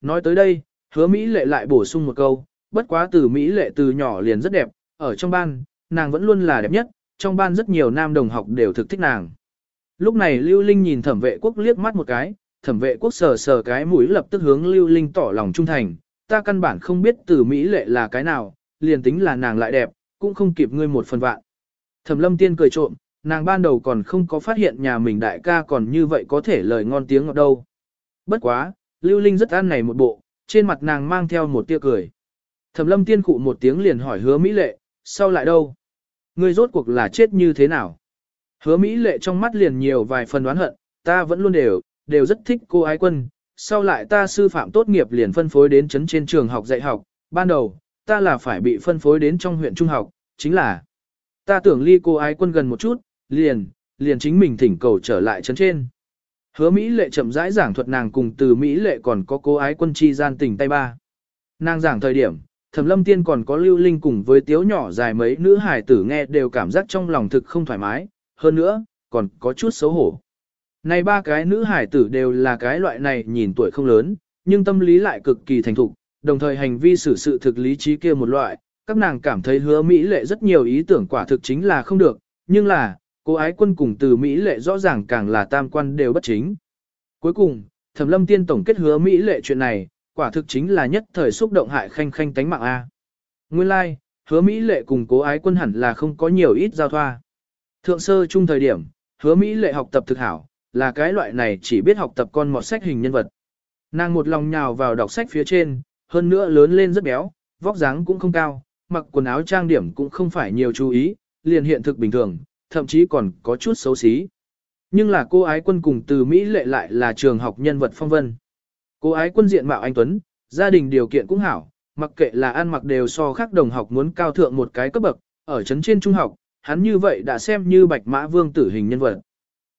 Nói tới đây, hứa Mỹ lệ lại bổ sung một câu, bất quá từ Mỹ lệ từ nhỏ liền rất đẹp, ở trong ban, nàng vẫn luôn là đẹp nhất, trong ban rất nhiều nam đồng học đều thực thích nàng. Lúc này Lưu Linh nhìn thẩm vệ quốc liếc mắt một cái, thẩm vệ quốc sờ sờ cái mũi lập tức hướng Lưu Linh tỏ lòng trung thành, ta căn bản không biết từ Mỹ lệ là cái nào, liền tính là nàng lại đẹp, cũng không kịp ngươi một phần vạn. Thẩm lâm tiên cười trộm, nàng ban đầu còn không có phát hiện nhà mình đại ca còn như vậy có thể lời ngon tiếng ngọt đâu. Bất quá, Lưu Linh rất ăn này một bộ, trên mặt nàng mang theo một tia cười. Thẩm lâm tiên cụ một tiếng liền hỏi hứa Mỹ lệ, sau lại đâu? Ngươi rốt cuộc là chết như thế nào? Hứa Mỹ lệ trong mắt liền nhiều vài phần đoán hận, ta vẫn luôn đều, đều rất thích cô ái quân. Sau lại ta sư phạm tốt nghiệp liền phân phối đến chấn trên trường học dạy học, ban đầu, ta là phải bị phân phối đến trong huyện trung học, chính là ta tưởng ly cô ái quân gần một chút, liền, liền chính mình thỉnh cầu trở lại chấn trên. Hứa Mỹ lệ chậm rãi giảng thuật nàng cùng từ Mỹ lệ còn có cô ái quân chi gian tình tay ba. Nàng giảng thời điểm, Thẩm Lâm Tiên còn có Lưu Linh cùng với tiếu nhỏ dài mấy nữ hài tử nghe đều cảm giác trong lòng thực không thoải mái, hơn nữa, còn có chút xấu hổ. Này ba cái nữ hải tử đều là cái loại này nhìn tuổi không lớn, nhưng tâm lý lại cực kỳ thành thục, đồng thời hành vi xử sự thực lý trí kia một loại, các nàng cảm thấy hứa Mỹ lệ rất nhiều ý tưởng quả thực chính là không được, nhưng là, cô ái quân cùng từ Mỹ lệ rõ ràng càng là tam quan đều bất chính. Cuối cùng, Thẩm Lâm Tiên tổng kết hứa Mỹ lệ chuyện này, quả thực chính là nhất thời xúc động hại khanh khanh tánh mạng A. Nguyên lai, like, hứa Mỹ lệ cùng cố ái quân hẳn là không có nhiều ít giao thoa. Thượng sơ chung thời điểm, hứa Mỹ lệ học tập thực hảo, là cái loại này chỉ biết học tập con mọt sách hình nhân vật. Nàng một lòng nhào vào đọc sách phía trên, hơn nữa lớn lên rất béo, vóc dáng cũng không cao, mặc quần áo trang điểm cũng không phải nhiều chú ý, liền hiện thực bình thường, thậm chí còn có chút xấu xí. Nhưng là cô ái quân cùng từ Mỹ lệ lại là trường học nhân vật phong vân. Cô ái quân diện mạo anh Tuấn, gia đình điều kiện cũng hảo, mặc kệ là ăn mặc đều so khác đồng học muốn cao thượng một cái cấp bậc, ở trấn trên trung học, hắn như vậy đã xem như bạch mã vương tử hình nhân vật.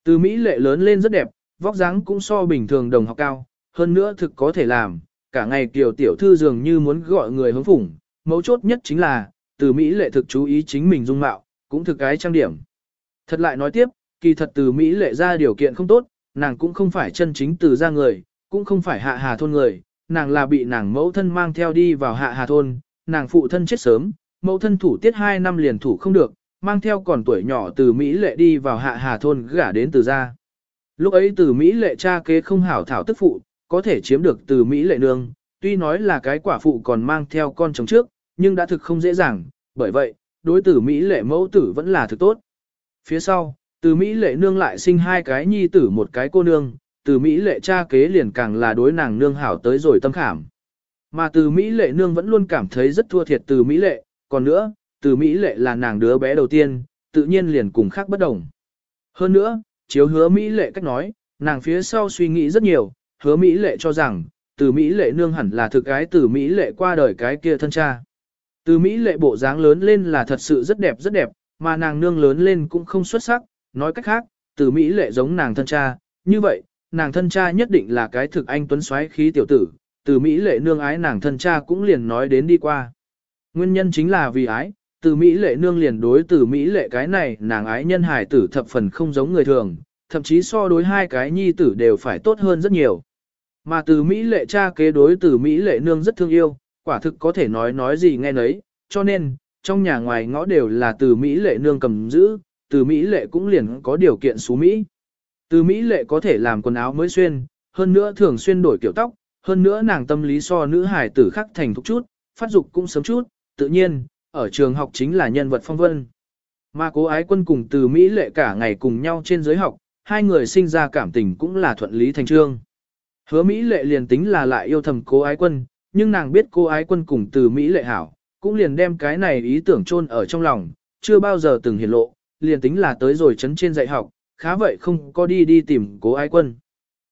Từ Mỹ lệ lớn lên rất đẹp, vóc dáng cũng so bình thường đồng học cao, hơn nữa thực có thể làm, cả ngày kiều tiểu thư dường như muốn gọi người hướng phủng, mấu chốt nhất chính là, từ Mỹ lệ thực chú ý chính mình dung mạo, cũng thực cái trang điểm. Thật lại nói tiếp, kỳ thật từ Mỹ lệ ra điều kiện không tốt, nàng cũng không phải chân chính từ ra người, cũng không phải hạ hà thôn người, nàng là bị nàng mẫu thân mang theo đi vào hạ hà thôn, nàng phụ thân chết sớm, mẫu thân thủ tiết 2 năm liền thủ không được, mang theo còn tuổi nhỏ từ Mỹ lệ đi vào hạ hà thôn gả đến từ gia. Lúc ấy từ Mỹ lệ cha kế không hảo thảo tức phụ, có thể chiếm được từ Mỹ lệ nương, tuy nói là cái quả phụ còn mang theo con chồng trước, nhưng đã thực không dễ dàng, bởi vậy, đối tử Mỹ lệ mẫu tử vẫn là thực tốt. Phía sau, từ Mỹ lệ nương lại sinh hai cái nhi tử một cái cô nương, từ Mỹ lệ cha kế liền càng là đối nàng nương hảo tới rồi tâm khảm. Mà từ Mỹ lệ nương vẫn luôn cảm thấy rất thua thiệt từ Mỹ lệ, còn nữa, từ Mỹ lệ là nàng đứa bé đầu tiên, tự nhiên liền cùng khác bất đồng. Hơn nữa, chiếu hứa Mỹ lệ cách nói, nàng phía sau suy nghĩ rất nhiều, hứa Mỹ lệ cho rằng, từ Mỹ lệ nương hẳn là thực cái từ Mỹ lệ qua đời cái kia thân cha. Từ Mỹ lệ bộ dáng lớn lên là thật sự rất đẹp rất đẹp, mà nàng nương lớn lên cũng không xuất sắc, nói cách khác, từ Mỹ lệ giống nàng thân cha, như vậy, nàng thân cha nhất định là cái thực anh tuấn xoáy khí tiểu tử, từ Mỹ lệ nương ái nàng thân cha cũng liền nói đến đi qua. Nguyên nhân chính là vì ái, từ Mỹ lệ nương liền đối từ Mỹ lệ cái này nàng ái nhân hải tử thập phần không giống người thường, thậm chí so đối hai cái nhi tử đều phải tốt hơn rất nhiều. Mà từ Mỹ lệ cha kế đối từ Mỹ lệ nương rất thương yêu, quả thực có thể nói nói gì nghe nấy, cho nên, trong nhà ngoài ngõ đều là từ Mỹ lệ nương cầm giữ, từ Mỹ lệ cũng liền có điều kiện xú Mỹ. Từ Mỹ lệ có thể làm quần áo mới xuyên, hơn nữa thường xuyên đổi kiểu tóc, hơn nữa nàng tâm lý so nữ hải tử khắc thành thúc chút, phát dục cũng sớm chút, tự nhiên, ở trường học chính là nhân vật phong vân. Mà cố ái quân cùng từ Mỹ lệ cả ngày cùng nhau trên giới học, hai người sinh ra cảm tình cũng là thuận lý thành trương. Hứa Mỹ lệ liền tính là lại yêu thầm cố ái quân, nhưng nàng biết cô ái quân cùng từ Mỹ lệ hảo, cũng liền đem cái này ý tưởng chôn ở trong lòng, chưa bao giờ từng hiển lộ, liền tính là tới rồi chấn trên dạy học, khá vậy không có đi đi tìm cố ái quân.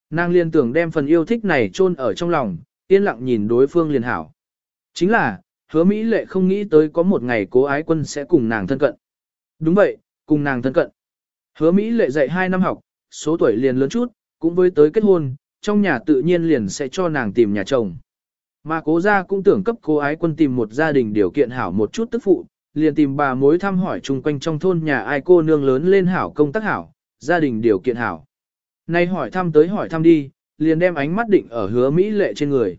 Nàng liên tưởng đem phần yêu thích này chôn ở trong lòng, yên lặng nhìn đối phương liền hảo. Chính là, hứa Mỹ lệ không nghĩ tới có một ngày cố ái quân sẽ cùng nàng thân cận. Đúng vậy, cùng nàng thân cận. Hứa Mỹ lệ dạy 2 năm học, số tuổi liền lớn chút, cũng với tới kết hôn, trong nhà tự nhiên liền sẽ cho nàng tìm nhà chồng. Mà cố gia cũng tưởng cấp cô ái quân tìm một gia đình điều kiện hảo một chút tức phụ, liền tìm bà mối thăm hỏi chung quanh trong thôn nhà ai cô nương lớn lên hảo công tác hảo, gia đình điều kiện hảo. Nay hỏi thăm tới hỏi thăm đi, liền đem ánh mắt định ở hứa Mỹ lệ trên người.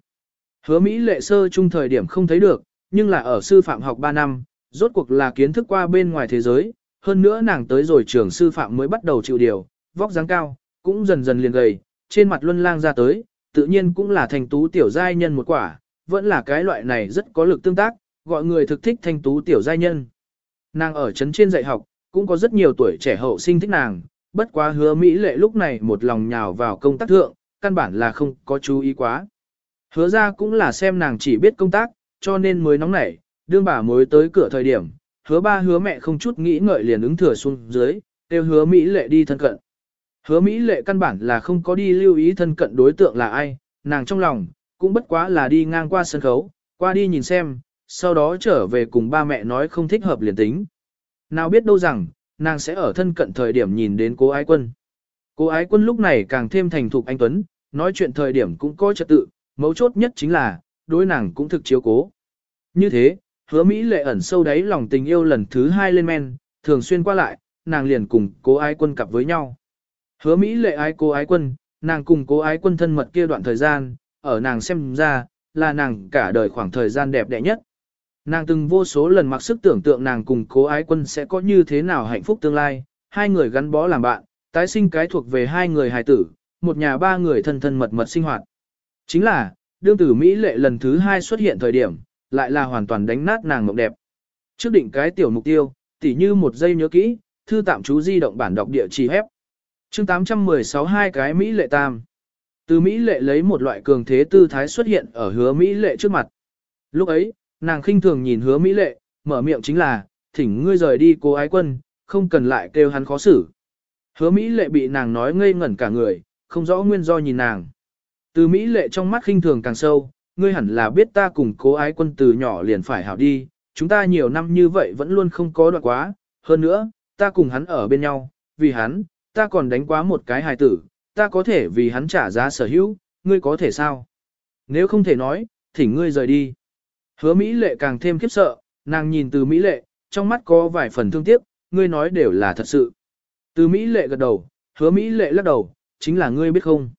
Hứa Mỹ lệ sơ chung thời điểm không thấy được, nhưng là ở sư phạm học 3 năm, rốt cuộc là kiến thức qua bên ngoài thế giới, hơn nữa nàng tới rồi trường sư phạm mới bắt đầu chịu điều, vóc dáng cao, cũng dần dần liền gầy, trên mặt luân lang ra tới, tự nhiên cũng là thành tú tiểu giai nhân một quả, vẫn là cái loại này rất có lực tương tác, gọi người thực thích thanh tú tiểu giai nhân. Nàng ở trấn trên dạy học, cũng có rất nhiều tuổi trẻ hậu sinh thích nàng, bất quá hứa Mỹ lệ lúc này một lòng nhào vào công tác thượng, căn bản là không có chú ý quá. Hứa ra cũng là xem nàng chỉ biết công tác, cho nên mới nóng nảy, đương bà mới tới cửa thời điểm, hứa ba hứa mẹ không chút nghĩ ngợi liền ứng thừa xuống dưới, đều hứa Mỹ lệ đi thân cận. Hứa Mỹ lệ căn bản là không có đi lưu ý thân cận đối tượng là ai, nàng trong lòng, cũng bất quá là đi ngang qua sân khấu, qua đi nhìn xem, sau đó trở về cùng ba mẹ nói không thích hợp liền tính. Nào biết đâu rằng, nàng sẽ ở thân cận thời điểm nhìn đến cố ái quân. Cố ái quân lúc này càng thêm thành thục anh Tuấn, nói chuyện thời điểm cũng có trật tự, mấu chốt nhất chính là, đối nàng cũng thực chiếu cố. Như thế, hứa Mỹ lệ ẩn sâu đáy lòng tình yêu lần thứ hai lên men, thường xuyên qua lại, nàng liền cùng cố ái quân cặp với nhau. Hứa Mỹ lệ ái cô ái quân, nàng cùng cố ái quân thân mật kia đoạn thời gian, ở nàng xem ra, là nàng cả đời khoảng thời gian đẹp đẽ nhất. Nàng từng vô số lần mặc sức tưởng tượng nàng cùng cố ái quân sẽ có như thế nào hạnh phúc tương lai, hai người gắn bó làm bạn, tái sinh cái thuộc về hai người hài tử, một nhà ba người thân thân mật mật sinh hoạt. Chính là, đương tử Mỹ lệ lần thứ hai xuất hiện thời điểm, lại là hoàn toàn đánh nát nàng mộng đẹp. Trước định cái tiểu mục tiêu, tỉ như một giây nhớ kỹ, thư tạm chú di động bản đọc địa chỉ hép chương 816 hai cái Mỹ lệ tam. Từ Mỹ lệ lấy một loại cường thế tư thái xuất hiện ở hứa Mỹ lệ trước mặt. Lúc ấy, nàng khinh thường nhìn hứa Mỹ lệ, mở miệng chính là, thỉnh ngươi rời đi cô ái quân, không cần lại kêu hắn khó xử. Hứa Mỹ lệ bị nàng nói ngây ngẩn cả người, không rõ nguyên do nhìn nàng. Từ Mỹ lệ trong mắt khinh thường càng sâu, ngươi hẳn là biết ta cùng cố ái quân từ nhỏ liền phải hảo đi, chúng ta nhiều năm như vậy vẫn luôn không có đoạn quá, hơn nữa, ta cùng hắn ở bên nhau, vì hắn, ta còn đánh quá một cái hài tử, ta có thể vì hắn trả giá sở hữu, ngươi có thể sao? Nếu không thể nói, thỉnh ngươi rời đi. Hứa Mỹ lệ càng thêm khiếp sợ, nàng nhìn từ Mỹ lệ, trong mắt có vài phần thương tiếc, ngươi nói đều là thật sự. Từ Mỹ lệ gật đầu, hứa Mỹ lệ lắc đầu, chính là ngươi biết không.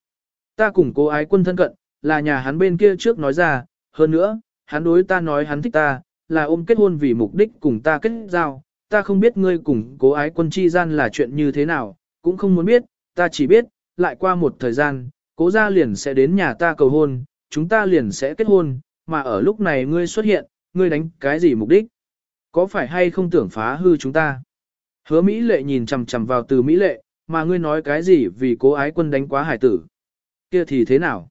Ta cùng cố ái quân thân cận, là nhà hắn bên kia trước nói ra, hơn nữa, hắn đối ta nói hắn thích ta, là ôm kết hôn vì mục đích cùng ta kết giao, ta không biết ngươi cùng cố ái quân chi gian là chuyện như thế nào, cũng không muốn biết, ta chỉ biết, lại qua một thời gian, cố gia liền sẽ đến nhà ta cầu hôn, chúng ta liền sẽ kết hôn, mà ở lúc này ngươi xuất hiện, ngươi đánh cái gì mục đích? Có phải hay không tưởng phá hư chúng ta? Hứa Mỹ lệ nhìn chằm chằm vào từ Mỹ lệ, mà ngươi nói cái gì vì cố ái quân đánh quá hải tử? Kia thì thế nào?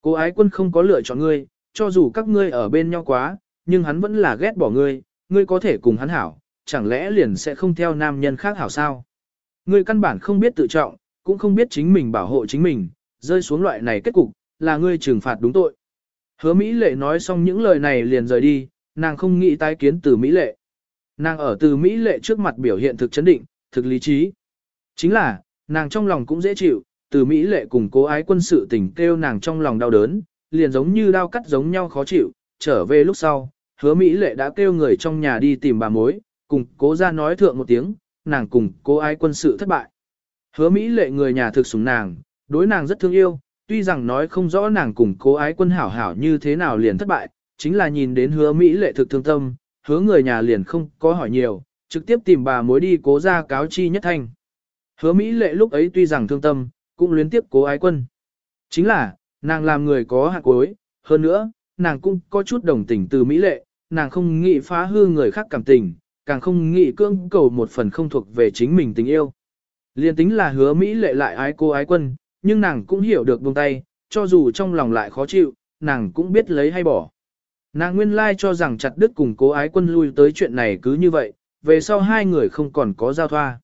Cố ái quân không có lựa chọn ngươi, cho dù các ngươi ở bên nhau quá, nhưng hắn vẫn là ghét bỏ ngươi, ngươi có thể cùng hắn hảo, chẳng lẽ liền sẽ không theo nam nhân khác hảo sao? Ngươi căn bản không biết tự trọng, cũng không biết chính mình bảo hộ chính mình, rơi xuống loại này kết cục, là ngươi trừng phạt đúng tội. Hứa Mỹ lệ nói xong những lời này liền rời đi, nàng không nghĩ tái kiến từ Mỹ lệ. Nàng ở từ Mỹ lệ trước mặt biểu hiện thực chấn định, thực lý trí. Chính là, nàng trong lòng cũng dễ chịu, từ Mỹ lệ cùng cố ái quân sự tình kêu nàng trong lòng đau đớn, liền giống như đau cắt giống nhau khó chịu, trở về lúc sau, hứa Mỹ lệ đã kêu người trong nhà đi tìm bà mối, cùng cố ra nói thượng một tiếng, nàng cùng cố ái quân sự thất bại. Hứa Mỹ lệ người nhà thực sủng nàng, đối nàng rất thương yêu, tuy rằng nói không rõ nàng cùng cố ái quân hảo hảo như thế nào liền thất bại, chính là nhìn đến hứa Mỹ lệ thực thương tâm, hứa người nhà liền không có hỏi nhiều, trực tiếp tìm bà mối đi cố ra cáo chi nhất thanh. Hứa Mỹ lệ lúc ấy tuy rằng thương tâm, cũng luyến tiếp cố ái quân. Chính là, nàng làm người có hạt cuối, hơn nữa, nàng cũng có chút đồng tình từ Mỹ lệ, nàng không nghĩ phá hư người khác cảm tình, càng không nghĩ cưỡng cầu một phần không thuộc về chính mình tình yêu. Liên tính là hứa Mỹ lệ lại ái cô ái quân, nhưng nàng cũng hiểu được buông tay, cho dù trong lòng lại khó chịu, nàng cũng biết lấy hay bỏ. Nàng nguyên lai cho rằng chặt đứt cùng cố ái quân lui tới chuyện này cứ như vậy, về sau hai người không còn có giao thoa.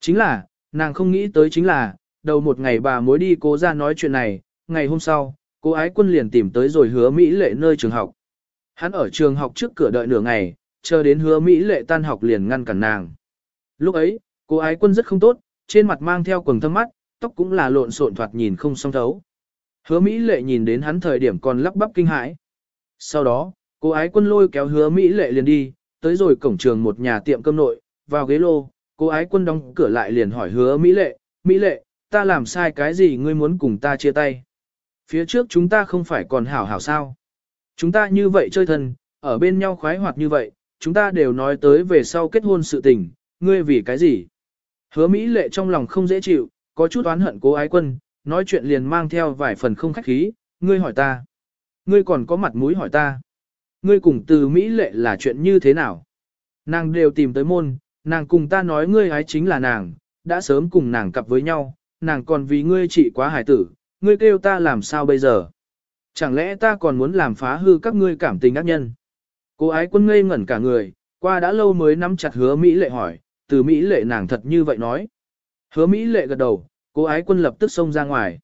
Chính là, nàng không nghĩ tới chính là, đầu một ngày bà mối đi cố ra nói chuyện này, ngày hôm sau, cô ái quân liền tìm tới rồi hứa Mỹ lệ nơi trường học. Hắn ở trường học trước cửa đợi nửa ngày, chờ đến hứa Mỹ lệ tan học liền ngăn cản nàng. Lúc ấy, cô ái quân rất không tốt, trên mặt mang theo quần thâm mắt, tóc cũng là lộn xộn thoạt nhìn không song thấu. Hứa Mỹ lệ nhìn đến hắn thời điểm còn lắp bắp kinh hãi. Sau đó, cô ái quân lôi kéo hứa Mỹ lệ liền đi, tới rồi cổng trường một nhà tiệm cơm nội, vào ghế lô, cô ái quân đóng cửa lại liền hỏi hứa Mỹ lệ, Mỹ lệ, ta làm sai cái gì ngươi muốn cùng ta chia tay? Phía trước chúng ta không phải còn hảo hảo sao? Chúng ta như vậy chơi thân, ở bên nhau khoái hoạt như vậy, chúng ta đều nói tới về sau kết hôn sự tình, ngươi vì cái gì? Hứa Mỹ lệ trong lòng không dễ chịu, có chút oán hận cố ái quân, nói chuyện liền mang theo vài phần không khách khí, ngươi hỏi ta. Ngươi còn có mặt mũi hỏi ta. Ngươi cùng từ Mỹ lệ là chuyện như thế nào? Nàng đều tìm tới môn, nàng cùng ta nói ngươi ái chính là nàng, đã sớm cùng nàng cặp với nhau, nàng còn vì ngươi trị quá hải tử, ngươi kêu ta làm sao bây giờ? Chẳng lẽ ta còn muốn làm phá hư các ngươi cảm tình ác nhân? Cô ái quân ngây ngẩn cả người, qua đã lâu mới nắm chặt hứa Mỹ lệ hỏi, từ Mỹ lệ nàng thật như vậy nói. Hứa Mỹ lệ gật đầu, cô ái quân lập tức xông ra ngoài.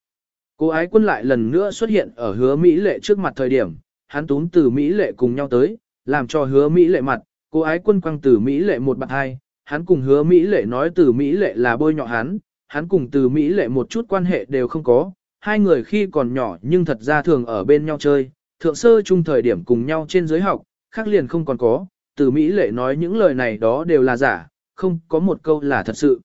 Cô ái quân lại lần nữa xuất hiện ở hứa Mỹ lệ trước mặt thời điểm, hắn túm từ Mỹ lệ cùng nhau tới, làm cho hứa Mỹ lệ mặt, cô ái quân quăng từ Mỹ lệ một bạn hai, hắn cùng hứa Mỹ lệ nói từ Mỹ lệ là bôi nhọ hắn, hắn cùng từ Mỹ lệ một chút quan hệ đều không có, hai người khi còn nhỏ nhưng thật ra thường ở bên nhau chơi, thượng sơ chung thời điểm cùng nhau trên giới học, khác liền không còn có, từ Mỹ lệ nói những lời này đó đều là giả, không có một câu là thật sự.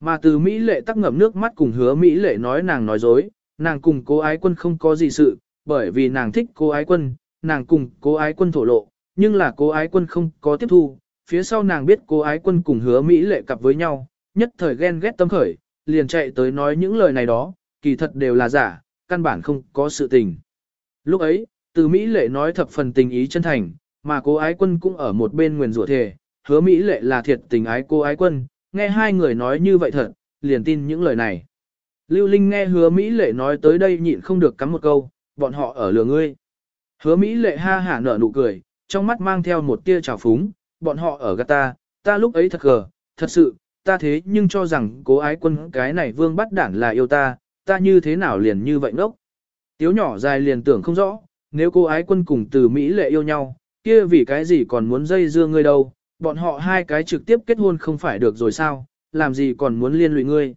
Mà từ Mỹ lệ tắc ngậm nước mắt cùng hứa Mỹ lệ nói nàng nói dối, nàng cùng cố ái quân không có gì sự, bởi vì nàng thích cố ái quân, nàng cùng cố ái quân thổ lộ, nhưng là cố ái quân không có tiếp thu, phía sau nàng biết cố ái quân cùng hứa Mỹ lệ cặp với nhau, nhất thời ghen ghét tâm khởi, liền chạy tới nói những lời này đó, kỳ thật đều là giả, căn bản không có sự tình. Lúc ấy, từ Mỹ lệ nói thập phần tình ý chân thành, mà cô ái quân cũng ở một bên nguyền rủa thề, hứa Mỹ lệ là thiệt tình ái cô ái quân, nghe hai người nói như vậy thật, liền tin những lời này. Lưu Linh nghe hứa Mỹ lệ nói tới đây nhịn không được cắm một câu, bọn họ ở lừa ngươi. Hứa Mỹ lệ ha hả nở nụ cười, trong mắt mang theo một tia trào phúng, bọn họ ở gạt ta, ta lúc ấy thật gờ, thật sự, ta thế nhưng cho rằng cố ái quân cái này vương bắt đản là yêu ta, ta như thế nào liền như vậy ngốc. Tiếu nhỏ dài liền tưởng không rõ, nếu cô ái quân cùng từ Mỹ lệ yêu nhau, kia vì cái gì còn muốn dây dưa ngươi đâu, bọn họ hai cái trực tiếp kết hôn không phải được rồi sao, làm gì còn muốn liên lụy ngươi.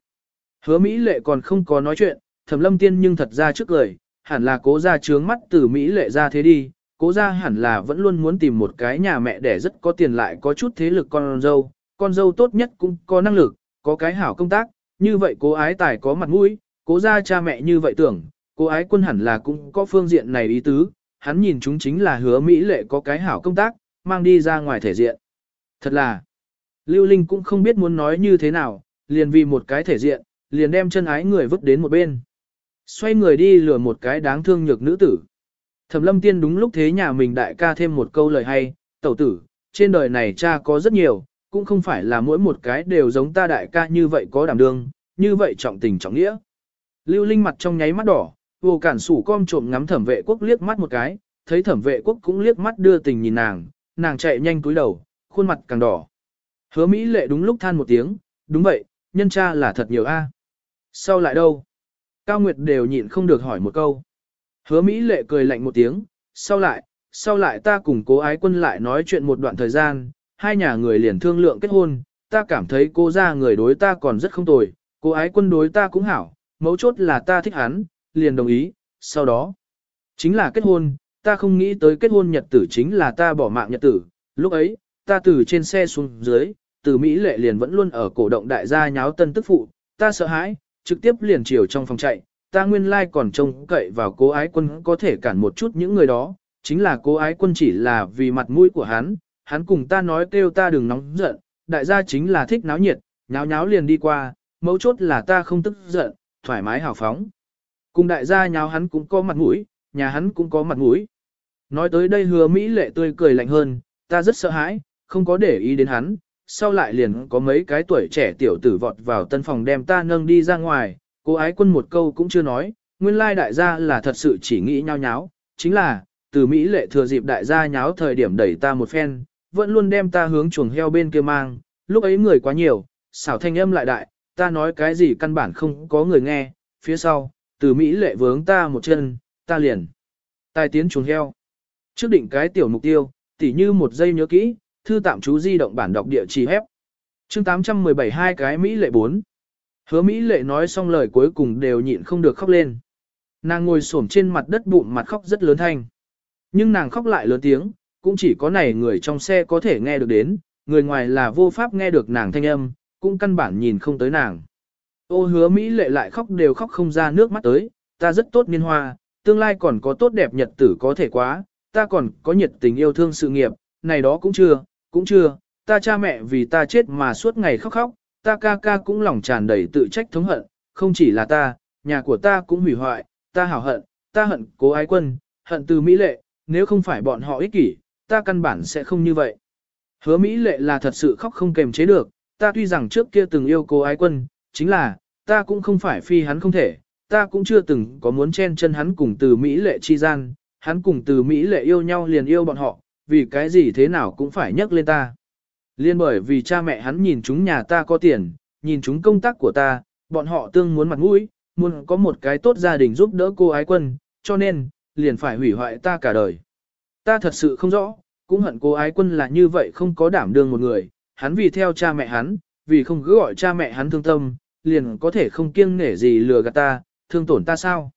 Hứa Mỹ lệ còn không có nói chuyện, thẩm lâm tiên nhưng thật ra trước lời, hẳn là cố ra trướng mắt từ Mỹ lệ ra thế đi, cố ra hẳn là vẫn luôn muốn tìm một cái nhà mẹ đẻ rất có tiền lại có chút thế lực con dâu, con dâu tốt nhất cũng có năng lực, có cái hảo công tác, như vậy cố ái tài có mặt mũi, cố ra cha mẹ như vậy tưởng, cố ái quân hẳn là cũng có phương diện này ý tứ, hắn nhìn chúng chính là hứa Mỹ lệ có cái hảo công tác, mang đi ra ngoài thể diện. Thật là, Lưu Linh cũng không biết muốn nói như thế nào, liền vì một cái thể diện, liền đem chân ái người vứt đến một bên. Xoay người đi lừa một cái đáng thương nhược nữ tử. Thẩm lâm tiên đúng lúc thế nhà mình đại ca thêm một câu lời hay, tẩu tử, trên đời này cha có rất nhiều, cũng không phải là mỗi một cái đều giống ta đại ca như vậy có đảm đương, như vậy trọng tình trọng nghĩa. Lưu Linh mặt trong nháy mắt đỏ, vô cản sủ com trộm ngắm thẩm vệ quốc liếc mắt một cái, thấy thẩm vệ quốc cũng liếc mắt đưa tình nhìn nàng, nàng chạy nhanh cúi đầu, khuôn mặt càng đỏ. Hứa Mỹ lệ đúng lúc than một tiếng, đúng vậy, nhân cha là thật nhiều a. À. Sau lại đâu? Cao Nguyệt đều nhịn không được hỏi một câu. Hứa Mỹ lệ cười lạnh một tiếng, sau lại, sau lại ta cùng cố ái quân lại nói chuyện một đoạn thời gian, hai nhà người liền thương lượng kết hôn, ta cảm thấy cô ra người đối ta còn rất không tồi, cô ái quân đối ta cũng hảo, mấu chốt là ta thích hắn, liền đồng ý, sau đó, chính là kết hôn, ta không nghĩ tới kết hôn nhật tử chính là ta bỏ mạng nhật tử, lúc ấy, ta từ trên xe xuống dưới, từ Mỹ lệ liền vẫn luôn ở cổ động đại gia nháo tân tức phụ, ta sợ hãi, trực tiếp liền chiều trong phòng chạy, ta nguyên lai còn trông cậy vào cố ái quân có thể cản một chút những người đó, chính là cố ái quân chỉ là vì mặt mũi của hắn, hắn cùng ta nói kêu ta đừng nóng giận, đại gia chính là thích náo nhiệt, nháo nháo liền đi qua, mấu chốt là ta không tức giận, thoải mái hào phóng. Cùng đại gia nháo hắn cũng có mặt mũi, nhà hắn cũng có mặt mũi. Nói tới đây hứa Mỹ lệ tươi cười lạnh hơn, ta rất sợ hãi, không có để ý đến hắn, sau lại liền có mấy cái tuổi trẻ tiểu tử vọt vào tân phòng đem ta nâng đi ra ngoài, cô ái quân một câu cũng chưa nói, nguyên lai đại gia là thật sự chỉ nghĩ nhau nháo, chính là, từ Mỹ lệ thừa dịp đại gia nháo thời điểm đẩy ta một phen, vẫn luôn đem ta hướng chuồng heo bên kia mang, lúc ấy người quá nhiều, xảo thanh âm lại đại, ta nói cái gì căn bản không có người nghe, phía sau, từ Mỹ lệ vướng ta một chân, ta liền. Tài tiến chuồng heo. Trước định cái tiểu mục tiêu, tỉ như một giây nhớ kỹ, thư tạm chú di động bản đọc địa chỉ hép. chương 817 hai cái Mỹ lệ 4. Hứa Mỹ lệ nói xong lời cuối cùng đều nhịn không được khóc lên. Nàng ngồi xổm trên mặt đất bụng mặt khóc rất lớn thanh. Nhưng nàng khóc lại lớn tiếng, cũng chỉ có này người trong xe có thể nghe được đến, người ngoài là vô pháp nghe được nàng thanh âm, cũng căn bản nhìn không tới nàng. Ô hứa Mỹ lệ lại khóc đều khóc không ra nước mắt tới, ta rất tốt niên hoa, tương lai còn có tốt đẹp nhật tử có thể quá, ta còn có nhiệt tình yêu thương sự nghiệp, này đó cũng chưa, cũng chưa, ta cha mẹ vì ta chết mà suốt ngày khóc khóc, ta ca ca cũng lòng tràn đầy tự trách thống hận, không chỉ là ta, nhà của ta cũng hủy hoại, ta hảo hận, ta hận cố ái quân, hận từ Mỹ lệ, nếu không phải bọn họ ích kỷ, ta căn bản sẽ không như vậy. Hứa Mỹ lệ là thật sự khóc không kềm chế được, ta tuy rằng trước kia từng yêu cố ái quân, chính là, ta cũng không phải phi hắn không thể, ta cũng chưa từng có muốn chen chân hắn cùng từ Mỹ lệ chi gian, hắn cùng từ Mỹ lệ yêu nhau liền yêu bọn họ, vì cái gì thế nào cũng phải nhắc lên ta. Liên bởi vì cha mẹ hắn nhìn chúng nhà ta có tiền, nhìn chúng công tác của ta, bọn họ tương muốn mặt mũi, muốn có một cái tốt gia đình giúp đỡ cô ái quân, cho nên, liền phải hủy hoại ta cả đời. Ta thật sự không rõ, cũng hận cô ái quân là như vậy không có đảm đương một người, hắn vì theo cha mẹ hắn, vì không cứ gọi cha mẹ hắn thương tâm, liền có thể không kiêng nể gì lừa gạt ta, thương tổn ta sao.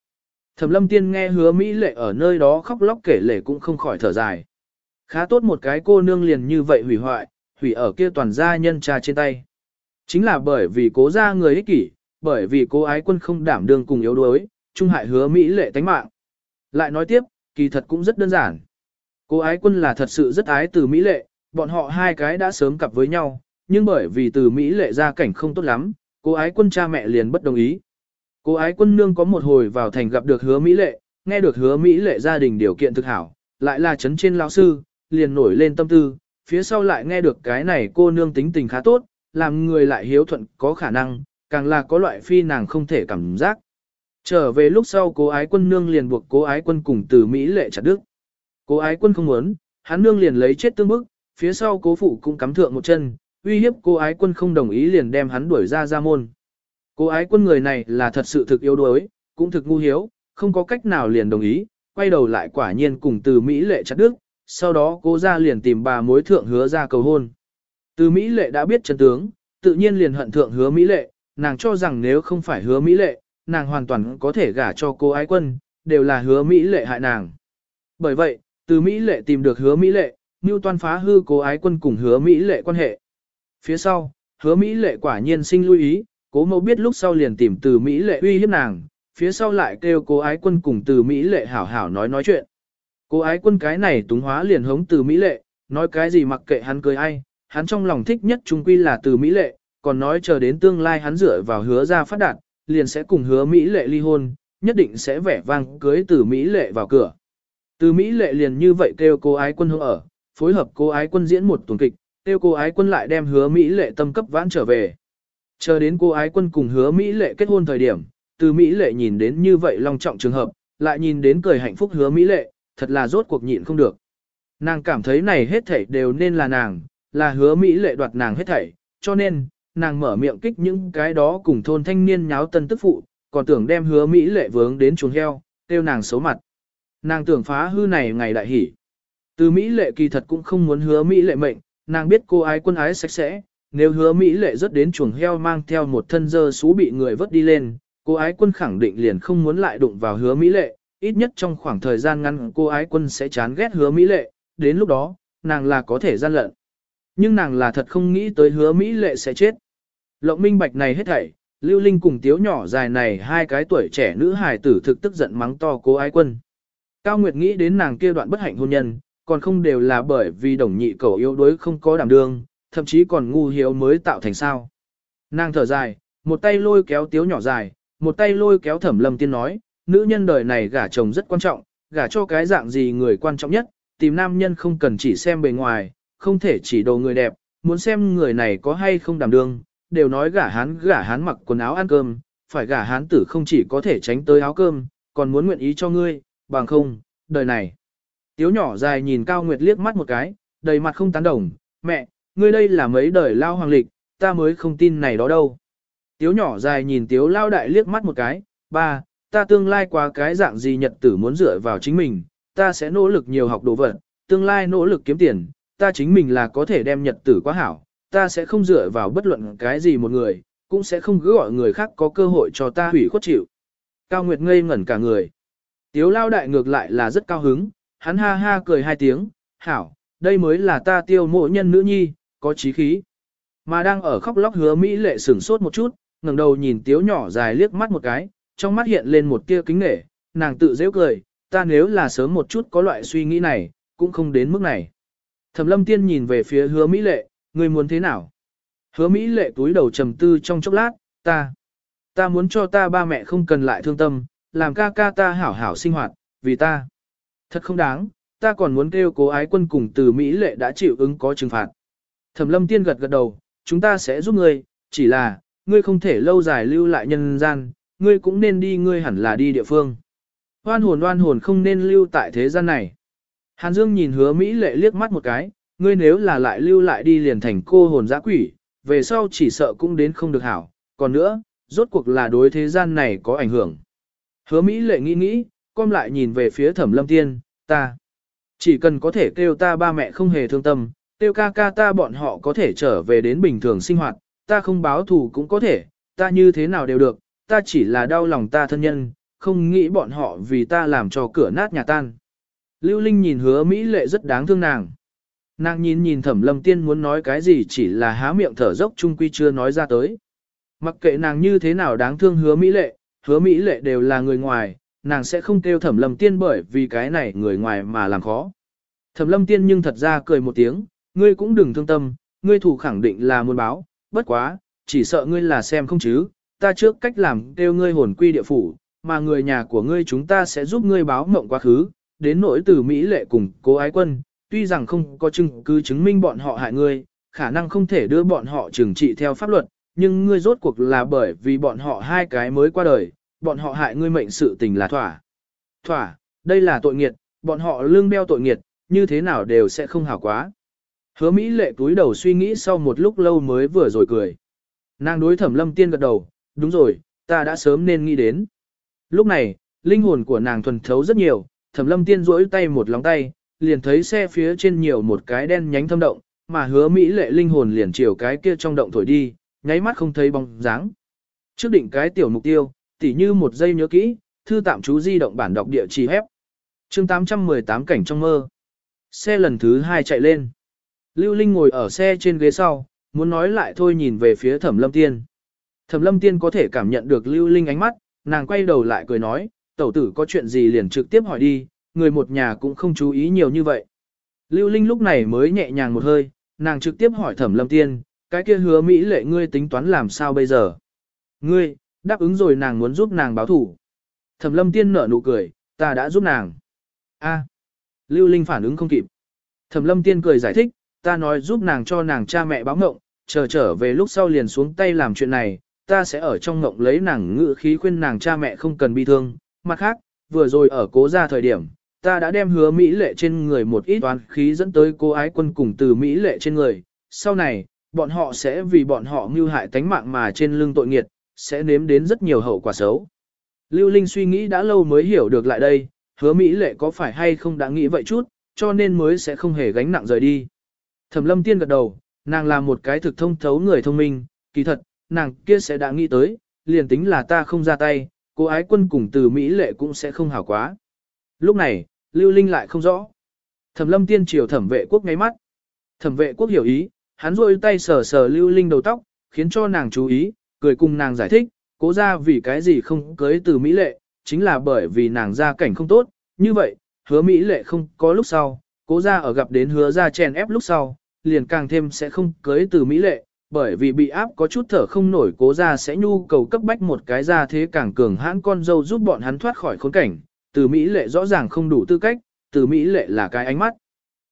Thẩm lâm tiên nghe hứa Mỹ lệ ở nơi đó khóc lóc kể lể cũng không khỏi thở dài. Khá tốt một cái cô nương liền như vậy hủy hoại, hủy ở kia toàn gia nhân cha trên tay. Chính là bởi vì cố gia người ích kỷ, bởi vì cố ái quân không đảm đương cùng yếu đuối, trung hại hứa Mỹ lệ tánh mạng. Lại nói tiếp, kỳ thật cũng rất đơn giản. Cố ái quân là thật sự rất ái từ Mỹ lệ, bọn họ hai cái đã sớm cặp với nhau, nhưng bởi vì từ Mỹ lệ gia cảnh không tốt lắm, cố ái quân cha mẹ liền bất đồng ý. Cố ái quân nương có một hồi vào thành gặp được hứa Mỹ lệ, nghe được hứa Mỹ lệ gia đình điều kiện thực hảo, lại là chấn trên lão sư, liền nổi lên tâm tư, phía sau lại nghe được cái này cô nương tính tình khá tốt, làm người lại hiếu thuận có khả năng, càng là có loại phi nàng không thể cảm giác. Trở về lúc sau cố ái quân nương liền buộc cố ái quân cùng từ Mỹ lệ chặt đức. Cố ái quân không muốn, hắn nương liền lấy chết tương bức, phía sau cố phụ cũng cắm thượng một chân, uy hiếp cô ái quân không đồng ý liền đem hắn đuổi ra ra môn. Cô ái quân người này là thật sự thực yếu đuối, cũng thực ngu hiếu, không có cách nào liền đồng ý, quay đầu lại quả nhiên cùng từ Mỹ lệ chặt đức, sau đó cô ra liền tìm bà mối thượng hứa ra cầu hôn. Từ Mỹ lệ đã biết chân tướng, tự nhiên liền hận thượng hứa Mỹ lệ, nàng cho rằng nếu không phải hứa Mỹ lệ, nàng hoàn toàn có thể gả cho cô ái quân, đều là hứa Mỹ lệ hại nàng. Bởi vậy, từ Mỹ lệ tìm được hứa Mỹ lệ, Ngưu toan phá hư cố ái quân cùng hứa Mỹ lệ quan hệ. Phía sau, hứa Mỹ lệ quả nhiên sinh lưu ý, cố mẫu biết lúc sau liền tìm từ Mỹ lệ uy hiếp nàng, phía sau lại kêu cố ái quân cùng từ Mỹ lệ hảo hảo nói nói chuyện. Cố ái quân cái này túng hóa liền hống từ Mỹ lệ, nói cái gì mặc kệ hắn cười ai, hắn trong lòng thích nhất trung quy là từ Mỹ lệ, còn nói chờ đến tương lai hắn dựa vào hứa ra phát đạt, liền sẽ cùng hứa Mỹ lệ ly hôn, nhất định sẽ vẻ vang cưới từ Mỹ lệ vào cửa. Từ Mỹ lệ liền như vậy kêu cô ái quân hướng ở, phối hợp cô ái quân diễn một tuần kịch, tiêu cô ái quân lại đem hứa Mỹ lệ tâm cấp vãn trở về. Chờ đến cô ái quân cùng hứa Mỹ lệ kết hôn thời điểm, từ Mỹ lệ nhìn đến như vậy long trọng trường hợp, lại nhìn đến cười hạnh phúc hứa Mỹ lệ, thật là rốt cuộc nhịn không được. Nàng cảm thấy này hết thảy đều nên là nàng, là hứa Mỹ lệ đoạt nàng hết thảy, cho nên, nàng mở miệng kích những cái đó cùng thôn thanh niên nháo tân tức phụ, còn tưởng đem hứa Mỹ lệ vướng đến chuồng heo, tiêu nàng xấu mặt. Nàng tưởng phá hư này ngày đại hỉ. Từ Mỹ lệ kỳ thật cũng không muốn hứa Mỹ lệ mệnh, nàng biết cô ái quân ái sạch sẽ, nếu hứa Mỹ lệ rất đến chuồng heo mang theo một thân dơ xú bị người vớt đi lên, cô ái quân khẳng định liền không muốn lại đụng vào hứa Mỹ lệ, ít nhất trong khoảng thời gian ngắn cô ái quân sẽ chán ghét hứa Mỹ lệ, đến lúc đó, nàng là có thể gian lận. Nhưng nàng là thật không nghĩ tới hứa Mỹ lệ sẽ chết. Lộng minh bạch này hết thảy, Lưu Linh cùng tiếu nhỏ dài này hai cái tuổi trẻ nữ hài tử thực tức giận mắng to cô ái quân. Cao Nguyệt nghĩ đến nàng kia đoạn bất hạnh hôn nhân, còn không đều là bởi vì đồng nhị cầu yếu đuối không có đảm đương, thậm chí còn ngu hiếu mới tạo thành sao. Nàng thở dài, một tay lôi kéo tiếu nhỏ dài, một tay lôi kéo thẩm lâm tiên nói, nữ nhân đời này gả chồng rất quan trọng, gả cho cái dạng gì người quan trọng nhất, tìm nam nhân không cần chỉ xem bề ngoài, không thể chỉ đồ người đẹp, muốn xem người này có hay không đảm đương, đều nói gả hán gả hán mặc quần áo ăn cơm, phải gả hán tử không chỉ có thể tránh tới áo cơm, còn muốn nguyện ý cho ngươi, bằng không, đời này. Tiếu nhỏ dài nhìn Cao Nguyệt liếc mắt một cái, đầy mặt không tán đồng, mẹ, ngươi đây là mấy đời lao hoàng lịch, ta mới không tin này đó đâu. Tiếu nhỏ dài nhìn tiếu lao đại liếc mắt một cái, ba, ta tương lai qua cái dạng gì nhật tử muốn dựa vào chính mình, ta sẽ nỗ lực nhiều học đồ vật, tương lai nỗ lực kiếm tiền, ta chính mình là có thể đem nhật tử quá hảo, ta sẽ không dựa vào bất luận cái gì một người, cũng sẽ không cứ gọi người khác có cơ hội cho ta hủy khuất chịu. Cao Nguyệt ngây ngẩn cả người. Tiếu lao đại ngược lại là rất cao hứng, hắn ha ha cười hai tiếng, hảo, đây mới là ta tiêu mộ nhân nữ nhi, có trí khí. Mà đang ở khóc lóc hứa Mỹ lệ sửng sốt một chút, ngẩng đầu nhìn tiếu nhỏ dài liếc mắt một cái, trong mắt hiện lên một tia kính nể, nàng tự dễ cười, ta nếu là sớm một chút có loại suy nghĩ này, cũng không đến mức này. Thẩm lâm tiên nhìn về phía hứa Mỹ lệ, ngươi muốn thế nào? Hứa Mỹ lệ túi đầu trầm tư trong chốc lát, ta, ta muốn cho ta ba mẹ không cần lại thương tâm, làm ca ca ta hảo hảo sinh hoạt, vì ta. Thật không đáng, ta còn muốn kêu cố ái quân cùng từ Mỹ lệ đã chịu ứng có trừng phạt. Thẩm lâm tiên gật gật đầu, chúng ta sẽ giúp ngươi, chỉ là, ngươi không thể lâu dài lưu lại nhân gian, ngươi cũng nên đi ngươi hẳn là đi địa phương. Hoan hồn hoan hồn không nên lưu tại thế gian này. Hàn Dương nhìn hứa Mỹ lệ liếc mắt một cái, ngươi nếu là lại lưu lại đi liền thành cô hồn giã quỷ, về sau chỉ sợ cũng đến không được hảo, còn nữa, rốt cuộc là đối thế gian này có ảnh hưởng. Hứa Mỹ lệ nghĩ nghĩ, con lại nhìn về phía thẩm lâm tiên, ta. Chỉ cần có thể kêu ta ba mẹ không hề thương tâm, kêu ca ca ta bọn họ có thể trở về đến bình thường sinh hoạt, ta không báo thù cũng có thể, ta như thế nào đều được, ta chỉ là đau lòng ta thân nhân, không nghĩ bọn họ vì ta làm cho cửa nát nhà tan. Lưu Linh nhìn hứa Mỹ lệ rất đáng thương nàng. Nàng nhìn nhìn thẩm lâm tiên muốn nói cái gì chỉ là há miệng thở dốc chung quy chưa nói ra tới. Mặc kệ nàng như thế nào đáng thương hứa Mỹ lệ, hứa Mỹ lệ đều là người ngoài, nàng sẽ không kêu thẩm lâm tiên bởi vì cái này người ngoài mà làm khó. Thẩm lâm tiên nhưng thật ra cười một tiếng, ngươi cũng đừng thương tâm, ngươi thủ khẳng định là muốn báo, bất quá, chỉ sợ ngươi là xem không chứ, ta trước cách làm kêu ngươi hồn quy địa phủ, mà người nhà của ngươi chúng ta sẽ giúp ngươi báo mộng quá khứ, đến nỗi từ Mỹ lệ cùng cố ái quân, tuy rằng không có chứng cứ chứng minh bọn họ hại ngươi, khả năng không thể đưa bọn họ trừng trị theo pháp luật, nhưng ngươi rốt cuộc là bởi vì bọn họ hai cái mới qua đời, bọn họ hại ngươi mệnh sự tình là thỏa. Thỏa, đây là tội nghiệt, bọn họ lương beo tội nghiệt, như thế nào đều sẽ không hảo quá. Hứa Mỹ lệ túi đầu suy nghĩ sau một lúc lâu mới vừa rồi cười. Nàng đối thẩm lâm tiên gật đầu, đúng rồi, ta đã sớm nên nghĩ đến. Lúc này, linh hồn của nàng thuần thấu rất nhiều, thẩm lâm tiên rỗi tay một lóng tay, liền thấy xe phía trên nhiều một cái đen nhánh thâm động, mà hứa Mỹ lệ linh hồn liền chiều cái kia trong động thổi đi, nháy mắt không thấy bóng dáng. Trước định cái tiểu mục tiêu, tỉ như một giây nhớ kỹ, thư tạm chú di động bản đọc địa chỉ hép. chương 818 cảnh trong mơ. Xe lần thứ hai chạy lên. Lưu Linh ngồi ở xe trên ghế sau, muốn nói lại thôi nhìn về phía Thẩm Lâm Tiên. Thẩm Lâm Tiên có thể cảm nhận được Lưu Linh ánh mắt, nàng quay đầu lại cười nói, tẩu tử có chuyện gì liền trực tiếp hỏi đi, người một nhà cũng không chú ý nhiều như vậy. Lưu Linh lúc này mới nhẹ nhàng một hơi, nàng trực tiếp hỏi Thẩm Lâm Tiên, cái kia hứa Mỹ lệ ngươi tính toán làm sao bây giờ? Ngươi, đáp ứng rồi nàng muốn giúp nàng báo thủ. Thẩm Lâm Tiên nở nụ cười, ta đã giúp nàng. A. Lưu Linh phản ứng không kịp. Thẩm Lâm Tiên cười giải thích, ta nói giúp nàng cho nàng cha mẹ báo ngộng, chờ trở về lúc sau liền xuống tay làm chuyện này, ta sẽ ở trong ngộng lấy nàng ngự khí khuyên nàng cha mẹ không cần bi thương. Mặt khác, vừa rồi ở cố ra thời điểm, ta đã đem hứa Mỹ lệ trên người một ít toán khí dẫn tới cô ái quân cùng từ Mỹ lệ trên người. Sau này, bọn họ sẽ vì bọn họ mưu hại tánh mạng mà trên lưng tội nghiệt, sẽ nếm đến rất nhiều hậu quả xấu. Lưu Linh suy nghĩ đã lâu mới hiểu được lại đây, hứa Mỹ lệ có phải hay không đã nghĩ vậy chút, cho nên mới sẽ không hề gánh nặng rời đi. Thẩm lâm tiên gật đầu, nàng là một cái thực thông thấu người thông minh, kỳ thật, nàng kia sẽ đã nghĩ tới, liền tính là ta không ra tay, cô ái quân cùng từ Mỹ lệ cũng sẽ không hảo quá. Lúc này, Lưu Linh lại không rõ. Thẩm lâm tiên chiều thẩm vệ quốc ngáy mắt. Thẩm vệ quốc hiểu ý, hắn rôi tay sờ sờ Lưu Linh đầu tóc, khiến cho nàng chú ý, cười cùng nàng giải thích, cố ra vì cái gì không cưới từ Mỹ lệ, chính là bởi vì nàng gia cảnh không tốt, như vậy, hứa Mỹ lệ không có lúc sau, cố ra ở gặp đến hứa ra chèn ép lúc sau, liền càng thêm sẽ không cưới từ Mỹ lệ, bởi vì bị áp có chút thở không nổi cố ra sẽ nhu cầu cấp bách một cái ra thế càng cường hãn con dâu giúp bọn hắn thoát khỏi khốn cảnh, từ Mỹ lệ rõ ràng không đủ tư cách, từ Mỹ lệ là cái ánh mắt.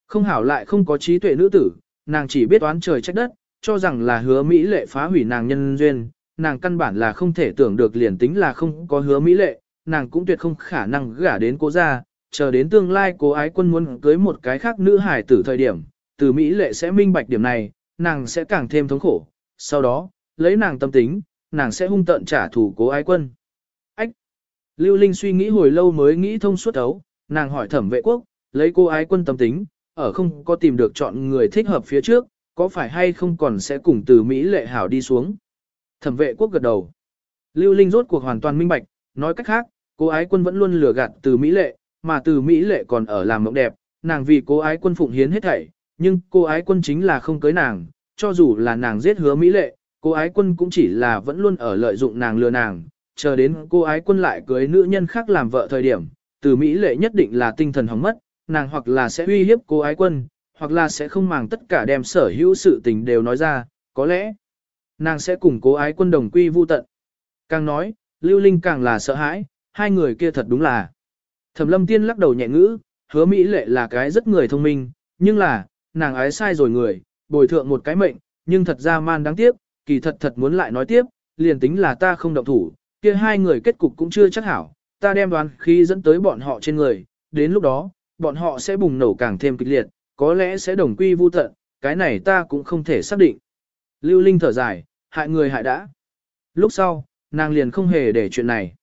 Không hảo lại không có trí tuệ nữ tử, nàng chỉ biết oán trời trách đất, cho rằng là hứa Mỹ lệ phá hủy nàng nhân duyên, nàng căn bản là không thể tưởng được liền tính là không có hứa Mỹ lệ, nàng cũng tuyệt không khả năng gả đến cố gia, chờ đến tương lai cố ái quân muốn cưới một cái khác nữ hải tử thời điểm, từ Mỹ lệ sẽ minh bạch điểm này, nàng sẽ càng thêm thống khổ, sau đó, lấy nàng tâm tính, nàng sẽ hung tận trả thù cố ái quân. Ách! Lưu Linh suy nghĩ hồi lâu mới nghĩ thông suốt ấu, nàng hỏi thẩm vệ quốc, lấy cô ái quân tâm tính, ở không có tìm được chọn người thích hợp phía trước, có phải hay không còn sẽ cùng từ Mỹ lệ hảo đi xuống. Thẩm vệ quốc gật đầu. Lưu Linh rốt cuộc hoàn toàn minh bạch, nói cách khác, cô ái quân vẫn luôn lừa gạt từ Mỹ lệ, mà từ Mỹ lệ còn ở làm mộng đẹp, nàng vì cô ái quân phụng hiến hết thảy, nhưng cô ái quân chính là không cưới nàng, cho dù là nàng giết hứa Mỹ lệ, cô ái quân cũng chỉ là vẫn luôn ở lợi dụng nàng lừa nàng, chờ đến cô ái quân lại cưới nữ nhân khác làm vợ thời điểm, từ Mỹ lệ nhất định là tinh thần hỏng mất, nàng hoặc là sẽ uy hiếp cô ái quân, hoặc là sẽ không màng tất cả đem sở hữu sự tình đều nói ra, có lẽ nàng sẽ cùng cố ái quân đồng quy vu tận. Càng nói, Lưu Linh càng là sợ hãi, hai người kia thật đúng là. Thẩm lâm tiên lắc đầu nhẹ ngữ, hứa Mỹ lệ là cái rất người thông minh, nhưng là, nàng ái sai rồi người, bồi thượng một cái mệnh, nhưng thật ra man đáng tiếc, kỳ thật thật muốn lại nói tiếp, liền tính là ta không động thủ, kia hai người kết cục cũng chưa chắc hảo, ta đem đoán khi dẫn tới bọn họ trên người, đến lúc đó, bọn họ sẽ bùng nổ càng thêm kịch liệt, có lẽ sẽ đồng quy vu tận, cái này ta cũng không thể xác định. Lưu Linh thở dài, hại người hại đã. Lúc sau, nàng liền không hề để chuyện này.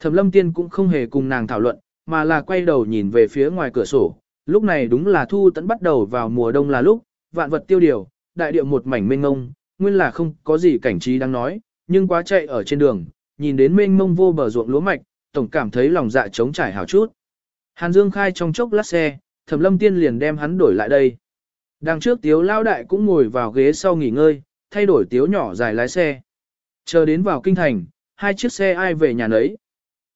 Thẩm lâm tiên cũng không hề cùng nàng thảo luận, mà là quay đầu nhìn về phía ngoài cửa sổ. Lúc này đúng là thu tẫn bắt đầu vào mùa đông là lúc, vạn vật tiêu điều, đại điệu một mảnh mênh mông, nguyên là không có gì cảnh trí đang nói, nhưng quá chạy ở trên đường, nhìn đến mênh mông vô bờ ruộng lúa mạch, tổng cảm thấy lòng dạ trống trải hào chút. Hàn Dương khai trong chốc lát xe, Thẩm Lâm Tiên liền đem hắn đổi lại đây. Đằng trước Tiếu Lao Đại cũng ngồi vào ghế sau nghỉ ngơi, thay đổi Tiếu nhỏ dài lái xe. Chờ đến vào kinh thành, hai chiếc xe ai về nhà nấy.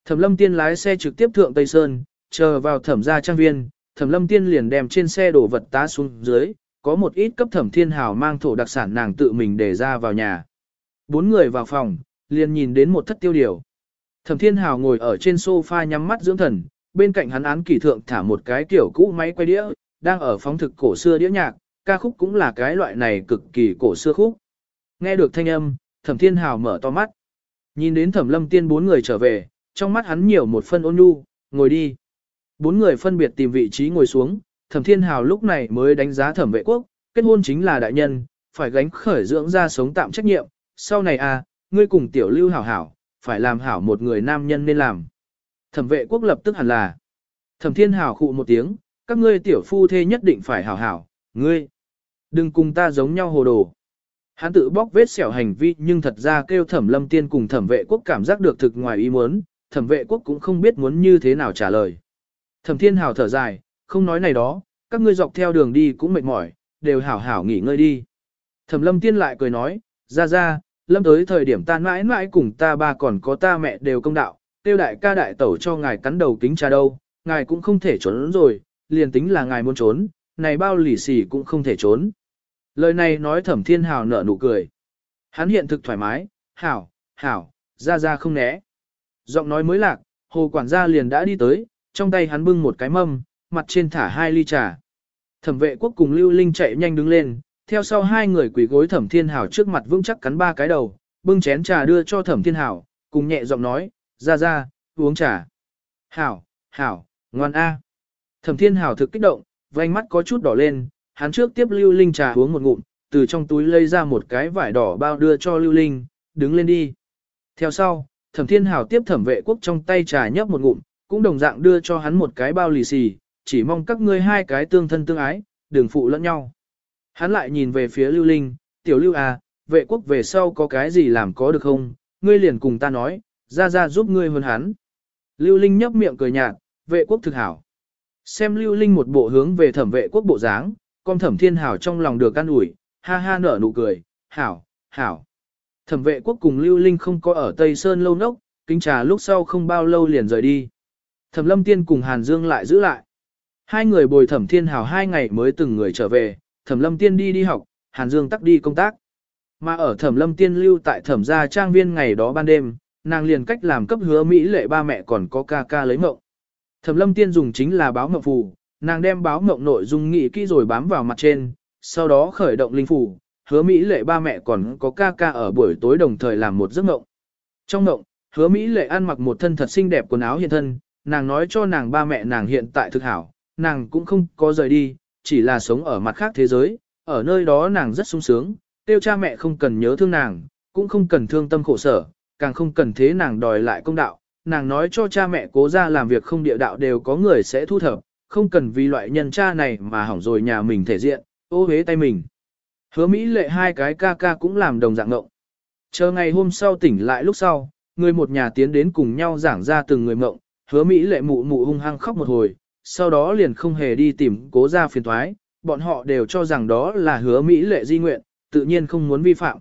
Thẩm Lâm Tiên lái xe trực tiếp thượng Tây Sơn, chờ vào thẩm gia trang viên, Thẩm Lâm Tiên liền đem trên xe đổ vật tá xuống dưới, có một ít cấp Thẩm Thiên Hào mang thổ đặc sản nàng tự mình để ra vào nhà. Bốn người vào phòng, liền nhìn đến một thất tiêu điều. Thẩm Thiên Hào ngồi ở trên sofa nhắm mắt dưỡng thần, bên cạnh hắn án kỷ thượng thả một cái kiểu cũ máy quay đĩa, đang ở phóng thực cổ xưa đĩa nhạc, ca khúc cũng là cái loại này cực kỳ cổ xưa khúc. Nghe được thanh âm, Thẩm Thiên Hào mở to mắt. Nhìn đến Thẩm Lâm Tiên bốn người trở về, trong mắt hắn nhiều một phân ôn nhu, ngồi đi. Bốn người phân biệt tìm vị trí ngồi xuống, Thẩm Thiên Hào lúc này mới đánh giá Thẩm Vệ Quốc, kết hôn chính là đại nhân, phải gánh khởi dưỡng ra sống tạm trách nhiệm, sau này à, ngươi cùng tiểu lưu hảo hảo, phải làm hảo một người nam nhân nên làm. Thẩm vệ quốc lập tức hẳn là. Thẩm thiên hảo khụ một tiếng, các ngươi tiểu phu thê nhất định phải hảo hảo, ngươi. Đừng cùng ta giống nhau hồ đồ. Hắn tự bóc vết xẻo hành vi nhưng thật ra kêu thẩm lâm tiên cùng thẩm vệ quốc cảm giác được thực ngoài ý muốn, thẩm vệ quốc cũng không biết muốn như thế nào trả lời. Thẩm thiên hảo thở dài, không nói này đó, các ngươi dọc theo đường đi cũng mệt mỏi, đều hảo hảo nghỉ ngơi đi. Thẩm lâm tiên lại cười nói, ra ra, lâm tới thời điểm ta mãi mãi cùng ta ba còn có ta mẹ đều công đạo, tiêu đại ca đại tẩu cho ngài cắn đầu kính trà đâu, ngài cũng không thể trốn rồi, liền tính là ngài muốn trốn, này bao lì xì cũng không thể trốn. Lời này nói thẩm thiên hào nở nụ cười. Hắn hiện thực thoải mái, hảo, hảo, ra ra không né. Giọng nói mới lạc, hồ quản gia liền đã đi tới, trong tay hắn bưng một cái mâm, mặt trên thả hai ly trà. Thẩm vệ quốc cùng Lưu Linh chạy nhanh đứng lên, theo sau hai người quỳ gối thẩm thiên hảo trước mặt vững chắc cắn ba cái đầu, bưng chén trà đưa cho thẩm thiên hảo, cùng nhẹ giọng nói, ra ra, uống trà. Hảo, hảo, ngoan a. Thẩm thiên hảo thực kích động, vành mắt có chút đỏ lên, hắn trước tiếp lưu linh trà uống một ngụm, từ trong túi lấy ra một cái vải đỏ bao đưa cho lưu linh, đứng lên đi. Theo sau, thẩm thiên hảo tiếp thẩm vệ quốc trong tay trà nhấp một ngụm, cũng đồng dạng đưa cho hắn một cái bao lì xì, chỉ mong các ngươi hai cái tương thân tương ái, đừng phụ lẫn nhau. Hắn lại nhìn về phía Lưu Linh, tiểu Lưu à, vệ quốc về sau có cái gì làm có được không, ngươi liền cùng ta nói, ra ra giúp ngươi hơn hắn. Lưu Linh nhấp miệng cười nhạt, vệ quốc thực hảo. Xem Lưu Linh một bộ hướng về thẩm vệ quốc bộ dáng, con thẩm thiên hảo trong lòng được an ủi, ha ha nở nụ cười, hảo, hảo. Thẩm vệ quốc cùng Lưu Linh không có ở Tây Sơn lâu nốc, kính trà lúc sau không bao lâu liền rời đi. Thẩm lâm tiên cùng Hàn Dương lại giữ lại. Hai người bồi thẩm thiên hảo hai ngày mới từng người trở về, thẩm lâm tiên đi đi học, Hàn Dương tắc đi công tác. Mà ở thẩm lâm tiên lưu tại thẩm gia trang viên ngày đó ban đêm, nàng liền cách làm cấp hứa Mỹ lệ ba mẹ còn có ca ca lấy mộng. Thẩm lâm tiên dùng chính là báo mộng phù, nàng đem báo mộng nội dung nghị kỹ rồi bám vào mặt trên, sau đó khởi động linh phủ, hứa Mỹ lệ ba mẹ còn có ca ca ở buổi tối đồng thời làm một giấc mộng. Trong mộng, hứa Mỹ lệ ăn mặc một thân thật xinh đẹp quần áo hiện thân, nàng nói cho nàng ba mẹ nàng hiện tại thực hảo, nàng cũng không có rời đi, chỉ là sống ở mặt khác thế giới, ở nơi đó nàng rất sung sướng, tiêu cha mẹ không cần nhớ thương nàng, cũng không cần thương tâm khổ sở, càng không cần thế nàng đòi lại công đạo, nàng nói cho cha mẹ cố ra làm việc không địa đạo đều có người sẽ thu thập, không cần vì loại nhân cha này mà hỏng rồi nhà mình thể diện, ô hế tay mình. Hứa Mỹ lệ hai cái ca ca cũng làm đồng dạng ngộng. Chờ ngày hôm sau tỉnh lại lúc sau, người một nhà tiến đến cùng nhau giảng ra từng người mộng, hứa Mỹ lệ mụ mụ hung hăng khóc một hồi, sau đó liền không hề đi tìm cố ra phiền thoái, bọn họ đều cho rằng đó là hứa Mỹ lệ di nguyện, tự nhiên không muốn vi phạm.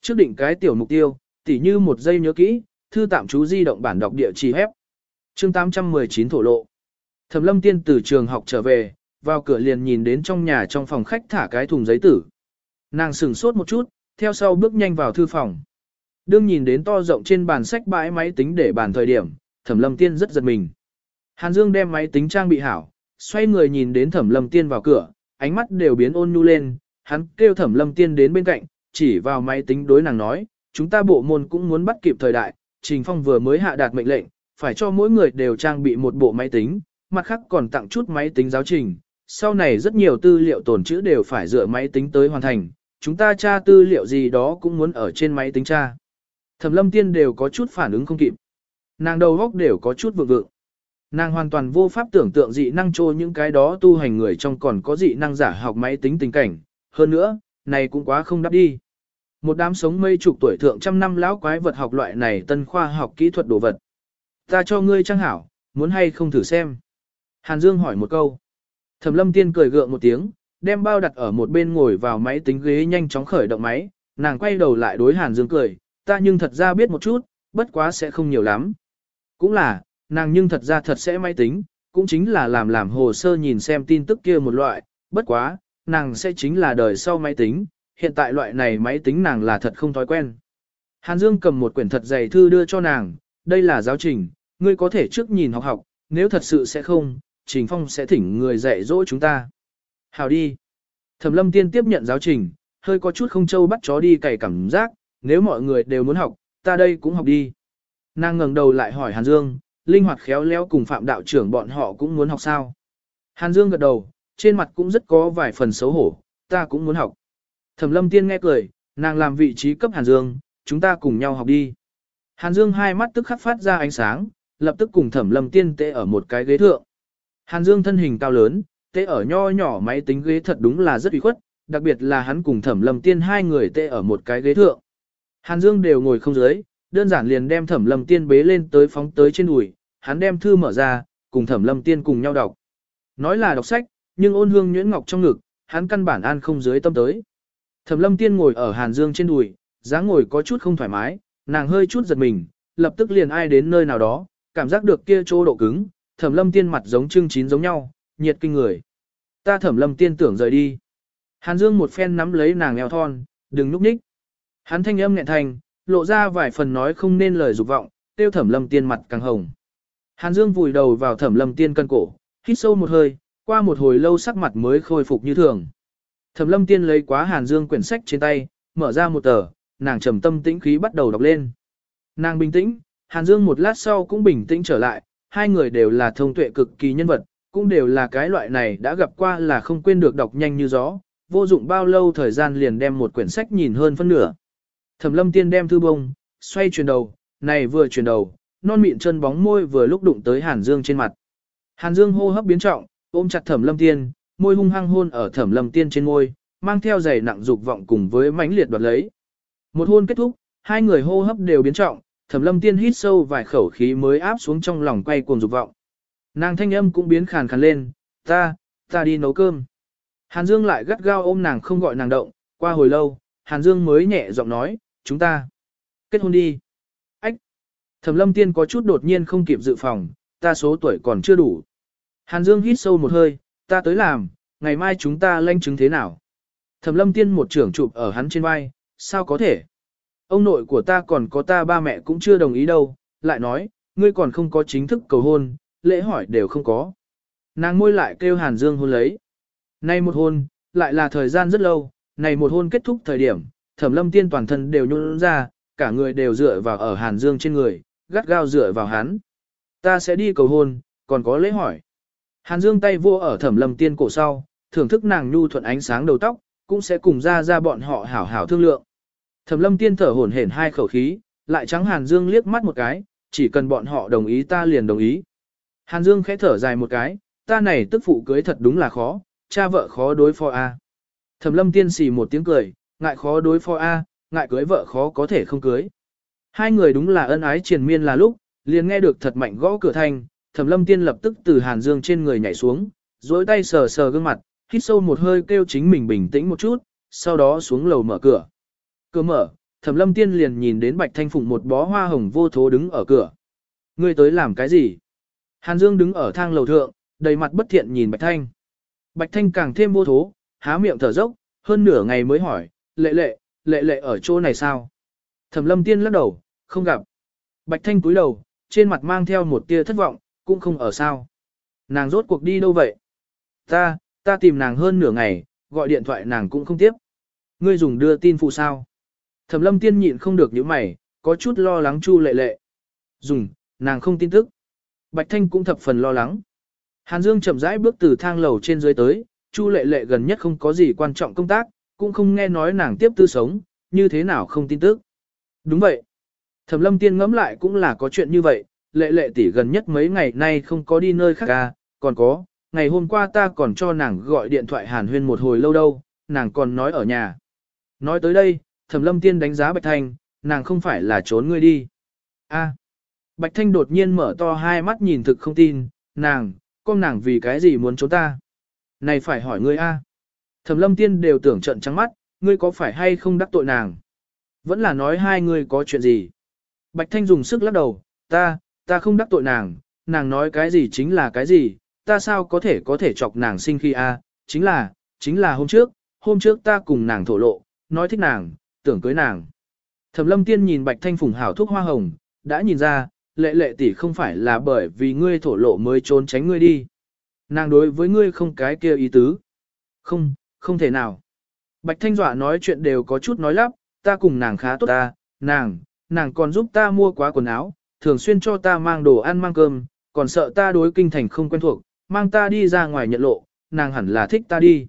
Trước định cái tiểu mục tiêu, tỉ như một giây nhớ kỹ, thư tạm chú di động bản đọc địa chỉ hép. chương 819 thổ lộ. Thẩm lâm tiên từ trường học trở về, vào cửa liền nhìn đến trong nhà trong phòng khách thả cái thùng giấy tử. Nàng sửng sốt một chút, theo sau bước nhanh vào thư phòng. Đương nhìn đến to rộng trên bàn sách bãi máy tính để bàn thời điểm, thẩm lâm tiên rất giật mình. Hàn Dương đem máy tính trang bị hảo, xoay người nhìn đến thẩm lâm tiên vào cửa, ánh mắt đều biến ôn nhu lên, hắn kêu thẩm lâm tiên đến bên cạnh, chỉ vào máy tính đối nàng nói, chúng ta bộ môn cũng muốn bắt kịp thời đại, Trình Phong vừa mới hạ đạt mệnh lệnh, phải cho mỗi người đều trang bị một bộ máy tính, mặt khác còn tặng chút máy tính giáo trình, sau này rất nhiều tư liệu tồn trữ đều phải dựa máy tính tới hoàn thành, chúng ta tra tư liệu gì đó cũng muốn ở trên máy tính tra. Thẩm lâm tiên đều có chút phản ứng không kịp. Nàng đầu góc đều có chút vượng vượng. Nàng hoàn toàn vô pháp tưởng tượng dị năng trô những cái đó tu hành người trong còn có dị năng giả học máy tính tình cảnh. Hơn nữa, này cũng quá không đáp đi. Một đám sống mây chục tuổi thượng trăm năm lão quái vật học loại này tân khoa học kỹ thuật đồ vật. Ta cho ngươi trang hảo, muốn hay không thử xem. Hàn Dương hỏi một câu. Thẩm lâm tiên cười gượng một tiếng, đem bao đặt ở một bên ngồi vào máy tính ghế nhanh chóng khởi động máy, nàng quay đầu lại đối Hàn Dương cười, ta nhưng thật ra biết một chút, bất quá sẽ không nhiều lắm. Cũng là, nàng nhưng thật ra thật sẽ máy tính, cũng chính là làm làm hồ sơ nhìn xem tin tức kia một loại, bất quá, nàng sẽ chính là đời sau máy tính, hiện tại loại này máy tính nàng là thật không thói quen. Hàn Dương cầm một quyển thật dày thư đưa cho nàng, đây là giáo trình, ngươi có thể trước nhìn học học, nếu thật sự sẽ không, Trình Phong sẽ thỉnh người dạy dỗ chúng ta. Hào đi. Thẩm lâm tiên tiếp nhận giáo trình, hơi có chút không châu bắt chó đi cày cảm giác, nếu mọi người đều muốn học, ta đây cũng học đi. Nàng ngẩng đầu lại hỏi Hàn Dương, linh hoạt khéo léo cùng phạm đạo trưởng bọn họ cũng muốn học sao. Hàn Dương gật đầu, trên mặt cũng rất có vài phần xấu hổ, ta cũng muốn học. Thẩm lâm tiên nghe cười, nàng làm vị trí cấp Hàn Dương, chúng ta cùng nhau học đi. Hàn Dương hai mắt tức khắc phát ra ánh sáng, lập tức cùng thẩm lâm tiên tệ ở một cái ghế thượng. Hàn Dương thân hình cao lớn, tê ở nho nhỏ máy tính ghế thật đúng là rất uy khuất, đặc biệt là hắn cùng thẩm lâm tiên hai người tê ở một cái ghế thượng. Hàn Dương đều ngồi không dưới, đơn giản liền đem thẩm lâm tiên bế lên tới phóng tới trên đùi, hắn đem thư mở ra, cùng thẩm lâm tiên cùng nhau đọc. Nói là đọc sách, nhưng ôn hương nhuyễn ngọc trong ngực, hắn căn bản an không dưới tâm tới. Thẩm lâm tiên ngồi ở Hàn Dương trên đùi, dáng ngồi có chút không thoải mái, nàng hơi chút giật mình, lập tức liền ai đến nơi nào đó, cảm giác được kia chỗ độ cứng, thẩm lâm tiên mặt giống trưng chín giống nhau, nhiệt kinh người. Ta thẩm lâm tiên tưởng rời đi. Hàn Dương một phen nắm lấy nàng eo thon, đừng núp ních. Hắn thanh âm nhẹ thành, lộ ra vài phần nói không nên lời dục vọng, tiêu thẩm lâm tiên mặt càng hồng. Hàn Dương vùi đầu vào thẩm lâm tiên cân cổ, hít sâu một hơi, qua một hồi lâu sắc mặt mới khôi phục như thường. Thẩm lâm tiên lấy quá Hàn Dương quyển sách trên tay, mở ra một tờ, nàng trầm tâm tĩnh khí bắt đầu đọc lên. Nàng bình tĩnh, Hàn Dương một lát sau cũng bình tĩnh trở lại, hai người đều là thông tuệ cực kỳ nhân vật, cũng đều là cái loại này đã gặp qua là không quên được đọc nhanh như gió, vô dụng bao lâu thời gian liền đem một quyển sách nhìn hơn phân nửa. Thẩm lâm tiên đem thư bông, xoay chuyển đầu, này vừa chuyển đầu, non mịn chân bóng môi vừa lúc đụng tới Hàn Dương trên mặt. Hàn Dương hô hấp biến trọng, ôm chặt Thẩm Lâm Tiên, môi hung hăng hôn ở Thẩm Lâm Tiên trên môi, mang theo dày nặng dục vọng cùng với mãnh liệt đoạt lấy. Một hôn kết thúc, hai người hô hấp đều biến trọng, Thẩm Lâm Tiên hít sâu vài khẩu khí mới áp xuống trong lòng quay cuồng dục vọng. Nàng thanh âm cũng biến khàn khàn lên, "Ta, ta đi nấu cơm." Hàn Dương lại gắt gao ôm nàng không gọi nàng động, qua hồi lâu, Hàn Dương mới nhẹ giọng nói, "Chúng ta kết hôn đi." Ách. Thẩm Lâm Tiên có chút đột nhiên không kịp dự phòng, ta số tuổi còn chưa đủ. Hàn Dương hít sâu một hơi, ta tới làm, ngày mai chúng ta lanh chứng thế nào? Thẩm Lâm Tiên một trưởng chụp ở hắn trên vai, sao có thể? Ông nội của ta còn có ta ba mẹ cũng chưa đồng ý đâu, lại nói, ngươi còn không có chính thức cầu hôn, lễ hỏi đều không có. Nàng môi lại kêu Hàn Dương hôn lấy. Nay một hôn, lại là thời gian rất lâu, này một hôn kết thúc thời điểm, thẩm lâm tiên toàn thân đều nhún ra, cả người đều dựa vào ở Hàn Dương trên người, gắt gao dựa vào hắn. Ta sẽ đi cầu hôn, còn có lễ hỏi. Hàn Dương tay vô ở thẩm lâm tiên cổ sau, thưởng thức nàng nhu thuận ánh sáng đầu tóc, cũng sẽ cùng ra ra bọn họ hảo hảo thương lượng. Thẩm lâm tiên thở hổn hển hai khẩu khí, lại trắng Hàn Dương liếc mắt một cái, chỉ cần bọn họ đồng ý ta liền đồng ý. Hàn Dương khẽ thở dài một cái, ta này tức phụ cưới thật đúng là khó, cha vợ khó đối phó A. Thẩm lâm tiên xì một tiếng cười, ngại khó đối phó A, ngại cưới vợ khó có thể không cưới. Hai người đúng là ân ái triền miên là lúc, liền nghe được thật mạnh gõ cửa thanh, Thẩm Lâm Tiên lập tức từ Hàn Dương trên người nhảy xuống, duỗi tay sờ sờ gương mặt, hít sâu một hơi kêu chính mình bình tĩnh một chút, sau đó xuống lầu mở cửa. Cửa mở, Thẩm Lâm Tiên liền nhìn đến Bạch Thanh Phụng một bó hoa hồng vô thố đứng ở cửa. Ngươi tới làm cái gì? Hàn Dương đứng ở thang lầu thượng, đầy mặt bất thiện nhìn Bạch Thanh. Bạch Thanh càng thêm vô thố, há miệng thở dốc, hơn nửa ngày mới hỏi, lệ lệ, lệ lệ ở chỗ này sao? Thẩm lâm tiên lắc đầu, không gặp. Bạch Thanh cúi đầu, trên mặt mang theo một tia thất vọng, cũng không ở sao. Nàng rốt cuộc đi đâu vậy? Ta, ta tìm nàng hơn nửa ngày, gọi điện thoại nàng cũng không tiếp. Ngươi dùng đưa tin phụ sao? Thẩm lâm tiên nhịn không được những mày, có chút lo lắng chu lệ lệ. Dùng, nàng không tin tức. Bạch Thanh cũng thập phần lo lắng. Hàn Dương chậm rãi bước từ thang lầu trên dưới tới, Chu Lệ Lệ gần nhất không có gì quan trọng công tác, cũng không nghe nói nàng tiếp tư sống, như thế nào không tin tức. Đúng vậy. Thẩm Lâm Tiên ngẫm lại cũng là có chuyện như vậy, Lệ Lệ tỷ gần nhất mấy ngày nay không có đi nơi khác à, còn có, ngày hôm qua ta còn cho nàng gọi điện thoại Hàn Huyên một hồi lâu đâu, nàng còn nói ở nhà. Nói tới đây, Thẩm Lâm Tiên đánh giá Bạch Thanh, nàng không phải là trốn ngươi đi. A. Bạch Thanh đột nhiên mở to hai mắt nhìn thực không tin, nàng, con nàng vì cái gì muốn trốn ta? Này phải hỏi ngươi a. Thẩm lâm tiên đều tưởng trận trắng mắt, ngươi có phải hay không đắc tội nàng? Vẫn là nói hai ngươi có chuyện gì? Bạch Thanh dùng sức lắc đầu, ta, ta không đắc tội nàng, nàng nói cái gì chính là cái gì, ta sao có thể có thể chọc nàng sinh khi a? chính là, chính là hôm trước, hôm trước ta cùng nàng thổ lộ, nói thích nàng, tưởng cưới nàng. Thẩm lâm tiên nhìn Bạch Thanh phùng hảo thuốc hoa hồng, đã nhìn ra, lệ lệ tỷ không phải là bởi vì ngươi thổ lộ mới trốn tránh ngươi đi. Nàng đối với ngươi không cái kia ý tứ. Không, không thể nào. Bạch Thanh Dọa nói chuyện đều có chút nói lắp, ta cùng nàng khá tốt ta, nàng, nàng còn giúp ta mua quá quần áo, thường xuyên cho ta mang đồ ăn mang cơm, còn sợ ta đối kinh thành không quen thuộc, mang ta đi ra ngoài nhận lộ, nàng hẳn là thích ta đi.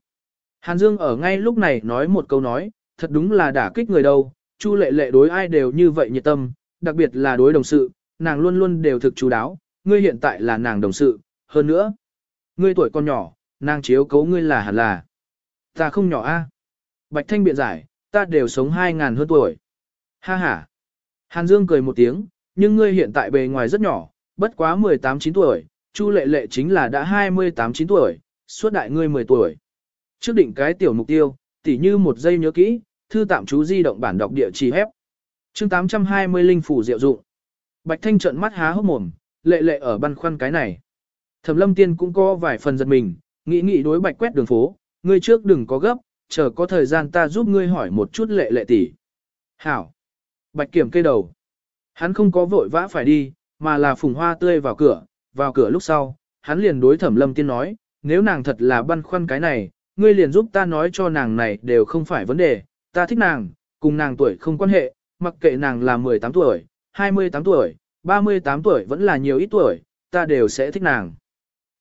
Hàn Dương ở ngay lúc này nói một câu nói, thật đúng là đả kích người đâu, Chu lệ lệ đối ai đều như vậy nhiệt tâm, đặc biệt là đối đồng sự, nàng luôn luôn đều thực chú đáo, ngươi hiện tại là nàng đồng sự, hơn nữa. Ngươi tuổi còn nhỏ, nàng chiếu cấu ngươi là hẳn là. Ta không nhỏ a. Bạch Thanh biện giải, ta đều sống hai ngàn hơn tuổi. Ha ha. Hàn Dương cười một tiếng, nhưng ngươi hiện tại bề ngoài rất nhỏ, bất quá 18-9 tuổi, Chu lệ lệ chính là đã 28-9 tuổi, suốt đại ngươi 10 tuổi. Trước định cái tiểu mục tiêu, tỉ như một giây nhớ kỹ, thư tạm chú di động bản đọc địa chỉ hép. chương 820 linh phủ diệu dụng. Bạch Thanh trợn mắt há hốc mồm, lệ lệ ở băn khoăn cái này. Thẩm lâm tiên cũng có vài phần giật mình, nghĩ nghĩ đối bạch quét đường phố, ngươi trước đừng có gấp, chờ có thời gian ta giúp ngươi hỏi một chút lệ lệ tỷ. Hảo. Bạch kiểm cây đầu. Hắn không có vội vã phải đi, mà là phùng hoa tươi vào cửa, vào cửa lúc sau, hắn liền đối thẩm lâm tiên nói, nếu nàng thật là băn khoăn cái này, ngươi liền giúp ta nói cho nàng này đều không phải vấn đề, ta thích nàng, cùng nàng tuổi không quan hệ, mặc kệ nàng là 18 tuổi, 28 tuổi, 38 tuổi vẫn là nhiều ít tuổi, ta đều sẽ thích nàng.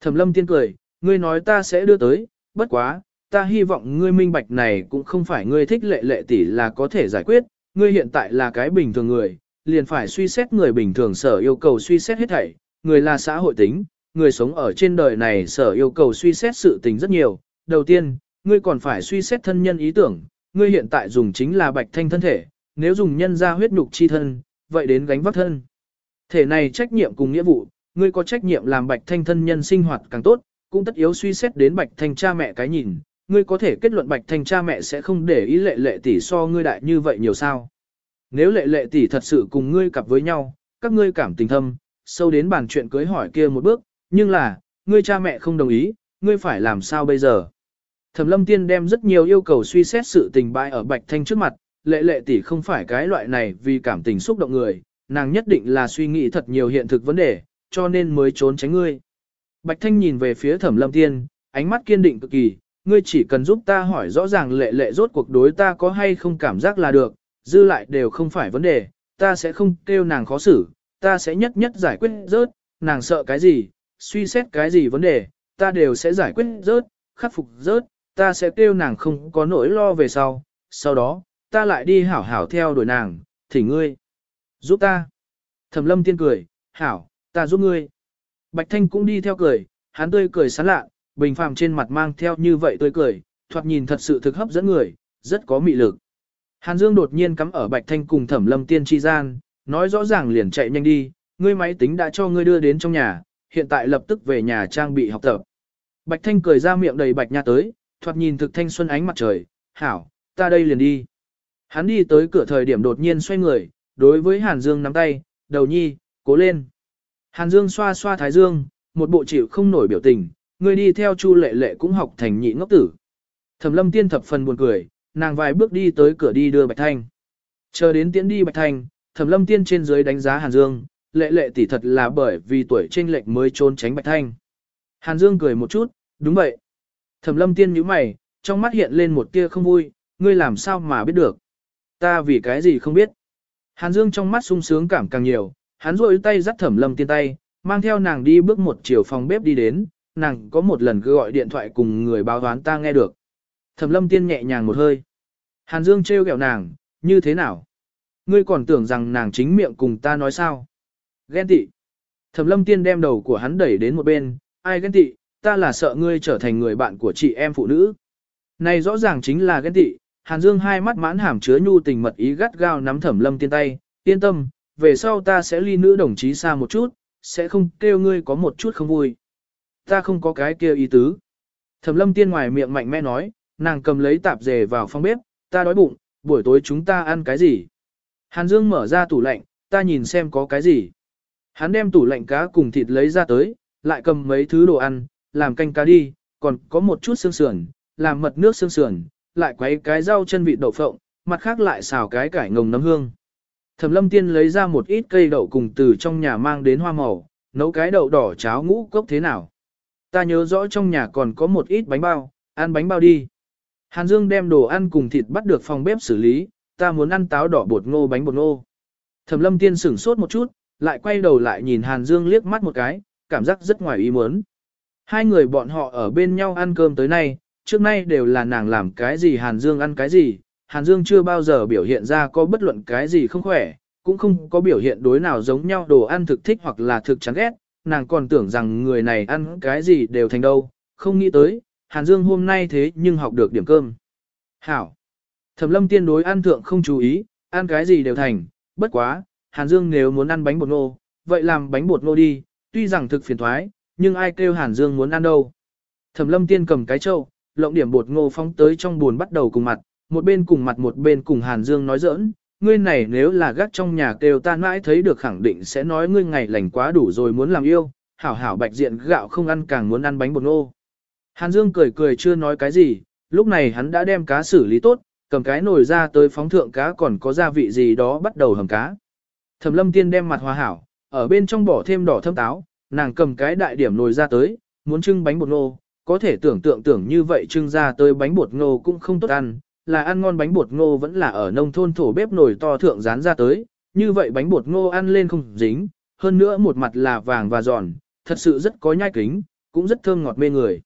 Thẩm lâm tiên cười, ngươi nói ta sẽ đưa tới, bất quá, ta hy vọng ngươi minh bạch này cũng không phải ngươi thích lệ lệ tỷ là có thể giải quyết, ngươi hiện tại là cái bình thường người, liền phải suy xét người bình thường sở yêu cầu suy xét hết thảy, người là xã hội tính, người sống ở trên đời này sở yêu cầu suy xét sự tình rất nhiều, đầu tiên, ngươi còn phải suy xét thân nhân ý tưởng, ngươi hiện tại dùng chính là bạch thanh thân thể, nếu dùng nhân ra huyết nhục chi thân, vậy đến gánh vác thân. Thể này trách nhiệm cùng nghĩa vụ, ngươi có trách nhiệm làm bạch thanh thân nhân sinh hoạt càng tốt, cũng tất yếu suy xét đến bạch thanh cha mẹ cái nhìn, ngươi có thể kết luận bạch thanh cha mẹ sẽ không để ý lệ lệ tỷ so ngươi đại như vậy nhiều sao. Nếu lệ lệ tỷ thật sự cùng ngươi cặp với nhau, các ngươi cảm tình thâm, sâu đến bàn chuyện cưới hỏi kia một bước, nhưng là, ngươi cha mẹ không đồng ý, ngươi phải làm sao bây giờ? Thẩm lâm tiên đem rất nhiều yêu cầu suy xét sự tình bại ở bạch thanh trước mặt, lệ lệ tỷ không phải cái loại này vì cảm tình xúc động người, nàng nhất định là suy nghĩ thật nhiều hiện thực vấn đề, cho nên mới trốn tránh ngươi. Bạch Thanh nhìn về phía thẩm lâm tiên, ánh mắt kiên định cực kỳ, ngươi chỉ cần giúp ta hỏi rõ ràng lệ lệ rốt cuộc đối ta có hay không cảm giác là được, dư lại đều không phải vấn đề, ta sẽ không kêu nàng khó xử, ta sẽ nhất nhất giải quyết rớt, nàng sợ cái gì, suy xét cái gì vấn đề, ta đều sẽ giải quyết rớt, khắc phục rớt, ta sẽ kêu nàng không có nỗi lo về sau, sau đó, ta lại đi hảo hảo theo đuổi nàng, thì ngươi, giúp ta. Thẩm lâm tiên cười, hảo, ta giúp ngươi. Bạch Thanh cũng đi theo cười, hắn tươi cười sán lạ, bình phàm trên mặt mang theo như vậy tươi cười, thoạt nhìn thật sự thực hấp dẫn người, rất có mị lực. Hàn Dương đột nhiên cắm ở Bạch Thanh cùng Thẩm Lâm Tiên chi gian, nói rõ ràng liền chạy nhanh đi, ngươi máy tính đã cho ngươi đưa đến trong nhà, hiện tại lập tức về nhà trang bị học tập. Bạch Thanh cười ra miệng đầy bạch nha tới, thoạt nhìn thực thanh xuân ánh mặt trời, hảo, ta đây liền đi. Hắn đi tới cửa thời điểm đột nhiên xoay người, đối với Hàn Dương nắm tay, đầu nhi, cố lên. Hàn Dương xoa xoa thái dương, một bộ chịu không nổi biểu tình, người đi theo Chu Lệ Lệ cũng học thành nhị ngốc tử. Thẩm Lâm Tiên thập phần buồn cười, nàng vài bước đi tới cửa đi đưa Bạch Thanh. Chờ đến tiễn đi Bạch Thanh, Thẩm Lâm Tiên trên dưới đánh giá Hàn Dương, lệ lệ tỷ thật là bởi vì tuổi trên lệch mới trốn tránh Bạch Thanh. Hàn Dương cười một chút, đúng vậy. Thẩm Lâm Tiên nhíu mày, trong mắt hiện lên một tia không vui, ngươi làm sao mà biết được? Ta vì cái gì không biết? Hàn Dương trong mắt sung sướng cảm càng nhiều, hắn rôi tay dắt Thẩm Lâm Tiên tay, mang theo nàng đi bước một chiều phòng bếp đi đến, nàng có một lần cứ gọi điện thoại cùng người báo đoán ta nghe được. Thẩm Lâm Tiên nhẹ nhàng một hơi. Hàn Dương trêu ghẹo nàng, như thế nào? Ngươi còn tưởng rằng nàng chính miệng cùng ta nói sao? Ghen tị. Thẩm lâm tiên đem đầu của hắn đẩy đến một bên, ai ghen tị, ta là sợ ngươi trở thành người bạn của chị em phụ nữ. Này rõ ràng chính là ghen tị, Hàn Dương hai mắt mãn hàm chứa nhu tình mật ý gắt gao nắm thẩm lâm tiên tay, yên tâm, về sau ta sẽ ly nữ đồng chí xa một chút, sẽ không kêu ngươi có một chút không vui. Ta không có cái kia ý tứ. Thẩm lâm tiên ngoài miệng mạnh mẽ nói, nàng cầm lấy tạp dề vào phòng bếp, ta đói bụng, buổi tối chúng ta ăn cái gì? Hàn Dương mở ra tủ lạnh, ta nhìn xem có cái gì. Hắn đem tủ lạnh cá cùng thịt lấy ra tới, lại cầm mấy thứ đồ ăn, làm canh cá đi, còn có một chút xương sườn, làm mật nước xương sườn, lại quấy cái rau chân vịt đậu phộng, mặt khác lại xào cái cải ngồng nấm hương. Thẩm lâm tiên lấy ra một ít cây đậu cùng từ trong nhà mang đến hoa màu, nấu cái đậu đỏ cháo ngũ cốc thế nào. Ta nhớ rõ trong nhà còn có một ít bánh bao, ăn bánh bao đi. Hàn Dương đem đồ ăn cùng thịt bắt được phòng bếp xử lý, ta muốn ăn táo đỏ bột ngô bánh bột ngô. Thẩm lâm tiên sửng sốt một chút, lại quay đầu lại nhìn Hàn Dương liếc mắt một cái, cảm giác rất ngoài ý muốn. Hai người bọn họ ở bên nhau ăn cơm tới nay, trước nay đều là nàng làm cái gì Hàn Dương ăn cái gì, Hàn Dương chưa bao giờ biểu hiện ra có bất luận cái gì không khỏe, cũng không có biểu hiện đối nào giống nhau đồ ăn thực thích hoặc là thực chán ghét, nàng còn tưởng rằng người này ăn cái gì đều thành đâu, không nghĩ tới, Hàn Dương hôm nay thế nhưng học được điểm cơm. Hảo! Thẩm lâm tiên đối ăn thượng không chú ý, ăn cái gì đều thành, bất quá, Hàn Dương nếu muốn ăn bánh bột ngô, vậy làm bánh bột ngô đi, tuy rằng thực phiền thoái, nhưng ai kêu Hàn Dương muốn ăn đâu. Thẩm lâm tiên cầm cái trâu, lộng điểm bột ngô phóng tới trong buồn bắt đầu cùng mặt, một bên cùng mặt một bên cùng Hàn Dương nói giỡn, ngươi này nếu là gác trong nhà kêu ta mãi thấy được khẳng định sẽ nói ngươi ngày lành quá đủ rồi muốn làm yêu, hảo hảo bạch diện gạo không ăn càng muốn ăn bánh bột ngô. Hàn Dương cười cười chưa nói cái gì, lúc này hắn đã đem cá xử lý tốt, cầm cái nồi ra tới phóng thượng cá còn có gia vị gì đó bắt đầu hầm cá. Thẩm lâm tiên đem mặt hòa hảo, ở bên trong bỏ thêm đỏ thâm táo, nàng cầm cái đại điểm nồi ra tới, muốn trưng bánh bột ngô, có thể tưởng tượng tưởng như vậy trưng ra tới bánh bột ngô cũng không tốt ăn, là ăn ngon bánh bột ngô vẫn là ở nông thôn thổ bếp nồi to thượng rán ra tới, như vậy bánh bột ngô ăn lên không dính, hơn nữa một mặt là vàng và giòn, thật sự rất có nhai kính, cũng rất thơm ngọt mê người.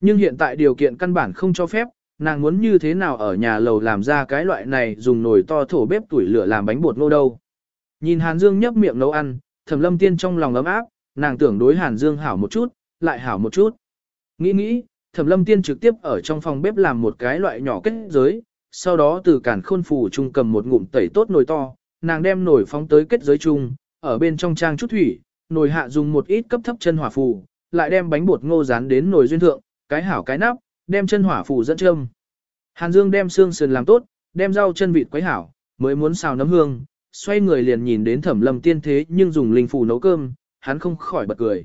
Nhưng hiện tại điều kiện căn bản không cho phép, nàng muốn như thế nào ở nhà lầu làm ra cái loại này dùng nồi to thổ bếp tuổi lửa làm bánh bột ngô đâu. Nhìn Hàn Dương nhấp miệng nấu ăn, Thẩm Lâm Tiên trong lòng ấm áp, nàng tưởng đối Hàn Dương hảo một chút, lại hảo một chút. Nghĩ nghĩ, Thẩm Lâm Tiên trực tiếp ở trong phòng bếp làm một cái loại nhỏ kết giới, sau đó từ cản khôn phủ trung cầm một ngụm tẩy tốt nồi to, nàng đem nồi phóng tới kết giới chung, ở bên trong trang chút thủy, nồi hạ dùng một ít cấp thấp chân hỏa phù, lại đem bánh bột ngô dán đến nồi duyên thượng, cái hảo cái nắp, đem chân hỏa phù dẫn châm. Hàn Dương đem xương sườn làm tốt, đem rau chân vịt quấy hảo, mới muốn xào nấm hương, xoay người liền nhìn đến thẩm lâm tiên thế nhưng dùng linh phù nấu cơm, hắn không khỏi bật cười.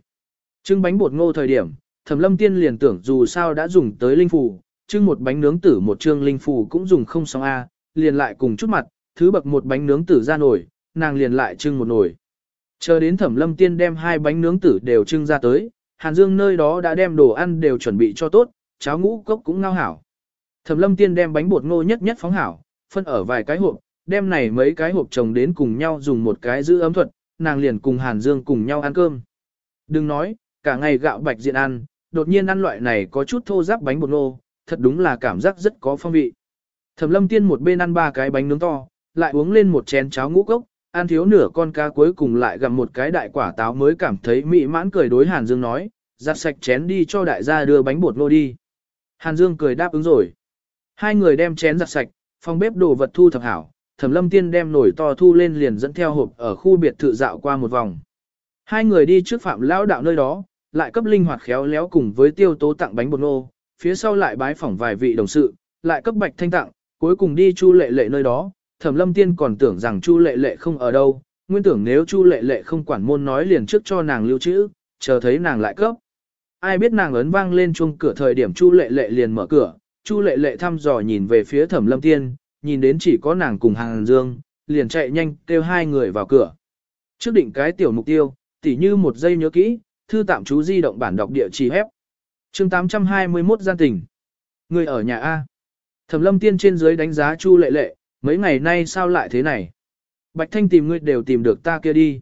Trưng bánh bột ngô thời điểm, thẩm lâm tiên liền tưởng dù sao đã dùng tới linh phù, trưng một bánh nướng tử một trương linh phù cũng dùng không xong A, liền lại cùng chút mặt, thứ bậc một bánh nướng tử ra nổi, nàng liền lại trưng một nồi. Chờ đến thẩm lâm tiên đem hai bánh nướng tử đều trưng ra tới, Hàn Dương nơi đó đã đem đồ ăn đều chuẩn bị cho tốt, cháo ngũ cốc cũng ngao hảo. Thẩm lâm tiên đem bánh bột ngô nhất nhất phóng hảo, phân ở vài cái hộp, đem này mấy cái hộp chồng đến cùng nhau dùng một cái giữ ấm thuật, nàng liền cùng Hàn Dương cùng nhau ăn cơm. Đừng nói, cả ngày gạo bạch diện ăn, đột nhiên ăn loại này có chút thô ráp bánh bột nô thật đúng là cảm giác rất có phong vị. Thẩm lâm tiên một bên ăn ba cái bánh nướng to, lại uống lên một chén cháo ngũ cốc, ăn thiếu nửa con cá cuối cùng lại gặm một cái đại quả táo mới cảm thấy mị mãn cười đối Hàn Dương nói, giặt sạch chén đi cho đại gia đưa bánh bột nô đi. Hàn Dương cười đáp ứng rồi. Hai người đem chén giặt sạch, phòng bếp đồ vật thu thập hảo, Thẩm Lâm Tiên đem nồi to thu lên liền dẫn theo hộp ở khu biệt thự dạo qua một vòng. Hai người đi trước phạm lão đạo nơi đó, lại cấp linh hoạt khéo léo cùng với tiêu tố tặng bánh bột nô, phía sau lại bái phỏng vài vị đồng sự, lại cấp bạch thanh tặng, cuối cùng đi Chu Lệ Lệ nơi đó. Thẩm Lâm Tiên còn tưởng rằng Chu Lệ Lệ không ở đâu, nguyên tưởng nếu Chu Lệ Lệ không quản môn nói liền trước cho nàng lưu trữ, chờ thấy nàng lại cấp. Ai biết nàng ấn vang lên chuông cửa thời điểm Chu Lệ Lệ liền mở cửa, Chu Lệ Lệ thăm dò nhìn về phía Thẩm Lâm Tiên, nhìn đến chỉ có nàng cùng Hàng Dương, liền chạy nhanh kêu hai người vào cửa. Trước định cái tiểu mục tiêu, tỉ như một giây nhớ kỹ, thư tạm chú di động bản đọc địa chỉ hép. chương 821 gian tình. Người ở nhà A. Thẩm lâm tiên trên dưới đánh giá Chu lệ lệ, mấy ngày nay sao lại thế này? Bạch Thanh tìm ngươi đều tìm được ta kia đi.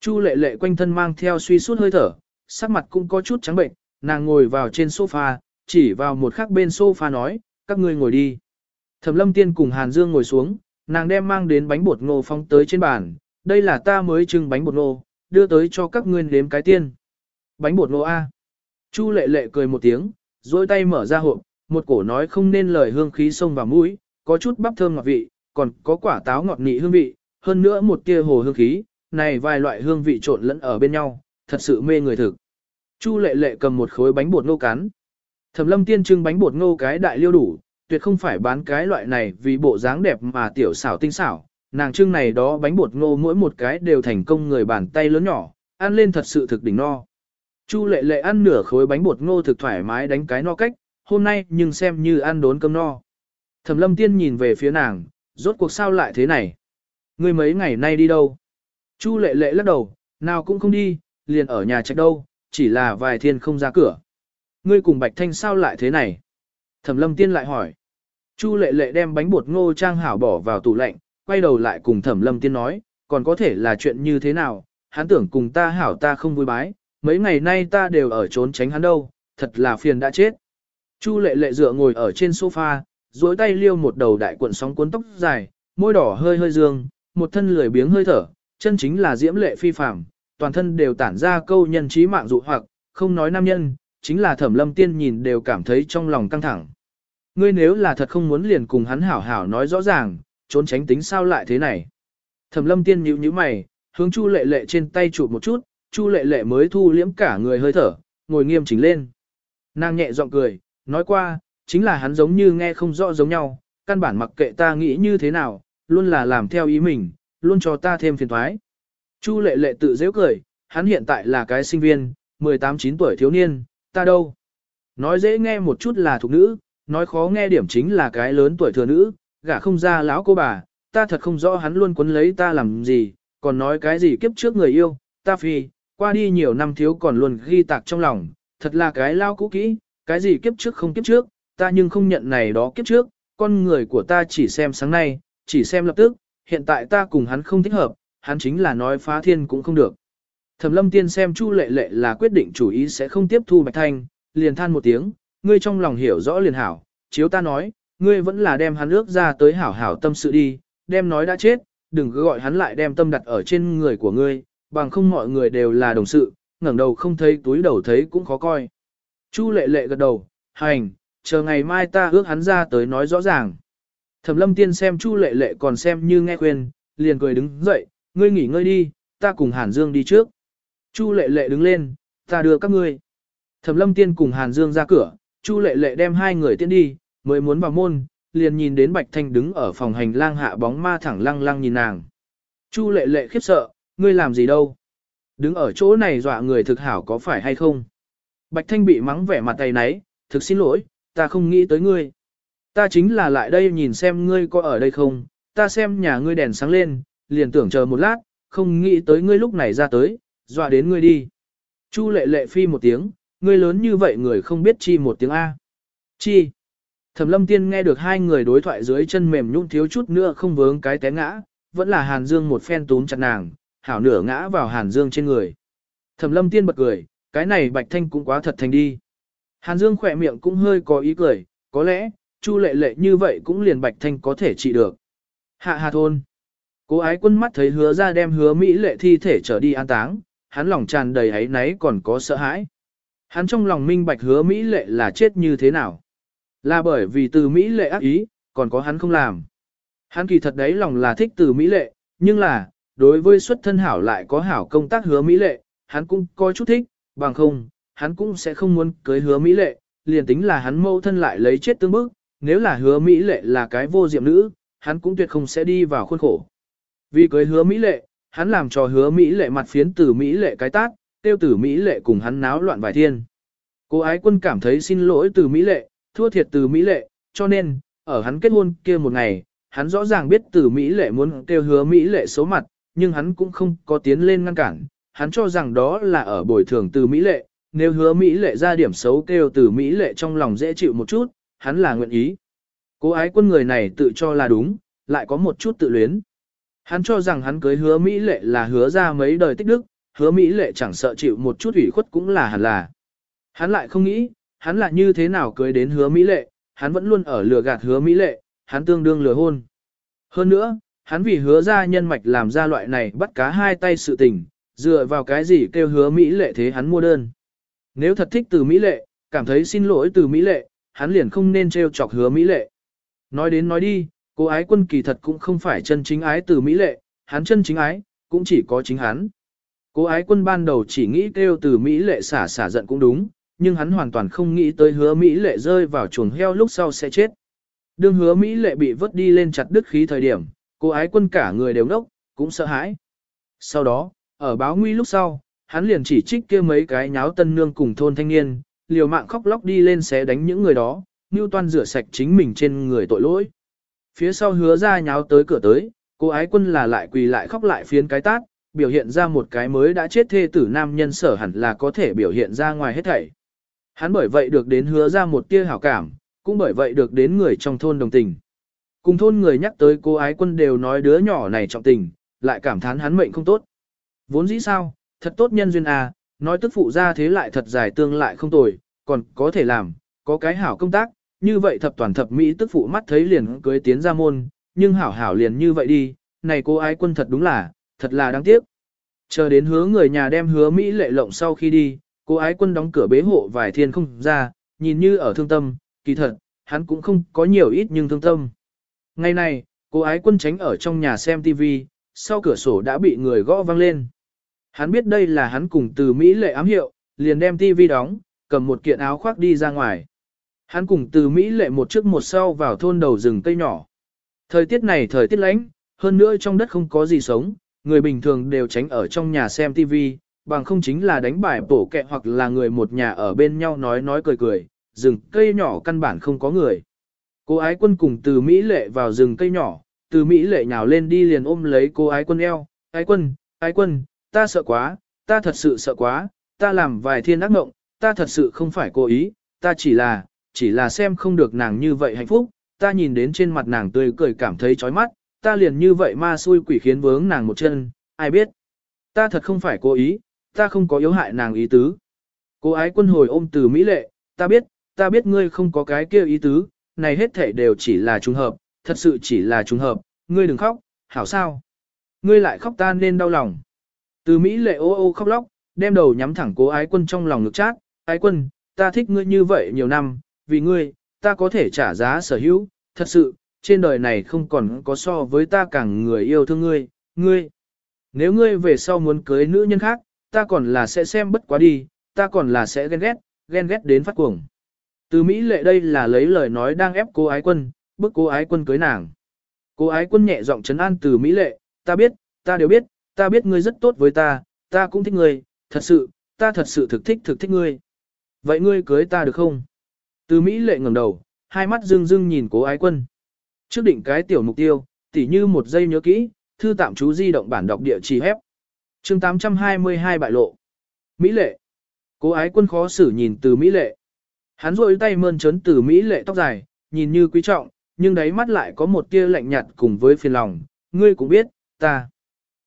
Chu lệ lệ quanh thân mang theo suy suốt hơi thở, sắc mặt cũng có chút trắng bệnh, nàng ngồi vào trên sofa, chỉ vào một khắc bên sofa nói, các ngươi ngồi đi. Thẩm lâm tiên cùng Hàn Dương ngồi xuống, nàng đem mang đến bánh bột ngô phong tới trên bàn, đây là ta mới trưng bánh bột ngô, đưa tới cho các ngươi nếm cái tiên. Bánh bột ngô A. Chu lệ lệ cười một tiếng, dôi tay mở ra hộp, một cổ nói không nên lời hương khí sông vào mũi, có chút bắp thơm ngọt vị, còn có quả táo ngọt nị hương vị, hơn nữa một tia hồ hương khí, này vài loại hương vị trộn lẫn ở bên nhau, thật sự mê người thực. Chu lệ lệ cầm một khối bánh bột ngô cắn. Thẩm lâm tiên trưng bánh bột ngô cái đại liêu đủ, tuyệt không phải bán cái loại này vì bộ dáng đẹp mà tiểu xảo tinh xảo. Nàng trưng này đó bánh bột ngô mỗi một cái đều thành công người bàn tay lớn nhỏ, ăn lên thật sự thực đỉnh no. Chu lệ lệ ăn nửa khối bánh bột ngô thực thoải mái đánh cái no cách, hôm nay nhưng xem như ăn đốn cơm no. Thẩm lâm tiên nhìn về phía nàng, rốt cuộc sao lại thế này? Ngươi mấy ngày nay đi đâu? Chu lệ lệ lắc đầu, nào cũng không đi, liền ở nhà trạch đâu, chỉ là vài thiên không ra cửa. Ngươi cùng Bạch Thanh sao lại thế này? Thẩm lâm tiên lại hỏi. Chu lệ lệ đem bánh bột ngô trang hảo bỏ vào tủ lạnh, quay đầu lại cùng thẩm lâm tiên nói, còn có thể là chuyện như thế nào, hắn tưởng cùng ta hảo ta không vui bái, mấy ngày nay ta đều ở trốn tránh hắn đâu, thật là phiền đã chết. Chu lệ lệ dựa ngồi ở trên sofa, duỗi tay liêu một đầu đại cuộn sóng cuốn tóc dài, môi đỏ hơi hơi dương, một thân lười biếng hơi thở, chân chính là diễm lệ phi phàm, toàn thân đều tản ra câu nhân trí mạng dụ hoặc, không nói nam nhân, chính là thẩm lâm tiên nhìn đều cảm thấy trong lòng căng thẳng. Ngươi nếu là thật không muốn liền cùng hắn hảo hảo nói rõ ràng, trốn tránh tính sao lại thế này. Thẩm lâm tiên nhíu nhíu mày, hướng chu lệ lệ trên tay chụp một chút, chu lệ lệ mới thu liễm cả người hơi thở, ngồi nghiêm chỉnh lên. Nàng nhẹ giọng cười, nói qua, chính là hắn giống như nghe không rõ giống nhau, căn bản mặc kệ ta nghĩ như thế nào, luôn là làm theo ý mình, luôn cho ta thêm phiền thoái. Chu lệ lệ tự dễ cười, hắn hiện tại là cái sinh viên, 18-9 tuổi thiếu niên, ta đâu. Nói dễ nghe một chút là thục nữ, nói khó nghe điểm chính là cái lớn tuổi thừa nữ, gả không ra lão cô bà, ta thật không rõ hắn luôn quấn lấy ta làm gì, còn nói cái gì kiếp trước người yêu, ta phi, qua đi nhiều năm thiếu còn luôn ghi tạc trong lòng, thật là cái lao cũ kỹ, cái gì kiếp trước không kiếp trước, ta nhưng không nhận này đó kiếp trước, con người của ta chỉ xem sáng nay, chỉ xem lập tức, hiện tại ta cùng hắn không thích hợp, hắn chính là nói phá thiên cũng không được. Thẩm lâm tiên xem Chu lệ lệ là quyết định chủ ý sẽ không tiếp thu Bạch Thanh, liền than một tiếng, ngươi trong lòng hiểu rõ liền hảo, chiếu ta nói, ngươi vẫn là đem hắn ước ra tới hảo hảo tâm sự đi, đem nói đã chết, đừng cứ gọi hắn lại đem tâm đặt ở trên người của ngươi, bằng không mọi người đều là đồng sự, ngẩng đầu không thấy túi đầu thấy cũng khó coi. Chu lệ lệ gật đầu, hành, chờ ngày mai ta ước hắn ra tới nói rõ ràng. Thẩm lâm tiên xem Chu lệ lệ còn xem như nghe khuyên, liền cười đứng dậy, ngươi nghỉ ngơi đi, ta cùng Hàn Dương đi trước. Chu lệ lệ đứng lên, ta đưa các ngươi. Thẩm lâm tiên cùng Hàn Dương ra cửa, Chu lệ lệ đem hai người tiến đi, mới muốn vào môn, liền nhìn đến Bạch Thanh đứng ở phòng hành lang hạ bóng ma thẳng lăng lăng nhìn nàng. Chu lệ lệ khiếp sợ, ngươi làm gì đâu? Đứng ở chỗ này dọa người thực hảo có phải hay không? Bạch Thanh bị mắng vẻ mặt tay náy, thực xin lỗi, ta không nghĩ tới ngươi. Ta chính là lại đây nhìn xem ngươi có ở đây không, ta xem nhà ngươi đèn sáng lên, liền tưởng chờ một lát, không nghĩ tới ngươi lúc này ra tới, dọa đến ngươi đi. Chu lệ lệ phi một tiếng, ngươi lớn như vậy người không biết chi một tiếng A. Chi. Thẩm lâm tiên nghe được hai người đối thoại dưới chân mềm nhũn thiếu chút nữa không vướng cái té ngã, vẫn là Hàn Dương một phen túm chặt nàng, hảo nửa ngã vào Hàn Dương trên người. Thẩm lâm tiên bật cười, cái này Bạch Thanh cũng quá thật thành đi. Hàn Dương khỏe miệng cũng hơi có ý cười, có lẽ, Chu lệ lệ như vậy cũng liền Bạch Thanh có thể trị được. Hạ hà thôn. Cố ái quân mắt thấy hứa ra đem hứa Mỹ lệ thi thể trở đi an táng, hắn lòng tràn đầy ấy náy còn có sợ hãi. Hắn trong lòng minh bạch hứa Mỹ lệ là chết như thế nào. Là bởi vì từ Mỹ lệ ác ý, còn có hắn không làm. Hắn kỳ thật đấy lòng là thích từ Mỹ lệ, nhưng là, đối với xuất thân hảo lại có hảo công tác hứa Mỹ lệ, hắn cũng coi chút thích, bằng không, hắn cũng sẽ không muốn cưới hứa Mỹ lệ, liền tính là hắn mâu thân lại lấy chết tương bức, nếu là hứa Mỹ lệ là cái vô diệm nữ, hắn cũng tuyệt không sẽ đi vào khuôn khổ. Vì cưới hứa Mỹ lệ, hắn làm cho hứa Mỹ lệ mặt phiến từ Mỹ lệ cái tát, tiêu tử Mỹ lệ cùng hắn náo loạn vài thiên. Cô ái quân cảm thấy xin lỗi từ Mỹ lệ, thua thiệt từ Mỹ lệ, cho nên, ở hắn kết hôn kia một ngày, hắn rõ ràng biết từ Mỹ lệ muốn kêu hứa Mỹ lệ xấu mặt, nhưng hắn cũng không có tiến lên ngăn cản, hắn cho rằng đó là ở bồi thường từ Mỹ lệ, nếu hứa Mỹ lệ ra điểm xấu kêu từ Mỹ lệ trong lòng dễ chịu một chút, hắn là nguyện ý. Cô ái quân người này tự cho là đúng, lại có một chút tự luyến. Hắn cho rằng hắn cưới hứa Mỹ lệ là hứa ra mấy đời tích đức, hứa Mỹ lệ chẳng sợ chịu một chút ủy khuất cũng là hẳn là. Hắn lại không nghĩ, hắn lại như thế nào cưới đến hứa Mỹ lệ, hắn vẫn luôn ở lừa gạt hứa Mỹ lệ, hắn tương đương lừa hôn. Hơn nữa, hắn vì hứa ra nhân mạch làm ra loại này bắt cá hai tay sự tình, dựa vào cái gì kêu hứa Mỹ lệ thế hắn mua đơn. Nếu thật thích từ Mỹ lệ, cảm thấy xin lỗi từ Mỹ lệ, hắn liền không nên trêu chọc hứa Mỹ lệ. Nói đến nói đi, cô ái quân kỳ thật cũng không phải chân chính ái từ Mỹ lệ, hắn chân chính ái, cũng chỉ có chính hắn. Cô ái quân ban đầu chỉ nghĩ kêu từ Mỹ lệ xả xả giận cũng đúng, nhưng hắn hoàn toàn không nghĩ tới hứa Mỹ lệ rơi vào chuồng heo lúc sau sẽ chết. Đương hứa Mỹ lệ bị vớt đi lên chặt đứt khí thời điểm, cô ái quân cả người đều ngốc, cũng sợ hãi. Sau đó, ở báo nguy lúc sau, hắn liền chỉ trích kia mấy cái nháo tân nương cùng thôn thanh niên, liều mạng khóc lóc đi lên xé đánh những người đó, như toan rửa sạch chính mình trên người tội lỗi. Phía sau hứa ra nháo tới cửa tới, cô ái quân là lại quỳ lại khóc lại phiến cái tát, biểu hiện ra một cái mới đã chết thê tử nam nhân sở hẳn là có thể biểu hiện ra ngoài hết thảy. Hắn bởi vậy được đến hứa ra một tia hảo cảm, cũng bởi vậy được đến người trong thôn đồng tình. Cùng thôn người nhắc tới cô ái quân đều nói đứa nhỏ này trọng tình, lại cảm thán hắn mệnh không tốt. Vốn dĩ sao, thật tốt nhân duyên à, nói tức phụ ra thế lại thật dài tương lại không tồi, còn có thể làm, có cái hảo công tác, như vậy thập toàn thập mỹ tức phụ mắt thấy liền cưới tiến ra môn, nhưng hảo hảo liền như vậy đi, này cô ái quân thật đúng là, thật là đáng tiếc. Chờ đến hứa người nhà đem hứa Mỹ lệ lộng sau khi đi, cô ái quân đóng cửa bế hộ vài thiên không ra, nhìn như ở thương tâm, kỳ thật, hắn cũng không có nhiều ít nhưng thương tâm. Ngày này, cô ái quân tránh ở trong nhà xem TV, sau cửa sổ đã bị người gõ vang lên. Hắn biết đây là hắn cùng từ Mỹ lệ ám hiệu, liền đem TV đóng, cầm một kiện áo khoác đi ra ngoài. Hắn cùng từ Mỹ lệ một trước một sau vào thôn đầu rừng cây nhỏ. Thời tiết này thời tiết lạnh, hơn nữa trong đất không có gì sống, người bình thường đều tránh ở trong nhà xem TV, bằng không chính là đánh bài bổ kẹ hoặc là người một nhà ở bên nhau nói nói cười cười, rừng cây nhỏ căn bản không có người. Cô ái quân cùng từ Mỹ lệ vào rừng cây nhỏ, từ Mỹ lệ nhào lên đi liền ôm lấy cô ái quân eo, ái quân, ái quân, ta sợ quá, ta thật sự sợ quá, ta làm vài thiên ác mộng, ta thật sự không phải cố ý, ta chỉ là, chỉ là xem không được nàng như vậy hạnh phúc, ta nhìn đến trên mặt nàng tươi cười cảm thấy chói mắt, ta liền như vậy ma xui quỷ khiến vướng nàng một chân, ai biết. Ta thật không phải cố ý, ta không có yếu hại nàng ý tứ. Cô ái quân hồi ôm từ Mỹ lệ, ta biết, ta biết ngươi không có cái kia ý tứ, này hết thể đều chỉ là trùng hợp, thật sự chỉ là trùng hợp, ngươi đừng khóc, hảo sao. Ngươi lại khóc ta nên đau lòng. Từ Mỹ lệ ô ô khóc lóc, đem đầu nhắm thẳng cố ái quân trong lòng ngực chát, ái quân, ta thích ngươi như vậy nhiều năm, vì ngươi, ta có thể trả giá sở hữu, thật sự, trên đời này không còn có so với ta càng người yêu thương ngươi, ngươi. Nếu ngươi về sau muốn cưới nữ nhân khác, ta còn là sẽ xem bất quá đi, ta còn là sẽ ghen ghét, ghen ghét đến phát cuồng. Từ Mỹ lệ đây là lấy lời nói đang ép cô ái quân, bức cô ái quân cưới nàng. Cô ái quân nhẹ giọng trấn an từ Mỹ lệ, ta biết, ta đều biết, ta biết ngươi rất tốt với ta, ta cũng thích ngươi, thật sự, ta thật sự thực thích thực thích ngươi. Vậy ngươi cưới ta được không? Từ Mỹ lệ ngẩng đầu, hai mắt rưng rưng nhìn cố ái quân. Trước định cái tiểu mục tiêu, tỉ như một giây nhớ kỹ, thư tạm chú di động bản đọc địa chỉ hép. chương 822 bại lộ. Mỹ lệ. Cố ái quân khó xử nhìn từ Mỹ lệ. Hắn rôi tay mơn trớn từ Mỹ lệ tóc dài, nhìn như quý trọng, nhưng đáy mắt lại có một tia lạnh nhạt cùng với phiền lòng. Ngươi cũng biết, ta.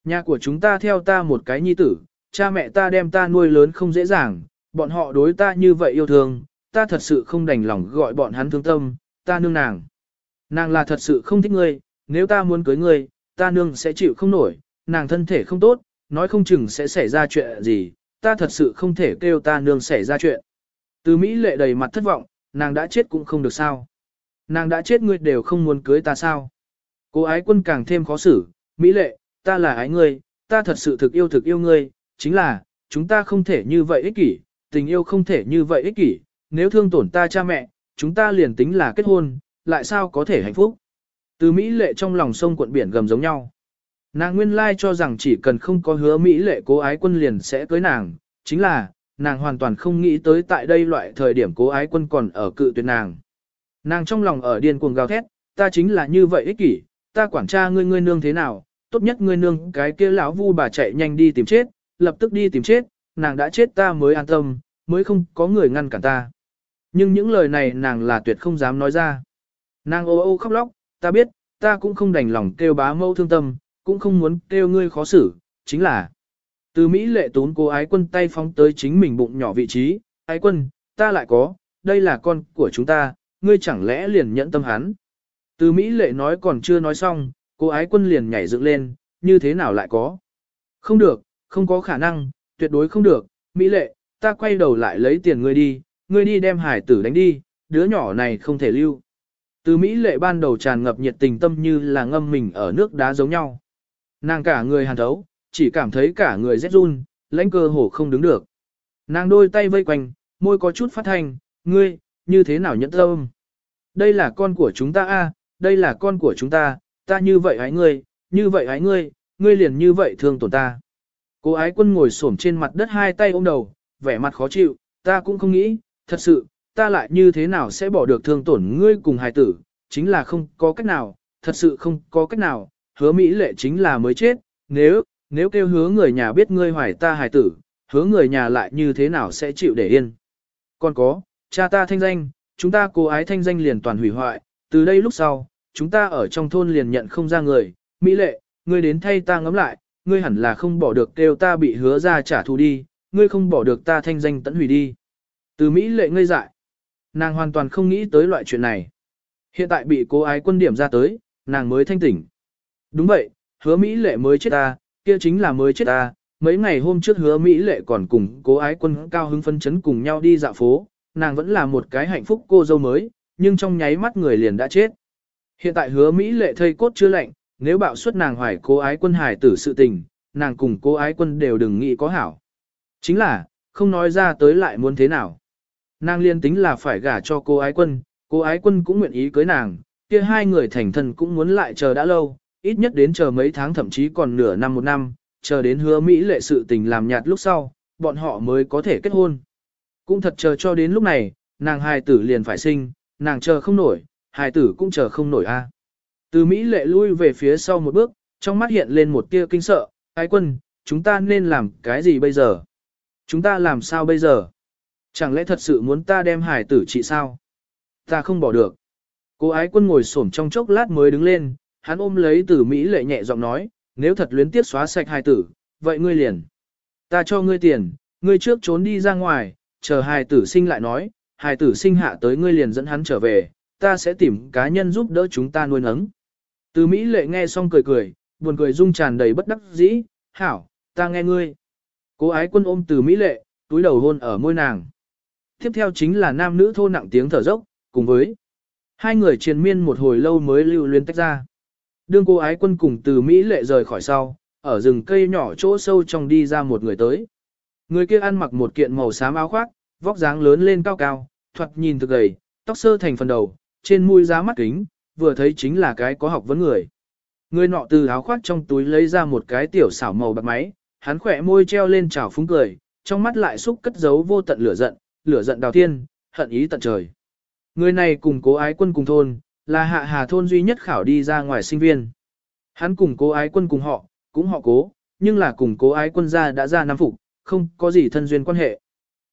Nhà của chúng ta theo ta một cái nhi tử, cha mẹ ta đem ta nuôi lớn không dễ dàng, bọn họ đối ta như vậy yêu thương, ta thật sự không đành lòng gọi bọn hắn thương tâm, ta nương nàng. Nàng là thật sự không thích ngươi, nếu ta muốn cưới ngươi, ta nương sẽ chịu không nổi, nàng thân thể không tốt, nói không chừng sẽ xảy ra chuyện gì, ta thật sự không thể kêu ta nương xảy ra chuyện. Từ Mỹ lệ đầy mặt thất vọng, nàng đã chết cũng không được sao. Nàng đã chết ngươi đều không muốn cưới ta sao. Cô ái quân càng thêm khó xử, Mỹ lệ, ta là ái ngươi, ta thật sự thực yêu thực yêu ngươi, chính là, chúng ta không thể như vậy ích kỷ, tình yêu không thể như vậy ích kỷ, nếu thương tổn ta cha mẹ, chúng ta liền tính là kết hôn, lại sao có thể hạnh phúc. Từ Mỹ lệ trong lòng sông cuộn biển gầm giống nhau. Nàng nguyên lai cho rằng chỉ cần không có hứa Mỹ lệ cố ái quân liền sẽ cưới nàng, chính là, nàng hoàn toàn không nghĩ tới tại đây loại thời điểm cố ái quân còn ở cự tuyệt nàng. Nàng trong lòng ở điên cuồng gào thét, ta chính là như vậy ích kỷ, ta quản tra ngươi ngươi nương thế nào, tốt nhất ngươi nương cái kia lão vu bà chạy nhanh đi tìm chết, lập tức đi tìm chết, nàng đã chết ta mới an tâm, mới không có người ngăn cản ta. Nhưng những lời này nàng là tuyệt không dám nói ra. Nàng ô ô khóc lóc, ta biết, ta cũng không đành lòng kêu bá mâu thương tâm, cũng không muốn kêu ngươi khó xử, chính là. Từ Mỹ lệ tốn cô ái quân tay phóng tới chính mình bụng nhỏ vị trí, ái quân, ta lại có, đây là con của chúng ta, ngươi chẳng lẽ liền nhẫn tâm hắn. Từ Mỹ lệ nói còn chưa nói xong, cô ái quân liền nhảy dựng lên, như thế nào lại có. Không được, không có khả năng, tuyệt đối không được, Mỹ lệ, ta quay đầu lại lấy tiền ngươi đi, ngươi đi đem hải tử đánh đi, đứa nhỏ này không thể lưu. Từ Mỹ lệ ban đầu tràn ngập nhiệt tình tâm như là ngâm mình ở nước đá giống nhau. Nàng cả người hàn thấu, chỉ cảm thấy cả người rét run, lãnh cơ hổ không đứng được. Nàng đôi tay vây quanh, môi có chút phát thanh, ngươi, như thế nào nhẫn tâm? Đây là con của chúng ta a, đây là con của chúng ta, ta như vậy hãy ngươi, như vậy hãy ngươi, ngươi liền như vậy thương tổn ta. Cô ái quân ngồi xổm trên mặt đất hai tay ôm đầu, vẻ mặt khó chịu, ta cũng không nghĩ, thật sự, ta lại như thế nào sẽ bỏ được thương tổn ngươi cùng hài tử, chính là không có cách nào, thật sự không có cách nào, hứa Mỹ lệ chính là mới chết, nếu, nếu kêu hứa người nhà biết ngươi hoài ta hài tử, hứa người nhà lại như thế nào sẽ chịu để yên. Còn có, cha ta thanh danh, chúng ta cố ái thanh danh liền toàn hủy hoại, từ đây lúc sau, chúng ta ở trong thôn liền nhận không ra người, Mỹ lệ, ngươi đến thay ta ngắm lại, ngươi hẳn là không bỏ được kêu ta bị hứa ra trả thù đi, ngươi không bỏ được ta thanh danh tận hủy đi. Từ Mỹ lệ ngây dại, nàng hoàn toàn không nghĩ tới loại chuyện này. Hiện tại bị cố ái quân điểm ra tới, nàng mới thanh tỉnh. Đúng vậy, hứa Mỹ lệ mới chết ta, kia chính là mới chết ta. Mấy ngày hôm trước hứa Mỹ lệ còn cùng cố ái quân cao hứng phân chấn cùng nhau đi dạo phố, nàng vẫn là một cái hạnh phúc cô dâu mới, nhưng trong nháy mắt người liền đã chết. Hiện tại hứa Mỹ lệ thây cốt chưa lạnh, nếu bạo suất nàng hoài cố ái quân hải tử sự tình, nàng cùng cố ái quân đều đừng nghĩ có hảo. Chính là, không nói ra tới lại muốn thế nào. Nàng liên tính là phải gả cho cô ái quân, cô ái quân cũng nguyện ý cưới nàng, kia hai người thành thân cũng muốn lại chờ đã lâu, ít nhất đến chờ mấy tháng thậm chí còn nửa năm một năm, chờ đến hứa Mỹ lệ sự tình làm nhạt lúc sau, bọn họ mới có thể kết hôn. Cũng thật chờ cho đến lúc này, nàng hài tử liền phải sinh, nàng chờ không nổi, hài tử cũng chờ không nổi a. Từ Mỹ lệ lui về phía sau một bước, trong mắt hiện lên một tia kinh sợ, ái quân, chúng ta nên làm cái gì bây giờ? Chúng ta làm sao bây giờ? Chẳng lẽ thật sự muốn ta đem hải tử trị sao? Ta không bỏ được. Cô ái quân ngồi xổm trong chốc lát mới đứng lên, hắn ôm lấy từ Mỹ lệ nhẹ giọng nói, nếu thật luyến tiếc xóa sạch hải tử, vậy ngươi liền. Ta cho ngươi tiền, ngươi trước trốn đi ra ngoài, chờ hải tử sinh lại nói, hải tử sinh hạ tới ngươi liền dẫn hắn trở về, ta sẽ tìm cá nhân giúp đỡ chúng ta nuôi nấng. Từ Mỹ lệ nghe xong cười cười, buồn cười rung tràn đầy bất đắc dĩ, hảo, ta nghe ngươi. Cô ái quân ôm từ Mỹ lệ, túi đầu hôn ở môi nàng. Tiếp theo chính là nam nữ thô nặng tiếng thở dốc, cùng với hai người triền miên một hồi lâu mới lưu luyến tách ra. Đương cô ái quân cùng từ Mỹ lệ rời khỏi sau, ở rừng cây nhỏ chỗ sâu trong đi ra một người tới. Người kia ăn mặc một kiện màu xám áo khoác, vóc dáng lớn lên cao cao, thoạt nhìn thực gầy, tóc sơ thành phần đầu, trên mũi giá mắt kính, vừa thấy chính là cái có học vấn người. Người nọ từ áo khoác trong túi lấy ra một cái tiểu xảo màu bạc máy, hắn khỏe môi treo lên trào phúng cười, trong mắt lại xúc cất giấu vô tận lửa giận, lửa giận đào thiên, hận ý tận trời. Người này cùng cố ái quân cùng thôn, là hạ hà thôn duy nhất khảo đi ra ngoài sinh viên. Hắn cùng cố ái quân cùng họ, cũng họ cố, nhưng là cùng cố ái quân ra đã ra năm phục, không có gì thân duyên quan hệ.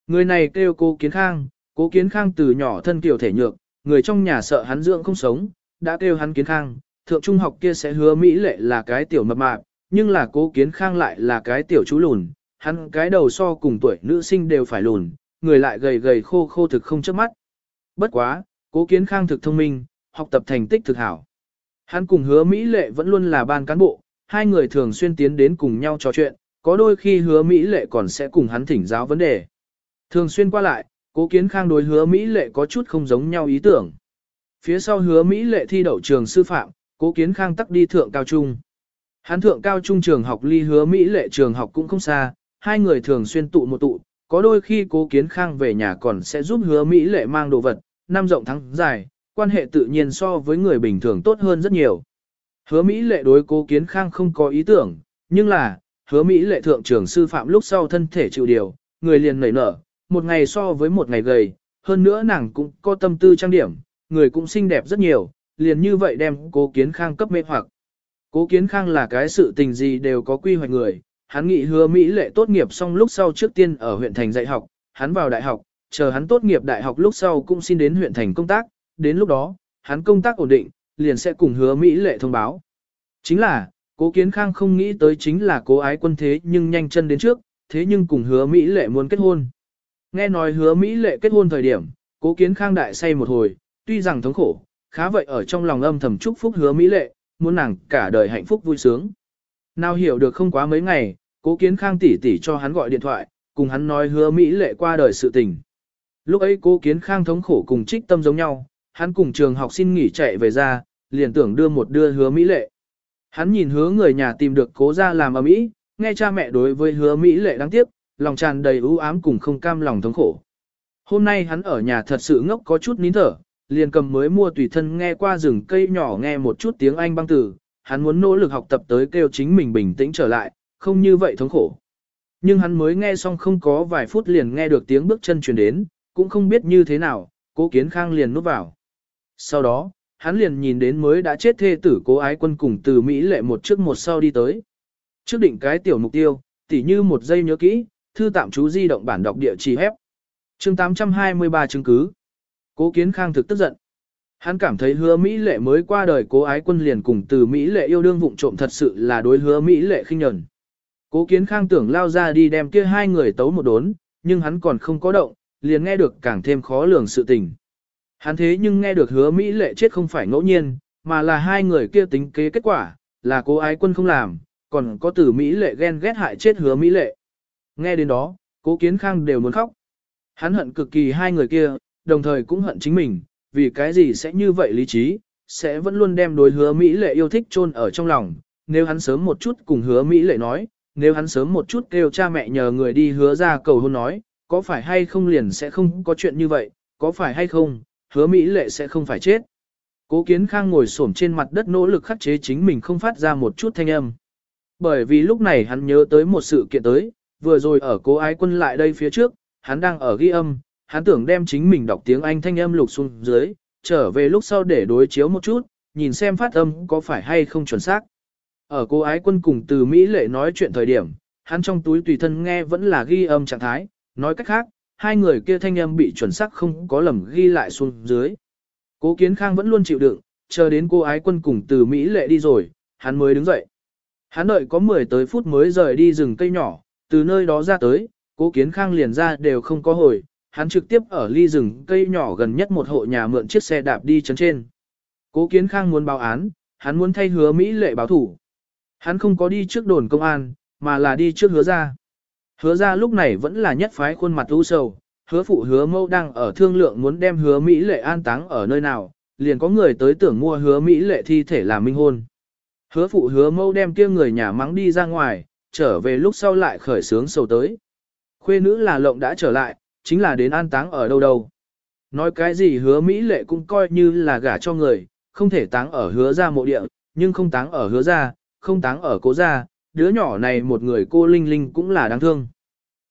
Người này kêu cố kiến khang, cố kiến khang từ nhỏ thân kiểu thể nhược, người trong nhà sợ hắn dưỡng không sống, đã kêu hắn kiến khang, thượng trung học kia sẽ hứa Mỹ lệ là cái tiểu mập mạp, nhưng là cố kiến khang lại là cái tiểu chú lùn, hắn cái đầu so cùng tuổi nữ sinh đều phải lùn, người lại gầy gầy khô khô thực không chớp mắt. Bất quá, cố kiến khang thực thông minh, học tập thành tích thực hảo. Hắn cùng hứa Mỹ lệ vẫn luôn là ban cán bộ, hai người thường xuyên tiến đến cùng nhau trò chuyện, có đôi khi hứa Mỹ lệ còn sẽ cùng hắn thỉnh giáo vấn đề. Thường xuyên qua lại, cố kiến khang đối hứa Mỹ lệ có chút không giống nhau ý tưởng. Phía sau hứa Mỹ lệ thi đậu trường sư phạm, cố kiến khang tắc đi thượng cao trung. Hắn thượng cao trung trường học ly hứa Mỹ lệ trường học cũng không xa, hai người thường xuyên tụ một tụ, có đôi khi cố kiến khang về nhà còn sẽ giúp hứa Mỹ lệ mang đồ vật, năm rộng thắng dài, quan hệ tự nhiên so với người bình thường tốt hơn rất nhiều. Hứa Mỹ lệ đối cố kiến khang không có ý tưởng, nhưng là, hứa Mỹ lệ thượng trưởng sư phạm lúc sau thân thể chịu điều, người liền nảy nở, một ngày so với một ngày gầy, hơn nữa nàng cũng có tâm tư trang điểm, người cũng xinh đẹp rất nhiều, liền như vậy đem cố kiến khang cấp mê hoặc. Cố kiến khang là cái sự tình gì đều có quy hoạch người, hắn nghị hứa Mỹ lệ tốt nghiệp xong lúc sau trước tiên ở huyện thành dạy học, hắn vào đại học, chờ hắn tốt nghiệp đại học lúc sau cũng xin đến huyện thành công tác, đến lúc đó, hắn công tác ổn định, liền sẽ cùng hứa Mỹ lệ thông báo. Chính là, cố kiến khang không nghĩ tới chính là cố ái quân thế nhưng nhanh chân đến trước, thế nhưng cùng hứa Mỹ lệ muốn kết hôn. Nghe nói hứa Mỹ lệ kết hôn thời điểm, cố kiến khang đại say một hồi, tuy rằng thống khổ, khá vậy ở trong lòng âm thầm chúc phúc hứa Mỹ lệ, muốn nàng cả đời hạnh phúc vui sướng. Nào hiểu được không quá mấy ngày, cố kiến khang tỉ tỉ cho hắn gọi điện thoại, cùng hắn nói hứa Mỹ lệ qua đời sự tình. Lúc ấy cố kiến khang thống khổ cùng trích tâm giống nhau, hắn cùng trường học xin nghỉ chạy về ra, liền tưởng đưa một đưa hứa Mỹ lệ. Hắn nhìn hứa người nhà tìm được cố ra làm ở Mỹ, nghe cha mẹ đối với hứa Mỹ lệ đáng tiếc, lòng tràn đầy ưu ám cùng không cam lòng thống khổ. Hôm nay hắn ở nhà thật sự ngốc có chút nín thở, liền cầm mới mua tùy thân nghe qua rừng cây nhỏ nghe một chút tiếng Anh băng từ, hắn muốn nỗ lực học tập tới kêu chính mình bình tĩnh trở lại, không như vậy thống khổ. Nhưng hắn mới nghe xong không có vài phút liền nghe được tiếng bước chân truyền đến, cũng không biết như thế nào, cố kiến khang liền núp vào. Sau đó, hắn liền nhìn đến mới đã chết thê tử cố ái quân cùng từ Mỹ lệ một trước một sau đi tới. Trước định cái tiểu mục tiêu, tỉ như một giây nhớ kỹ, thư tạm chú di động bản đọc địa chỉ hép. chương 823 chứng cứ. Cố kiến khang thực tức giận. Hắn cảm thấy hứa Mỹ lệ mới qua đời cố ái quân liền cùng từ Mỹ lệ yêu đương vụng trộm thật sự là đối hứa Mỹ lệ khinh nhẫn. Cố kiến khang tưởng lao ra đi đem kia hai người tấu một đốn, nhưng hắn còn không có động, liền nghe được càng thêm khó lường sự tình. Hắn thế nhưng nghe được hứa Mỹ lệ chết không phải ngẫu nhiên, mà là hai người kia tính kế kết quả, là cố ái quân không làm, còn có từ Mỹ lệ ghen ghét hại chết hứa Mỹ lệ. Nghe đến đó, cố kiến khang đều muốn khóc. Hắn hận cực kỳ hai người kia, đồng thời cũng hận chính mình, vì cái gì sẽ như vậy lý trí, sẽ vẫn luôn đem đối hứa Mỹ lệ yêu thích chôn ở trong lòng. Nếu hắn sớm một chút cùng hứa Mỹ lệ nói, nếu hắn sớm một chút kêu cha mẹ nhờ người đi hứa ra cầu hôn nói, có phải hay không liền sẽ không có chuyện như vậy, có phải hay không, hứa Mỹ lệ sẽ không phải chết. Cố Kiến Khang ngồi xổm trên mặt đất nỗ lực khắc chế chính mình không phát ra một chút thanh âm. Bởi vì lúc này hắn nhớ tới một sự kiện tới, vừa rồi ở cố ái quân lại đây phía trước, hắn đang ở ghi âm, hắn tưởng đem chính mình đọc tiếng Anh thanh âm lục xuống dưới, trở về lúc sau để đối chiếu một chút, nhìn xem phát âm có phải hay không chuẩn xác. Ở cô ái quân cùng từ Mỹ lệ nói chuyện thời điểm, hắn trong túi tùy thân nghe vẫn là ghi âm trạng thái, nói cách khác, hai người kia thanh âm bị chuẩn xác không có lầm ghi lại xuống dưới. Cố Kiến Khang vẫn luôn chịu đựng, chờ đến cô ái quân cùng từ Mỹ lệ đi rồi, hắn mới đứng dậy. Hắn đợi có 10 tới phút mới rời đi rừng cây nhỏ, từ nơi đó ra tới, cố Kiến Khang liền ra đều không có hồi, hắn trực tiếp ở ly rừng cây nhỏ gần nhất một hộ nhà mượn chiếc xe đạp đi chấn trên. Cố Kiến Khang muốn báo án, hắn muốn thay hứa Mỹ lệ báo thủ. Hắn không có đi trước đồn công an, mà là đi trước hứa ra. Hứa ra lúc này vẫn là nhất phái khuôn mặt u sầu, hứa phụ hứa mâu đang ở thương lượng muốn đem hứa Mỹ lệ an táng ở nơi nào, liền có người tới tưởng mua hứa Mỹ lệ thi thể làm minh hôn. Hứa phụ hứa mâu đem kia người nhà mắng đi ra ngoài, trở về lúc sau lại khởi sướng sầu tới. Khuê nữ là lộng đã trở lại, chính là đến an táng ở đâu đâu. Nói cái gì hứa Mỹ lệ cũng coi như là gả cho người, không thể táng ở hứa ra mộ địa, nhưng không táng ở hứa ra, không táng ở cố gia, đứa nhỏ này một người cô Linh Linh cũng là đáng thương.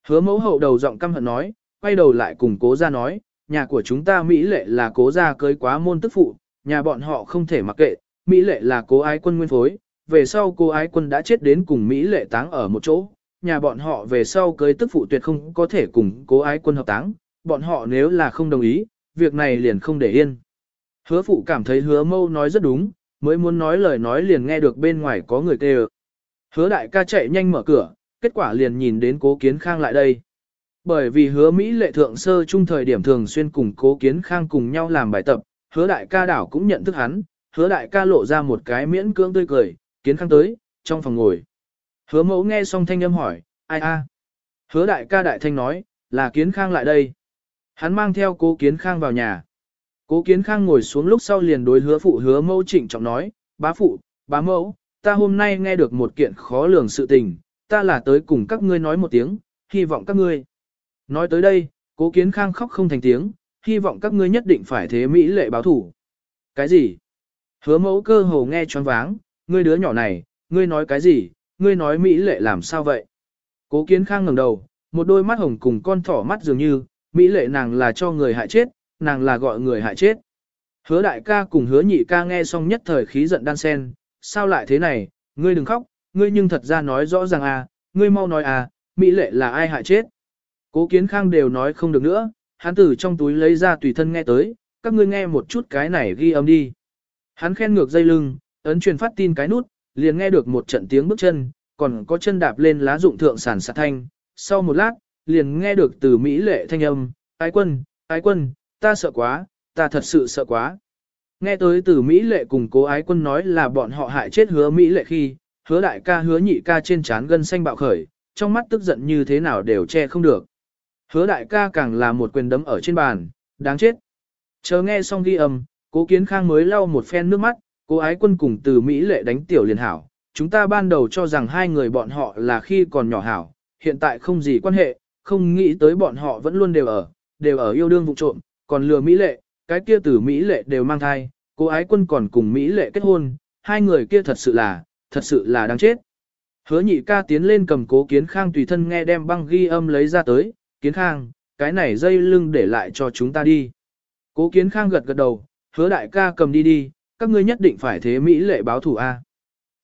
Hứa mẫu hậu đầu giọng căm hận nói, quay đầu lại cùng cố gia nói, nhà của chúng ta Mỹ lệ là cố gia cưới quá môn tức phụ, nhà bọn họ không thể mặc kệ, Mỹ lệ là cố ái quân nguyên phối, về sau cô ái quân đã chết đến cùng Mỹ lệ táng ở một chỗ, nhà bọn họ về sau cưới tức phụ tuyệt không có thể cùng cố ái quân hợp táng, bọn họ nếu là không đồng ý, việc này liền không để yên. Hứa phụ cảm thấy hứa mâu nói rất đúng, mới muốn nói lời nói liền nghe được bên ngoài có người kêu. Hứa đại ca chạy nhanh mở cửa, kết quả liền nhìn đến cố kiến khang lại đây. Bởi vì hứa Mỹ lệ thượng sơ trung thời điểm thường xuyên cùng cố kiến khang cùng nhau làm bài tập, hứa đại ca đảo cũng nhận thức hắn, hứa đại ca lộ ra một cái miễn cưỡng tươi cười, kiến khang tới, trong phòng ngồi. Hứa mẫu nghe xong thanh âm hỏi, ai a? Hứa đại ca đại thanh nói, là kiến khang lại đây. Hắn mang theo cố kiến khang vào nhà. Cố kiến khang ngồi xuống lúc sau liền đối hứa phụ hứa mẫu trịnh trọng nói, bá phụ, bá mẫu, ta hôm nay nghe được một kiện khó lường sự tình, ta là tới cùng các ngươi nói một tiếng, hy vọng các ngươi. Nói tới đây, cố kiến khang khóc không thành tiếng, hy vọng các ngươi nhất định phải thế Mỹ lệ báo thủ. Cái gì? Hứa mẫu cơ hồ nghe choáng váng, ngươi đứa nhỏ này, ngươi nói cái gì, ngươi nói Mỹ lệ làm sao vậy? Cố kiến khang ngẩng đầu, một đôi mắt hồng cùng con thỏ mắt dường như, Mỹ lệ nàng là cho người hại chết, nàng là gọi người hại chết. Hứa đại ca cùng hứa nhị ca nghe xong nhất thời khí giận đan sen, sao lại thế này, ngươi đừng khóc, ngươi nhưng thật ra nói rõ ràng à, ngươi mau nói à, Mỹ lệ là ai hại chết. Cố kiến khang đều nói không được nữa, hắn từ trong túi lấy ra tùy thân nghe tới, các ngươi nghe một chút cái này ghi âm đi. Hắn khen ngược dây lưng, ấn truyền phát tin cái nút, liền nghe được một trận tiếng bước chân, còn có chân đạp lên lá dụng thượng sản sạt thanh. Sau một lát, liền nghe được từ Mỹ lệ thanh âm, ái quân, ái quân, ta sợ quá, ta thật sự sợ quá. Nghe tới từ Mỹ lệ cùng cố ái quân nói là bọn họ hại chết hứa Mỹ lệ khi, hứa đại ca hứa nhị ca trên trán gân xanh bạo khởi, trong mắt tức giận như thế nào đều che không được. Hứa đại ca càng là một quyền đấm ở trên bàn, đáng chết. Chờ nghe xong ghi âm, cố kiến khang mới lau một phen nước mắt, cố ái quân cùng từ Mỹ lệ đánh tiểu liền hảo. Chúng ta ban đầu cho rằng hai người bọn họ là khi còn nhỏ hảo, hiện tại không gì quan hệ, không nghĩ tới bọn họ vẫn luôn đều ở, đều ở yêu đương vụ trộm, còn lừa Mỹ lệ, cái kia từ Mỹ lệ đều mang thai, cố ái quân còn cùng Mỹ lệ kết hôn, hai người kia thật sự là, thật sự là đáng chết. Hứa nhị ca tiến lên cầm cố kiến khang tùy thân nghe đem băng ghi âm lấy ra tới, kiến khang, cái này dây lưng để lại cho chúng ta đi. Cố kiến khang gật gật đầu, hứa đại ca cầm đi đi, các ngươi nhất định phải thế Mỹ lệ báo thủ A.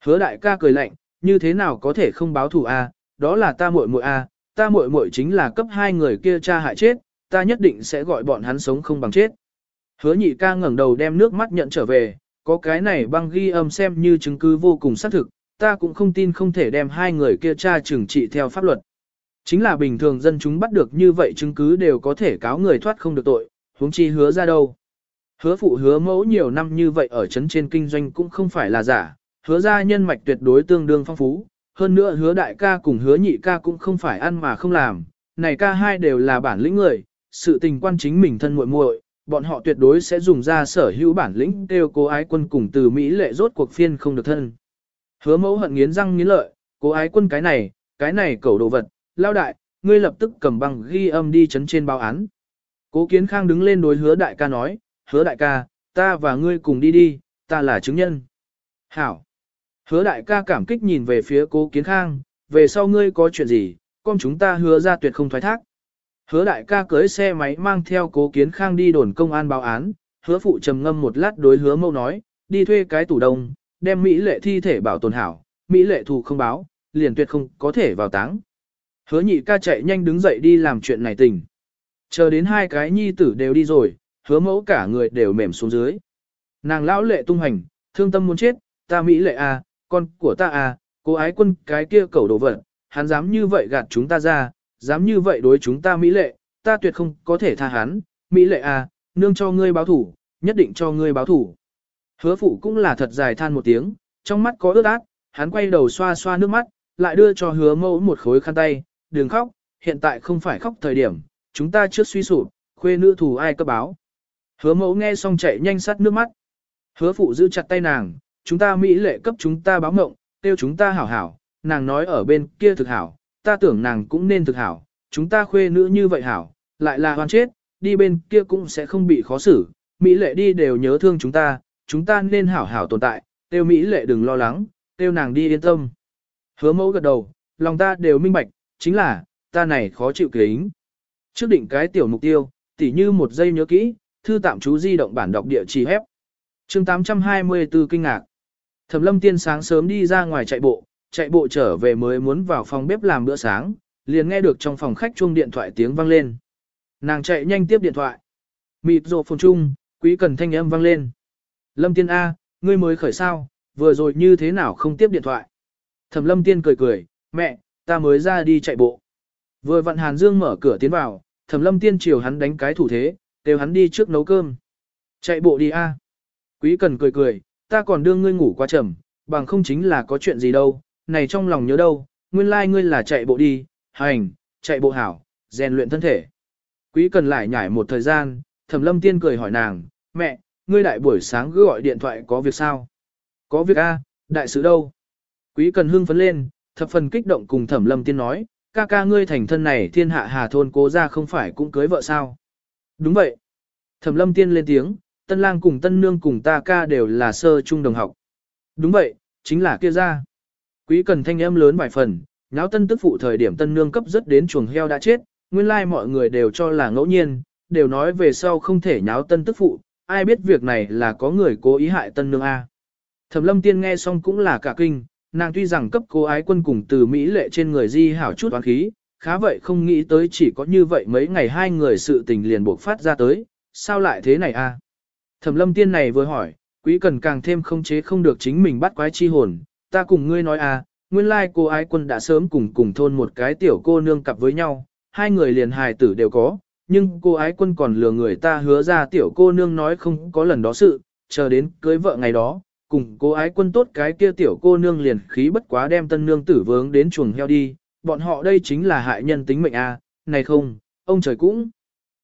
Hứa đại ca cười lạnh, như thế nào có thể không báo thủ A, đó là ta muội muội A, ta muội muội chính là cấp hai người kia cha hại chết, ta nhất định sẽ gọi bọn hắn sống không bằng chết. Hứa nhị ca ngẩng đầu đem nước mắt nhận trở về, có cái này băng ghi âm xem như chứng cứ vô cùng xác thực, ta cũng không tin không thể đem hai người kia tra trừng trị theo pháp luật. Chính là bình thường dân chúng bắt được như vậy chứng cứ đều có thể cáo người thoát không được tội, huống chi hứa ra đâu. Hứa phụ hứa mẫu nhiều năm như vậy ở trấn trên kinh doanh cũng không phải là giả, hứa ra nhân mạch tuyệt đối tương đương phong phú, hơn nữa hứa đại ca cùng hứa nhị ca cũng không phải ăn mà không làm, này ca hai đều là bản lĩnh người, sự tình quan chính mình thân muội muội, bọn họ tuyệt đối sẽ dùng ra sở hữu bản lĩnh kêu cố ái quân cùng từ Mỹ lệ rốt cuộc phiên không được thân. Hứa mẫu hận nghiến răng nghiến lợi, cố ái quân cái này, cái này cẩu đồ vật, lao đại, ngươi lập tức cầm băng ghi âm đi chấn trên báo án. Cố kiến khang đứng lên đối hứa đại ca nói, hứa đại ca, ta và ngươi cùng đi đi, ta là chứng nhân. Hảo. Hứa đại ca cảm kích nhìn về phía cố kiến khang, về sau ngươi có chuyện gì, con chúng ta hứa ra tuyệt không thoái thác. Hứa đại ca cưới xe máy mang theo cố kiến khang đi đồn công an báo án, hứa phụ trầm ngâm một lát đối hứa mâu nói, đi thuê cái tủ đông, đem Mỹ lệ thi thể bảo tồn hảo, Mỹ lệ thù không báo, liền tuyệt không có thể vào táng. Hứa nhị ca chạy nhanh đứng dậy đi làm chuyện này tình. Chờ đến hai cái nhi tử đều đi rồi, hứa mẫu cả người đều mềm xuống dưới. Nàng lão lệ tung hành, thương tâm muốn chết, ta Mỹ lệ à, con của ta à, cô ái quân cái kia cẩu đồ vật, hắn dám như vậy gạt chúng ta ra, dám như vậy đối chúng ta Mỹ lệ, ta tuyệt không có thể tha hắn, Mỹ lệ à, nương cho ngươi báo thủ, nhất định cho ngươi báo thủ. Hứa phụ cũng là thật dài than một tiếng, trong mắt có ướt át, hắn quay đầu xoa xoa nước mắt, lại đưa cho hứa mẫu một khối khăn tay, đừng khóc, hiện tại không phải khóc thời điểm, chúng ta trước suy sụp, khuê nữ thủ ai cấp báo. Hứa mẫu nghe xong chạy nhanh sát nước mắt. Hứa phụ giữ chặt tay nàng, chúng ta Mỹ lệ cấp chúng ta báo mộng, tiêu chúng ta hảo hảo, nàng nói ở bên kia thực hảo, ta tưởng nàng cũng nên thực hảo, chúng ta khuê nữ như vậy hảo, lại là hoàn chết, đi bên kia cũng sẽ không bị khó xử, Mỹ lệ đi đều nhớ thương chúng ta, chúng ta nên hảo hảo tồn tại, tiêu Mỹ lệ đừng lo lắng, tiêu nàng đi yên tâm. Hứa mẫu gật đầu, lòng ta đều minh bạch, chính là, ta này khó chịu kính. Trước định cái tiểu mục tiêu, tỉ như một giây nhớ kỹ, thư tạm chú di động bản đọc địa chỉ hép. chương 824 kinh ngạc. Thẩm lâm tiên sáng sớm đi ra ngoài chạy bộ, chạy bộ trở về mới muốn vào phòng bếp làm bữa sáng, liền nghe được trong phòng khách chuông điện thoại tiếng vang lên. Nàng chạy nhanh tiếp điện thoại. Mịt rộ phồn trung quý cần thanh âm vang lên. Lâm tiên A, ngươi mới khởi sao, vừa rồi như thế nào không tiếp điện thoại. Thẩm lâm tiên cười cười, mẹ, ta mới ra đi chạy bộ. Vừa vặn Hàn Dương mở cửa tiến vào, Thẩm lâm tiên chiều hắn đánh cái thủ thế, đều hắn đi trước nấu cơm. Chạy bộ đi a. Quý cần cười cười, ta còn đưa ngươi ngủ qua trầm, bằng không chính là có chuyện gì đâu, này trong lòng nhớ đâu, nguyên lai like ngươi là chạy bộ đi, hành, chạy bộ hảo, rèn luyện thân thể. Quý cần lại nhảy một thời gian, thẩm lâm tiên cười hỏi nàng, mẹ, ngươi đại buổi sáng cứ gọi điện thoại có việc sao? Có việc a, đại sự đâu? Quý cần hưng phấn lên, thập phần kích động cùng thẩm lâm tiên nói, ca ca ngươi thành thân này thiên hạ hà thôn cố ra không phải cũng cưới vợ sao? Đúng vậy. Thẩm lâm tiên lên tiếng, tân lang cùng tân nương cùng ta ca đều là sơ trung đồng học. Đúng vậy, chính là kia ra. Quý cần thanh âm lớn vài phần, nháo tân tức phụ thời điểm tân nương cấp rất đến chuồng heo đã chết, nguyên lai like mọi người đều cho là ngẫu nhiên, đều nói về sau không thể nháo tân tức phụ, ai biết việc này là có người cố ý hại tân nương A. Thẩm lâm tiên nghe xong cũng là cả kinh, nàng tuy rằng cấp cố ái quân cùng từ Mỹ lệ trên người di hảo chút oán khí, khá vậy không nghĩ tới chỉ có như vậy mấy ngày hai người sự tình liền buộc phát ra tới, sao lại thế này a? Thẩm lâm tiên này vừa hỏi, quý cần càng thêm không chế không được chính mình bắt quái chi hồn, ta cùng ngươi nói a, nguyên lai cô ái quân đã sớm cùng cùng thôn một cái tiểu cô nương cặp với nhau, hai người liền hài tử đều có, nhưng cô ái quân còn lừa người ta hứa ra tiểu cô nương nói không có lần đó sự, chờ đến cưới vợ ngày đó, cùng cô ái quân tốt cái kia tiểu cô nương liền khí bất quá đem tân nương tử vướng đến chuồng heo đi, bọn họ đây chính là hại nhân tính mệnh a, này không, ông trời cũng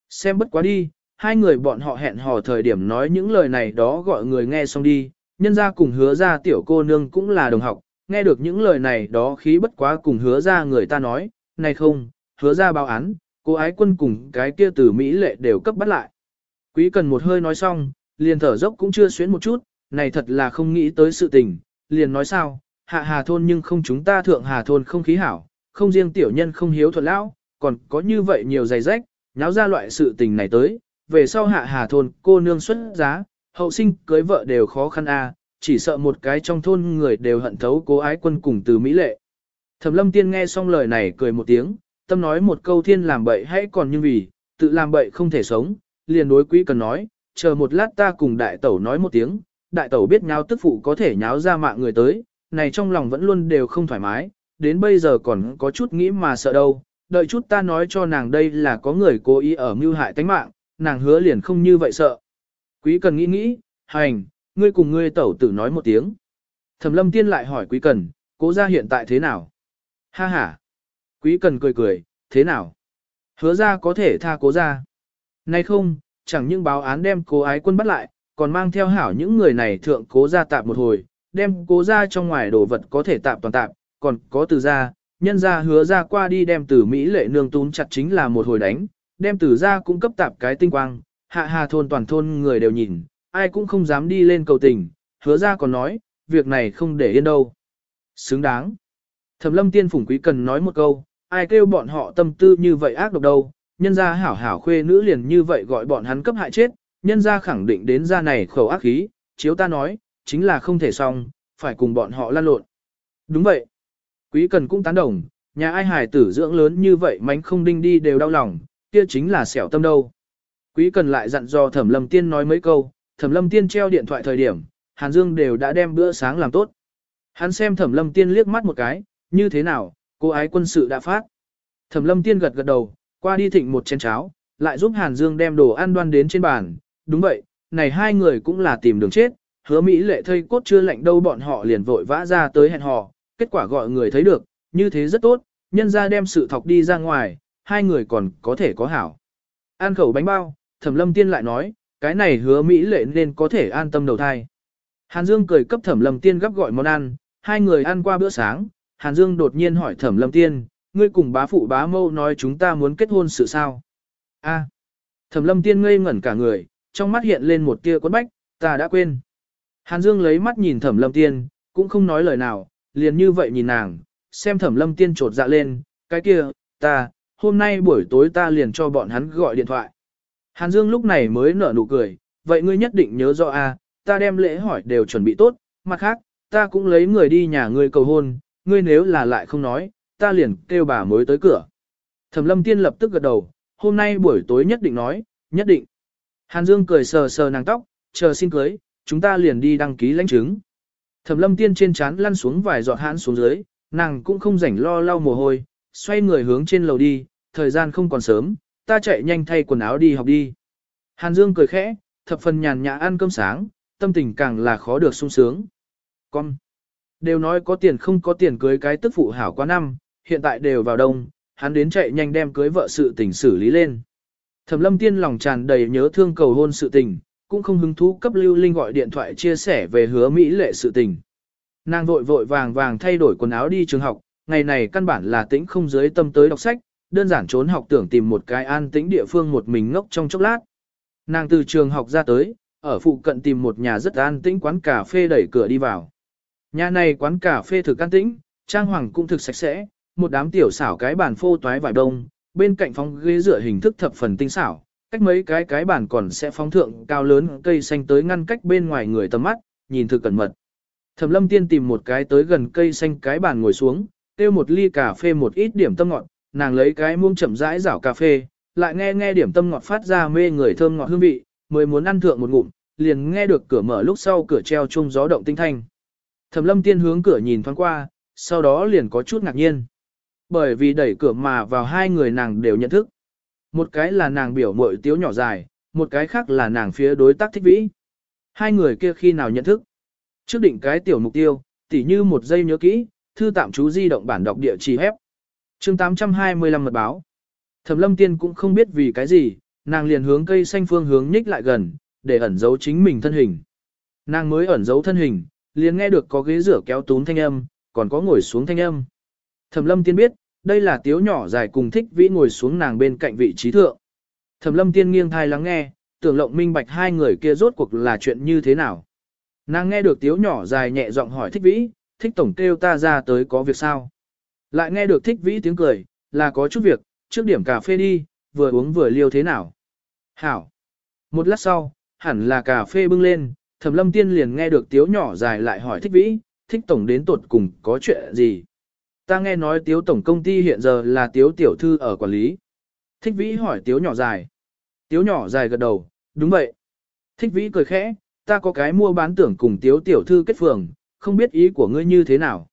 xem bất quá đi, hai người bọn họ hẹn hò thời điểm nói những lời này đó gọi người nghe xong đi, nhân ra cùng hứa ra tiểu cô nương cũng là đồng học, nghe được những lời này đó khí bất quá cùng hứa ra người ta nói, này không, hứa ra báo án, cô ái quân cùng cái kia từ Mỹ lệ đều cấp bắt lại. Quý cần một hơi nói xong, liền thở dốc cũng chưa xuyến một chút, này thật là không nghĩ tới sự tình, liền nói sao, hạ hà thôn nhưng không chúng ta thượng hà thôn không khí hảo, không riêng tiểu nhân không hiếu thuận lão, còn có như vậy nhiều giày rách, nháo ra loại sự tình này tới, về sau hạ hà thôn cô nương xuất giá, hậu sinh cưới vợ đều khó khăn a, chỉ sợ một cái trong thôn người đều hận thấu cố ái quân cùng từ Mỹ lệ. Thẩm lâm tiên nghe xong lời này cười một tiếng, tâm nói một câu thiên làm bậy hãy còn như vì, tự làm bậy không thể sống, liền đối quý cần nói, chờ một lát ta cùng đại tẩu nói một tiếng, đại tẩu biết nháo tức phụ có thể nháo ra mạng người tới, này trong lòng vẫn luôn đều không thoải mái, đến bây giờ còn có chút nghĩ mà sợ đâu, đợi chút ta nói cho nàng đây là có người cố ý ở mưu hại tánh mạng, nàng hứa liền không như vậy sợ. Quý cần nghĩ nghĩ, hành, ngươi cùng ngươi tẩu tử nói một tiếng. Thẩm lâm tiên lại hỏi quý cần, cố Gia hiện tại thế nào? Ha ha. Quý cần cười cười, thế nào? Hứa ra có thể tha cố Gia. Nay không, chẳng những báo án đem cố ái quân bắt lại, còn mang theo hảo những người này thượng cố Gia tạm một hồi, đem cố Gia trong ngoài đồ vật có thể tạm toàn tạm. còn có từ Gia, nhân Gia hứa ra qua đi đem từ Mỹ lệ nương tún chặt chính là một hồi đánh, đem từ Gia cũng cấp tạp cái tinh quang, hạ hà thôn toàn thôn người đều nhìn, ai cũng không dám đi lên cầu tình, hứa ra còn nói, việc này không để yên đâu. Xứng đáng. Thẩm lâm tiên phủng quý cần nói một câu, ai kêu bọn họ tâm tư như vậy ác độc đâu, nhân ra hảo hảo khuê nữ liền như vậy gọi bọn hắn cấp hại chết, nhân ra khẳng định đến ra này khẩu ác khí, chiếu ta nói, chính là không thể xong, phải cùng bọn họ lan lộn. Đúng vậy. Quý cần cũng tán đồng, nhà ai hài tử dưỡng lớn như vậy mánh không đinh đi đều đau lòng, kia chính là xẻo tâm đâu. Quý cần lại dặn dò thẩm lâm tiên nói mấy câu, thẩm lâm tiên treo điện thoại thời điểm, Hàn Dương đều đã đem bữa sáng làm tốt. Hắn xem thẩm lâm tiên liếc mắt một cái, như thế nào, cô ái quân sự đã phát. Thẩm lâm tiên gật gật đầu, qua đi thịnh một chén cháo, lại giúp Hàn Dương đem đồ ăn đoan đến trên bàn. Đúng vậy, này hai người cũng là tìm đường chết, hứa Mỹ lệ thây cốt chưa lạnh đâu bọn họ liền vội vã ra tới hẹn hò, kết quả gọi người thấy được, như thế rất tốt, nhân ra đem sự thọc đi ra ngoài, hai người còn có thể có hảo. An khẩu bánh bao, thẩm lâm tiên lại nói, cái này hứa Mỹ lệ nên có thể an tâm đầu thai. Hàn Dương cười cấp thẩm lâm tiên gấp gọi món ăn, hai người ăn qua bữa sáng, Hàn Dương đột nhiên hỏi thẩm lâm tiên, ngươi cùng bá phụ bá mâu nói chúng ta muốn kết hôn sự sao. A. Thẩm lâm tiên ngây ngẩn cả người, trong mắt hiện lên một tia quấn bách, ta đã quên. Hàn Dương lấy mắt nhìn thẩm lâm tiên, cũng không nói lời nào, liền như vậy nhìn nàng, xem thẩm lâm tiên trột dạ lên, cái kia, ta, hôm nay buổi tối ta liền cho bọn hắn gọi điện thoại. Hàn Dương lúc này mới nở nụ cười, vậy ngươi nhất định nhớ rõ a, ta đem lễ hỏi đều chuẩn bị tốt, mặt khác, ta cũng lấy người đi nhà ngươi cầu hôn, ngươi nếu là lại không nói, ta liền kêu bà mới tới cửa. Thẩm lâm tiên lập tức gật đầu, hôm nay buổi tối nhất định nói, nhất định. Hàn Dương cười sờ sờ nàng tóc, chờ xin cưới, chúng ta liền đi đăng ký lãnh chứng. Thẩm lâm tiên trên trán lăn xuống vài giọt hãn xuống dưới, nàng cũng không rảnh lo lau mồ hôi, xoay người hướng trên lầu đi, thời gian không còn sớm, ta chạy nhanh thay quần áo đi học đi. Hàn Dương cười khẽ, thập phần nhàn nhã ăn cơm sáng, tâm tình càng là khó được sung sướng. Con, đều nói có tiền không có tiền cưới cái tức phụ hảo quá năm, hiện tại đều vào đông, hắn đến chạy nhanh đem cưới vợ sự tình xử lý lên. Thẩm lâm tiên lòng tràn đầy nhớ thương cầu hôn sự tình, cũng không hứng thú cấp Lưu Linh gọi điện thoại chia sẻ về hứa Mỹ lệ sự tình. Nàng vội vội vàng vàng thay đổi quần áo đi trường học, ngày này căn bản là tĩnh không dưới tâm tới đọc sách, đơn giản trốn học tưởng tìm một cái an tĩnh địa phương một mình ngốc trong chốc lát. Nàng từ trường học ra tới, ở phụ cận tìm một nhà rất an tĩnh quán cà phê đẩy cửa đi vào. Nhà này quán cà phê thực an tĩnh, trang hoàng cũng thực sạch sẽ, một đám tiểu xảo cái bàn phô toái vải đông, bên cạnh phóng ghế dựa hình thức thập phần tinh xảo, cách mấy cái cái bàn còn sẽ phóng thượng cao lớn cây xanh tới ngăn cách bên ngoài người tầm mắt, nhìn thực cẩn mật. Thẩm lâm tiên tìm một cái tới gần cây xanh cái bàn ngồi xuống, tiêu một ly cà phê một ít điểm tâm ngọt, nàng lấy cái muông chậm rãi rảo cà phê, lại nghe nghe điểm tâm ngọt phát ra mê người thơm ngọt hương vị, mới muốn ăn thượng một ngụm, liền nghe được cửa mở lúc sau cửa treo chung gió động tinh thanh. Thẩm lâm tiên hướng cửa nhìn thoáng qua, sau đó liền có chút ngạc nhiên. Bởi vì đẩy cửa mà vào hai người nàng đều nhận thức. Một cái là nàng biểu muội tiếu nhỏ dài, một cái khác là nàng phía đối tác thích vĩ. Hai người kia khi nào nhận thức? Trước định cái tiểu mục tiêu, tỉ như một giây nhớ kỹ, thư tạm chú di động bản đọc địa chỉ hép chương 825 mật báo. Thẩm lâm tiên cũng không biết vì cái gì, nàng liền hướng cây xanh phương hướng nhích lại gần, để ẩn giấu chính mình thân hình. Nàng mới ẩn giấu thân hình, liền nghe được có ghế rửa kéo tún thanh âm, còn có ngồi xuống thanh âm. Thẩm lâm tiên biết, đây là tiếu nhỏ dài cùng thích vĩ ngồi xuống nàng bên cạnh vị trí thượng. Thẩm lâm tiên nghiêng thai lắng nghe, tưởng lộng minh bạch hai người kia rốt cuộc là chuyện như thế nào. Nàng nghe được tiếu nhỏ dài nhẹ giọng hỏi thích vĩ, thích tổng kêu ta ra tới có việc sao. Lại nghe được thích vĩ tiếng cười, là có chút việc, trước điểm cà phê đi, vừa uống vừa liêu thế nào. Hảo. Một lát sau, hẳn là cà phê bưng lên, thẩm lâm tiên liền nghe được tiếu nhỏ dài lại hỏi thích vĩ, thích tổng đến tột cùng có chuyện gì. Ta nghe nói tiếu tổng công ty hiện giờ là tiếu tiểu thư ở quản lý. Thích vĩ hỏi tiếu nhỏ dài. Tiếu nhỏ dài gật đầu, đúng vậy. Thích vĩ cười khẽ, ta có cái mua bán tưởng cùng tiếu tiểu thư kết phường, không biết ý của ngươi như thế nào.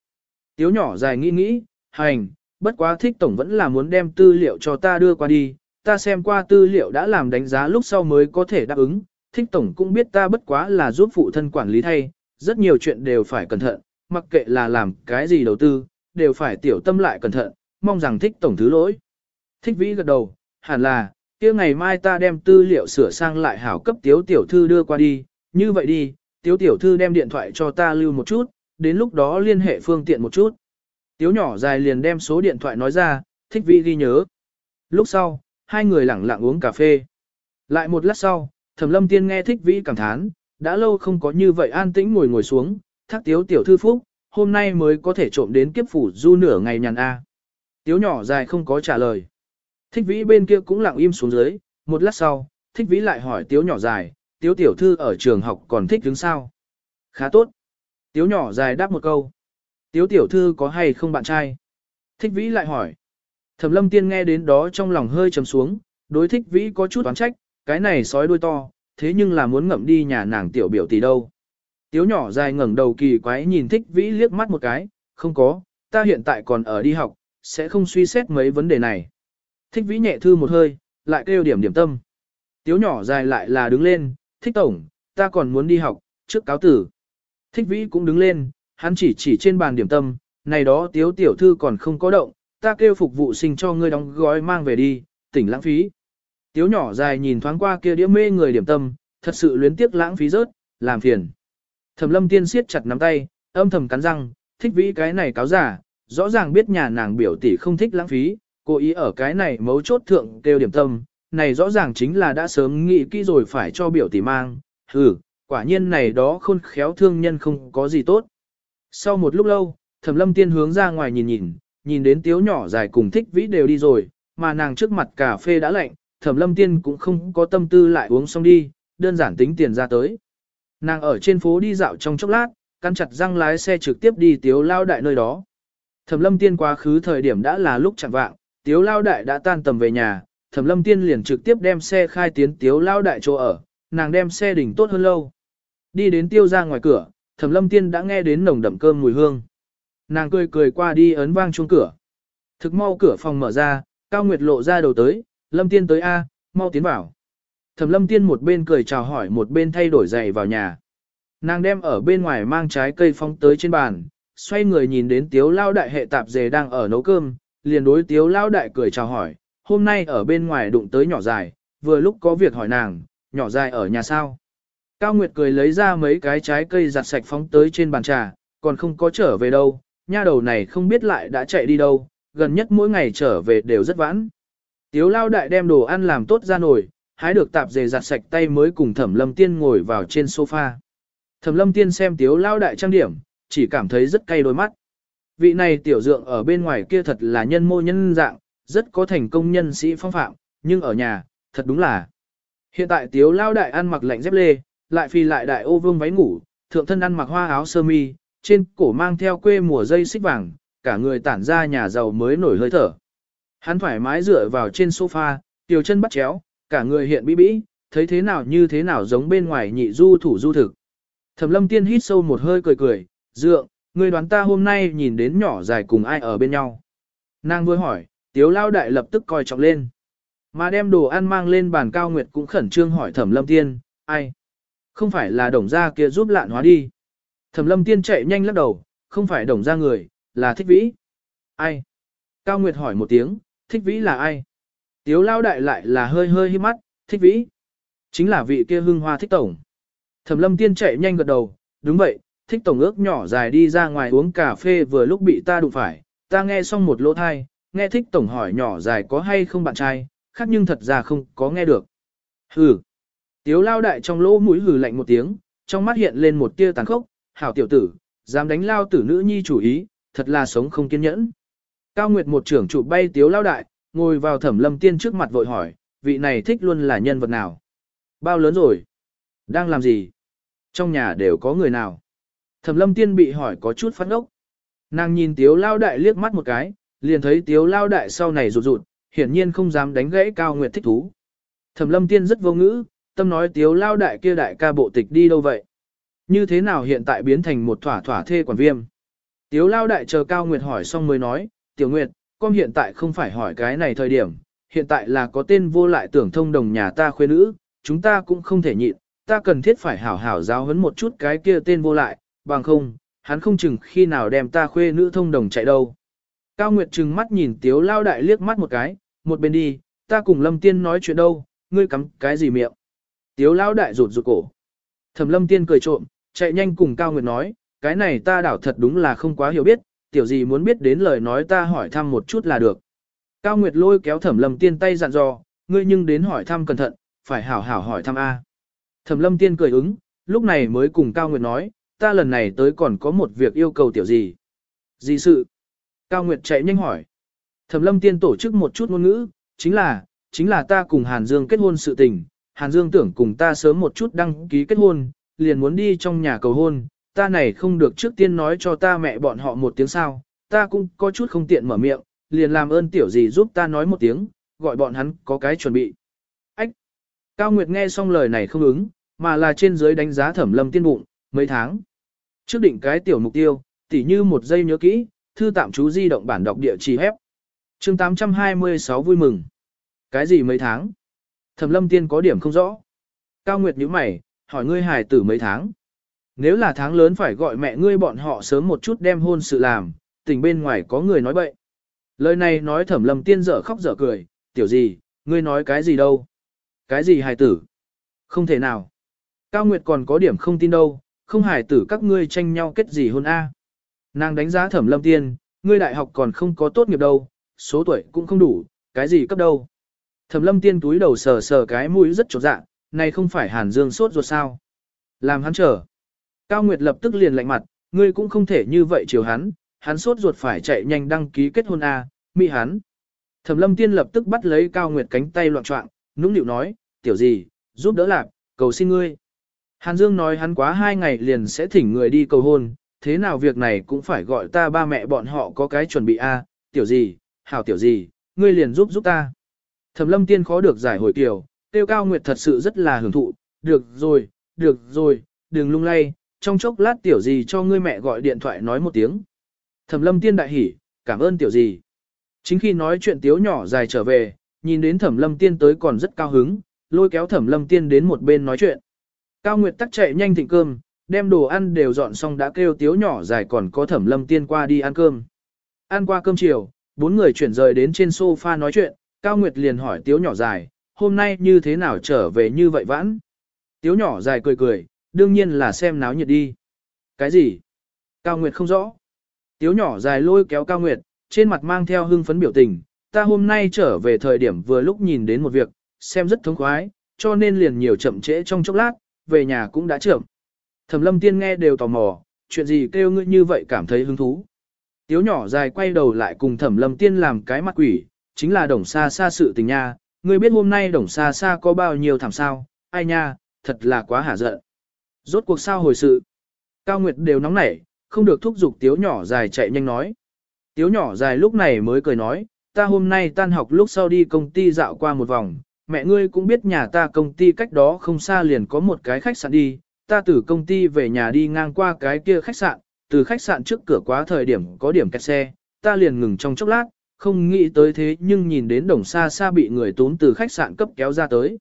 Tiếu nhỏ dài nghĩ nghĩ, hành, bất quá thích tổng vẫn là muốn đem tư liệu cho ta đưa qua đi, ta xem qua tư liệu đã làm đánh giá lúc sau mới có thể đáp ứng, thích tổng cũng biết ta bất quá là giúp phụ thân quản lý thay, rất nhiều chuyện đều phải cẩn thận, mặc kệ là làm cái gì đầu tư, đều phải tiểu tâm lại cẩn thận, mong rằng thích tổng thứ lỗi. Thích vĩ gật đầu, hẳn là, kia ngày mai ta đem tư liệu sửa sang lại hảo cấp tiếu tiểu thư đưa qua đi, như vậy đi, tiếu tiểu thư đem điện thoại cho ta lưu một chút, đến lúc đó liên hệ phương tiện một chút. Tiếu nhỏ dài liền đem số điện thoại nói ra, thích vĩ ghi nhớ. Lúc sau, hai người lẳng lặng uống cà phê. Lại một lát sau, thẩm lâm tiên nghe thích vĩ cảm thán, đã lâu không có như vậy an tĩnh ngồi ngồi xuống, thác tiếu tiểu thư phúc, hôm nay mới có thể trộm đến kiếp phủ du nửa ngày nhàn A. Tiếu nhỏ dài không có trả lời. Thích vĩ bên kia cũng lặng im xuống dưới, một lát sau, thích vĩ lại hỏi tiếu nhỏ dài, tiếu tiểu thư ở trường học còn thích đứng sao? Khá tốt. Tiếu nhỏ dài đáp một câu. Tiếu tiểu thư có hay không bạn trai? Thích vĩ lại hỏi. Thẩm lâm tiên nghe đến đó trong lòng hơi trầm xuống, đối thích vĩ có chút oán trách, cái này sói đuôi to, thế nhưng là muốn ngậm đi nhà nàng tiểu biểu tỷ đâu. Tiếu nhỏ dài ngẩng đầu kỳ quái nhìn thích vĩ liếc mắt một cái, không có, ta hiện tại còn ở đi học, sẽ không suy xét mấy vấn đề này. Thích vĩ nhẹ thư một hơi, lại kêu điểm điểm tâm. Tiếu nhỏ dài lại là đứng lên, thích tổng, ta còn muốn đi học, trước cáo tử. Thích vĩ cũng đứng lên, hắn chỉ chỉ trên bàn điểm tâm, này đó tiếu tiểu thư còn không có động, ta kêu phục vụ sinh cho ngươi đóng gói mang về đi, tỉnh lãng phí. Tiếu nhỏ dài nhìn thoáng qua kia đĩa mê người điểm tâm, thật sự luyến tiếc lãng phí rớt, làm phiền. Thẩm lâm tiên siết chặt nắm tay, âm thầm cắn răng, thích vĩ cái này cáo giả, rõ ràng biết nhà nàng biểu tỷ không thích lãng phí, cố ý ở cái này mấu chốt thượng kêu điểm tâm, này rõ ràng chính là đã sớm nghĩ kỹ rồi phải cho biểu tỷ mang, hừ, quả nhiên này đó khôn khéo thương nhân không có gì tốt. Sau một lúc lâu, thẩm lâm tiên hướng ra ngoài nhìn nhìn, nhìn đến tiếu nhỏ dài cùng thích vĩ đều đi rồi, mà nàng trước mặt cà phê đã lạnh, thẩm lâm tiên cũng không có tâm tư lại uống xong đi, đơn giản tính tiền ra tới. Nàng ở trên phố đi dạo trong chốc lát, căn chặt răng lái xe trực tiếp đi tiếu lao đại nơi đó. Thẩm lâm tiên quá khứ thời điểm đã là lúc chẳng vạng, tiếu lao đại đã tan tầm về nhà, thẩm lâm tiên liền trực tiếp đem xe khai tiến tiếu lao đại chỗ ở, nàng đem xe đỉnh tốt hơn lâu. Đi đến tiêu ra ngoài cửa, thẩm lâm tiên đã nghe đến nồng đậm cơm mùi hương. Nàng cười cười qua đi ấn vang chuông cửa. Thực mau cửa phòng mở ra, Cao Nguyệt lộ ra đầu tới, lâm tiên tới A, mau tiến vào. Thẩm lâm tiên một bên cười chào hỏi một bên thay đổi giày vào nhà. Nàng đem ở bên ngoài mang trái cây phong tới trên bàn, xoay người nhìn đến tiếu lao đại hệ tạp dề đang ở nấu cơm, liền đối tiếu lao đại cười chào hỏi, hôm nay ở bên ngoài đụng tới nhỏ dài, vừa lúc có việc hỏi nàng, nhỏ dài ở nhà sao. Cao Nguyệt cười lấy ra mấy cái trái cây giặt sạch phóng tới trên bàn trà, còn không có trở về đâu, nha đầu này không biết lại đã chạy đi đâu, gần nhất mỗi ngày trở về đều rất vãn. Tiếu lao đại đem đồ ăn làm tốt ra nồi, hái được tạp dề giặt sạch tay mới cùng thẩm lâm tiên ngồi vào trên sofa. Thẩm lâm tiên xem tiếu lao đại trang điểm, chỉ cảm thấy rất cay đôi mắt. Vị này tiểu dượng ở bên ngoài kia thật là nhân mô nhân dạng, rất có thành công nhân sĩ phong phạm, nhưng ở nhà, thật đúng là. Hiện tại tiếu lao đại ăn mặc lạnh dép lê, lại phi lại đại ô vương váy ngủ, thượng thân ăn mặc hoa áo sơ mi, trên cổ mang theo quê mùa dây xích vàng, cả người tản ra nhà giàu mới nổi hơi thở. Hắn thoải mái dựa vào trên sofa, tiểu chân bắt chéo, cả người hiện bí bĩ, thấy thế nào như thế nào giống bên ngoài nhị du thủ du thực. Thẩm lâm tiên hít sâu một hơi cười cười, dượng, người đoán ta hôm nay nhìn đến nhỏ dài cùng ai ở bên nhau. Nàng vừa hỏi, tiếu lao đại lập tức coi trọng lên. Mà đem đồ ăn mang lên bàn cao nguyệt cũng khẩn trương hỏi thẩm lâm tiên, ai? Không phải là đồng gia kia giúp lạn hóa đi. Thẩm lâm tiên chạy nhanh lắc đầu, không phải đồng gia người, là thích vĩ. Ai? Cao Nguyệt hỏi một tiếng, thích vĩ là ai? Tiếu lao đại lại là hơi hơi hiếp mắt, thích vĩ. Chính là vị kia Hương hoa thích tổng. Thẩm lâm tiên chạy nhanh gật đầu, đúng vậy, thích tổng ước nhỏ dài đi ra ngoài uống cà phê vừa lúc bị ta đụng phải, ta nghe xong một lỗ thai, nghe thích tổng hỏi nhỏ dài có hay không bạn trai, khác nhưng thật ra không có nghe được. Hừ. Tiếu lao đại trong lỗ mũi hừ lạnh một tiếng, trong mắt hiện lên một tia tàn khốc, hảo tiểu tử, dám đánh lao tử nữ nhi chủ ý, thật là sống không kiên nhẫn. Cao Nguyệt một trưởng trụ bay tiếu lao đại, ngồi vào thẩm lâm tiên trước mặt vội hỏi, vị này thích luôn là nhân vật nào? Bao lớn rồi? Đang làm gì? Trong nhà đều có người nào? Thẩm lâm tiên bị hỏi có chút phát ốc. Nàng nhìn tiếu lao đại liếc mắt một cái, liền thấy tiếu lao đại sau này rụt rụt, hiển nhiên không dám đánh gãy cao nguyệt thích thú. Thẩm lâm tiên rất vô ngữ, tâm nói tiếu lao đại kia đại ca bộ tịch đi đâu vậy? Như thế nào hiện tại biến thành một thỏa thỏa thê quản viêm? Tiếu lao đại chờ cao nguyệt hỏi xong mới nói, tiểu nguyệt, con hiện tại không phải hỏi cái này thời điểm, hiện tại là có tên vô lại tưởng thông đồng nhà ta khuê nữ, chúng ta cũng không thể nhịn, ta cần thiết phải hảo hảo giáo huấn một chút cái kia tên vô lại, bằng không, hắn không chừng khi nào đem ta khuê nữ thông đồng chạy đâu. Cao Nguyệt trừng mắt nhìn Tiếu Lao Đại liếc mắt một cái, một bên đi, ta cùng Lâm Tiên nói chuyện đâu, ngươi cắm cái gì miệng. Tiếu Lao Đại rụt rụt cổ. Thẩm Lâm Tiên cười trộm, chạy nhanh cùng Cao Nguyệt nói, cái này ta đảo thật đúng là không quá hiểu biết, tiểu gì muốn biết đến lời nói ta hỏi thăm một chút là được. Cao Nguyệt lôi kéo Thẩm Lâm Tiên tay dặn dò, ngươi nhưng đến hỏi thăm cẩn thận, phải hảo hảo hỏi thăm A. Thẩm Lâm Tiên cười ứng, lúc này mới cùng Cao Nguyệt nói, ta lần này tới còn có một việc yêu cầu tiểu gì. Gì sự? Cao Nguyệt chạy nhanh hỏi. Thẩm lâm tiên tổ chức một chút ngôn ngữ, chính là, chính là ta cùng Hàn Dương kết hôn sự tình. Hàn Dương tưởng cùng ta sớm một chút đăng ký kết hôn, liền muốn đi trong nhà cầu hôn, ta này không được trước tiên nói cho ta mẹ bọn họ một tiếng sao, ta cũng có chút không tiện mở miệng, liền làm ơn tiểu gì giúp ta nói một tiếng, gọi bọn hắn có cái chuẩn bị. Ách! Cao Nguyệt nghe xong lời này không ứng, mà là trên dưới đánh giá thẩm lâm tiên bụng, mấy tháng. Trước định cái tiểu mục tiêu, tỉ như một giây nhớ kỹ, thư tạm chú di động bản đọc địa chỉ hép. chương 826 vui mừng. Cái gì mấy tháng? Thẩm lâm tiên có điểm không rõ. Cao Nguyệt nhíu mày, hỏi ngươi hài tử mấy tháng? Nếu là tháng lớn phải gọi mẹ ngươi bọn họ sớm một chút đem hôn sự làm, tình bên ngoài có người nói bậy. Lời này nói thẩm lâm tiên dở khóc dở cười, tiểu gì, ngươi nói cái gì đâu? Cái gì hài tử? Không thể nào. Cao Nguyệt còn có điểm không tin đâu, không hài tử các ngươi tranh nhau kết gì hôn A. Nàng đánh giá thẩm lâm tiên, ngươi đại học còn không có tốt nghiệp đâu, số tuổi cũng không đủ, cái gì cấp đâu. Thẩm lâm tiên túi đầu sờ sờ cái mũi rất chột dạ, này không phải hàn dương sốt ruột sao. Làm hắn chờ. Cao Nguyệt lập tức liền lạnh mặt, ngươi cũng không thể như vậy chiều hắn, hắn sốt ruột phải chạy nhanh đăng ký kết hôn à, A, mỹ hắn. Thẩm lâm tiên lập tức bắt lấy Cao Nguyệt cánh tay loạn trọng, nũng nịu nói, tiểu gì, giúp đỡ lạc, cầu xin ngươi. Hàn Dương nói hắn quá hai ngày liền sẽ thỉnh người đi cầu hôn, thế nào việc này cũng phải gọi ta ba mẹ bọn họ có cái chuẩn bị a, tiểu gì, hảo tiểu gì, ngươi liền giúp giúp ta. Thẩm lâm tiên khó được giải hồi tiểu, tiêu cao nguyệt thật sự rất là hưởng thụ, được rồi, được rồi, đừng lung lay, trong chốc lát tiểu gì cho ngươi mẹ gọi điện thoại nói một tiếng. Thẩm lâm tiên đại hỉ, cảm ơn tiểu gì. Chính khi nói chuyện tiếu nhỏ dài trở về, nhìn đến thẩm lâm tiên tới còn rất cao hứng, lôi kéo thẩm lâm tiên đến một bên nói chuyện. Cao Nguyệt tắc chạy nhanh thịnh cơm, đem đồ ăn đều dọn xong đã kêu tiếu nhỏ dài còn có thẩm lâm tiên qua đi ăn cơm. Ăn qua cơm chiều, bốn người chuyển rời đến trên sofa nói chuyện, Cao Nguyệt liền hỏi tiếu nhỏ dài, hôm nay như thế nào trở về như vậy vãn? Tiếu nhỏ dài cười cười, đương nhiên là xem náo nhiệt đi. Cái gì? Cao Nguyệt không rõ. Tiếu nhỏ dài lôi kéo Cao Nguyệt, trên mặt mang theo hưng phấn biểu tình, ta hôm nay trở về thời điểm vừa lúc nhìn đến một việc, xem rất thống khoái, cho nên liền nhiều chậm trễ trong chốc lát, về nhà cũng đã trưởng. Thẩm lâm tiên nghe đều tò mò, chuyện gì kêu ngươi như vậy cảm thấy hứng thú. Tiếu nhỏ dài quay đầu lại cùng thẩm lâm tiên làm cái mặt quỷ, chính là đồng xa xa sự tình nha, ngươi biết hôm nay đồng xa xa có bao nhiêu thảm sao, ai nha, thật là quá hả giận. Rốt cuộc sao hồi sự. Cao Nguyệt đều nóng nảy, không được thúc giục tiếu nhỏ dài chạy nhanh nói. Tiếu nhỏ dài lúc này mới cười nói, ta hôm nay tan học lúc sau đi công ty dạo qua một vòng, mẹ ngươi cũng biết nhà ta công ty cách đó không xa liền có một cái khách sạn đi, ta từ công ty về nhà đi ngang qua cái kia khách sạn, từ khách sạn trước cửa quá thời điểm có điểm kẹt xe, ta liền ngừng trong chốc lát, không nghĩ tới thế nhưng nhìn đến đồng xa xa bị người tốn từ khách sạn cấp kéo ra tới.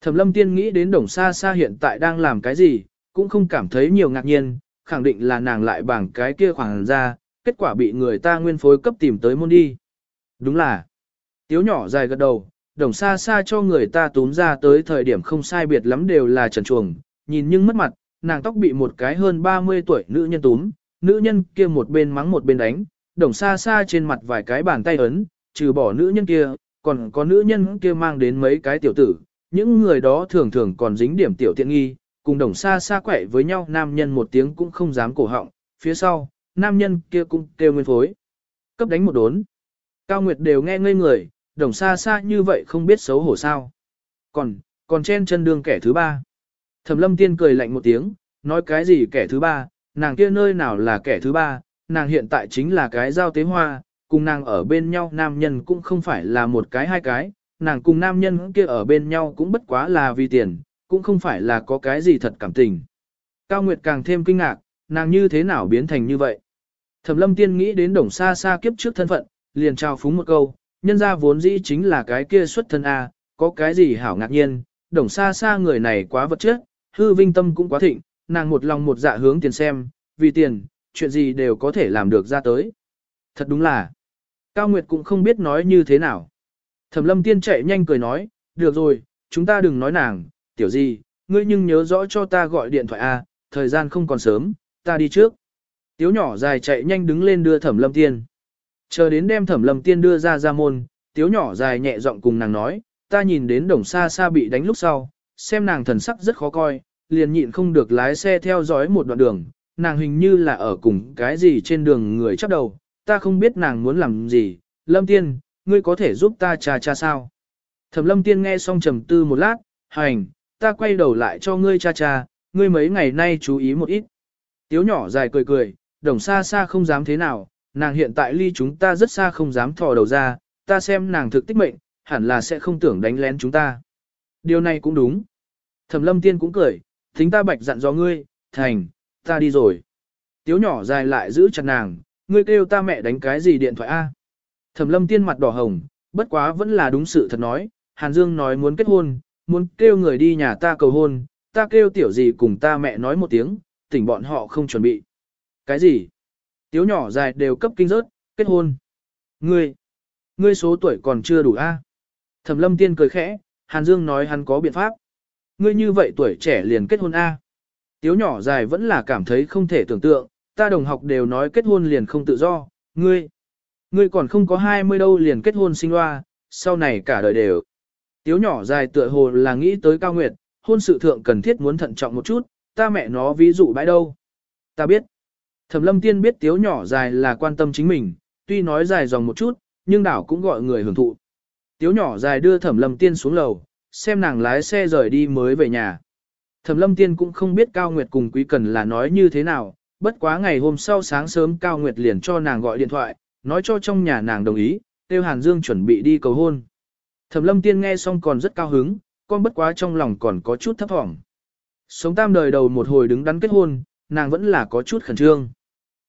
Thẩm lâm tiên nghĩ đến đồng xa xa hiện tại đang làm cái gì, cũng không cảm thấy nhiều ngạc nhiên, khẳng định là nàng lại bằng cái kia khoảng ra, kết quả bị người ta nguyên phối cấp tìm tới môn đi. Đúng là, tiếu nhỏ dài gật đầu, đồng xa xa cho người ta túm ra tới thời điểm không sai biệt lắm đều là trần chuồng, nhìn nhưng mất mặt, nàng tóc bị một cái hơn 30 tuổi nữ nhân túm, nữ nhân kia một bên mắng một bên đánh, đồng xa xa trên mặt vài cái bàn tay ấn, trừ bỏ nữ nhân kia, còn có nữ nhân kia mang đến mấy cái tiểu tử, những người đó thường thường còn dính điểm tiểu tiện nghi, cùng đồng xa xa quẻ với nhau nam nhân một tiếng cũng không dám cổ họng, phía sau, nam nhân kia cũng kêu nguyên phối. Cấp đánh một đốn. Cao Nguyệt đều nghe ngây người, đồng xa xa như vậy không biết xấu hổ sao. Còn, còn chen chân đường kẻ thứ ba. Thẩm lâm tiên cười lạnh một tiếng, nói cái gì kẻ thứ ba, nàng kia nơi nào là kẻ thứ ba, nàng hiện tại chính là cái giao tế hoa, cùng nàng ở bên nhau nam nhân cũng không phải là một cái hai cái, nàng cùng nam nhân kia ở bên nhau cũng bất quá là vì tiền, cũng không phải là có cái gì thật cảm tình. Cao Nguyệt càng thêm kinh ngạc, nàng như thế nào biến thành như vậy. Thẩm lâm tiên nghĩ đến đồng xa xa kiếp trước thân phận, liền trao phúng một câu, nhân ra vốn dĩ chính là cái kia xuất thân A, có cái gì hảo ngạc nhiên, đồng xa xa người này quá vật chất, hư vinh tâm cũng quá thịnh, nàng một lòng một dạ hướng tiền xem, vì tiền, chuyện gì đều có thể làm được ra tới. Thật đúng là, Cao Nguyệt cũng không biết nói như thế nào. Thẩm lâm tiên chạy nhanh cười nói, được rồi, chúng ta đừng nói nàng, tiểu gì, ngươi nhưng nhớ rõ cho ta gọi điện thoại A, thời gian không còn sớm, ta đi trước. Tiếu nhỏ dài chạy nhanh đứng lên đưa thẩm lâm tiên. Chờ đến đem thẩm lâm tiên đưa ra ra môn, tiếu nhỏ dài nhẹ giọng cùng nàng nói, ta nhìn đến đồng xa xa bị đánh lúc sau, xem nàng thần sắc rất khó coi, liền nhịn không được lái xe theo dõi một đoạn đường, nàng hình như là ở cùng cái gì trên đường người chấp đầu, ta không biết nàng muốn làm gì, lâm tiên, ngươi có thể giúp ta cha cha sao? Thẩm lâm tiên nghe xong trầm tư một lát, hành, ta quay đầu lại cho ngươi cha cha, ngươi mấy ngày nay chú ý một ít. Tiếu nhỏ dài cười cười, đồng xa xa không dám thế nào, nàng hiện tại ly chúng ta rất xa không dám thò đầu ra, ta xem nàng thực tích mệnh, hẳn là sẽ không tưởng đánh lén chúng ta. Điều này cũng đúng. Thẩm lâm tiên cũng cười, tính ta bạch dặn dò ngươi, thành, ta đi rồi. Tiếu nhỏ dài lại giữ chặt nàng, ngươi kêu ta mẹ đánh cái gì điện thoại a? Thẩm lâm tiên mặt đỏ hồng, bất quá vẫn là đúng sự thật nói, Hàn Dương nói muốn kết hôn, muốn kêu người đi nhà ta cầu hôn, ta kêu tiểu gì cùng ta mẹ nói một tiếng, tỉnh bọn họ không chuẩn bị. Cái gì? Tiếu nhỏ dài đều cấp kinh rớt, kết hôn. Ngươi, ngươi số tuổi còn chưa đủ a? Thẩm lâm tiên cười khẽ, Hàn Dương nói hắn có biện pháp. Ngươi như vậy tuổi trẻ liền kết hôn a? Tiếu nhỏ dài vẫn là cảm thấy không thể tưởng tượng, ta đồng học đều nói kết hôn liền không tự do, ngươi. Ngươi còn không có 20 đâu liền kết hôn sinh loa, sau này cả đời đều. Tiếu nhỏ dài tựa hồ là nghĩ tới cao nguyệt, hôn sự thượng cần thiết muốn thận trọng một chút, ta mẹ nó ví dụ bãi đâu. Ta biết. Thẩm lâm tiên biết tiếu nhỏ dài là quan tâm chính mình, tuy nói dài dòng một chút, nhưng đảo cũng gọi người hưởng thụ. Tiếu nhỏ dài đưa thẩm lâm tiên xuống lầu, xem nàng lái xe rời đi mới về nhà. Thẩm lâm tiên cũng không biết Cao Nguyệt cùng Quý Cần là nói như thế nào, bất quá ngày hôm sau sáng sớm Cao Nguyệt liền cho nàng gọi điện thoại, nói cho trong nhà nàng đồng ý, tiêu Hàn Dương chuẩn bị đi cầu hôn. Thẩm lâm tiên nghe xong còn rất cao hứng, con bất quá trong lòng còn có chút thấp thỏm. Sống tam đời đầu một hồi đứng đắn kết hôn, nàng vẫn là có chút khẩn trương.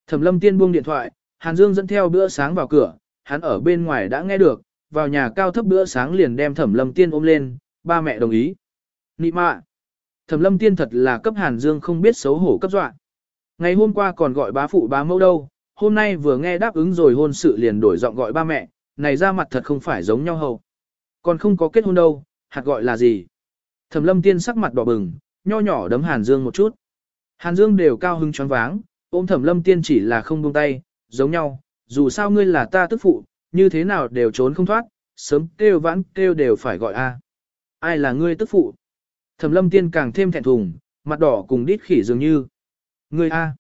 Thẩm lâm tiên buông điện thoại, Hàn Dương dẫn theo bữa sáng vào cửa, hắn ở bên ngoài đã nghe được, vào nhà cao thấp bữa sáng liền đem thẩm lâm tiên ôm lên, ba mẹ đồng ý. Nị mạ! Thẩm lâm tiên thật là cấp Hàn Dương không biết xấu hổ cấp dọa. Ngày hôm qua còn gọi bá phụ bá mẫu đâu, hôm nay vừa nghe đáp ứng rồi hôn sự liền đổi giọng gọi ba mẹ, này ra mặt thật không phải giống nhau hầu. Còn không có kết hôn đâu, hạt gọi là gì? Thẩm lâm tiên sắc mặt đỏ bừng, nho nhỏ đấm Hàn Dương một chút. Hàn Dương đều cao hưng choáng váng, ôm thẩm lâm tiên chỉ là không buông tay, giống nhau, dù sao ngươi là ta tức phụ, như thế nào đều trốn không thoát, sớm kêu vãn kêu đều phải gọi a. Ai là ngươi tức phụ? Thẩm lâm tiên càng thêm thẹn thùng, mặt đỏ cùng đít khỉ dường như. Ngươi a.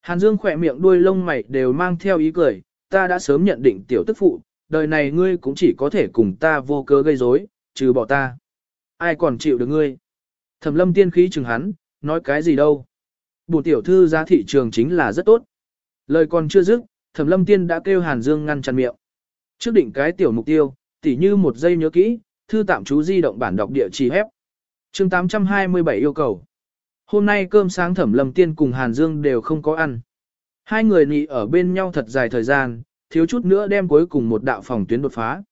Hàn Dương khỏe miệng đuôi lông mày đều mang theo ý cười, ta đã sớm nhận định tiểu tức phụ, đời này ngươi cũng chỉ có thể cùng ta vô cớ gây rối, trừ bỏ ta. Ai còn chịu được ngươi? Thẩm lâm tiên khí chừng hắn, nói cái gì đâu. Bù tiểu thư ra thị trường chính là rất tốt. Lời còn chưa dứt, thẩm lâm tiên đã kêu Hàn Dương ngăn chặn miệng. Trước định cái tiểu mục tiêu, tỉ như một giây nhớ kỹ, thư tạm chú di động bản đọc địa chỉ hép chương 827 yêu cầu. Hôm nay cơm sáng thẩm lâm tiên cùng Hàn Dương đều không có ăn. Hai người nị ở bên nhau thật dài thời gian, thiếu chút nữa đem cuối cùng một đạo phòng tuyến đột phá.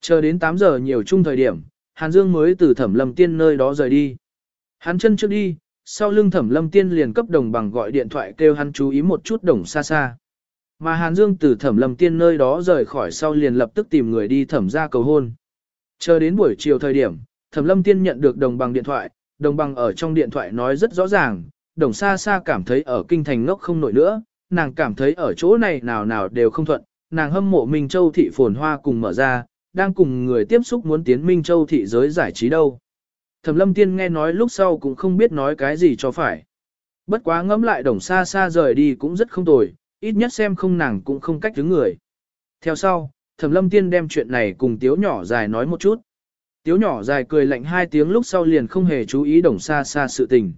Chờ đến 8 giờ nhiều chung thời điểm, Hàn Dương mới từ thẩm lâm tiên nơi đó rời đi. Hắn chân trước đi, sau lưng thẩm lâm tiên liền cấp đồng bằng gọi điện thoại kêu hắn chú ý một chút đồng xa xa. Mà Hàn Dương từ thẩm lâm tiên nơi đó rời khỏi sau liền lập tức tìm người đi thẩm ra cầu hôn. Chờ đến buổi chiều thời điểm, thẩm lâm tiên nhận được đồng bằng điện thoại, đồng bằng ở trong điện thoại nói rất rõ ràng, đồng xa xa cảm thấy ở kinh thành ngốc không nổi nữa, nàng cảm thấy ở chỗ này nào nào đều không thuận, nàng hâm mộ Minh Châu thị phồn hoa cùng mở ra, đang cùng người tiếp xúc muốn tiến Minh Châu thị giới giải trí đâu. Thẩm lâm tiên nghe nói lúc sau cũng không biết nói cái gì cho phải. Bất quá ngẫm lại đồng xa xa rời đi cũng rất không tồi, ít nhất xem không nàng cũng không cách đứng người. Theo sau, thẩm lâm tiên đem chuyện này cùng tiếu nhỏ dài nói một chút. Tiếu nhỏ dài cười lạnh hai tiếng lúc sau liền không hề chú ý đồng xa xa sự tình.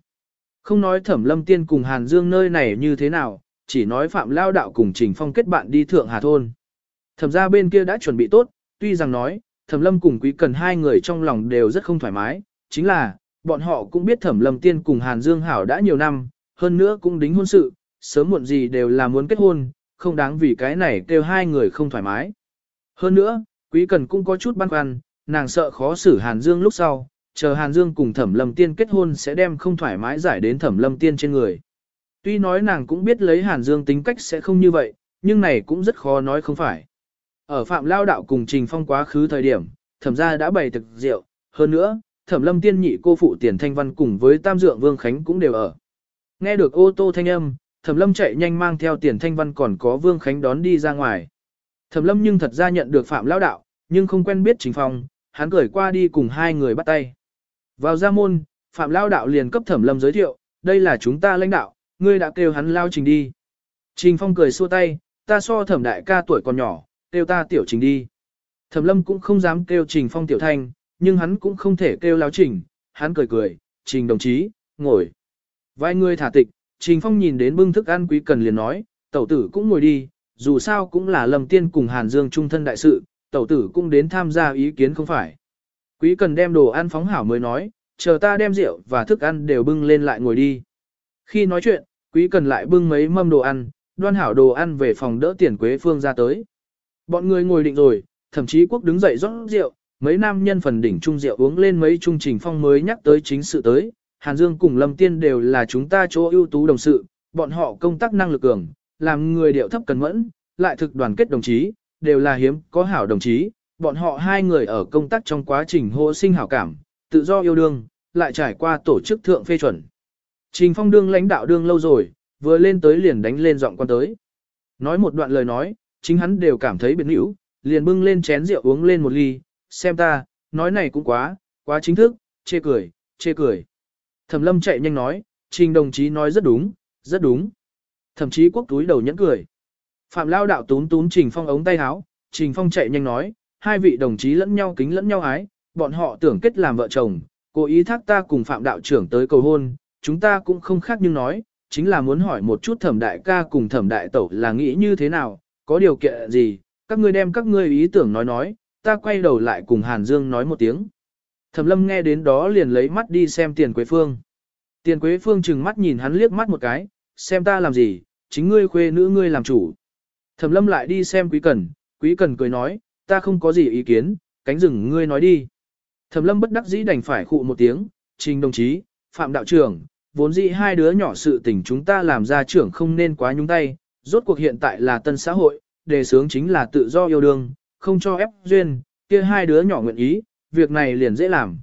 Không nói thẩm lâm tiên cùng Hàn Dương nơi này như thế nào, chỉ nói Phạm Lao Đạo cùng Trình Phong kết bạn đi Thượng Hà Thôn. Thẩm ra bên kia đã chuẩn bị tốt, tuy rằng nói, Thẩm Lâm cùng Quý Cần hai người trong lòng đều rất không thoải mái, chính là, bọn họ cũng biết Thẩm Lâm Tiên cùng Hàn Dương Hảo đã nhiều năm, hơn nữa cũng đính hôn sự, sớm muộn gì đều là muốn kết hôn, không đáng vì cái này kêu hai người không thoải mái. Hơn nữa, Quý Cần cũng có chút băn khoăn, nàng sợ khó xử Hàn Dương lúc sau, chờ Hàn Dương cùng Thẩm Lâm Tiên kết hôn sẽ đem không thoải mái giải đến Thẩm Lâm Tiên trên người. Tuy nói nàng cũng biết lấy Hàn Dương tính cách sẽ không như vậy, nhưng này cũng rất khó nói không phải. Ở Phạm Lao Đạo cùng Trình Phong quá khứ thời điểm, thẩm gia đã bày thực rượu, hơn nữa, thẩm lâm tiên nhị cô phụ tiền thanh văn cùng với tam dượng Vương Khánh cũng đều ở. Nghe được ô tô thanh âm, thẩm lâm chạy nhanh mang theo tiền thanh văn còn có Vương Khánh đón đi ra ngoài. Thẩm lâm nhưng thật ra nhận được Phạm Lao Đạo, nhưng không quen biết Trình Phong, hắn gửi qua đi cùng hai người bắt tay. Vào gia môn, Phạm Lao Đạo liền cấp thẩm lâm giới thiệu, đây là chúng ta lãnh đạo, ngươi đã kêu hắn lao trình đi. Trình Phong cười xua tay, ta so thẩm đại ca tuổi còn nhỏ, kêu ta tiểu trình đi. Thẩm lâm cũng không dám kêu trình phong tiểu thanh, nhưng hắn cũng không thể kêu lao trình, hắn cười cười, trình đồng chí, ngồi. Vài người thả tịch, trình phong nhìn đến bưng thức ăn quý cần liền nói, tẩu tử cũng ngồi đi, dù sao cũng là lầm tiên cùng Hàn Dương trung thân đại sự, tẩu tử cũng đến tham gia ý kiến không phải. Quý cần đem đồ ăn phóng hảo mới nói, chờ ta đem rượu và thức ăn đều bưng lên lại ngồi đi. Khi nói chuyện, quý cần lại bưng mấy mâm đồ ăn, đoan hảo đồ ăn về phòng đỡ tiền quế phương ra tới. Bọn người ngồi định rồi, thậm chí quốc đứng dậy rót rượu, mấy nam nhân phần đỉnh trung rượu uống lên mấy trung trình phong mới nhắc tới chính sự tới. Hàn Dương cùng Lâm Tiên đều là chúng ta chỗ ưu tú đồng sự, bọn họ công tác năng lực cường, làm người điệu thấp cần mẫn, lại thực đoàn kết đồng chí, đều là hiếm có hảo đồng chí. Bọn họ hai người ở công tác trong quá trình hô sinh hảo cảm, tự do yêu đương, lại trải qua tổ chức thượng phê chuẩn. Trình Phong đương lãnh đạo đương lâu rồi, vừa lên tới liền đánh lên giọng quan tới. Nói một đoạn lời nói, chính hắn đều cảm thấy biệt hữu, liền bưng lên chén rượu uống lên một ly, xem ta, nói này cũng quá, quá chính thức, chê cười, chê cười. Thẩm lâm chạy nhanh nói, trình đồng chí nói rất đúng, rất đúng. Thậm chí quốc túi đầu nhẫn cười. Phạm lao đạo tún tún trình phong ống tay áo, trình phong chạy nhanh nói, hai vị đồng chí lẫn nhau kính lẫn nhau ái, bọn họ tưởng kết làm vợ chồng, cố ý thác ta cùng phạm đạo trưởng tới cầu hôn, chúng ta cũng không khác nhưng nói, chính là muốn hỏi một chút thẩm đại ca cùng thẩm đại tẩu là nghĩ như thế nào, có điều kiện gì, các ngươi đem các ngươi ý tưởng nói nói, ta quay đầu lại cùng Hàn Dương nói một tiếng. Thẩm lâm nghe đến đó liền lấy mắt đi xem tiền quế phương. Tiền quế phương chừng mắt nhìn hắn liếc mắt một cái, xem ta làm gì, chính ngươi khuê nữ ngươi làm chủ. Thẩm lâm lại đi xem quý cần, quý cần cười nói, ta không có gì ý kiến, cánh rừng ngươi nói đi. Thẩm lâm bất đắc dĩ đành phải khụ một tiếng, trình đồng chí, phạm đạo trưởng, vốn dĩ hai đứa nhỏ sự tình chúng ta làm ra trưởng không nên quá nhúng tay, rốt cuộc hiện tại là tân xã hội, đề sướng chính là tự do yêu đương, không cho ép duyên, kia hai đứa nhỏ nguyện ý, việc này liền dễ làm.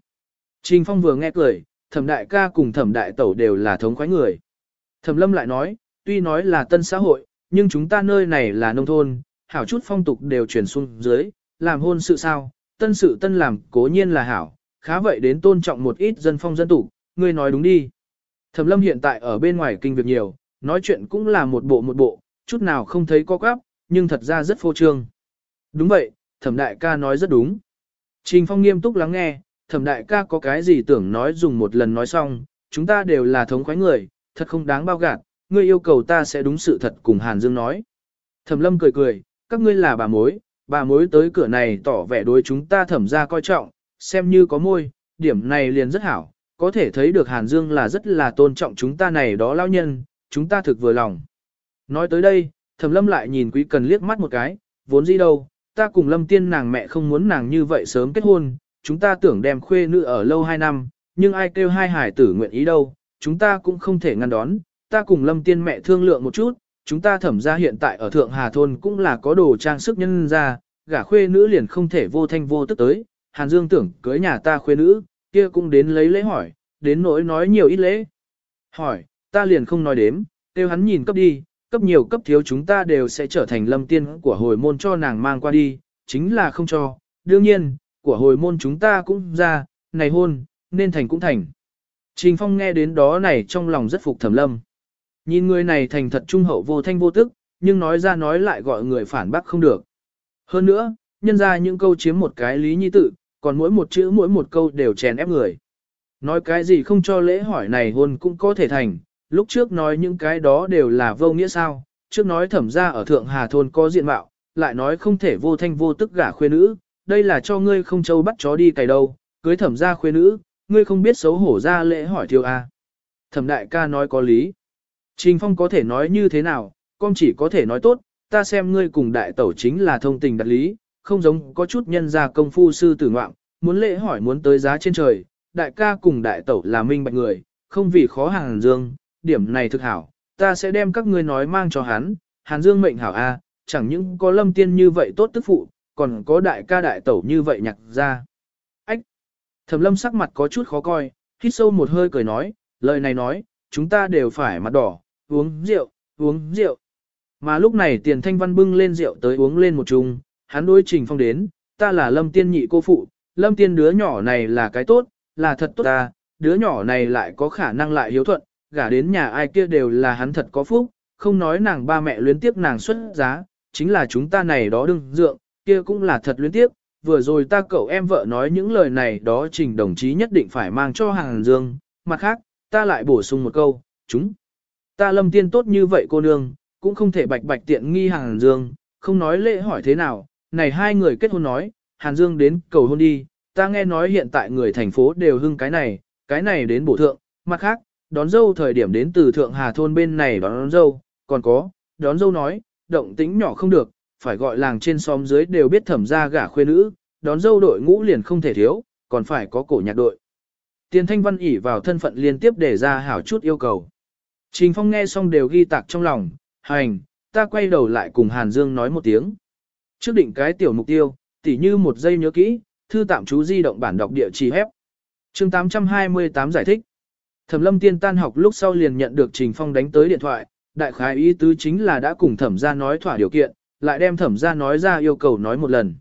Trình Phong vừa nghe cười, thẩm đại ca cùng thẩm đại tẩu đều là thống khoái người. Thẩm lâm lại nói, tuy nói là tân xã hội, nhưng chúng ta nơi này là nông thôn, hảo chút phong tục đều truyền xuống dưới, làm hôn sự sao, tân sự tân làm cố nhiên là hảo, khá vậy đến tôn trọng một ít dân phong dân tục, ngươi nói đúng đi. Thẩm lâm hiện tại ở bên ngoài kinh việc nhiều, nói chuyện cũng là một bộ một bộ, chút nào không thấy có quắp, nhưng thật ra rất phô trương. Đúng vậy, thẩm đại ca nói rất đúng. Trình Phong nghiêm túc lắng nghe, thẩm đại ca có cái gì tưởng nói dùng một lần nói xong, chúng ta đều là thống khoái người, thật không đáng bao gạt, ngươi yêu cầu ta sẽ đúng sự thật cùng Hàn Dương nói. Thẩm lâm cười cười, các ngươi là bà mối, bà mối tới cửa này tỏ vẻ đối chúng ta thẩm ra coi trọng, xem như có môi, điểm này liền rất hảo, có thể thấy được Hàn Dương là rất là tôn trọng chúng ta này đó lao nhân, chúng ta thực vừa lòng. Nói tới đây, thẩm lâm lại nhìn quý cần liếc mắt một cái, vốn gì đâu, ta cùng lâm tiên nàng mẹ không muốn nàng như vậy sớm kết hôn, chúng ta tưởng đem khuê nữ ở lâu hai năm, nhưng ai kêu hai hải tử nguyện ý đâu, chúng ta cũng không thể ngăn đón, ta cùng lâm tiên mẹ thương lượng một chút, chúng ta thẩm ra hiện tại ở Thượng Hà Thôn cũng là có đồ trang sức nhân ra, gả khuê nữ liền không thể vô thanh vô tức tới, Hàn Dương tưởng cưới nhà ta khuê nữ, kia cũng đến lấy lễ hỏi, đến nỗi nói nhiều ít lễ. Hỏi, ta liền không nói đếm, tiêu hắn nhìn cấp đi, cấp nhiều cấp thiếu chúng ta đều sẽ trở thành lâm tiên của hồi môn cho nàng mang qua đi, chính là không cho, đương nhiên, của hồi môn chúng ta cũng ra, này hôn, nên thành cũng thành. Trình Phong nghe đến đó này trong lòng rất phục thẩm lâm. Nhìn người này thành thật trung hậu vô thanh vô tức, nhưng nói ra nói lại gọi người phản bác không được. Hơn nữa, nhân ra những câu chiếm một cái lý nhi tự, còn mỗi một chữ mỗi một câu đều chèn ép người. Nói cái gì không cho lễ hỏi này hôn cũng có thể thành, lúc trước nói những cái đó đều là vô nghĩa sao, trước nói thẩm ra ở Thượng Hà Thôn có diện mạo, lại nói không thể vô thanh vô tức gả khuê nữ, đây là cho ngươi không châu bắt chó đi cày đâu, cưới thẩm ra khuê nữ, ngươi không biết xấu hổ ra lễ hỏi thiêu a. Thẩm đại ca nói có lý. Trình Phong có thể nói như thế nào, con chỉ có thể nói tốt, ta xem ngươi cùng đại tẩu chính là thông tình đặt lý, không giống có chút nhân gia công phu sư tử ngoạm, muốn lễ hỏi muốn tới giá trên trời, đại ca cùng đại tẩu là minh bạch người, không vì khó hàng dương, điểm này thực hảo, ta sẽ đem các ngươi nói mang cho hắn, Hàn Dương mệnh hảo A, chẳng những có lâm tiên như vậy tốt tức phụ, còn có đại ca đại tẩu như vậy nhặt ra. Ách! Thẩm lâm sắc mặt có chút khó coi, hít sâu một hơi cười nói, lời này nói, chúng ta đều phải mặt đỏ, uống rượu, uống rượu. Mà lúc này tiền thanh văn bưng lên rượu tới uống lên một chung, hắn đối trình phong đến, ta là lâm tiên nhị cô phụ, lâm tiên đứa nhỏ này là cái tốt, là thật tốt ta, đứa nhỏ này lại có khả năng lại hiếu thuận, gả đến nhà ai kia đều là hắn thật có phúc, không nói nàng ba mẹ luyến tiếp nàng xuất giá, chính là chúng ta này đó đừng dượng, kia cũng là thật luyến tiếp. Vừa rồi ta cậu em vợ nói những lời này đó trình đồng chí nhất định phải mang cho hàng dương, mặt khác, ta lại bổ sung một câu, chúng. Ta lâm tiên tốt như vậy cô nương, cũng không thể bạch bạch tiện nghi hàng dương, không nói lễ hỏi thế nào, này hai người kết hôn nói, Hàn Dương đến cầu hôn đi, ta nghe nói hiện tại người thành phố đều hưng cái này, cái này đến bổ thượng, mặt khác, đón dâu thời điểm đến từ Thượng Hà Thôn bên này đón, đón dâu, còn có, đón dâu nói, động tính nhỏ không được, phải gọi làng trên xóm dưới đều biết thẩm ra gả khuê nữ, đón dâu đội ngũ liền không thể thiếu, còn phải có cổ nhạc đội. Tiền thanh văn ỉ vào thân phận liên tiếp để ra hảo chút yêu cầu. Trình Phong nghe xong đều ghi tạc trong lòng, hành, ta quay đầu lại cùng Hàn Dương nói một tiếng. Trước định cái tiểu mục tiêu, tỉ như một giây nhớ kỹ, thư tạm chú di động bản đọc địa chỉ hép. chương 828 giải thích. Thẩm lâm tiên tan học lúc sau liền nhận được Trình Phong đánh tới điện thoại, đại khái ý tứ chính là đã cùng thẩm gia nói thỏa điều kiện, lại đem thẩm gia nói ra yêu cầu nói một lần.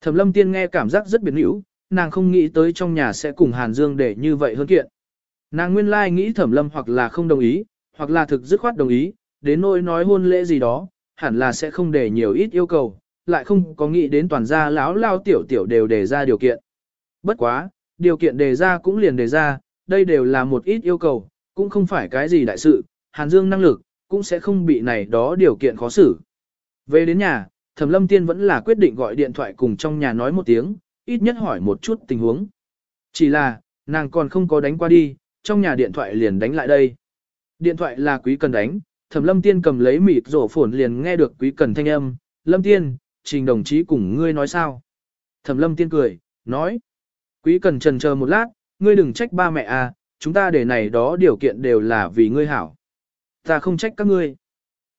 Thẩm lâm tiên nghe cảm giác rất biến hữu, nàng không nghĩ tới trong nhà sẽ cùng Hàn Dương để như vậy hơn kiện. Nàng nguyên lai nghĩ thẩm lâm hoặc là không đồng ý, hoặc là thực dứt khoát đồng ý, đến nỗi nói hôn lễ gì đó, hẳn là sẽ không để nhiều ít yêu cầu, lại không có nghĩ đến toàn gia lão lao tiểu tiểu đều đề ra điều kiện. Bất quá, điều kiện đề ra cũng liền đề ra, đây đều là một ít yêu cầu, cũng không phải cái gì đại sự, Hàn Dương năng lực, cũng sẽ không bị này đó điều kiện khó xử. Về đến nhà, Thẩm Lâm Tiên vẫn là quyết định gọi điện thoại cùng trong nhà nói một tiếng, ít nhất hỏi một chút tình huống. Chỉ là, nàng còn không có đánh qua đi, trong nhà điện thoại liền đánh lại đây. Điện thoại là quý cần đánh, Thẩm Lâm Tiên cầm lấy mịt rổ phồn liền nghe được quý cần thanh âm, Lâm Tiên, trình đồng chí cùng ngươi nói sao? Thẩm Lâm Tiên cười, nói. Quý cần trần chờ một lát, ngươi đừng trách ba mẹ à, chúng ta để này đó điều kiện đều là vì ngươi hảo. Ta không trách các ngươi.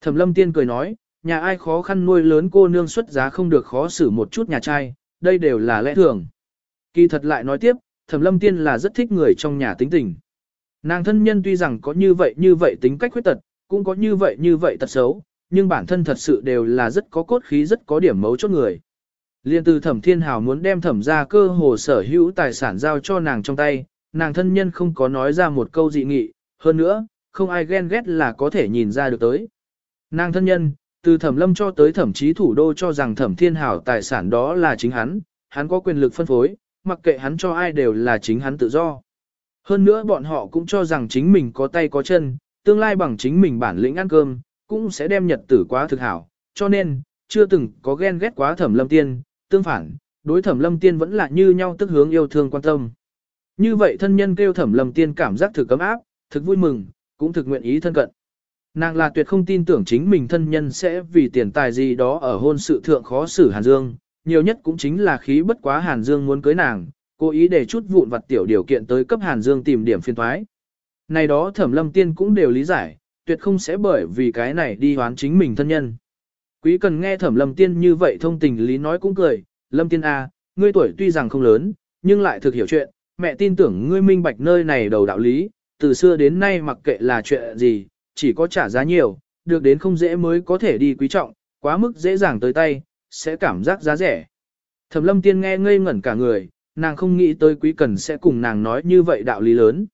Thẩm lâm tiên cười nói, nhà ai khó khăn nuôi lớn cô nương xuất giá không được khó xử một chút nhà trai, đây đều là lẽ thường. Kỳ thật lại nói tiếp, thẩm lâm tiên là rất thích người trong nhà tính tình. Nàng thân nhân tuy rằng có như vậy như vậy tính cách khuyết tật, cũng có như vậy như vậy tật xấu, nhưng bản thân thật sự đều là rất có cốt khí rất có điểm mấu chốt người. Liên từ thẩm thiên hào muốn đem thẩm ra cơ hồ sở hữu tài sản giao cho nàng trong tay, nàng thân nhân không có nói ra một câu dị nghị, hơn nữa, không ai ghen ghét là có thể nhìn ra được tới. Nàng thân nhân, từ thẩm lâm cho tới thẩm chí thủ đô cho rằng thẩm thiên hảo tài sản đó là chính hắn, hắn có quyền lực phân phối, mặc kệ hắn cho ai đều là chính hắn tự do. Hơn nữa bọn họ cũng cho rằng chính mình có tay có chân, tương lai bằng chính mình bản lĩnh ăn cơm, cũng sẽ đem nhật tử quá thực hảo, cho nên, chưa từng có ghen ghét quá thẩm lâm tiên, tương phản, đối thẩm lâm tiên vẫn là như nhau tức hướng yêu thương quan tâm. Như vậy thân nhân kêu thẩm lâm tiên cảm giác thực cấm áp, thực vui mừng, cũng thực nguyện ý thân cận. Nàng là tuyệt không tin tưởng chính mình thân nhân sẽ vì tiền tài gì đó ở hôn sự thượng khó xử Hàn Dương, nhiều nhất cũng chính là khí bất quá Hàn Dương muốn cưới nàng, cố ý để chút vụn vặt tiểu điều kiện tới cấp Hàn Dương tìm điểm phiên thoái. Này đó thẩm lâm tiên cũng đều lý giải, tuyệt không sẽ bởi vì cái này đi hoán chính mình thân nhân. Quý cần nghe thẩm lâm tiên như vậy thông tình lý nói cũng cười, lâm tiên A, ngươi tuổi tuy rằng không lớn, nhưng lại thực hiểu chuyện, mẹ tin tưởng ngươi minh bạch nơi này đầu đạo lý, từ xưa đến nay mặc kệ là chuyện gì, chỉ có trả giá nhiều, được đến không dễ mới có thể đi quý trọng, quá mức dễ dàng tới tay, sẽ cảm giác giá rẻ. Thẩm lâm tiên nghe ngây ngẩn cả người, nàng không nghĩ tới quý cần sẽ cùng nàng nói như vậy đạo lý lớn.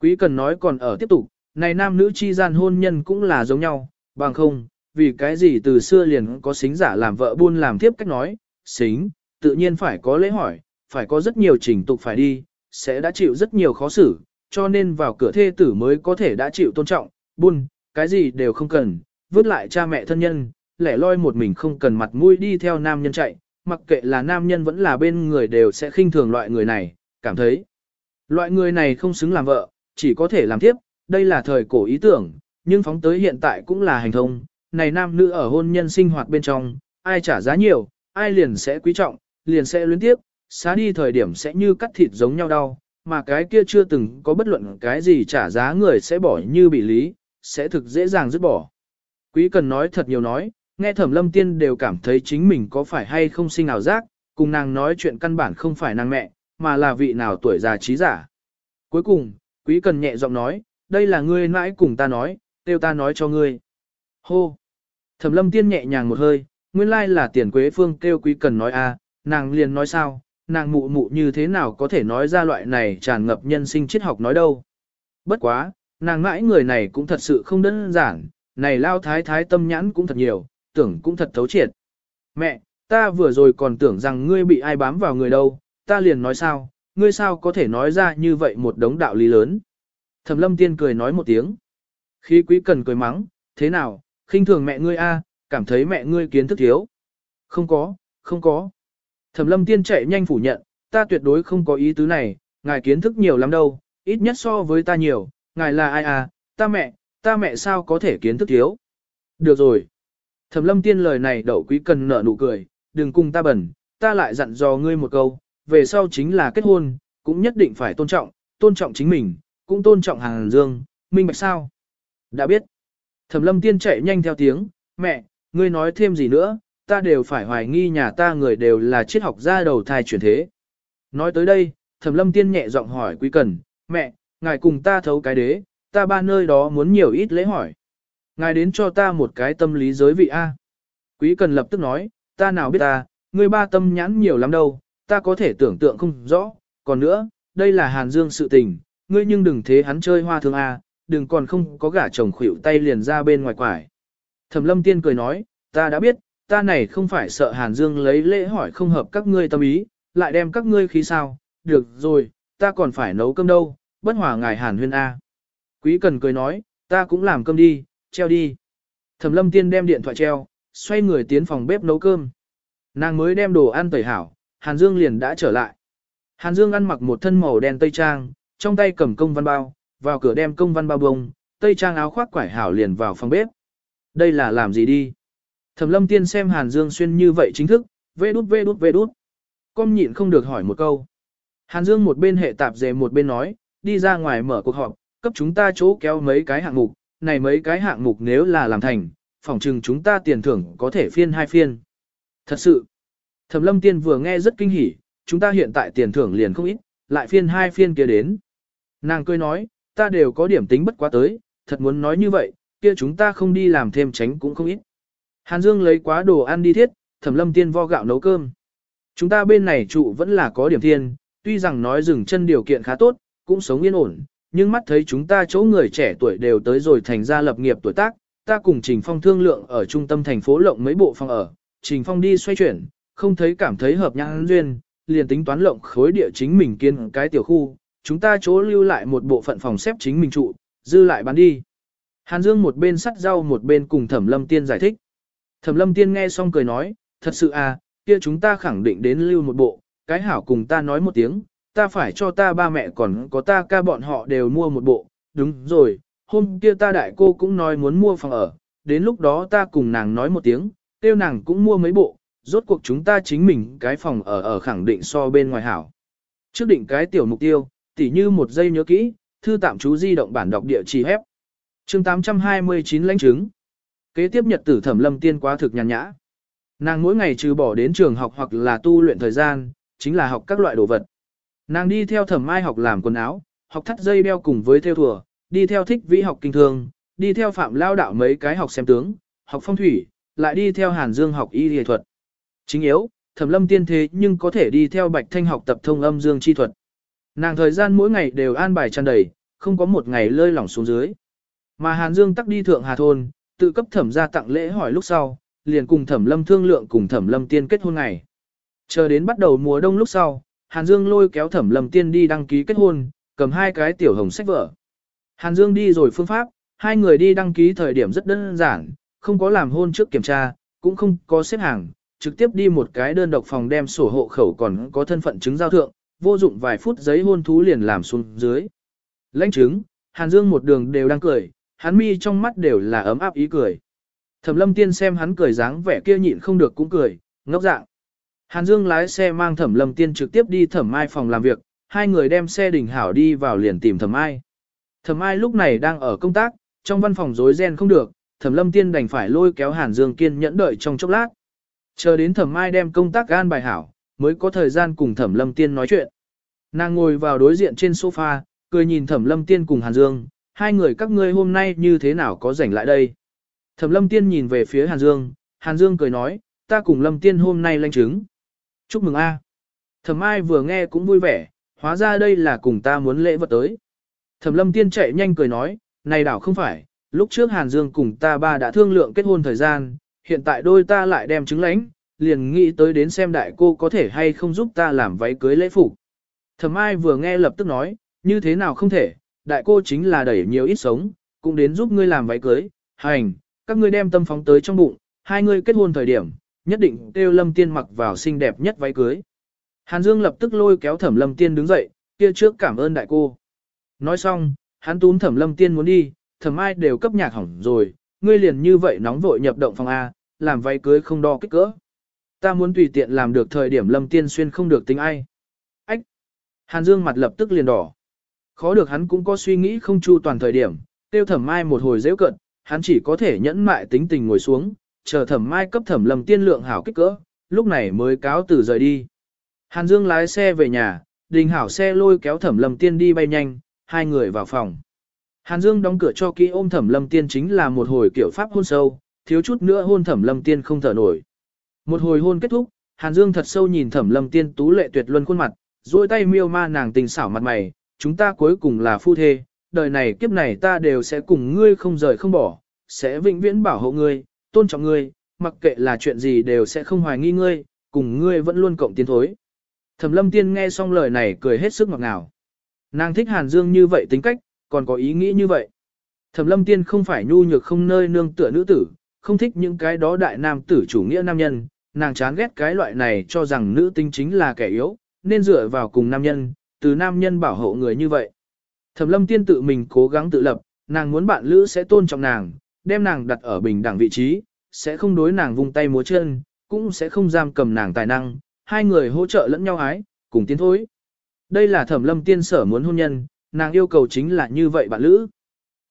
Quý cần nói còn ở tiếp tục, này nam nữ chi gian hôn nhân cũng là giống nhau, bằng không, vì cái gì từ xưa liền có xính giả làm vợ buôn làm tiếp cách nói, xính, tự nhiên phải có lễ hỏi, phải có rất nhiều trình tục phải đi, sẽ đã chịu rất nhiều khó xử, cho nên vào cửa thê tử mới có thể đã chịu tôn trọng, buôn, cái gì đều không cần, vứt lại cha mẹ thân nhân, lẻ loi một mình không cần mặt mũi đi theo nam nhân chạy, mặc kệ là nam nhân vẫn là bên người đều sẽ khinh thường loại người này, cảm thấy loại người này không xứng làm vợ, chỉ có thể làm tiếp, đây là thời cổ ý tưởng, nhưng phóng tới hiện tại cũng là hành thông, này nam nữ ở hôn nhân sinh hoạt bên trong, ai trả giá nhiều, ai liền sẽ quý trọng, liền sẽ luyến tiếp, xá đi thời điểm sẽ như cắt thịt giống nhau đau, mà cái kia chưa từng có bất luận cái gì trả giá người sẽ bỏ như bị lý, sẽ thực dễ dàng dứt bỏ. Quý cần nói thật nhiều nói, nghe thẩm lâm tiên đều cảm thấy chính mình có phải hay không sinh ảo giác, cùng nàng nói chuyện căn bản không phải nàng mẹ, mà là vị nào tuổi già trí giả. Cuối cùng, quý cần nhẹ giọng nói, đây là ngươi mãi cùng ta nói, tiêu ta nói cho ngươi. Hô! Thẩm lâm tiên nhẹ nhàng một hơi, nguyên lai là tiền quế phương kêu quý cần nói a, nàng liền nói sao, nàng mụ mụ như thế nào có thể nói ra loại này tràn ngập nhân sinh triết học nói đâu. Bất quá, nàng mãi người này cũng thật sự không đơn giản, này lao thái thái tâm nhãn cũng thật nhiều, tưởng cũng thật thấu triệt. Mẹ, ta vừa rồi còn tưởng rằng ngươi bị ai bám vào người đâu, ta liền nói sao, ngươi sao có thể nói ra như vậy một đống đạo lý lớn. Thẩm lâm tiên cười nói một tiếng. Khi quý cần cười mắng, thế nào, khinh thường mẹ ngươi a, cảm thấy mẹ ngươi kiến thức thiếu. Không có, không có. Thẩm lâm tiên chạy nhanh phủ nhận, ta tuyệt đối không có ý tứ này, ngài kiến thức nhiều lắm đâu, ít nhất so với ta nhiều, ngài là ai à, ta mẹ, ta mẹ sao có thể kiến thức thiếu. Được rồi. Thẩm lâm tiên lời này đậu quý cần nở nụ cười, đừng cùng ta bẩn, ta lại dặn dò ngươi một câu, về sau chính là kết hôn, cũng nhất định phải tôn trọng, tôn trọng chính mình, cũng tôn trọng hàng dương, minh bạch sao. Đã biết. Thẩm lâm tiên chạy nhanh theo tiếng, mẹ, ngươi nói thêm gì nữa, ta đều phải hoài nghi nhà ta người đều là triết học gia đầu thai chuyển thế. Nói tới đây, thẩm lâm tiên nhẹ giọng hỏi quý cần, mẹ, ngài cùng ta thấu cái đế, ta ba nơi đó muốn nhiều ít lễ hỏi. Ngài đến cho ta một cái tâm lý giới vị A. Quý cần lập tức nói, ta nào biết ta, ngươi ba tâm nhãn nhiều lắm đâu, ta có thể tưởng tượng không rõ, còn nữa, đây là Hàn Dương sự tình, ngươi nhưng đừng thế hắn chơi hoa thương A, đừng còn không có gả chồng khuỷu tay liền ra bên ngoài quải. Thẩm lâm tiên cười nói, ta đã biết, ta này không phải sợ Hàn Dương lấy lễ hỏi không hợp các ngươi tâm ý, lại đem các ngươi khí sao, được rồi, ta còn phải nấu cơm đâu, bất hòa ngài Hàn huyên A. Quý cần cười nói, ta cũng làm cơm đi, treo đi. Thẩm lâm tiên đem điện thoại treo, xoay người tiến phòng bếp nấu cơm. Nàng mới đem đồ ăn tẩy hảo, Hàn Dương liền đã trở lại. Hàn Dương ăn mặc một thân màu đen tây trang, trong tay cầm công văn bao, vào cửa đem công văn bao bông, tây trang áo khoác quải hảo liền vào phòng bếp. Đây là làm gì đi? Thẩm lâm tiên xem Hàn Dương xuyên như vậy chính thức, vê đút vê đút vê đút. Con nhịn không được hỏi một câu. Hàn Dương một bên hệ tạp dề một bên nói, đi ra ngoài mở cuộc họp, cấp chúng ta chỗ kéo mấy cái hạng mục, này mấy cái hạng mục nếu là làm thành, phòng chừng chúng ta tiền thưởng có thể phiên hai phiên. Thật sự, Thẩm lâm tiên vừa nghe rất kinh hỉ, chúng ta hiện tại tiền thưởng liền không ít, lại phiên hai phiên kia đến. Nàng cười nói, ta đều có điểm tính bất quá tới, thật muốn nói như vậy, kia chúng ta không đi làm thêm tránh cũng không ít. Hàn Dương lấy quá đồ ăn đi thiết, thẩm lâm tiên vo gạo nấu cơm. Chúng ta bên này trụ vẫn là có điểm thiên, tuy rằng nói dừng chân điều kiện khá tốt, cũng sống yên ổn, nhưng mắt thấy chúng ta chỗ người trẻ tuổi đều tới rồi thành ra lập nghiệp tuổi tác, ta cùng Trình Phong thương lượng ở trung tâm thành phố lộng mấy bộ phòng ở, Trình Phong đi xoay chuyển, không thấy cảm thấy hợp nhãn duyên, liền tính toán lộng khối địa chính mình kiên cái tiểu khu, chúng ta chỗ lưu lại một bộ phận phòng xếp chính mình trụ, dư lại bán đi. Hàn Dương một bên sắt rau một bên cùng Thẩm Lâm Tiên giải thích. Thẩm Lâm Tiên nghe xong cười nói, thật sự à, kia chúng ta khẳng định đến lưu một bộ, cái hảo cùng ta nói một tiếng, ta phải cho ta ba mẹ còn có ta ca bọn họ đều mua một bộ, đúng rồi, hôm kia ta đại cô cũng nói muốn mua phòng ở, đến lúc đó ta cùng nàng nói một tiếng, tiêu nàng cũng mua mấy bộ, rốt cuộc chúng ta chính mình cái phòng ở ở khẳng định so bên ngoài hảo. Trước định cái tiểu mục tiêu, tỉ như một giây nhớ kỹ, thư tạm chú di động bản đọc địa chỉ hép. chương 829 lãnh chứng. Kế tiếp nhật tử thẩm lâm tiên quá thực nhàn nhã. Nàng mỗi ngày trừ bỏ đến trường học hoặc là tu luyện thời gian, chính là học các loại đồ vật. Nàng đi theo thẩm mai học làm quần áo, học thắt dây đeo cùng với theo thùa, đi theo thích vĩ học kinh thương, đi theo phạm lao đạo mấy cái học xem tướng, học phong thủy, lại đi theo hàn dương học y y thuật. Chính yếu, thẩm lâm tiên thế nhưng có thể đi theo bạch thanh học tập thông âm dương chi thuật. Nàng thời gian mỗi ngày đều an bài tràn đầy, không có một ngày lơi lỏng xuống dưới. Mà hàn dương tắc đi thượng hà thôn, tự cấp thẩm ra tặng lễ hỏi lúc sau, liền cùng thẩm lâm thương lượng cùng thẩm lâm tiên kết hôn ngày. Chờ đến bắt đầu mùa đông lúc sau, Hàn Dương lôi kéo thẩm lâm tiên đi đăng ký kết hôn, cầm hai cái tiểu hồng sách vở. Hàn Dương đi rồi phương pháp, hai người đi đăng ký thời điểm rất đơn giản, không có làm hôn trước kiểm tra, cũng không có xếp hàng, trực tiếp đi một cái đơn độc phòng đem sổ hộ khẩu còn có thân phận chứng giao thượng, vô dụng vài phút giấy hôn thú liền làm xuống dưới. Lãnh chứng, Hàn Dương một đường đều đang cười, hắn mi trong mắt đều là ấm áp ý cười. Thẩm lâm tiên xem hắn cười dáng vẻ kia nhịn không được cũng cười, ngốc dạng. Hàn Dương lái xe mang thẩm lâm tiên trực tiếp đi thẩm mai phòng làm việc, hai người đem xe đình hảo đi vào liền tìm thẩm mai. Thẩm mai lúc này đang ở công tác, trong văn phòng rối ren không được, thẩm lâm tiên đành phải lôi kéo Hàn Dương kiên nhẫn đợi trong chốc lát. Chờ đến thẩm mai đem công tác gan bài hảo, mới có thời gian cùng thẩm lâm tiên nói chuyện. Nàng ngồi vào đối diện trên sofa, cười nhìn thẩm lâm tiên cùng Hàn Dương, hai người các ngươi hôm nay như thế nào có rảnh lại đây. Thẩm lâm tiên nhìn về phía Hàn Dương, Hàn Dương cười nói, ta cùng lâm tiên hôm nay lanh chứng. Chúc mừng a. Thẩm Ai vừa nghe cũng vui vẻ, hóa ra đây là cùng ta muốn lễ vật tới. Thẩm Lâm Tiên chạy nhanh cười nói, này đảo không phải, lúc trước Hàn Dương cùng ta ba đã thương lượng kết hôn thời gian, hiện tại đôi ta lại đem chứng lãnh, liền nghĩ tới đến xem đại cô có thể hay không giúp ta làm váy cưới lễ phục. Thẩm Ai vừa nghe lập tức nói, như thế nào không thể, đại cô chính là đẩy nhiều ít sống, cũng đến giúp ngươi làm váy cưới, hành, các ngươi đem tâm phóng tới trong bụng, hai ngươi kết hôn thời điểm, nhất định kêu Lâm Tiên mặc vào xinh đẹp nhất váy cưới. Hàn Dương lập tức lôi kéo Thẩm Lâm Tiên đứng dậy, kia trước cảm ơn đại cô. Nói xong, hắn túm Thẩm Lâm Tiên muốn đi, Thẩm Ai đều cấp nhạc hỏng rồi, ngươi liền như vậy nóng vội nhập động phòng A, làm váy cưới không đo kích cỡ. Ta muốn tùy tiện làm được thời điểm Lâm Tiên xuyên không được tính ai. Ách! Hàn Dương mặt lập tức liền đỏ. Khó được hắn cũng có suy nghĩ không chu toàn thời điểm, tiêu Thẩm Ai một hồi dễ cận, hắn chỉ có thể nhẫn mại tính tình ngồi xuống, chờ thẩm mai cấp thẩm lầm tiên lượng hảo kích cỡ, lúc này mới cáo từ rời đi. Hàn Dương lái xe về nhà, đình hảo xe lôi kéo thẩm lầm tiên đi bay nhanh, hai người vào phòng. Hàn Dương đóng cửa cho kỹ ôm thẩm lâm tiên chính là một hồi kiểu pháp hôn sâu, thiếu chút nữa hôn thẩm lâm tiên không thở nổi. Một hồi hôn kết thúc, Hàn Dương thật sâu nhìn thẩm lâm tiên tú lệ tuyệt luân khuôn mặt, duỗi tay miêu ma nàng tình xảo mặt mày, chúng ta cuối cùng là phu thê, đời này kiếp này ta đều sẽ cùng ngươi không rời không bỏ, sẽ vĩnh viễn bảo hộ ngươi, tôn trọng ngươi, mặc kệ là chuyện gì đều sẽ không hoài nghi ngươi, cùng ngươi vẫn luôn cộng tiến thối. Thẩm lâm tiên nghe xong lời này cười hết sức ngọt ngào. Nàng thích Hàn Dương như vậy tính cách, còn có ý nghĩ như vậy. Thẩm lâm tiên không phải nhu nhược không nơi nương tựa nữ tử, không thích những cái đó đại nam tử chủ nghĩa nam nhân, nàng chán ghét cái loại này cho rằng nữ tinh chính là kẻ yếu, nên dựa vào cùng nam nhân, từ nam nhân bảo hộ người như vậy. Thẩm lâm tiên tự mình cố gắng tự lập, nàng muốn bạn lữ sẽ tôn trọng nàng, đem nàng đặt ở bình đẳng vị trí, sẽ không đối nàng vung tay múa chân, cũng sẽ không giam cầm nàng tài năng, hai người hỗ trợ lẫn nhau ái, cùng tiến thối. Đây là thẩm lâm tiên sở muốn hôn nhân, nàng yêu cầu chính là như vậy bạn lữ.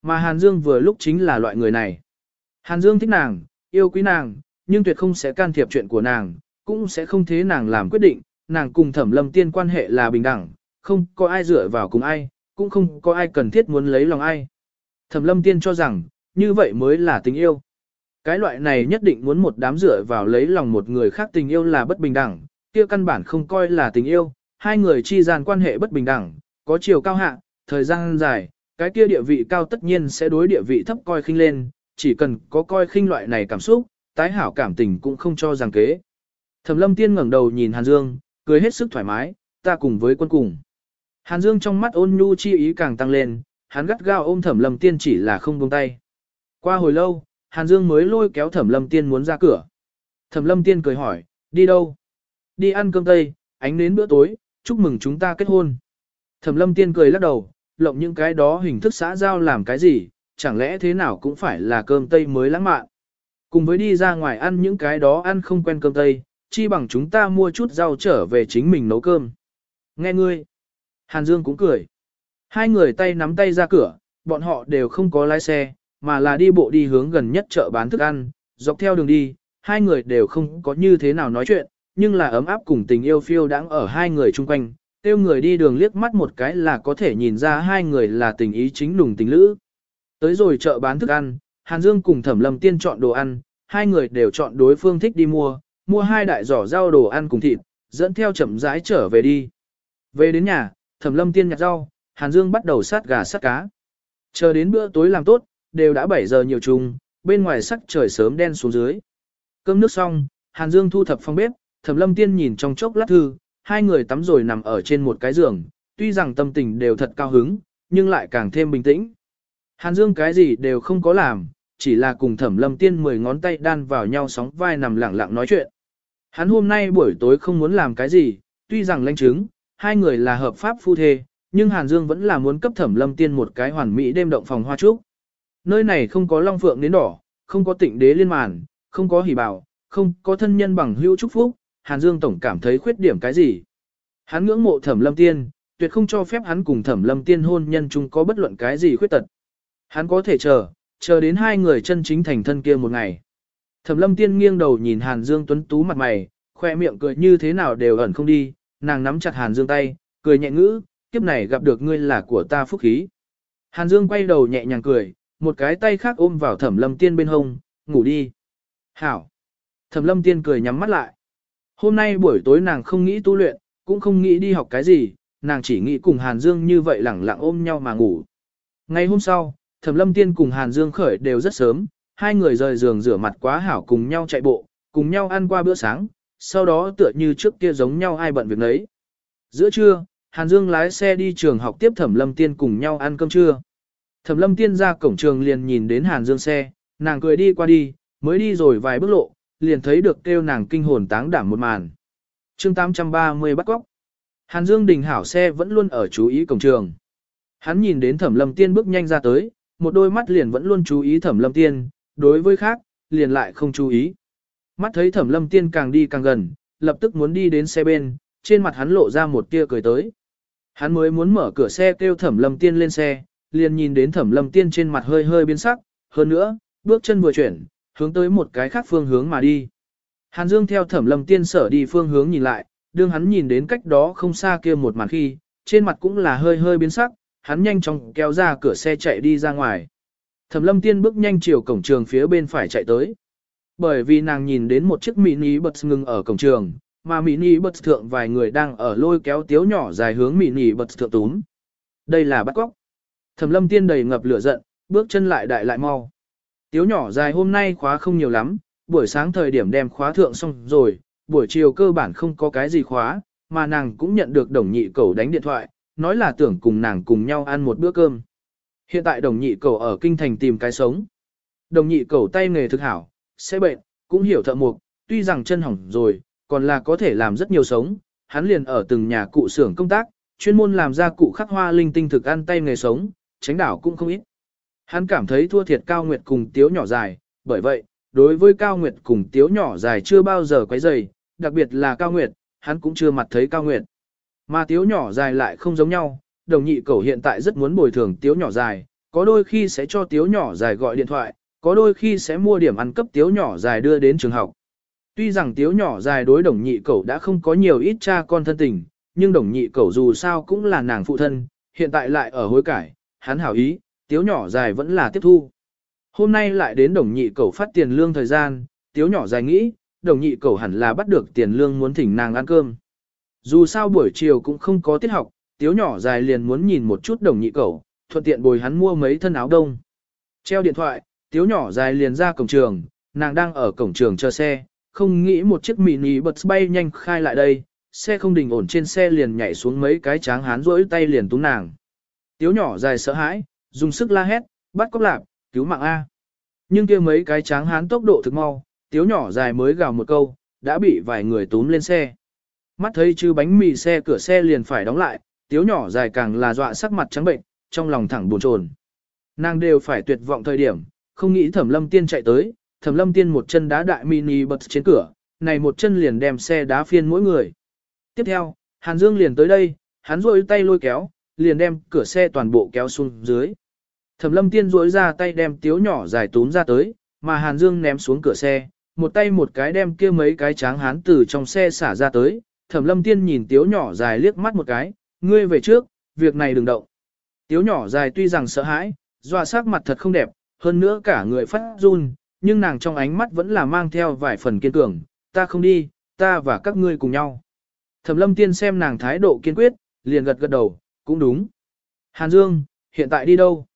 Mà Hàn Dương vừa lúc chính là loại người này. Hàn Dương thích nàng, yêu quý nàng, nhưng tuyệt không sẽ can thiệp chuyện của nàng, cũng sẽ không thế nàng làm quyết định, nàng cùng thẩm lâm tiên quan hệ là bình đẳng, không có ai dựa vào cùng ai, cũng không có ai cần thiết muốn lấy lòng ai. Thẩm lâm tiên cho rằng, như vậy mới là tình yêu. Cái loại này nhất định muốn một đám rửa vào lấy lòng một người khác tình yêu là bất bình đẳng, kia căn bản không coi là tình yêu, hai người chi gian quan hệ bất bình đẳng, có chiều cao hạ, thời gian dài, cái kia địa vị cao tất nhiên sẽ đối địa vị thấp coi khinh lên, chỉ cần có coi khinh loại này cảm xúc, tái hảo cảm tình cũng không cho rằng kế. Thẩm lâm tiên ngẩng đầu nhìn Hàn Dương, cười hết sức thoải mái, ta cùng với quân cùng. Hàn Dương trong mắt ôn nhu chi ý càng tăng lên, hắn gắt gao ôm thẩm lâm tiên chỉ là không buông tay. Qua hồi lâu, Hàn Dương mới lôi kéo thẩm lâm tiên muốn ra cửa. Thẩm lâm tiên cười hỏi, đi đâu? Đi ăn cơm tây, ánh đến bữa tối, chúc mừng chúng ta kết hôn. Thẩm lâm tiên cười lắc đầu, lộng những cái đó hình thức xã giao làm cái gì, chẳng lẽ thế nào cũng phải là cơm tây mới lãng mạn. Cùng với đi ra ngoài ăn những cái đó ăn không quen cơm tây, chi bằng chúng ta mua chút rau trở về chính mình nấu cơm. Nghe ngươi. Hàn Dương cũng cười. Hai người tay nắm tay ra cửa, bọn họ đều không có lái xe, mà là đi bộ đi hướng gần nhất chợ bán thức ăn, dọc theo đường đi, hai người đều không có như thế nào nói chuyện, nhưng là ấm áp cùng tình yêu phiêu đang ở hai người chung quanh, tiêu người đi đường liếc mắt một cái là có thể nhìn ra hai người là tình ý chính nùng tình lữ. Tới rồi chợ bán thức ăn, Hàn Dương cùng Thẩm Lâm Tiên chọn đồ ăn, hai người đều chọn đối phương thích đi mua, mua hai đại giỏ rau đồ ăn cùng thịt, dẫn theo chậm rãi trở về đi. Về đến nhà, Thẩm Lâm Tiên nhặt rau, Hàn Dương bắt đầu sát gà sát cá. Chờ đến bữa tối làm tốt, đều đã 7 giờ nhiều chung, bên ngoài sắc trời sớm đen xuống dưới. Cơm nước xong, Hàn Dương thu thập phòng bếp, Thẩm Lâm Tiên nhìn trong chốc lát thư, hai người tắm rồi nằm ở trên một cái giường, tuy rằng tâm tình đều thật cao hứng, nhưng lại càng thêm bình tĩnh. Hàn Dương cái gì đều không có làm, chỉ là cùng Thẩm Lâm Tiên mười ngón tay đan vào nhau sóng vai nằm lặng lặng nói chuyện. Hắn hôm nay buổi tối không muốn làm cái gì, tuy rằng lãnh chứng, hai người là hợp pháp phu thê, nhưng Hàn Dương vẫn là muốn cấp Thẩm Lâm Tiên một cái hoàn mỹ đêm động phòng hoa trúc. Nơi này không có long phượng đến đỏ, không có tịnh đế liên màn, không có hỉ bảo, không có thân nhân bằng hữu chúc phúc, Hàn Dương tổng cảm thấy khuyết điểm cái gì. Hắn ngưỡng mộ Thẩm Lâm Tiên, tuyệt không cho phép hắn cùng Thẩm Lâm Tiên hôn nhân chung có bất luận cái gì khuyết tật. Hắn có thể chờ, chờ đến hai người chân chính thành thân kia một ngày. Thẩm Lâm Tiên nghiêng đầu nhìn Hàn Dương tuấn tú mặt mày, khoe miệng cười như thế nào đều ẩn không đi, nàng nắm chặt Hàn Dương tay, cười nhẹ ngữ, kiếp này gặp được ngươi là của ta phúc khí. Hàn Dương quay đầu nhẹ nhàng cười, một cái tay khác ôm vào Thẩm Lâm Tiên bên hông, ngủ đi. Hảo. Thẩm Lâm Tiên cười nhắm mắt lại. Hôm nay buổi tối nàng không nghĩ tu luyện, cũng không nghĩ đi học cái gì, nàng chỉ nghĩ cùng Hàn Dương như vậy lẳng lặng ôm nhau mà ngủ. Ngày hôm sau, Thẩm Lâm Tiên cùng Hàn Dương khởi đều rất sớm, hai người rời giường rửa mặt quá hảo cùng nhau chạy bộ, cùng nhau ăn qua bữa sáng, sau đó tựa như trước kia giống nhau ai bận việc nấy. Giữa trưa, Hàn Dương lái xe đi trường học tiếp Thẩm Lâm Tiên cùng nhau ăn cơm trưa. Thẩm Lâm Tiên ra cổng trường liền nhìn đến Hàn Dương xe, nàng cười đi qua đi, mới đi rồi vài bước lộ, liền thấy được kêu nàng kinh hồn táng đảm một màn. chương 830 bắt góc. Hàn Dương đình hảo xe vẫn luôn ở chú ý cổng trường. Hắn nhìn đến Thẩm Lâm Tiên bước nhanh ra tới, một đôi mắt liền vẫn luôn chú ý Thẩm Lâm Tiên, đối với khác, liền lại không chú ý. Mắt thấy Thẩm Lâm Tiên càng đi càng gần, lập tức muốn đi đến xe bên, trên mặt hắn lộ ra một tia cười tới. Hắn mới muốn mở cửa xe kêu Thẩm Lâm Tiên lên xe, liền nhìn đến Thẩm Lâm Tiên trên mặt hơi hơi biến sắc, hơn nữa, bước chân vừa chuyển, hướng tới một cái khác phương hướng mà đi. Hàn Dương theo Thẩm Lâm Tiên sở đi phương hướng nhìn lại, đương hắn nhìn đến cách đó không xa kia một màn khi, trên mặt cũng là hơi hơi biến sắc, hắn nhanh chóng kéo ra cửa xe chạy đi ra ngoài. Thẩm Lâm Tiên bước nhanh chiều cổng trường phía bên phải chạy tới. Bởi vì nàng nhìn đến một chiếc mini bus ngừng ở cổng trường, mà mini bus thượng vài người đang ở lôi kéo tiếu nhỏ dài hướng mini bus thượng túm. Đây là bắt cóc. Thẩm Lâm Tiên đầy ngập lửa giận, bước chân lại đại lại mau. Tiếu nhỏ dài hôm nay khóa không nhiều lắm, buổi sáng thời điểm đem khóa thượng xong rồi, buổi chiều cơ bản không có cái gì khóa, mà nàng cũng nhận được đồng nhị cầu đánh điện thoại, nói là tưởng cùng nàng cùng nhau ăn một bữa cơm. Hiện tại đồng nhị cầu ở kinh thành tìm cái sống. Đồng nhị cầu tay nghề thực hảo, sẽ bệnh, cũng hiểu thợ mộc, tuy rằng chân hỏng rồi, còn là có thể làm rất nhiều sống. Hắn liền ở từng nhà cụ xưởng công tác, chuyên môn làm ra cụ khắc hoa linh tinh thực ăn tay nghề sống, tránh đảo cũng không ít. Hắn cảm thấy thua thiệt Cao Nguyệt cùng Tiếu nhỏ dài, bởi vậy, đối với Cao Nguyệt cùng Tiếu nhỏ dài chưa bao giờ quấy rầy, đặc biệt là Cao Nguyệt, hắn cũng chưa mặt thấy Cao Nguyệt. Mà Tiếu nhỏ dài lại không giống nhau, đồng nhị cầu hiện tại rất muốn bồi thường Tiếu nhỏ dài, có đôi khi sẽ cho Tiếu nhỏ dài gọi điện thoại, có đôi khi sẽ mua điểm ăn cấp Tiếu nhỏ dài đưa đến trường học. Tuy rằng Tiếu nhỏ dài đối đồng nhị cầu đã không có nhiều ít cha con thân tình, nhưng đồng nhị cầu dù sao cũng là nàng phụ thân, hiện tại lại ở hối cải, hắn hảo ý, tiếu nhỏ dài vẫn là tiếp thu. Hôm nay lại đến đồng nhị cầu phát tiền lương thời gian, tiếu nhỏ dài nghĩ, đồng nhị cầu hẳn là bắt được tiền lương muốn thỉnh nàng ăn cơm. Dù sao buổi chiều cũng không có tiết học, tiếu nhỏ dài liền muốn nhìn một chút đồng nhị cẩu, thuận tiện bồi hắn mua mấy thân áo đông. Treo điện thoại, tiếu nhỏ dài liền ra cổng trường, nàng đang ở cổng trường chờ xe, không nghĩ một chiếc mini bật bay nhanh khai lại đây, xe không đình ổn trên xe liền nhảy xuống mấy cái tráng hán rỗi tay liền túng nàng. Tiếu nhỏ dài sợ hãi, dùng sức la hét, bắt cóc lạp, cứu mạng A. Nhưng kia mấy cái tráng hán tốc độ thực mau, tiếu nhỏ dài mới gào một câu, đã bị vài người túm lên xe. Mắt thấy chứ bánh mì xe cửa xe liền phải đóng lại, tiếu nhỏ dài càng là dọa sắc mặt trắng bệnh, trong lòng thẳng buồn chồn. Nàng đều phải tuyệt vọng thời điểm, không nghĩ thẩm lâm tiên chạy tới, thẩm lâm tiên một chân đá đại mini bật trên cửa, này một chân liền đem xe đá phiên mỗi người. Tiếp theo, Hàn Dương liền tới đây, hắn rôi tay lôi kéo, liền đem cửa xe toàn bộ kéo xuống dưới. Thẩm lâm tiên duỗi ra tay đem tiếu nhỏ dài túm ra tới, mà Hàn Dương ném xuống cửa xe, một tay một cái đem kia mấy cái tráng hán từ trong xe xả ra tới. Thẩm lâm tiên nhìn tiếu nhỏ dài liếc mắt một cái, ngươi về trước, việc này đừng động. Tiếu nhỏ dài tuy rằng sợ hãi, doa sắc mặt thật không đẹp, hơn nữa cả người phát run, nhưng nàng trong ánh mắt vẫn là mang theo vài phần kiên cường, ta không đi, ta và các ngươi cùng nhau. Thẩm lâm tiên xem nàng thái độ kiên quyết, liền gật gật đầu, cũng đúng. Hàn Dương, hiện tại đi đâu?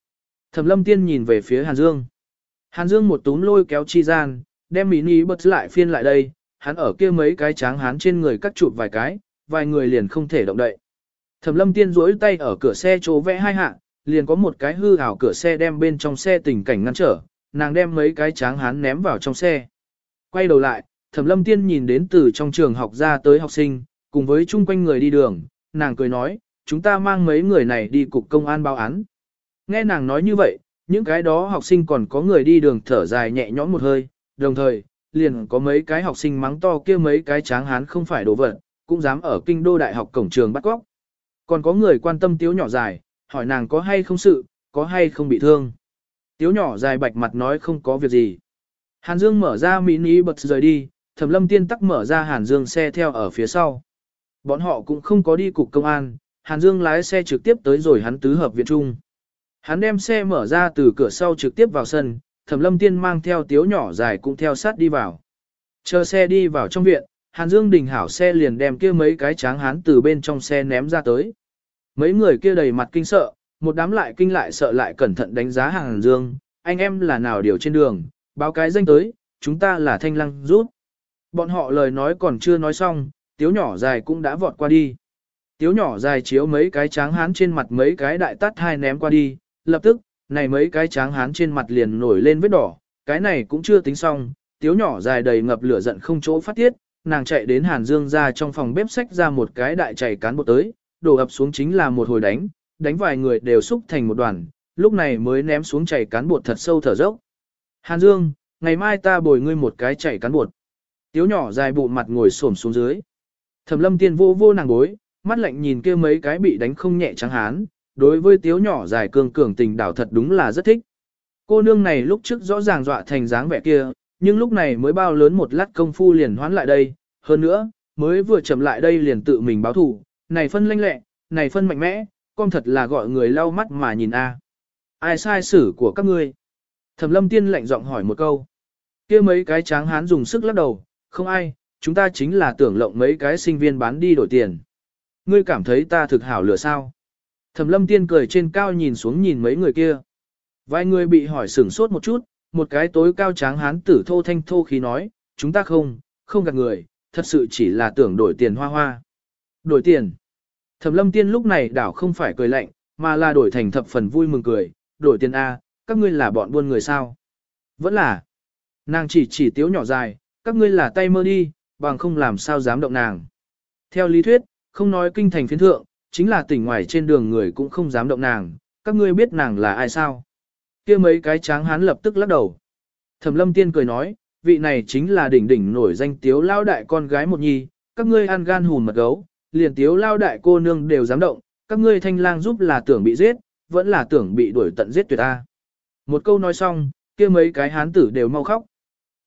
Thẩm lâm tiên nhìn về phía Hàn Dương. Hàn Dương một túm lôi kéo chi gian, đem mini bật lại phiên lại đây, hắn ở kia mấy cái tráng hán trên người cắt chụp vài cái, vài người liền không thể động đậy. Thẩm lâm tiên duỗi tay ở cửa xe chỗ vẽ hai hạ, liền có một cái hư ảo cửa xe đem bên trong xe tình cảnh ngăn trở, nàng đem mấy cái tráng hán ném vào trong xe. Quay đầu lại, thẩm lâm tiên nhìn đến từ trong trường học ra tới học sinh, cùng với chung quanh người đi đường, nàng cười nói, chúng ta mang mấy người này đi cục công an báo án. Nghe nàng nói như vậy, những cái đó học sinh còn có người đi đường thở dài nhẹ nhõm một hơi, đồng thời, liền có mấy cái học sinh mắng to kia mấy cái tráng hán không phải đồ vật, cũng dám ở kinh đô đại học cổng trường bắt cóc. Còn có người quan tâm tiếu nhỏ dài, hỏi nàng có hay không sự, có hay không bị thương. Tiếu nhỏ dài bạch mặt nói không có việc gì. Hàn Dương mở ra mini bật rời đi, Thẩm Lâm Tiên tắc mở ra Hàn Dương xe theo ở phía sau. Bọn họ cũng không có đi cục công an, Hàn Dương lái xe trực tiếp tới rồi hắn tứ hợp viện trung. Hắn đem xe mở ra từ cửa sau trực tiếp vào sân, Thẩm Lâm Tiên mang theo tiếu nhỏ dài cũng theo sát đi vào. Chờ xe đi vào trong viện, Hàn Dương đình hảo xe liền đem kia mấy cái tráng hán từ bên trong xe ném ra tới. Mấy người kia đầy mặt kinh sợ, một đám lại kinh lại sợ lại cẩn thận đánh giá Hàn Dương, anh em là nào điều trên đường, báo cái danh tới, chúng ta là thanh lăng rút. Bọn họ lời nói còn chưa nói xong, tiếu nhỏ dài cũng đã vọt qua đi. Tiếu nhỏ dài chiếu mấy cái tráng hán trên mặt mấy cái đại tát hai ném qua đi, lập tức, này mấy cái tráng hán trên mặt liền nổi lên vết đỏ, cái này cũng chưa tính xong, tiếu nhỏ dài đầy ngập lửa giận không chỗ phát tiết, nàng chạy đến Hàn Dương ra trong phòng bếp sách ra một cái đại chảy cán bột tới, đổ ập xuống chính là một hồi đánh, đánh vài người đều xúc thành một đoàn, lúc này mới ném xuống chảy cán bột thật sâu thở dốc. Hàn Dương, ngày mai ta bồi ngươi một cái chảy cán bột. Tiếu nhỏ dài bụng mặt ngồi xổm xuống dưới. Thẩm lâm tiên vô vô nàng bối, mắt lạnh nhìn kia mấy cái bị đánh không nhẹ trắng hán, đối với tiếu nhỏ dài cường cường tình đảo thật đúng là rất thích. Cô nương này lúc trước rõ ràng dọa thành dáng vẻ kia, nhưng lúc này mới bao lớn một lát công phu liền hoán lại đây, hơn nữa, mới vừa chậm lại đây liền tự mình báo thủ, này phân lanh lẹ, này phân mạnh mẽ, con thật là gọi người lau mắt mà nhìn a. Ai sai xử của các ngươi? Thẩm lâm tiên lạnh giọng hỏi một câu. kia mấy cái tráng hán dùng sức lắc đầu, không ai, chúng ta chính là tưởng lộng mấy cái sinh viên bán đi đổi tiền. Ngươi cảm thấy ta thực hảo lửa sao? Thẩm lâm tiên cười trên cao nhìn xuống nhìn mấy người kia. Vài người bị hỏi sửng sốt một chút, một cái tối cao tráng hán tử thô thanh thô khí nói, chúng ta không, không gạt người, thật sự chỉ là tưởng đổi tiền hoa hoa. Đổi tiền. Thẩm lâm tiên lúc này đảo không phải cười lạnh, mà là đổi thành thập phần vui mừng cười, đổi tiền A, các ngươi là bọn buôn người sao? Vẫn là. Nàng chỉ chỉ tiếu nhỏ dài, các ngươi là tay mơ đi, bằng không làm sao dám động nàng. Theo lý thuyết, không nói kinh thành phiến thượng, chính là tỉnh ngoài trên đường người cũng không dám động nàng, các ngươi biết nàng là ai sao? kia mấy cái tráng hán lập tức lắc đầu. Thẩm lâm tiên cười nói, vị này chính là đỉnh đỉnh nổi danh tiếu lao đại con gái một nhi, các ngươi ăn gan hùn mật gấu, liền tiếu lao đại cô nương đều dám động, các ngươi thanh lang giúp là tưởng bị giết, vẫn là tưởng bị đuổi tận giết tuyệt ta. Một câu nói xong, kia mấy cái hán tử đều mau khóc.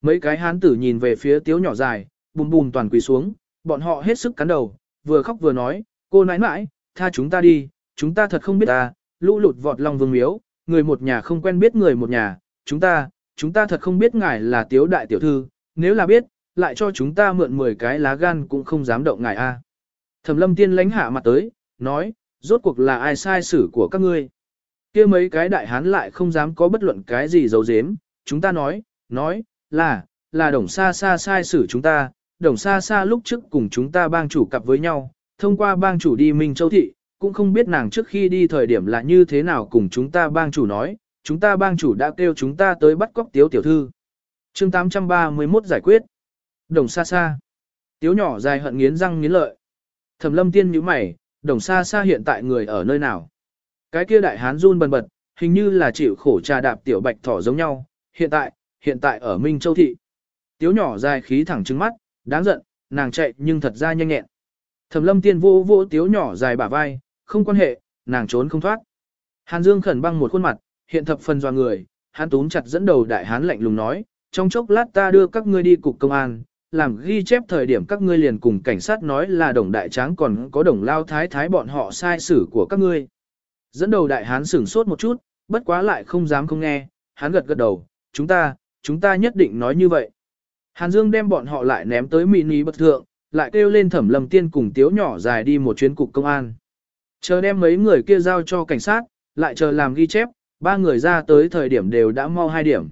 Mấy cái hán tử nhìn về phía tiếu nhỏ dài, bùm bùm toàn quỳ xuống, bọn họ hết sức cắn đầu, vừa khóc vừa nói, cô nãi nãi, tha chúng ta đi, chúng ta thật không biết ta, lũ lụt vọt lòng vương miếu, người một nhà không quen biết người một nhà, chúng ta, chúng ta thật không biết ngài là tiếu đại tiểu thư, nếu là biết, lại cho chúng ta mượn 10 cái lá gan cũng không dám động ngài a. Thẩm lâm tiên lánh hạ mặt tới, nói, Rốt cuộc là ai sai xử của các ngươi? kia mấy cái đại hán lại không dám có bất luận cái gì giấu giếm, chúng ta nói, nói, là, là đồng xa xa sai xử chúng ta, đồng xa xa lúc trước cùng chúng ta bang chủ cặp với nhau, thông qua bang chủ đi Minh Châu Thị, cũng không biết nàng trước khi đi thời điểm là như thế nào cùng chúng ta bang chủ nói, chúng ta bang chủ đã kêu chúng ta tới bắt cóc tiếu tiểu thư. chương 831 giải quyết. Đồng xa xa. Tiếu nhỏ dài hận nghiến răng nghiến lợi. Thẩm lâm tiên nhíu mày, đồng xa xa hiện tại người ở nơi nào. Cái kia đại hán run bần bật, hình như là chịu khổ trà đạp tiểu bạch thỏ giống nhau, hiện tại, hiện tại ở Minh Châu Thị. Tiếu nhỏ dài khí thẳng trứng mắt, đáng giận, nàng chạy nhưng thật ra nhanh nhẹn. Thẩm lâm tiên vô vô tiếu nhỏ dài bả vai, không quan hệ, nàng trốn không thoát. Hàn Dương khẩn băng một khuôn mặt, hiện thập phần doa người, hắn túm chặt dẫn đầu đại hán lạnh lùng nói, trong chốc lát ta đưa các ngươi đi cục công an, làm ghi chép thời điểm các ngươi liền cùng cảnh sát nói là đồng đại tráng còn có đồng lao thái thái bọn họ sai xử của các ngươi. Dẫn đầu đại hán sửng sốt một chút, bất quá lại không dám không nghe, hắn gật gật đầu, chúng ta, chúng ta nhất định nói như vậy. Hàn Dương đem bọn họ lại ném tới mini bất thượng, lại kêu lên thẩm lầm tiên cùng tiếu nhỏ dài đi một chuyến cục công an. Chờ đem mấy người kia giao cho cảnh sát, lại chờ làm ghi chép, ba người ra tới thời điểm đều đã mau hai điểm.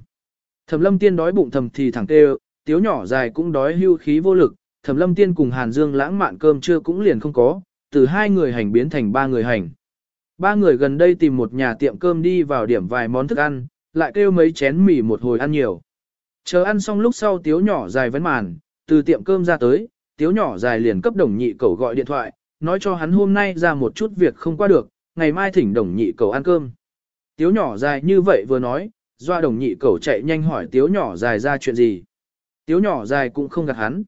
Thẩm lâm tiên đói bụng thầm thì thẳng tê tiếu nhỏ dài cũng đói hưu khí vô lực, thẩm lâm tiên cùng Hàn Dương lãng mạn cơm trưa cũng liền không có, từ hai người hành biến thành ba người hành. Ba người gần đây tìm một nhà tiệm cơm đi vào điểm vài món thức ăn, lại kêu mấy chén mì một hồi ăn nhiều. Chờ ăn xong lúc sau tiếu nhỏ dài vấn màn, từ tiệm cơm ra tới, tiếu nhỏ dài liền cấp đồng nhị cầu gọi điện thoại, nói cho hắn hôm nay ra một chút việc không qua được, ngày mai thỉnh đồng nhị cầu ăn cơm. Tiếu nhỏ dài như vậy vừa nói, doa đồng nhị cầu chạy nhanh hỏi tiếu nhỏ dài ra chuyện gì. Tiếu nhỏ dài cũng không gạt hắn.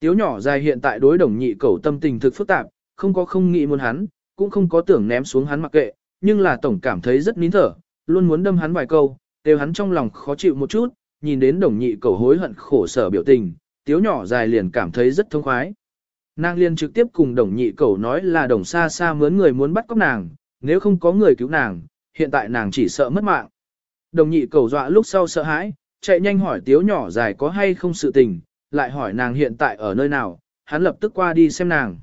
Tiếu nhỏ dài hiện tại đối đồng nhị cầu tâm tình thực phức tạp, không có không nghĩ muốn hắn, cũng không có tưởng ném xuống hắn mặc kệ, nhưng là tổng cảm thấy rất nín thở, luôn muốn đâm hắn vài câu, đều hắn trong lòng khó chịu một chút, nhìn đến đồng nhị cầu hối hận khổ sở biểu tình, tiếu nhỏ dài liền cảm thấy rất thông khoái. Nàng liền trực tiếp cùng đồng nhị cầu nói là đồng xa xa mướn người muốn bắt cóc nàng, nếu không có người cứu nàng, hiện tại nàng chỉ sợ mất mạng. Đồng nhị cầu dọa lúc sau sợ hãi, chạy nhanh hỏi tiếu nhỏ dài có hay không sự tình, lại hỏi nàng hiện tại ở nơi nào, hắn lập tức qua đi xem nàng.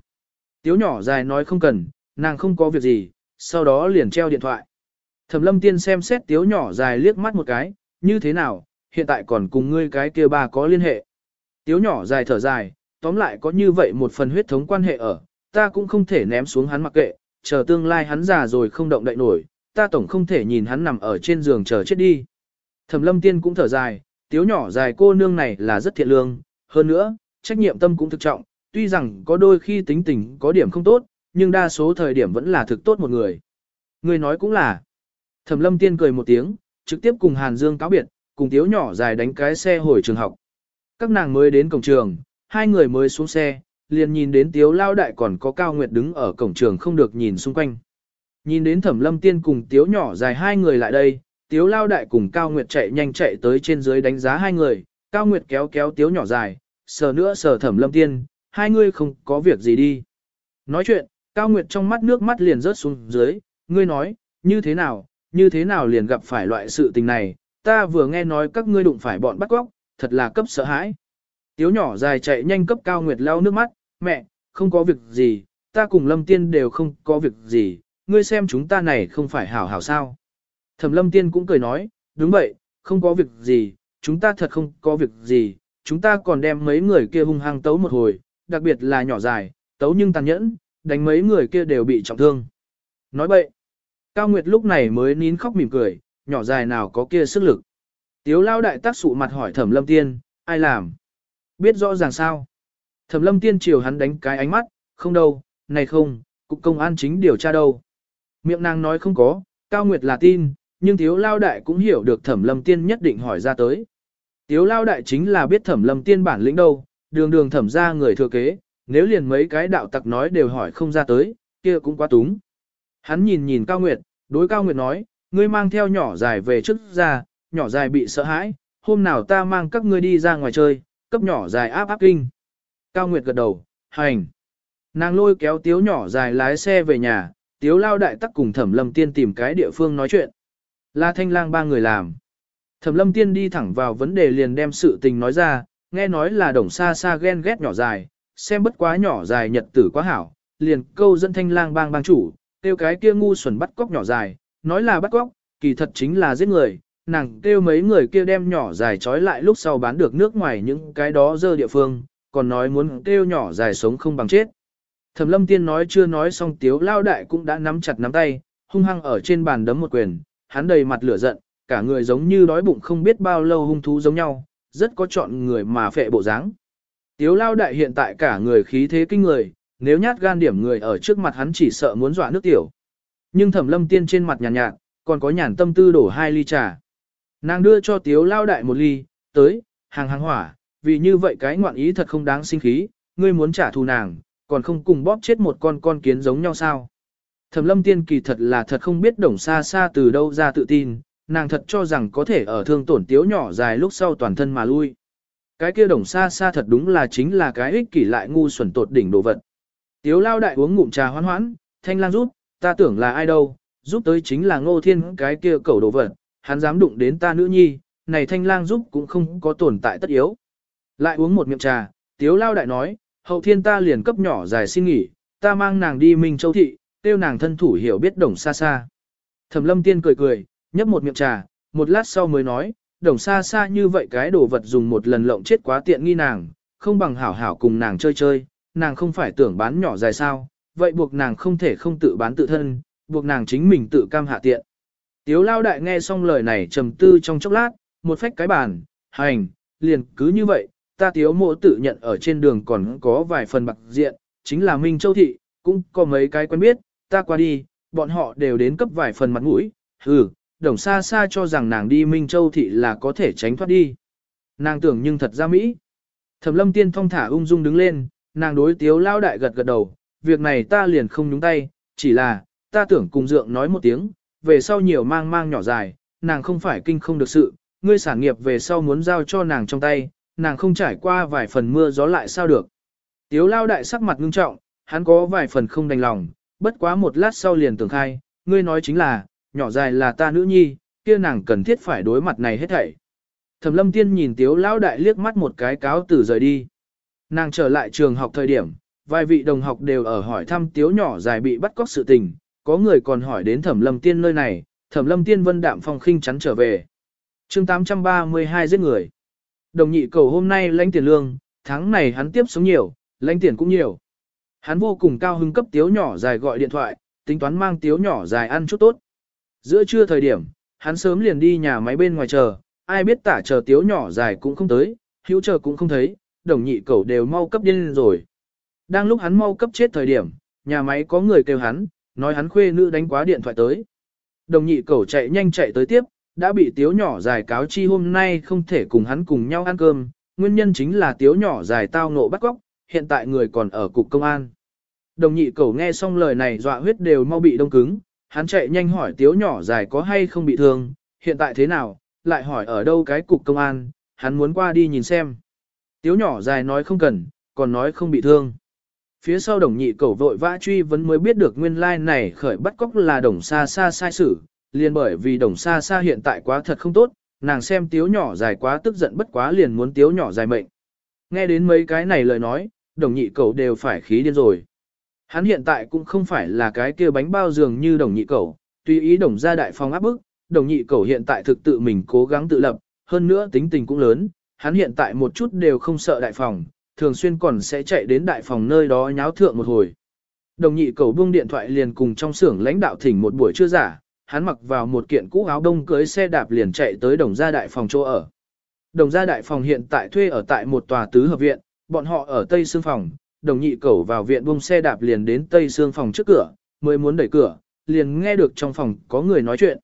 Tiếu nhỏ dài nói không cần, nàng không có việc gì, sau đó liền treo điện thoại. Thẩm lâm tiên xem xét tiếu nhỏ dài liếc mắt một cái, như thế nào, hiện tại còn cùng ngươi cái kia ba có liên hệ. Tiếu nhỏ dài thở dài, tóm lại có như vậy một phần huyết thống quan hệ ở, ta cũng không thể ném xuống hắn mặc kệ, chờ tương lai hắn già rồi không động đậy nổi, ta tổng không thể nhìn hắn nằm ở trên giường chờ chết đi. Thẩm lâm tiên cũng thở dài, tiếu nhỏ dài cô nương này là rất thiện lương, hơn nữa, trách nhiệm tâm cũng thực trọng, tuy rằng có đôi khi tính tình có điểm không tốt, nhưng đa số thời điểm vẫn là thực tốt một người. Người nói cũng là. Thẩm lâm tiên cười một tiếng, trực tiếp cùng Hàn Dương cáo biệt, cùng tiếu nhỏ dài đánh cái xe hồi trường học. Các nàng mới đến cổng trường, hai người mới xuống xe, liền nhìn đến tiếu lao đại còn có cao nguyệt đứng ở cổng trường không được nhìn xung quanh. Nhìn đến thẩm lâm tiên cùng tiếu nhỏ dài hai người lại đây, tiếu lao đại cùng cao nguyệt chạy nhanh chạy tới trên dưới đánh giá hai người, cao nguyệt kéo kéo tiếu nhỏ dài, sờ nữa sờ thẩm lâm tiên, hai người không có việc gì đi. Nói chuyện, cao nguyệt trong mắt nước mắt liền rớt xuống dưới, ngươi nói, như thế nào, như thế nào liền gặp phải loại sự tình này, ta vừa nghe nói các ngươi đụng phải bọn bắt cóc, thật là cấp sợ hãi. Tiếu nhỏ dài chạy nhanh cấp cao nguyệt lau nước mắt, mẹ, không có việc gì, ta cùng lâm tiên đều không có việc gì, ngươi xem chúng ta này không phải hảo hảo sao. Thẩm lâm tiên cũng cười nói, đúng vậy, không có việc gì, chúng ta thật không có việc gì, chúng ta còn đem mấy người kia hung hăng tấu một hồi, đặc biệt là nhỏ dài, tấu nhưng tàn nhẫn, đánh mấy người kia đều bị trọng thương. Nói vậy, Cao Nguyệt lúc này mới nín khóc mỉm cười, nhỏ dài nào có kia sức lực. Tiếu lao đại tác sụ mặt hỏi thẩm lâm tiên, ai làm? Biết rõ ràng sao? Thẩm lâm tiên chiều hắn đánh cái ánh mắt, không đâu, này không, cục công an chính điều tra đâu. Miệng nàng nói không có, Cao Nguyệt là tin, nhưng Tiếu Lao Đại cũng hiểu được Thẩm Lâm Tiên nhất định hỏi ra tới. Tiếu Lao Đại chính là biết Thẩm Lâm Tiên bản lĩnh đâu, đường đường thẩm ra người thừa kế, nếu liền mấy cái đạo tặc nói đều hỏi không ra tới, kia cũng quá túng. Hắn nhìn nhìn Cao Nguyệt, đối Cao Nguyệt nói, ngươi mang theo nhỏ dài về trước ra, nhỏ dài bị sợ hãi, hôm nào ta mang các ngươi đi ra ngoài chơi, cấp nhỏ dài áp áp kinh. Cao Nguyệt gật đầu, hành. Nàng lôi kéo tiếu nhỏ dài lái xe về nhà, tiếu lao đại tắc cùng thẩm lâm tiên tìm cái địa phương nói chuyện. La thanh lang ba người làm. Thẩm lâm tiên đi thẳng vào vấn đề liền đem sự tình nói ra, nghe nói là đồng xa xa ghen ghét nhỏ dài, xem bất quá nhỏ dài nhật tử quá hảo, liền câu dẫn thanh lang bang bang chủ, tiêu cái kia ngu xuẩn bắt cóc nhỏ dài, nói là bắt cóc, kỳ thật chính là giết người, nàng kêu mấy người kia đem nhỏ dài trói lại lúc sau bán được nước ngoài những cái đó dơ địa phương, còn nói muốn kêu nhỏ dài sống không bằng chết. Thẩm lâm tiên nói chưa nói xong tiếu lao đại cũng đã nắm chặt nắm tay, hung hăng ở trên bàn đấm một quyền, hắn đầy mặt lửa giận, cả người giống như đói bụng không biết bao lâu hung thú giống nhau, rất có chọn người mà phệ bộ dáng. Tiếu lao đại hiện tại cả người khí thế kinh người, nếu nhát gan điểm người ở trước mặt hắn chỉ sợ muốn dọa nước tiểu. Nhưng thẩm lâm tiên trên mặt nhàn nhạt, nhạt, còn có nhàn tâm tư đổ hai ly trà. Nàng đưa cho tiếu lao đại một ly, tới, hàng hàng hỏa, vì như vậy cái ngoạn ý thật không đáng sinh khí, ngươi muốn trả thù nàng, còn không cùng bóp chết một con con kiến giống nhau sao. Thẩm lâm tiên kỳ thật là thật không biết đồng xa xa từ đâu ra tự tin, nàng thật cho rằng có thể ở thương tổn tiếu nhỏ dài lúc sau toàn thân mà lui. Cái kia đồng xa xa thật đúng là chính là cái ích kỷ lại ngu xuẩn tột đỉnh đồ vật. Tiếu lao đại uống ngụm trà hoan hoãn, thanh lang rút, ta tưởng là ai đâu, giúp tới chính là ngô thiên cái kia cẩu đồ vật, hắn dám đụng đến ta nữ nhi, này thanh lang giúp cũng không có tồn tại tất yếu. Lại uống một miệng trà, tiếu lao đại nói, hậu thiên ta liền cấp nhỏ dài xin nghỉ, ta mang nàng đi Minh Châu Thị, tiêu nàng thân thủ hiểu biết đồng xa xa. Thẩm lâm tiên cười cười, nhấp một miệng trà, một lát sau mới nói, đồng xa xa như vậy cái đồ vật dùng một lần lộng chết quá tiện nghi nàng, không bằng hảo hảo cùng nàng chơi chơi, nàng không phải tưởng bán nhỏ dài sao, vậy buộc nàng không thể không tự bán tự thân, buộc nàng chính mình tự cam hạ tiện. Tiếu lao đại nghe xong lời này trầm tư trong chốc lát, một phách cái bàn, hành, liền cứ như vậy, ta tiếu mộ tự nhận ở trên đường còn có vài phần bạc diện, chính là Minh Châu Thị, cũng có mấy cái quen biết, ta qua đi, bọn họ đều đến cấp vài phần mặt mũi, hừ, đồng xa xa cho rằng nàng đi Minh Châu Thị là có thể tránh thoát đi. Nàng tưởng nhưng thật ra Mỹ. Thẩm lâm tiên thong thả ung dung đứng lên, nàng đối tiếu lao đại gật gật đầu, việc này ta liền không nhúng tay, chỉ là, ta tưởng cùng dượng nói một tiếng, về sau nhiều mang mang nhỏ dài, nàng không phải kinh không được sự, ngươi sản nghiệp về sau muốn giao cho nàng trong tay, nàng không trải qua vài phần mưa gió lại sao được. Tiếu lao đại sắc mặt ngưng trọng, hắn có vài phần không đành lòng, bất quá một lát sau liền tưởng khai, ngươi nói chính là, nhỏ dài là ta nữ nhi, kia nàng cần thiết phải đối mặt này hết thảy. Thẩm lâm tiên nhìn tiếu lao đại liếc mắt một cái cáo từ rời đi. Nàng trở lại trường học thời điểm, vài vị đồng học đều ở hỏi thăm tiếu nhỏ dài bị bắt cóc sự tình, có người còn hỏi đến thẩm lâm tiên nơi này, thẩm lâm tiên vân đạm phong khinh chắn trở về. chương 832 giết người. Đồng nhị cầu hôm nay lãnh tiền lương, tháng này hắn tiếp sống nhiều, lãnh tiền cũng nhiều. Hắn vô cùng cao hứng cấp tiếu nhỏ dài gọi điện thoại, tính toán mang tiếu nhỏ dài ăn chút tốt. Giữa trưa thời điểm, hắn sớm liền đi nhà máy bên ngoài chờ, ai biết tả chờ tiếu nhỏ dài cũng không tới, hữu chờ cũng không thấy, đồng nhị cầu đều mau cấp điên rồi. Đang lúc hắn mau cấp chết thời điểm, nhà máy có người kêu hắn, nói hắn khuê nữ đánh quá điện thoại tới. Đồng nhị cẩu chạy nhanh chạy tới tiếp, đã bị tiếu nhỏ dài cáo chi hôm nay không thể cùng hắn cùng nhau ăn cơm, nguyên nhân chính là tiếu nhỏ dài tao nộ bắt góc, hiện tại người còn ở cục công an. Đồng nhị cẩu nghe xong lời này dọa huyết đều mau bị đông cứng, hắn chạy nhanh hỏi tiếu nhỏ dài có hay không bị thương, hiện tại thế nào, lại hỏi ở đâu cái cục công an, hắn muốn qua đi nhìn xem. Tiếu nhỏ dài nói không cần, còn nói không bị thương. Phía sau đồng nhị cầu vội vã truy vấn mới biết được nguyên lai like này khởi bắt cóc là đồng xa xa sai sự, liền bởi vì đồng xa xa hiện tại quá thật không tốt, nàng xem tiếu nhỏ dài quá tức giận bất quá liền muốn tiếu nhỏ dài mệnh. Nghe đến mấy cái này lời nói, đồng nhị cầu đều phải khí điên rồi. Hắn hiện tại cũng không phải là cái kia bánh bao dường như đồng nhị cầu, tùy ý đồng ra đại phong áp bức, đồng nhị cầu hiện tại thực tự mình cố gắng tự lập, hơn nữa tính tình cũng lớn, hắn hiện tại một chút đều không sợ đại phòng, thường xuyên còn sẽ chạy đến đại phòng nơi đó nháo thượng một hồi. Đồng nhị cầu buông điện thoại liền cùng trong xưởng lãnh đạo thỉnh một buổi trưa giả, hắn mặc vào một kiện cũ áo đông cưới xe đạp liền chạy tới đồng gia đại phòng chỗ ở. Đồng gia đại phòng hiện tại thuê ở tại một tòa tứ hợp viện, bọn họ ở tây xương phòng, đồng nhị cầu vào viện buông xe đạp liền đến tây xương phòng trước cửa, mới muốn đẩy cửa, liền nghe được trong phòng có người nói chuyện.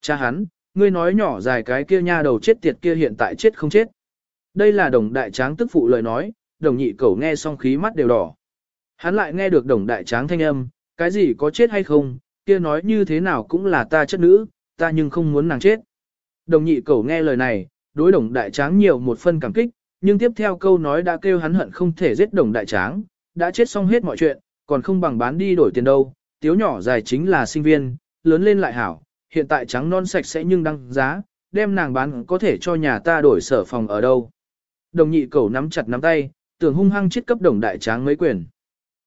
Cha hắn, ngươi nói nhỏ dài cái kia nha đầu chết tiệt kia hiện tại chết không chết. Đây là đồng đại tráng tức phụ lời nói, đồng nhị cẩu nghe xong khí mắt đều đỏ. Hắn lại nghe được đồng đại tráng thanh âm, cái gì có chết hay không, kia nói như thế nào cũng là ta chất nữ, ta nhưng không muốn nàng chết. Đồng nhị cẩu nghe lời này, đối đồng đại tráng nhiều một phân cảm kích, nhưng tiếp theo câu nói đã kêu hắn hận không thể giết đồng đại tráng, đã chết xong hết mọi chuyện, còn không bằng bán đi đổi tiền đâu, tiếu nhỏ dài chính là sinh viên, lớn lên lại hảo, hiện tại trắng non sạch sẽ nhưng đăng giá, đem nàng bán có thể cho nhà ta đổi sở phòng ở đâu. Đồng nhị cẩu nắm chặt nắm tay, tưởng hung hăng chết cấp đồng đại tráng mấy quyền.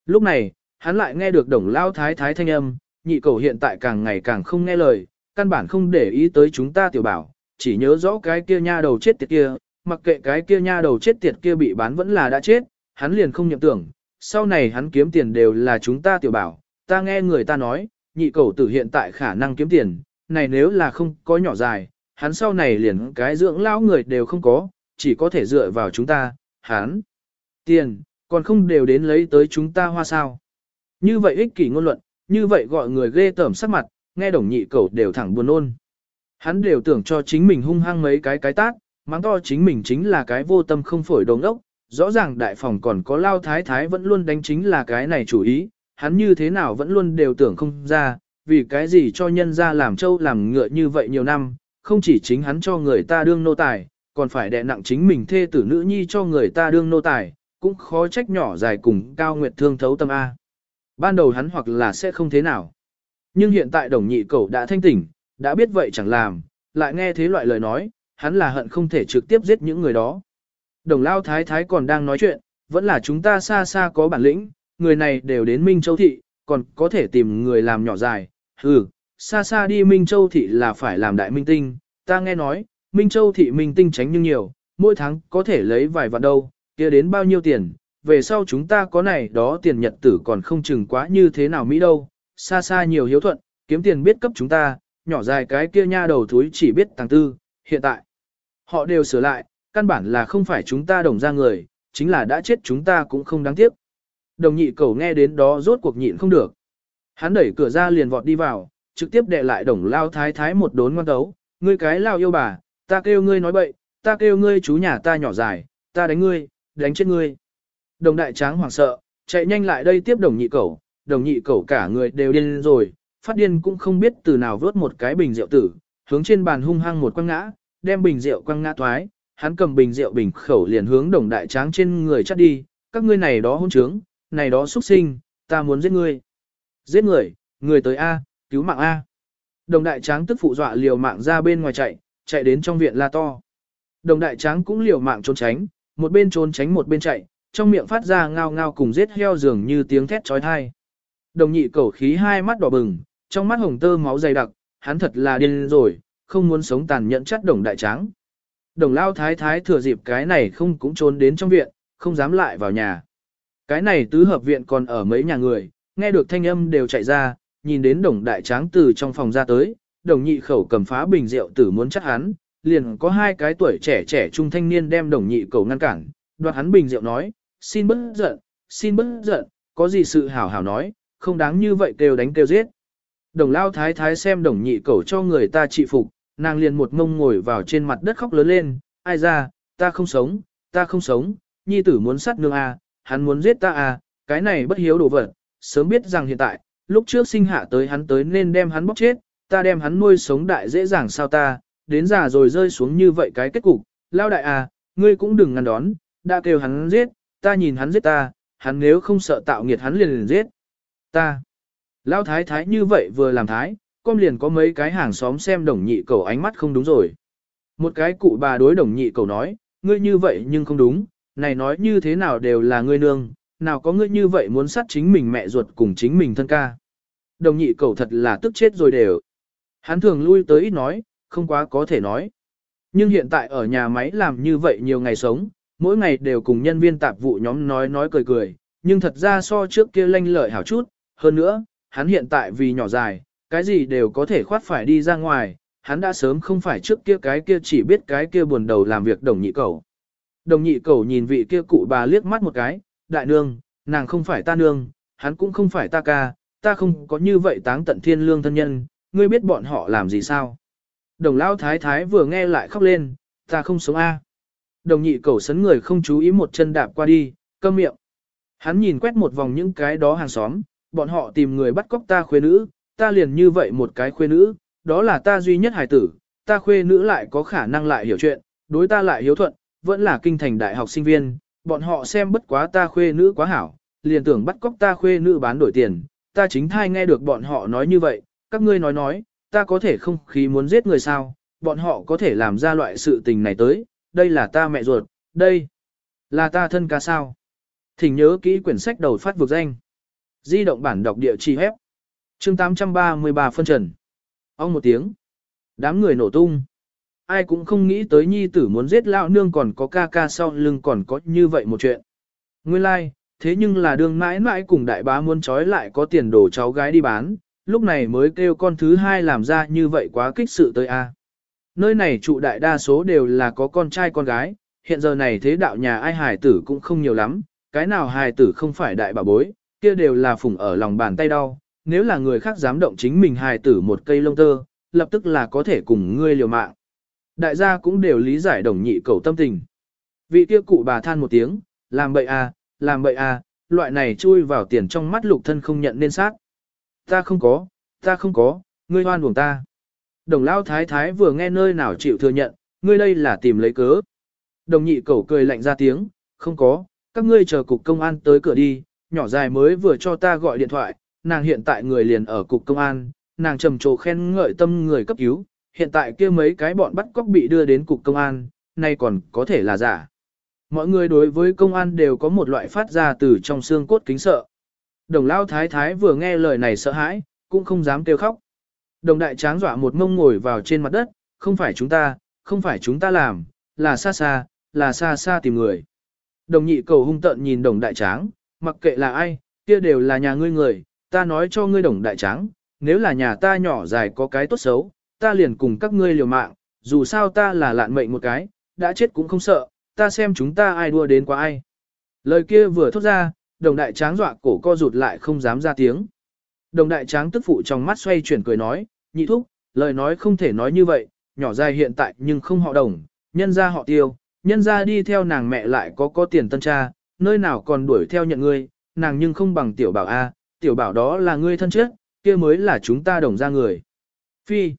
Lúc này, hắn lại nghe được đồng lao thái thái thanh âm, nhị cầu hiện tại càng ngày càng không nghe lời, căn bản không để ý tới chúng ta tiểu bảo, chỉ nhớ rõ cái kia nha đầu chết tiệt kia, mặc kệ cái kia nha đầu chết tiệt kia bị bán vẫn là đã chết, hắn liền không nhậm tưởng, sau này hắn kiếm tiền đều là chúng ta tiểu bảo, ta nghe người ta nói, nhị cầu tử hiện tại khả năng kiếm tiền, này nếu là không có nhỏ dài, hắn sau này liền cái dưỡng lão người đều không có, chỉ có thể dựa vào chúng ta, hắn. Tiền, còn không đều đến lấy tới chúng ta hoa sao. Như vậy ích kỷ ngôn luận, như vậy gọi người ghê tởm sắc mặt, nghe đồng nhị cầu đều thẳng buồn ôn. Hắn đều tưởng cho chính mình hung hăng mấy cái cái tát, mắng to chính mình chính là cái vô tâm không phổi đồng ốc, rõ ràng đại phòng còn có lao thái thái vẫn luôn đánh chính là cái này chủ ý, hắn như thế nào vẫn luôn đều tưởng không ra, vì cái gì cho nhân ra làm trâu làm ngựa như vậy nhiều năm, không chỉ chính hắn cho người ta đương nô tài, còn phải đè nặng chính mình thê tử nữ nhi cho người ta đương nô tài, cũng khó trách nhỏ dài cùng cao nguyệt thương thấu tâm A. Ban đầu hắn hoặc là sẽ không thế nào. Nhưng hiện tại đồng nhị cậu đã thanh tỉnh, đã biết vậy chẳng làm, lại nghe thế loại lời nói, hắn là hận không thể trực tiếp giết những người đó. Đồng lao thái thái còn đang nói chuyện, vẫn là chúng ta xa xa có bản lĩnh, người này đều đến Minh Châu Thị, còn có thể tìm người làm nhỏ dài, ừ, xa xa đi Minh Châu Thị là phải làm đại minh tinh, ta nghe nói, Minh Châu Thị minh tinh tránh nhưng nhiều, mỗi tháng có thể lấy vài vạn đâu, kia đến bao nhiêu tiền, về sau chúng ta có này đó tiền nhật tử còn không chừng quá như thế nào Mỹ đâu, xa xa nhiều hiếu thuận, kiếm tiền biết cấp chúng ta, nhỏ dài cái kia nha đầu thúi chỉ biết tàng tư, hiện tại. Họ đều sửa lại, căn bản là không phải chúng ta đồng ra người, chính là đã chết chúng ta cũng không đáng tiếc. Đồng nhị cầu nghe đến đó rốt cuộc nhịn không được. Hắn đẩy cửa ra liền vọt đi vào, trực tiếp đệ lại đồng lao thái thái một đốn ngoan tấu, ngươi cái lao yêu bà, ta kêu ngươi nói bậy, ta kêu ngươi chú nhà ta nhỏ dài, ta đánh ngươi, đánh chết ngươi. Đồng đại tráng hoảng sợ, chạy nhanh lại đây tiếp đồng nhị cẩu, đồng nhị cẩu cả người đều điên rồi, phát điên cũng không biết từ nào vớt một cái bình rượu tử, hướng trên bàn hung hăng một quăng ngã, đem bình rượu quăng ngã toái, hắn cầm bình rượu bình khẩu liền hướng đồng đại tráng trên người chắt đi, các ngươi này đó hôn trướng, này đó xuất sinh, ta muốn giết ngươi. Giết người, người tới A, cứu mạng A. Đồng đại tráng tức phụ dọa liều mạng ra bên ngoài chạy, chạy đến trong viện la to. Đồng đại tráng cũng liều mạng trốn tránh, một bên trốn tránh một bên chạy, trong miệng phát ra ngao ngao cùng giết heo dường như tiếng thét trói thai. Đồng nhị cẩu khí hai mắt đỏ bừng, trong mắt hồng tơ máu dày đặc, hắn thật là điên rồi, không muốn sống tàn nhẫn chất đồng đại tráng. Đồng lao thái thái thừa dịp cái này không cũng trốn đến trong viện, không dám lại vào nhà. Cái này tứ hợp viện còn ở mấy nhà người, nghe được thanh âm đều chạy ra, nhìn đến đồng đại tráng từ trong phòng ra tới, đồng nhị khẩu cầm phá bình rượu tử muốn chắc hắn, liền có hai cái tuổi trẻ trẻ trung thanh niên đem đồng nhị cầu ngăn cản, đoạt hắn bình rượu nói, xin bớt giận, xin bớt giận, có gì sự hảo hảo nói, không đáng như vậy kêu đánh kêu giết. Đồng lao thái thái xem đồng nhị cầu cho người ta trị phục, nàng liền một mông ngồi vào trên mặt đất khóc lớn lên, ai ra, ta không sống, ta không sống, nhi tử muốn sát nương à, hắn muốn giết ta à, cái này bất hiếu đồ vật, sớm biết rằng hiện tại, lúc trước sinh hạ tới hắn tới nên đem hắn bóc chết, ta đem hắn nuôi sống đại dễ dàng sao ta, đến già rồi rơi xuống như vậy cái kết cục, lao đại à, ngươi cũng đừng ngăn đón, đã kêu hắn giết, ta nhìn hắn giết ta, hắn nếu không sợ tạo nghiệt hắn liền liền giết. Ta. Lao thái thái như vậy vừa làm thái, con liền có mấy cái hàng xóm xem đồng nhị cầu ánh mắt không đúng rồi. Một cái cụ bà đối đồng nhị cầu nói, ngươi như vậy nhưng không đúng, này nói như thế nào đều là ngươi nương, nào có ngươi như vậy muốn sát chính mình mẹ ruột cùng chính mình thân ca. Đồng nhị cầu thật là tức chết rồi đều. Hắn thường lui tới ít nói, không quá có thể nói. Nhưng hiện tại ở nhà máy làm như vậy nhiều ngày sống, mỗi ngày đều cùng nhân viên tạp vụ nhóm nói nói cười cười, nhưng thật ra so trước kia lanh lợi hảo chút, hơn nữa, hắn hiện tại vì nhỏ dài, cái gì đều có thể khoát phải đi ra ngoài, hắn đã sớm không phải trước kia cái kia chỉ biết cái kia buồn đầu làm việc đồng nhị cầu. Đồng nhị cầu nhìn vị kia cụ bà liếc mắt một cái, đại nương, nàng không phải ta nương, hắn cũng không phải ta ca, ta không có như vậy táng tận thiên lương thân nhân, ngươi biết bọn họ làm gì sao? Đồng lao thái thái vừa nghe lại khóc lên, ta không sống a. Đồng nhị cầu sấn người không chú ý một chân đạp qua đi, câm miệng. Hắn nhìn quét một vòng những cái đó hàng xóm, bọn họ tìm người bắt cóc ta khuê nữ, ta liền như vậy một cái khuê nữ, đó là ta duy nhất hài tử, ta khuê nữ lại có khả năng lại hiểu chuyện, đối ta lại hiếu thuận, vẫn là kinh thành đại học sinh viên, bọn họ xem bất quá ta khuê nữ quá hảo, liền tưởng bắt cóc ta khuê nữ bán đổi tiền, ta chính thai nghe được bọn họ nói như vậy, các ngươi nói nói, ta có thể không khí muốn giết người sao, bọn họ có thể làm ra loại sự tình này tới, đây là ta mẹ ruột, đây là ta thân ca sao. Thỉnh nhớ kỹ quyển sách đầu phát vực danh. Di động bản đọc địa chỉ hép. chương 833 phân trần. Ông một tiếng. Đám người nổ tung. Ai cũng không nghĩ tới nhi tử muốn giết lão nương còn có ca ca sau lưng còn có như vậy một chuyện. Nguyên lai, like, thế nhưng là đương mãi mãi cùng đại bá muốn trói lại có tiền đổ cháu gái đi bán, lúc này mới kêu con thứ hai làm ra như vậy quá kích sự tới a. Nơi này trụ đại đa số đều là có con trai con gái, hiện giờ này thế đạo nhà ai hài tử cũng không nhiều lắm, cái nào hài tử không phải đại bà bối, kia đều là phụng ở lòng bàn tay đau, nếu là người khác dám động chính mình hài tử một cây lông tơ, lập tức là có thể cùng ngươi liều mạng. Đại gia cũng đều lý giải đồng nhị cầu tâm tình. Vị kia cụ bà than một tiếng, làm bậy à, làm bậy à, loại này chui vào tiền trong mắt lục thân không nhận nên sát. Ta không có, ta không có, ngươi hoan buồn ta. Đồng lao thái thái vừa nghe nơi nào chịu thừa nhận, ngươi đây là tìm lấy cớ. Đồng nhị cẩu cười lạnh ra tiếng, không có, các ngươi chờ cục công an tới cửa đi, nhỏ dài mới vừa cho ta gọi điện thoại, nàng hiện tại người liền ở cục công an, nàng trầm trồ khen ngợi tâm người cấp cứu, hiện tại kia mấy cái bọn bắt cóc bị đưa đến cục công an, nay còn có thể là giả. Mọi người đối với công an đều có một loại phát ra từ trong xương cốt kính sợ. Đồng lao thái thái vừa nghe lời này sợ hãi, cũng không dám kêu khóc. Đồng đại tráng dọa một mông ngồi vào trên mặt đất, không phải chúng ta, không phải chúng ta làm, là xa xa, là xa xa tìm người. Đồng nhị cầu hung tận nhìn đồng đại tráng, mặc kệ là ai, kia đều là nhà ngươi người, ta nói cho ngươi đồng đại tráng, nếu là nhà ta nhỏ dài có cái tốt xấu, ta liền cùng các ngươi liều mạng, dù sao ta là lạn mệnh một cái, đã chết cũng không sợ, ta xem chúng ta ai đua đến qua ai. Lời kia vừa thốt ra, đồng đại tráng dọa cổ co rụt lại không dám ra tiếng. Đồng đại tráng tức phụ trong mắt xoay chuyển cười nói, nhị thúc, lời nói không thể nói như vậy, nhỏ dài hiện tại nhưng không họ đồng, nhân ra họ tiêu, nhân ra đi theo nàng mẹ lại có có tiền tân cha, nơi nào còn đuổi theo nhận ngươi, nàng nhưng không bằng tiểu bảo A, tiểu bảo đó là ngươi thân chết, kia mới là chúng ta đồng ra người. Phi.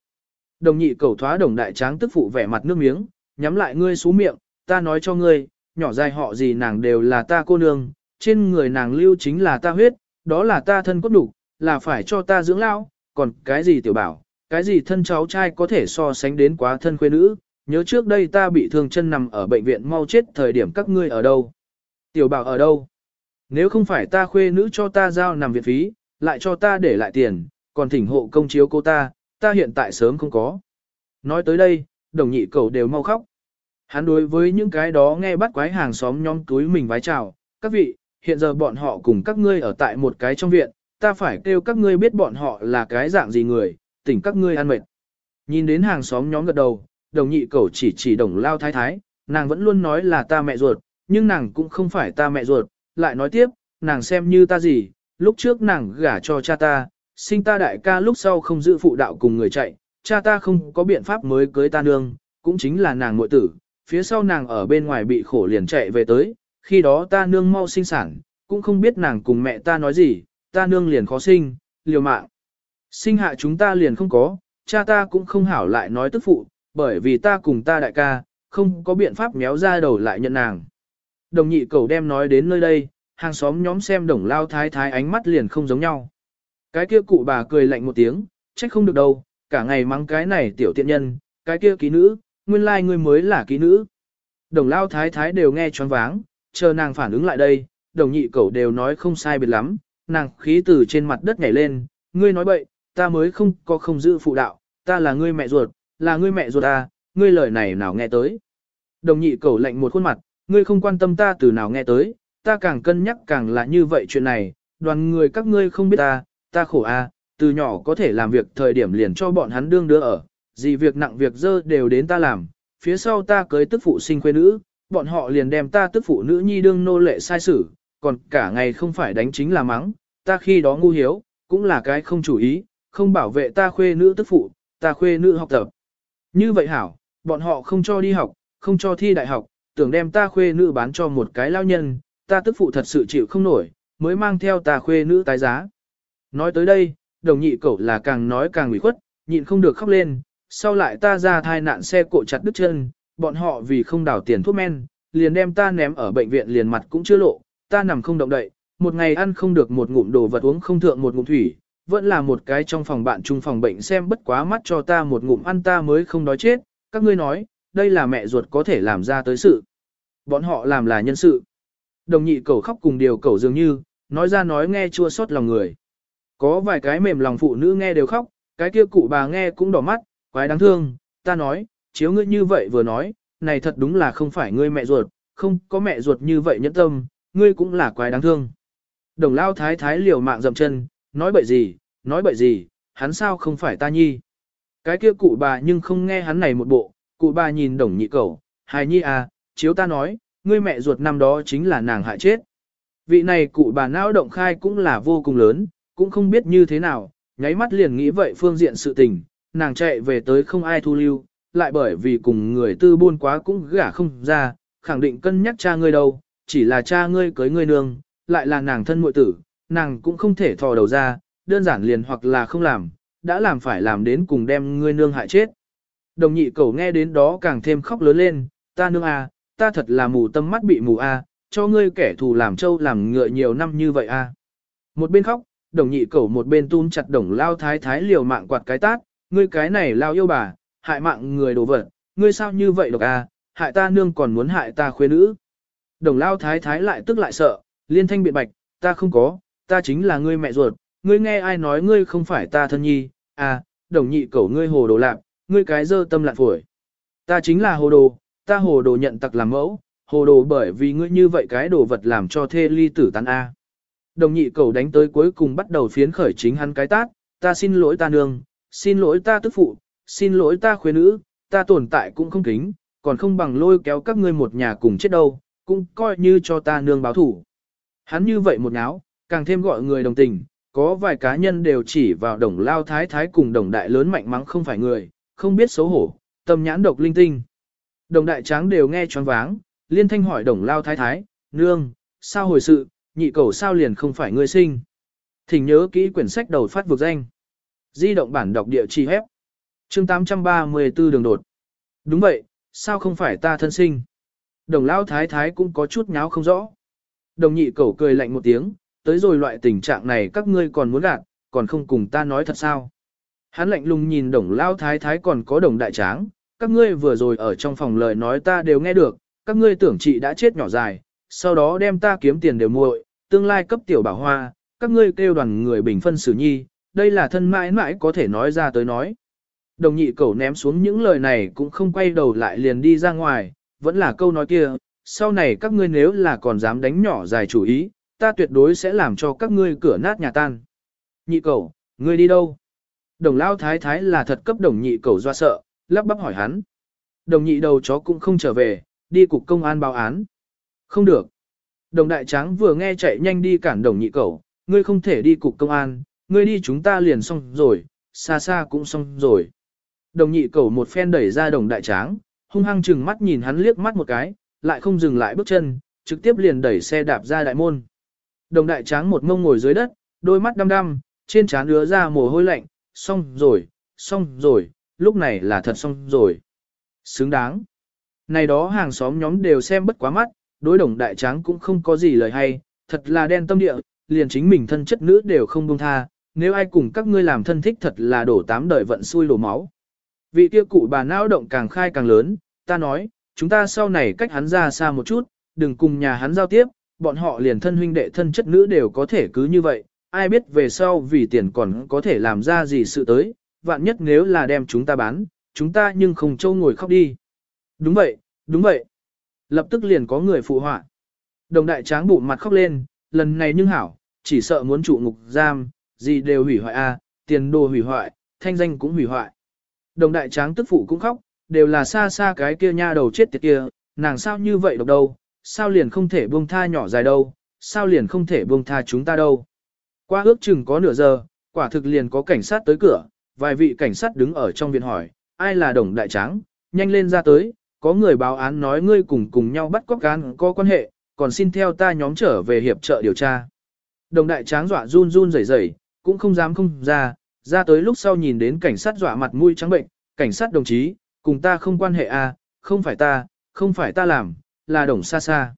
Đồng nhị cầu thoá đồng đại tráng tức phụ vẻ mặt nước miếng, nhắm lại ngươi xú miệng, ta nói cho ngươi, nhỏ dài họ gì nàng đều là ta cô nương, trên người nàng lưu chính là ta huyết, đó là ta thân cốt đủ, là phải cho ta dưỡng lão, còn cái gì tiểu bảo, cái gì thân cháu trai có thể so sánh đến quá thân quê nữ, nhớ trước đây ta bị thương chân nằm ở bệnh viện mau chết thời điểm các ngươi ở đâu. Tiểu bảo ở đâu? Nếu không phải ta khuê nữ cho ta giao nằm viện phí, lại cho ta để lại tiền, còn thỉnh hộ công chiếu cô ta, ta hiện tại sớm không có. Nói tới đây, đồng nhị cầu đều mau khóc. Hắn đối với những cái đó nghe bắt quái hàng xóm nhóm túi mình vái chào, các vị, hiện giờ bọn họ cùng các ngươi ở tại một cái trong viện, ta phải kêu các ngươi biết bọn họ là cái dạng gì người, tỉnh các ngươi ăn mệt. Nhìn đến hàng xóm nhóm gật đầu, đồng nhị Cẩu chỉ chỉ đồng lao thái thái, nàng vẫn luôn nói là ta mẹ ruột, nhưng nàng cũng không phải ta mẹ ruột, lại nói tiếp, nàng xem như ta gì, lúc trước nàng gả cho cha ta, sinh ta đại ca lúc sau không giữ phụ đạo cùng người chạy, cha ta không có biện pháp mới cưới ta nương, cũng chính là nàng muội tử, phía sau nàng ở bên ngoài bị khổ liền chạy về tới, khi đó ta nương mau sinh sản, cũng không biết nàng cùng mẹ ta nói gì, ta nương liền khó sinh, liều mạng. Sinh hạ chúng ta liền không có, cha ta cũng không hảo lại nói tức phụ, bởi vì ta cùng ta đại ca, không có biện pháp méo ra đầu lại nhận nàng. Đồng nhị cầu đem nói đến nơi đây, hàng xóm nhóm xem đồng lao thái thái ánh mắt liền không giống nhau. Cái kia cụ bà cười lạnh một tiếng, trách không được đâu, cả ngày mắng cái này tiểu tiện nhân, cái kia ký nữ, nguyên lai like ngươi mới là ký nữ. Đồng lao thái thái đều nghe choáng váng, chờ nàng phản ứng lại đây, đồng nhị cẩu đều nói không sai biệt lắm, nàng khí từ trên mặt đất nhảy lên, ngươi nói bậy, ta mới không có không giữ phụ đạo, ta là ngươi mẹ ruột, là ngươi mẹ ruột à, ngươi lời này nào nghe tới. Đồng nhị cẩu lạnh một khuôn mặt, ngươi không quan tâm ta từ nào nghe tới, ta càng cân nhắc càng là như vậy chuyện này, đoàn người các ngươi không biết ta, ta khổ à, từ nhỏ có thể làm việc thời điểm liền cho bọn hắn đương đứa ở, gì việc nặng việc dơ đều đến ta làm, phía sau ta cưới tức phụ sinh quê nữ, bọn họ liền đem ta tức phụ nữ nhi đương nô lệ sai sử, còn cả ngày không phải đánh chính là mắng, ta khi đó ngu hiếu, cũng là cái không chủ ý, không bảo vệ ta khuê nữ tức phụ, ta khuê nữ học tập. Như vậy hảo, bọn họ không cho đi học, không cho thi đại học, tưởng đem ta khuê nữ bán cho một cái lao nhân, ta tức phụ thật sự chịu không nổi, mới mang theo ta khuê nữ tái giá. Nói tới đây, đồng nhị cậu là càng nói càng ủy khuất, nhịn không được khóc lên, sau lại ta ra thai nạn xe cộ chặt đứt chân, bọn họ vì không đảo tiền thuốc men, liền đem ta ném ở bệnh viện liền mặt cũng chưa lộ, ta nằm không động đậy, một ngày ăn không được một ngụm đồ vật uống không thượng một ngụm thủy, vẫn là một cái trong phòng bạn chung phòng bệnh xem bất quá mắt cho ta một ngụm ăn ta mới không đói chết, các ngươi nói, đây là mẹ ruột có thể làm ra tới sự. Bọn họ làm là nhân sự. Đồng nhị cầu khóc cùng điều cầu dường như, nói ra nói nghe chua xót lòng người. Có vài cái mềm lòng phụ nữ nghe đều khóc, cái kia cụ bà nghe cũng đỏ mắt, quái đáng thương, ta nói, chiếu ngươi như vậy vừa nói, này thật đúng là không phải ngươi mẹ ruột, không có mẹ ruột như vậy nhẫn tâm, ngươi cũng là quái đáng thương. Đồng lao thái thái liều mạng dậm chân, nói bậy gì, nói bậy gì, hắn sao không phải ta nhi. Cái kia cụ bà nhưng không nghe hắn này một bộ, cụ bà nhìn đồng nhị cầu, hài nhi à, chiếu ta nói, ngươi mẹ ruột năm đó chính là nàng hại chết. Vị này cụ bà não động khai cũng là vô cùng lớn, cũng không biết như thế nào, nháy mắt liền nghĩ vậy phương diện sự tình, nàng chạy về tới không ai thu lưu, lại bởi vì cùng người tư buôn quá cũng gả không ra, khẳng định cân nhắc cha ngươi đâu, chỉ là cha ngươi cưới ngươi nương, lại là nàng thân muội tử, nàng cũng không thể thò đầu ra, đơn giản liền hoặc là không làm, đã làm phải làm đến cùng đem ngươi nương hại chết. Đồng nhị cầu nghe đến đó càng thêm khóc lớn lên, ta nương à, ta thật là mù tâm mắt bị mù à, cho ngươi kẻ thù làm trâu làm ngựa nhiều năm như vậy. À. Một bên khóc, đồng nhị cầu một bên tún chặt đồng lao thái thái liều mạng quạt cái tát, ngươi cái này lao yêu bà, hại mạng người đồ vật, ngươi sao như vậy độc a, hại ta nương còn muốn hại ta khuê nữ. Đồng lao thái thái lại tức lại sợ, liên thanh biện bạch, ta không có, ta chính là ngươi mẹ ruột, ngươi nghe ai nói ngươi không phải ta thân nhi, à, đồng nhị cẩu ngươi hồ đồ lạc, ngươi cái dơ tâm lạn phổi. Ta chính là hồ đồ, ta hồ đồ nhận tặc làm mẫu, hồ đồ bởi vì ngươi như vậy cái đồ vật làm cho thê ly tử tán A. Đồng nhị cẩu đánh tới cuối cùng bắt đầu phiến khởi chính hắn cái tát, ta xin lỗi ta nương, xin lỗi ta tức phụ, xin lỗi ta khuê nữ, ta tồn tại cũng không kính, còn không bằng lôi kéo các ngươi một nhà cùng chết đâu, cũng coi như cho ta nương báo thủ. Hắn như vậy một náo, càng thêm gọi người đồng tình, có vài cá nhân đều chỉ vào đồng lao thái thái cùng đồng đại lớn mạnh mắng không phải người, không biết xấu hổ, tâm nhãn độc linh tinh. Đồng đại tráng đều nghe choáng váng, liên thanh hỏi đồng lao thái thái, nương, sao hồi sự, nhị cầu sao liền không phải ngươi sinh. Thỉnh nhớ kỹ quyển sách đầu phát vực danh. Di động bản đọc địa chỉ hép chương 834 đường đột. Đúng vậy, sao không phải ta thân sinh. Đồng lao thái thái cũng có chút nháo không rõ. Đồng nhị cầu cười lạnh một tiếng, tới rồi loại tình trạng này các ngươi còn muốn gạt, còn không cùng ta nói thật sao. Hắn lạnh lùng nhìn đồng lao thái thái còn có đồng đại tráng, các ngươi vừa rồi ở trong phòng lời nói ta đều nghe được, các ngươi tưởng chị đã chết nhỏ dài, sau đó đem ta kiếm tiền đều muội, tương lai cấp tiểu bảo hoa, các ngươi kêu đoàn người bình phân xử nhi, đây là thân mãi mãi có thể nói ra tới nói. Đồng nhị cầu ném xuống những lời này cũng không quay đầu lại liền đi ra ngoài, vẫn là câu nói kia, sau này các ngươi nếu là còn dám đánh nhỏ dài chủ ý, ta tuyệt đối sẽ làm cho các ngươi cửa nát nhà tan. Nhị cầu, ngươi đi đâu? Đồng lao thái thái là thật cấp đồng nhị cầu do sợ, lắp bắp hỏi hắn. Đồng nhị đầu chó cũng không trở về, đi cục công an báo án. Không được. Đồng đại tráng vừa nghe chạy nhanh đi cản đồng nhị cầu, ngươi không thể đi cục công an, ngươi đi chúng ta liền xong rồi, xa xa cũng xong rồi. Đồng nhị cầu một phen đẩy ra đồng đại tráng, hung hăng chừng mắt nhìn hắn liếc mắt một cái, lại không dừng lại bước chân, trực tiếp liền đẩy xe đạp ra đại môn. Đồng đại tráng một mông ngồi dưới đất, đôi mắt đăm đăm, trên trán ứa ra mồ hôi lạnh, xong rồi, xong rồi, lúc này là thật xong rồi. Xứng đáng. Này đó hàng xóm nhóm đều xem bất quá mắt, đối đồng đại tráng cũng không có gì lời hay, thật là đen tâm địa, liền chính mình thân chất nữ đều không buông tha, nếu ai cùng các ngươi làm thân thích thật là đổ tám đời vận xui đổ máu. Vị kia cụ bà não động càng khai càng lớn, ta nói, chúng ta sau này cách hắn ra xa một chút, đừng cùng nhà hắn giao tiếp, bọn họ liền thân huynh đệ thân chất nữ đều có thể cứ như vậy, ai biết về sau vì tiền còn có thể làm ra gì sự tới, vạn nhất nếu là đem chúng ta bán, chúng ta nhưng không châu ngồi khóc đi. Đúng vậy, đúng vậy. Lập tức liền có người phụ họa. Đồng đại tráng bụng mặt khóc lên, lần này nhưng hảo, chỉ sợ muốn trụ ngục giam, gì đều hủy hoại a, tiền đồ hủy hoại, thanh danh cũng hủy hoại. Đồng đại tráng tức phụ cũng khóc, đều là xa xa cái kia nha đầu chết tiệt kia, nàng sao như vậy độc đâu, sao liền không thể buông tha nhỏ dài đâu, sao liền không thể buông tha chúng ta đâu. Qua ước chừng có nửa giờ, quả thực liền có cảnh sát tới cửa, vài vị cảnh sát đứng ở trong viện hỏi, ai là đồng đại tráng, nhanh lên ra tới, có người báo án nói ngươi cùng cùng nhau bắt cóc cán có quan hệ, còn xin theo ta nhóm trở về hiệp trợ điều tra. Đồng đại tráng dọa run run rẩy rẩy, cũng không dám không ra, ra tới lúc sau nhìn đến cảnh sát dọa mặt mũi trắng bệnh, cảnh sát đồng chí, cùng ta không quan hệ à, không phải ta, không phải ta làm, là đồng xa xa.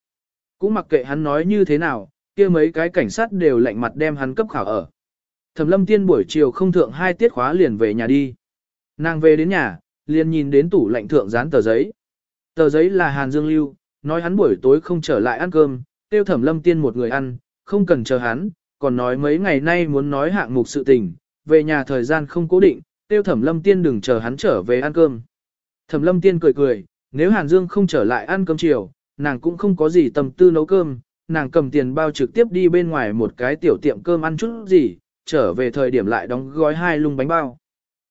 Cũng mặc kệ hắn nói như thế nào, kia mấy cái cảnh sát đều lạnh mặt đem hắn cấp khảo ở. Thẩm lâm tiên buổi chiều không thượng hai tiết khóa liền về nhà đi. Nàng về đến nhà, liền nhìn đến tủ lạnh thượng dán tờ giấy. Tờ giấy là Hàn Dương Lưu, nói hắn buổi tối không trở lại ăn cơm, tiêu thẩm lâm tiên một người ăn, không cần chờ hắn, còn nói mấy ngày nay muốn nói hạng mục sự tình, về nhà thời gian không cố định, tiêu thẩm lâm tiên đừng chờ hắn trở về ăn cơm. Thẩm lâm tiên cười cười, nếu Hàn Dương không trở lại ăn cơm chiều, nàng cũng không có gì tâm tư nấu cơm, nàng cầm tiền bao trực tiếp đi bên ngoài một cái tiểu tiệm cơm ăn chút gì, trở về thời điểm lại đóng gói hai lung bánh bao.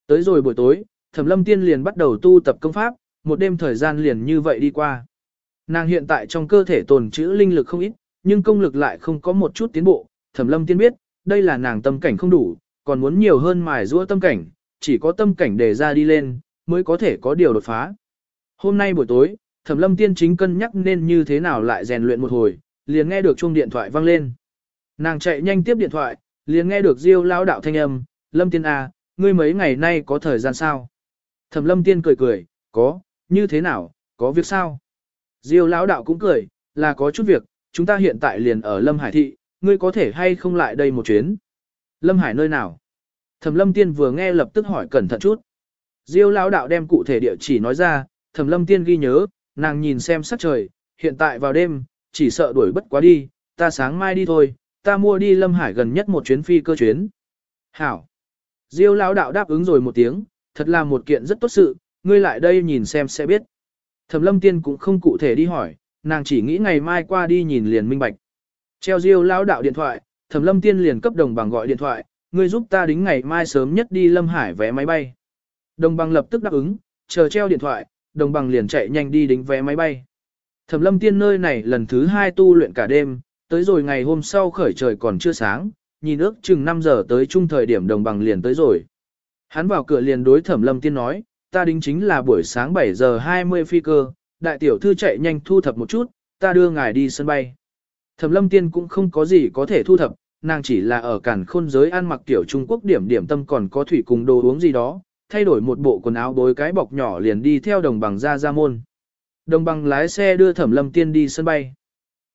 Tới rồi buổi tối, Thẩm Lâm Tiên liền bắt đầu tu tập công pháp, một đêm thời gian liền như vậy đi qua. Nàng hiện tại trong cơ thể tồn trữ linh lực không ít, nhưng công lực lại không có một chút tiến bộ. Thẩm Lâm Tiên biết, đây là nàng tâm cảnh không đủ, còn muốn nhiều hơn mài giũa tâm cảnh, chỉ có tâm cảnh để ra đi lên, mới có thể có điều đột phá. Hôm nay buổi tối, Thẩm Lâm Tiên chính cân nhắc nên như thế nào lại rèn luyện một hồi, liền nghe được chuông điện thoại vang lên. Nàng chạy nhanh tiếp điện thoại, liền nghe được Diêu lão đạo thanh âm, "Lâm Tiên à, ngươi mấy ngày nay có thời gian sao?" Thẩm Lâm Tiên cười cười, "Có, như thế nào, có việc sao?" Diêu lão đạo cũng cười, "Là có chút việc, chúng ta hiện tại liền ở Lâm Hải thị, ngươi có thể hay không lại đây một chuyến?" "Lâm Hải nơi nào?" Thẩm Lâm Tiên vừa nghe lập tức hỏi cẩn thận chút. Diêu lão đạo đem cụ thể địa chỉ nói ra, Thẩm Lâm Tiên ghi nhớ, nàng nhìn xem sắc trời, hiện tại vào đêm, chỉ sợ đuổi bất quá đi, ta sáng mai đi thôi, ta mua đi Lâm Hải gần nhất một chuyến phi cơ chuyến. Hảo. Diêu lão đạo đáp ứng rồi một tiếng, thật là một kiện rất tốt sự, ngươi lại đây nhìn xem sẽ biết. Thẩm Lâm Tiên cũng không cụ thể đi hỏi, nàng chỉ nghĩ ngày mai qua đi nhìn liền minh bạch. Treo Diêu lão đạo điện thoại, Thẩm Lâm Tiên liền cấp đồng bằng gọi điện thoại, ngươi giúp ta đính ngày mai sớm nhất đi Lâm Hải vé máy bay. Đồng bằng lập tức đáp ứng, chờ treo điện thoại, đồng bằng liền chạy nhanh đi đính vé máy bay. Thẩm lâm tiên nơi này lần thứ hai tu luyện cả đêm, tới rồi ngày hôm sau khởi trời còn chưa sáng, nhìn ước chừng 5 giờ tới trung thời điểm đồng bằng liền tới rồi. Hắn vào cửa liền đối thẩm lâm tiên nói, ta đính chính là buổi sáng 7 giờ 20 phi cơ, đại tiểu thư chạy nhanh thu thập một chút, ta đưa ngài đi sân bay. Thẩm lâm tiên cũng không có gì có thể thu thập, nàng chỉ là ở cản khôn giới ăn mặc tiểu Trung Quốc điểm điểm tâm còn có thủy cùng đồ uống gì đó, thay đổi một bộ quần áo bối cái bọc nhỏ liền đi theo đồng bằng ra ra môn. Đồng bằng lái xe đưa thẩm lâm tiên đi sân bay.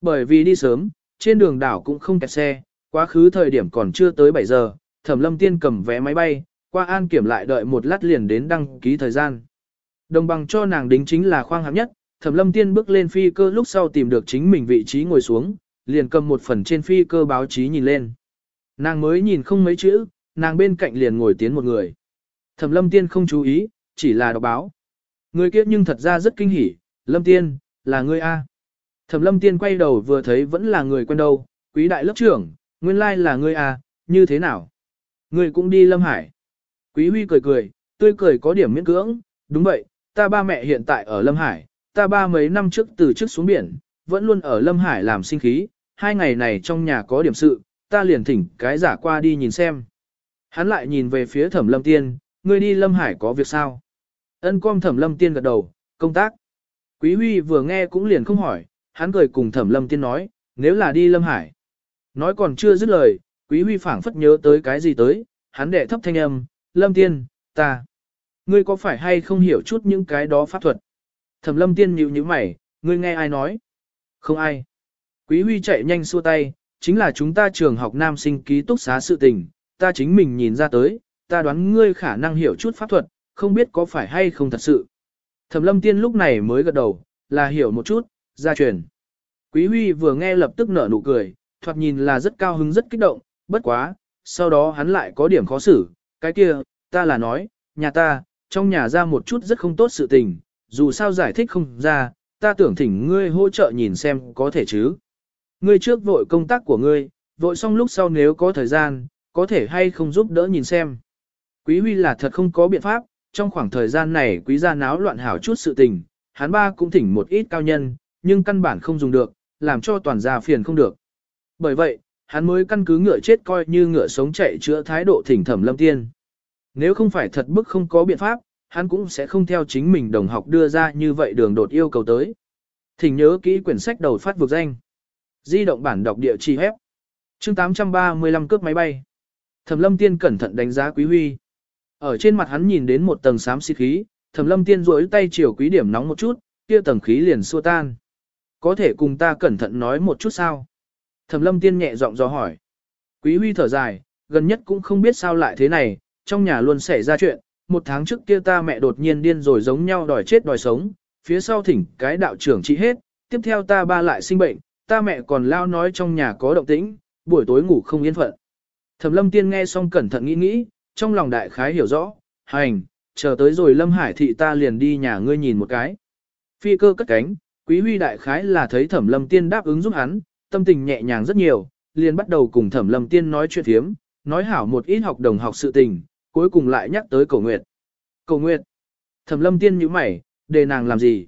Bởi vì đi sớm, trên đường đảo cũng không kẹt xe, quá khứ thời điểm còn chưa tới 7 giờ, thẩm lâm tiên cầm vé máy bay, qua an kiểm lại đợi một lát liền đến đăng ký thời gian. Đồng bằng cho nàng đính chính là khoang hạng nhất, thẩm lâm tiên bước lên phi cơ lúc sau tìm được chính mình vị trí ngồi xuống, liền cầm một phần trên phi cơ báo chí nhìn lên. Nàng mới nhìn không mấy chữ, nàng bên cạnh liền ngồi tiến một người. Thẩm lâm tiên không chú ý, chỉ là đọc báo. Người kia nhưng thật ra rất kinh hỉ, lâm tiên, là ngươi A. Thẩm lâm tiên quay đầu vừa thấy vẫn là người quen đâu, quý đại lớp trưởng, nguyên lai là ngươi A, như thế nào? Ngươi cũng đi lâm hải. Quý huy cười cười, tươi cười có điểm miễn cưỡng, đúng vậy, ta ba mẹ hiện tại ở lâm hải, ta ba mấy năm trước từ trước xuống biển, vẫn luôn ở lâm hải làm sinh khí, hai ngày này trong nhà có điểm sự, ta liền thỉnh cái giả qua đi nhìn xem. Hắn lại nhìn về phía thẩm lâm tiên, ngươi đi Lâm Hải có việc sao? Ân com thẩm Lâm Tiên gật đầu, công tác. Quý Huy vừa nghe cũng liền không hỏi, hắn cười cùng thẩm Lâm Tiên nói, nếu là đi Lâm Hải. Nói còn chưa dứt lời, Quý Huy phảng phất nhớ tới cái gì tới, hắn đệ thấp thanh âm, Lâm Tiên, ta. Ngươi có phải hay không hiểu chút những cái đó pháp thuật? Thẩm Lâm Tiên nhíu nhíu mày, ngươi nghe ai nói? Không ai. Quý Huy chạy nhanh xua tay, chính là chúng ta trường học nam sinh ký túc xá sự tình, ta chính mình nhìn ra tới, ta đoán ngươi khả năng hiểu chút pháp thuật, không biết có phải hay không thật sự. Thẩm lâm tiên lúc này mới gật đầu, là hiểu một chút, gia truyền. Quý Huy vừa nghe lập tức nở nụ cười, thoạt nhìn là rất cao hứng rất kích động, bất quá, sau đó hắn lại có điểm khó xử, cái kia, ta là nói, nhà ta, trong nhà ra một chút rất không tốt sự tình, dù sao giải thích không ra, ta tưởng thỉnh ngươi hỗ trợ nhìn xem có thể chứ. Ngươi trước vội công tác của ngươi, vội xong lúc sau nếu có thời gian, có thể hay không giúp đỡ nhìn xem. Quý Huy là thật không có biện pháp, trong khoảng thời gian này quý gia náo loạn hảo chút sự tình, hắn ba cũng thỉnh một ít cao nhân, nhưng căn bản không dùng được, làm cho toàn gia phiền không được. Bởi vậy, hắn mới căn cứ ngựa chết coi như ngựa sống chạy chữa thái độ thỉnh thẩm lâm tiên. Nếu không phải thật bức không có biện pháp, hắn cũng sẽ không theo chính mình đồng học đưa ra như vậy đường đột yêu cầu tới. Thỉnh nhớ kỹ quyển sách đầu phát vực danh. Di động bản đọc địa chỉ hép. Chương 835 cướp máy bay. Thẩm lâm tiên cẩn thận đánh giá quý huy. Ở trên mặt hắn nhìn đến một tầng xám xịt khí, Thẩm Lâm Tiên duỗi tay chiều quý điểm nóng một chút, kia tầng khí liền xua tan. Có thể cùng ta cẩn thận nói một chút sao? Thẩm Lâm Tiên nhẹ giọng dò hỏi. Quý Huy thở dài, gần nhất cũng không biết sao lại thế này, trong nhà luôn xảy ra chuyện, một tháng trước kia ta mẹ đột nhiên điên rồi giống nhau đòi chết đòi sống, phía sau thỉnh cái đạo trưởng trị hết, tiếp theo ta ba lại sinh bệnh, ta mẹ còn lao nói trong nhà có động tĩnh, buổi tối ngủ không yên phận. Thẩm lâm tiên nghe xong cẩn thận nghĩ nghĩ, trong lòng đại khái hiểu rõ, hành, chờ tới rồi lâm hải thị ta liền đi nhà ngươi nhìn một cái. Phi cơ cất cánh, quý huy đại khái là thấy thẩm lâm tiên đáp ứng giúp hắn, tâm tình nhẹ nhàng rất nhiều, liền bắt đầu cùng thẩm lâm tiên nói chuyện thiếm, nói hảo một ít học đồng học sự tình, cuối cùng lại nhắc tới cầu nguyệt. Cầu nguyệt. Thẩm lâm tiên nhíu mày, đề nàng làm gì?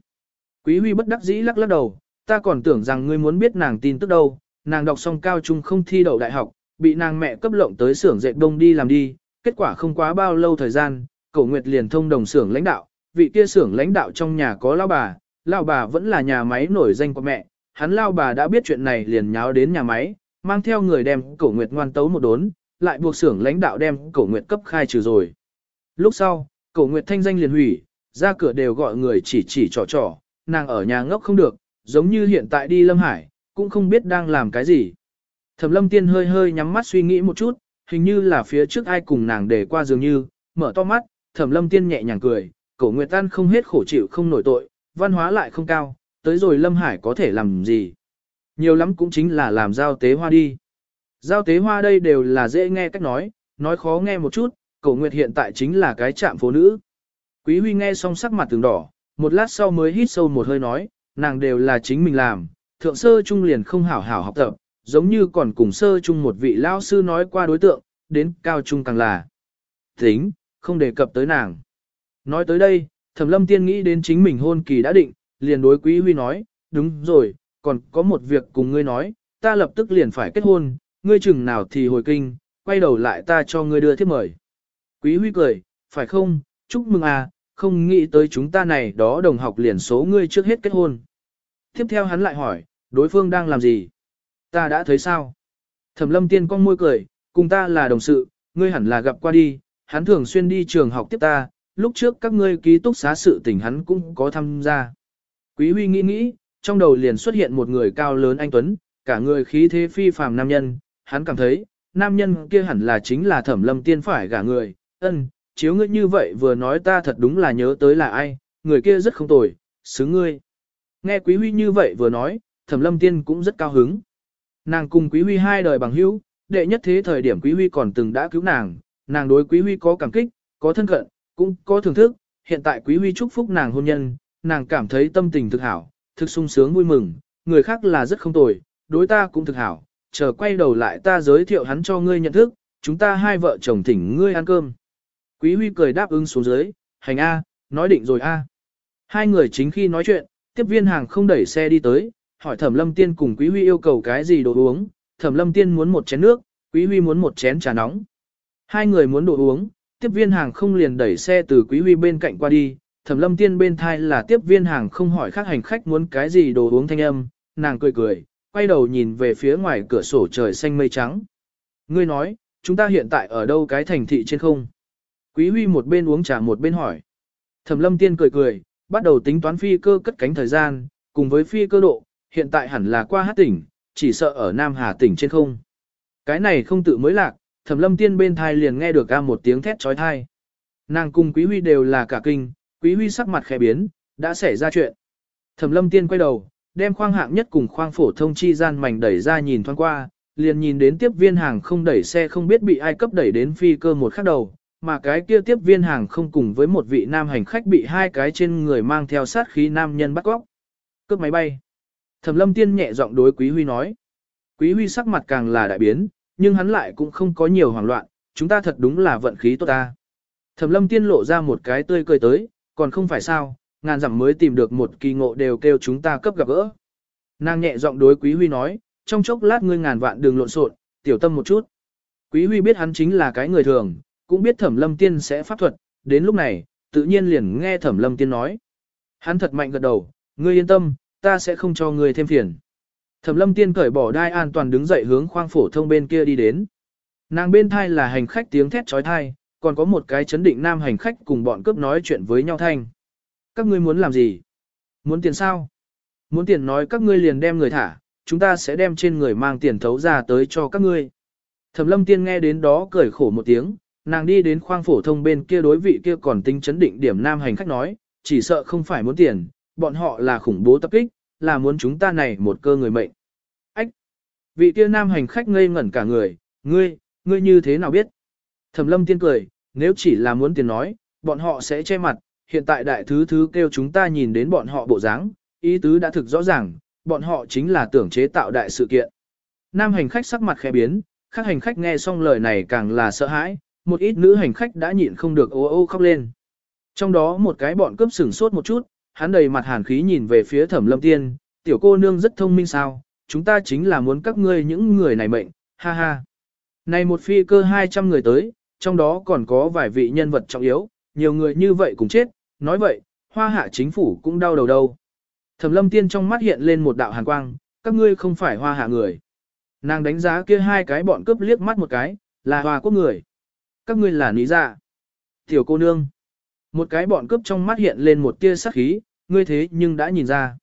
Quý huy bất đắc dĩ lắc lắc đầu, ta còn tưởng rằng ngươi muốn biết nàng tin tức đâu, nàng đọc xong cao trung không thi đậu đại học, bị nàng mẹ cấp lộng tới xưởng dệt đông đi làm đi, kết quả không quá bao lâu thời gian, Cổ Nguyệt liền thông đồng xưởng lãnh đạo, vị kia xưởng lãnh đạo trong nhà có lão bà, lão bà vẫn là nhà máy nổi danh của mẹ, hắn lão bà đã biết chuyện này liền nháo đến nhà máy, mang theo người đem Cổ Nguyệt ngoan tấu một đốn, lại buộc xưởng lãnh đạo đem Cổ Nguyệt cấp khai trừ rồi. Lúc sau, Cổ Nguyệt thanh danh liền hủy, ra cửa đều gọi người chỉ chỉ trò trò, nàng ở nhà ngốc không được, giống như hiện tại đi Lâm Hải, cũng không biết đang làm cái gì. Thẩm lâm tiên hơi hơi nhắm mắt suy nghĩ một chút, hình như là phía trước ai cùng nàng để qua dường như, mở to mắt, thẩm lâm tiên nhẹ nhàng cười, cổ nguyệt tan không hết khổ chịu không nổi tội, văn hóa lại không cao, tới rồi lâm hải có thể làm gì. Nhiều lắm cũng chính là làm giao tế hoa đi. Giao tế hoa đây đều là dễ nghe cách nói, nói khó nghe một chút, cổ nguyệt hiện tại chính là cái chạm phố nữ. Quý huy nghe xong sắc mặt từng đỏ, một lát sau mới hít sâu một hơi nói, nàng đều là chính mình làm, thượng sơ trung liền không hảo hảo học tập, giống như còn cùng sơ trung một vị lao sư nói qua đối tượng, đến cao trung càng là. Tính, không đề cập tới nàng. Nói tới đây, Thẩm Lâm Tiên nghĩ đến chính mình hôn kỳ đã định, liền đối Quý Huy nói, đúng rồi, còn có một việc cùng ngươi nói, ta lập tức liền phải kết hôn, ngươi chừng nào thì hồi kinh, quay đầu lại ta cho ngươi đưa thiếp mời. Quý Huy cười, phải không, chúc mừng à, không nghĩ tới chúng ta này đó đồng học liền số ngươi trước hết kết hôn. Tiếp theo hắn lại hỏi, đối phương đang làm gì? Ta đã thấy sao? Thẩm lâm tiên con môi cười, cùng ta là đồng sự, ngươi hẳn là gặp qua đi, hắn thường xuyên đi trường học tiếp ta, lúc trước các ngươi ký túc xá sự tình hắn cũng có tham gia. Quý huy nghĩ nghĩ, trong đầu liền xuất hiện một người cao lớn anh Tuấn, cả người khí thế phi phàm nam nhân, hắn cảm thấy, nam nhân kia hẳn là chính là thẩm lâm tiên phải gả người, ân, chiếu ngươi như vậy vừa nói ta thật đúng là nhớ tới là ai, người kia rất không tồi, xứng ngươi. Nghe quý huy như vậy vừa nói, thẩm lâm tiên cũng rất cao hứng. Nàng cùng quý huy hai đời bằng hữu, đệ nhất thế thời điểm quý huy còn từng đã cứu nàng, nàng đối quý huy có cảm kích, có thân cận, cũng có thưởng thức, hiện tại quý huy chúc phúc nàng hôn nhân, nàng cảm thấy tâm tình thực hảo, thực sung sướng vui mừng, người khác là rất không tồi, đối ta cũng thực hảo, chờ quay đầu lại ta giới thiệu hắn cho ngươi nhận thức, chúng ta hai vợ chồng thỉnh ngươi ăn cơm. Quý huy cười đáp ứng xuống dưới, hành A, nói định rồi A. Hai người chính khi nói chuyện, tiếp viên hàng không đẩy xe đi tới, hỏi thẩm lâm tiên cùng quý huy yêu cầu cái gì đồ uống, thẩm lâm tiên muốn một chén nước, quý huy muốn một chén trà nóng. Hai người muốn đồ uống, tiếp viên hàng không liền đẩy xe từ quý huy bên cạnh qua đi, thẩm lâm tiên bên thai là tiếp viên hàng không hỏi khác hành khách muốn cái gì đồ uống thanh âm, nàng cười cười, quay đầu nhìn về phía ngoài cửa sổ trời xanh mây trắng. Ngươi nói, chúng ta hiện tại ở đâu cái thành thị trên không? Quý huy một bên uống trà một bên hỏi. Thẩm lâm tiên cười cười, bắt đầu tính toán phi cơ cất cánh thời gian, cùng với phi cơ độ, hiện tại hẳn là qua hát tỉnh, chỉ sợ ở Nam Hà tỉnh trên không. Cái này không tự mới lạc, thẩm lâm tiên bên thai liền nghe được ca một tiếng thét trói thai. Nàng cùng quý huy đều là cả kinh, quý huy sắc mặt khẽ biến, đã xảy ra chuyện. Thẩm lâm tiên quay đầu, đem khoang hạng nhất cùng khoang phổ thông chi gian mảnh đẩy ra nhìn thoáng qua, liền nhìn đến tiếp viên hàng không đẩy xe không biết bị ai cấp đẩy đến phi cơ một khắc đầu, mà cái kia tiếp viên hàng không cùng với một vị nam hành khách bị hai cái trên người mang theo sát khí nam nhân bắt cóc. Cướp máy bay. Thẩm lâm tiên nhẹ giọng đối Quý Huy nói. Quý Huy sắc mặt càng là đại biến, nhưng hắn lại cũng không có nhiều hoảng loạn, chúng ta thật đúng là vận khí tốt ta. Thẩm lâm tiên lộ ra một cái tươi cười tới, còn không phải sao, ngàn dặm mới tìm được một kỳ ngộ đều kêu chúng ta cấp gặp gỡ. Nàng nhẹ giọng đối Quý Huy nói, trong chốc lát ngươi ngàn vạn đường lộn xộn, tiểu tâm một chút. Quý Huy biết hắn chính là cái người thường, cũng biết Thẩm Lâm Tiên sẽ pháp thuật, đến lúc này, tự nhiên liền nghe Thẩm Lâm Tiên nói. Hắn thật mạnh gật đầu, ngươi yên tâm, ta sẽ không cho ngươi thêm phiền. Thẩm lâm tiên cởi bỏ đai an toàn đứng dậy hướng khoang phổ thông bên kia đi đến. Nàng bên thai là hành khách tiếng thét trói thai, còn có một cái chấn định nam hành khách cùng bọn cướp nói chuyện với nhau thanh. Các ngươi muốn làm gì? Muốn tiền sao? Muốn tiền nói các ngươi liền đem người thả, chúng ta sẽ đem trên người mang tiền thấu ra tới cho các ngươi. Thẩm lâm tiên nghe đến đó cười khổ một tiếng, nàng đi đến khoang phổ thông bên kia đối vị kia còn tính chấn định điểm nam hành khách nói, chỉ sợ không phải muốn tiền, bọn họ là khủng bố tập kích, là muốn chúng ta này một cơ người mệnh. Ách! Vị kia nam hành khách ngây ngẩn cả người, ngươi, ngươi như thế nào biết? Thẩm lâm tiên cười, nếu chỉ là muốn tiền nói, bọn họ sẽ che mặt, hiện tại đại thứ thứ kêu chúng ta nhìn đến bọn họ bộ dáng, ý tứ đã thực rõ ràng, bọn họ chính là tưởng chế tạo đại sự kiện. Nam hành khách sắc mặt khẽ biến, các hành khách nghe xong lời này càng là sợ hãi, một ít nữ hành khách đã nhịn không được ô ô khóc lên. Trong đó một cái bọn cướp sửng sốt một chút, hắn đầy mặt hàn khí nhìn về phía thẩm lâm tiên, tiểu cô nương rất thông minh sao, chúng ta chính là muốn các ngươi những người này mệnh, ha ha. Này một phi cơ 200 người tới, trong đó còn có vài vị nhân vật trọng yếu, nhiều người như vậy cũng chết, nói vậy, hoa hạ chính phủ cũng đau đầu đâu. Thẩm lâm tiên trong mắt hiện lên một đạo hàn quang, các ngươi không phải hoa hạ người. Nàng đánh giá kia hai cái bọn cướp liếc mắt một cái, là hoa quốc người. Các ngươi là lý dạ. Tiểu cô nương. Một cái bọn cướp trong mắt hiện lên một tia sắc khí, ngươi thế nhưng đã nhìn ra.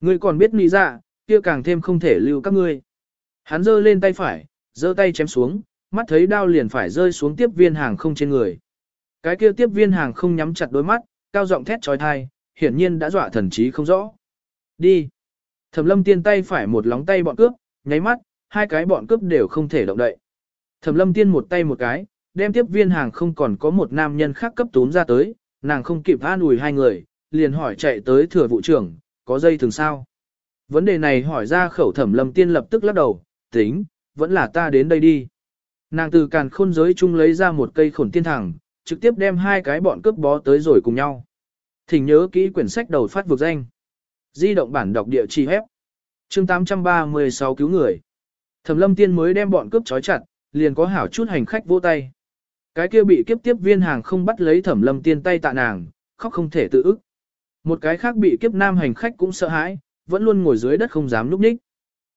Ngươi còn biết lý dạ, kia càng thêm không thể lưu các ngươi. Hắn giơ lên tay phải, giơ tay chém xuống, mắt thấy đao liền phải rơi xuống tiếp viên hàng không trên người. Cái kia tiếp viên hàng không nhắm chặt đôi mắt, cao giọng thét trói thai, hiển nhiên đã dọa thần trí không rõ. Đi. Thẩm lâm tiên tay phải một lóng tay bọn cướp, nháy mắt, hai cái bọn cướp đều không thể động đậy. Thẩm lâm tiên một tay một cái, đem tiếp viên hàng không còn có một nam nhân khác cấp túm ra tới, nàng không kịp an ủi hai người, liền hỏi chạy tới thừa vụ trưởng, có dây thường sao? Vấn đề này hỏi ra khẩu thẩm lâm tiên lập tức lắc đầu, tính, vẫn là ta đến đây đi. Nàng từ càn khôn giới chung lấy ra một cây khổn tiên thẳng, trực tiếp đem hai cái bọn cướp bó tới rồi cùng nhau. Thỉnh nhớ kỹ quyển sách đầu phát vực danh. Di động bản đọc địa chỉ hép. chương 836 cứu người. Thẩm lâm tiên mới đem bọn cướp trói chặt, liền có hảo chút hành khách vỗ tay. Cái kia bị kiếp tiếp viên hàng không bắt lấy thẩm lâm tiên tay tạ nàng, khóc không thể tự ức. Một cái khác bị kiếp nam hành khách cũng sợ hãi, vẫn luôn ngồi dưới đất không dám núp ních.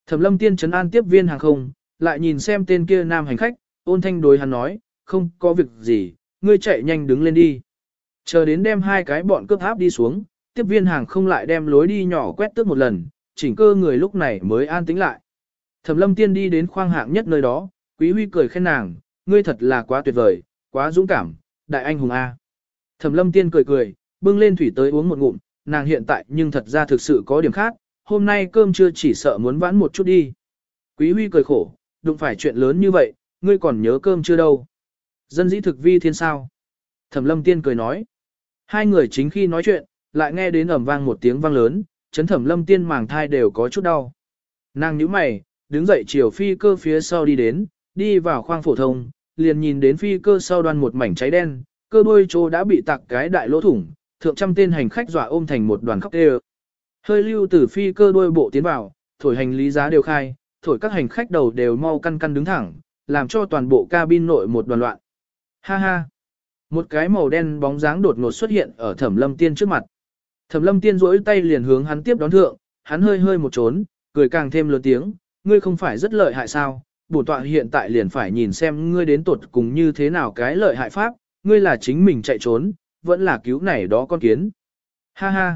Thẩm lâm tiên trấn an tiếp viên hàng không, lại nhìn xem tên kia nam hành khách, ôn thanh đối hắn nói, không có việc gì, ngươi chạy nhanh đứng lên đi. Chờ đến đem hai cái bọn cướp áp đi xuống, tiếp viên hàng không lại đem lối đi nhỏ quét tước một lần, chỉnh cơ người lúc này mới an tĩnh lại. Thẩm lâm tiên đi đến khoang hạng nhất nơi đó, quý huy cười khen nàng, ngươi thật là quá tuyệt vời, quá dũng cảm, đại anh hùng A. Thẩm lâm tiên cười cười, bưng lên thủy tới uống một ngụm, nàng hiện tại nhưng thật ra thực sự có điểm khác, hôm nay cơm chưa chỉ sợ muốn vãn một chút đi. Quý huy cười khổ, đụng phải chuyện lớn như vậy, ngươi còn nhớ cơm chưa đâu. Dân dĩ thực vi thiên sao. Thẩm lâm tiên cười nói. Hai người chính khi nói chuyện, lại nghe đến ẩm vang một tiếng vang lớn, chấn thẩm lâm tiên màng thai đều có chút đau. Nàng nhíu mày, đứng dậy chiều phi cơ phía sau đi đến, đi vào khoang phổ thông, liền nhìn đến phi cơ sau đoan một mảnh cháy đen, cơ đuôi chỗ đã bị tạc cái đại lỗ thủng, thượng trăm tên hành khách dọa ôm thành một đoàn khóc tê Hơi lưu từ phi cơ đuôi bộ tiến vào, thổi hành lý giá đều khai, thổi các hành khách đầu đều mau căn căn đứng thẳng, làm cho toàn bộ cabin nội một đoàn loạn. Ha ha! Một cái màu đen bóng dáng đột ngột xuất hiện ở thẩm lâm tiên trước mặt. Thẩm lâm tiên rỗi tay liền hướng hắn tiếp đón thượng, hắn hơi hơi một trốn, cười càng thêm lớn tiếng, ngươi không phải rất lợi hại sao, bổn tọa hiện tại liền phải nhìn xem ngươi đến tuột cùng như thế nào cái lợi hại pháp, ngươi là chính mình chạy trốn, vẫn là cứu này đó con kiến. Ha ha!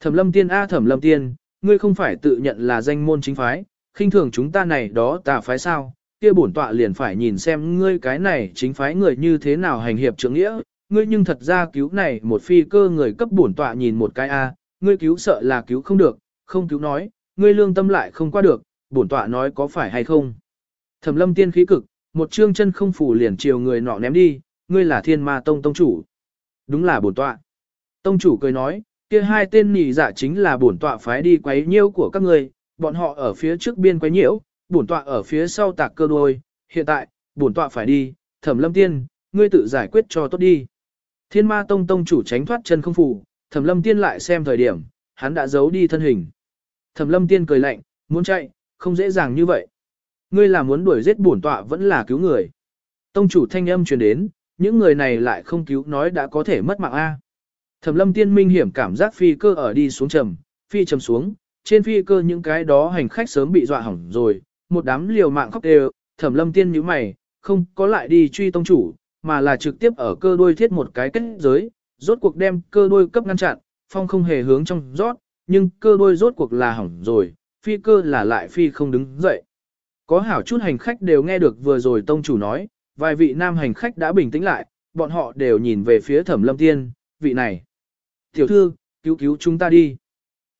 Thẩm lâm tiên a thẩm lâm tiên, ngươi không phải tự nhận là danh môn chính phái, khinh thường chúng ta này đó tà phái sao, kia bổn tọa liền phải nhìn xem ngươi cái này chính phái người như thế nào hành hiệp trưởng nghĩa, ngươi nhưng thật ra cứu này một phi cơ người cấp bổn tọa nhìn một cái a, ngươi cứu sợ là cứu không được, không cứu nói, ngươi lương tâm lại không qua được, bổn tọa nói có phải hay không. Thẩm lâm tiên khí cực, một chương chân không phủ liền chiều người nọ ném đi, ngươi là thiên ma tông tông chủ. Đúng là bổn tọa. Tông chủ cười nói, kia hai tên nỉ giả dạ chính là bổn tọa phái đi quấy nhiễu của các ngươi, bọn họ ở phía trước biên quấy nhiễu, bổn tọa ở phía sau tạc cơ đôi, hiện tại, bổn tọa phải đi, thẩm lâm tiên, ngươi tự giải quyết cho tốt đi. Thiên ma tông tông chủ tránh thoát chân không phủ, thẩm lâm tiên lại xem thời điểm, hắn đã giấu đi thân hình. Thẩm lâm tiên cười lạnh, muốn chạy, không dễ dàng như vậy. Ngươi là muốn đuổi giết bổn tọa vẫn là cứu người. Tông chủ thanh âm truyền đến, những người này lại không cứu nói đã có thể mất mạng A. Thẩm lâm tiên minh hiểm cảm giác phi cơ ở đi xuống trầm, phi trầm xuống, trên phi cơ những cái đó hành khách sớm bị dọa hỏng rồi, một đám liều mạng khóc đều, thẩm lâm tiên nhíu mày, không có lại đi truy tông chủ, mà là trực tiếp ở cơ đuôi thiết một cái kết giới, rốt cuộc đem cơ đuôi cấp ngăn chặn, phong không hề hướng trong rót, nhưng cơ đuôi rốt cuộc là hỏng rồi, phi cơ là lại phi không đứng dậy. Có hảo chút hành khách đều nghe được vừa rồi tông chủ nói, vài vị nam hành khách đã bình tĩnh lại, bọn họ đều nhìn về phía thẩm lâm tiên, vị này. Tiểu thư, cứu cứu chúng ta đi.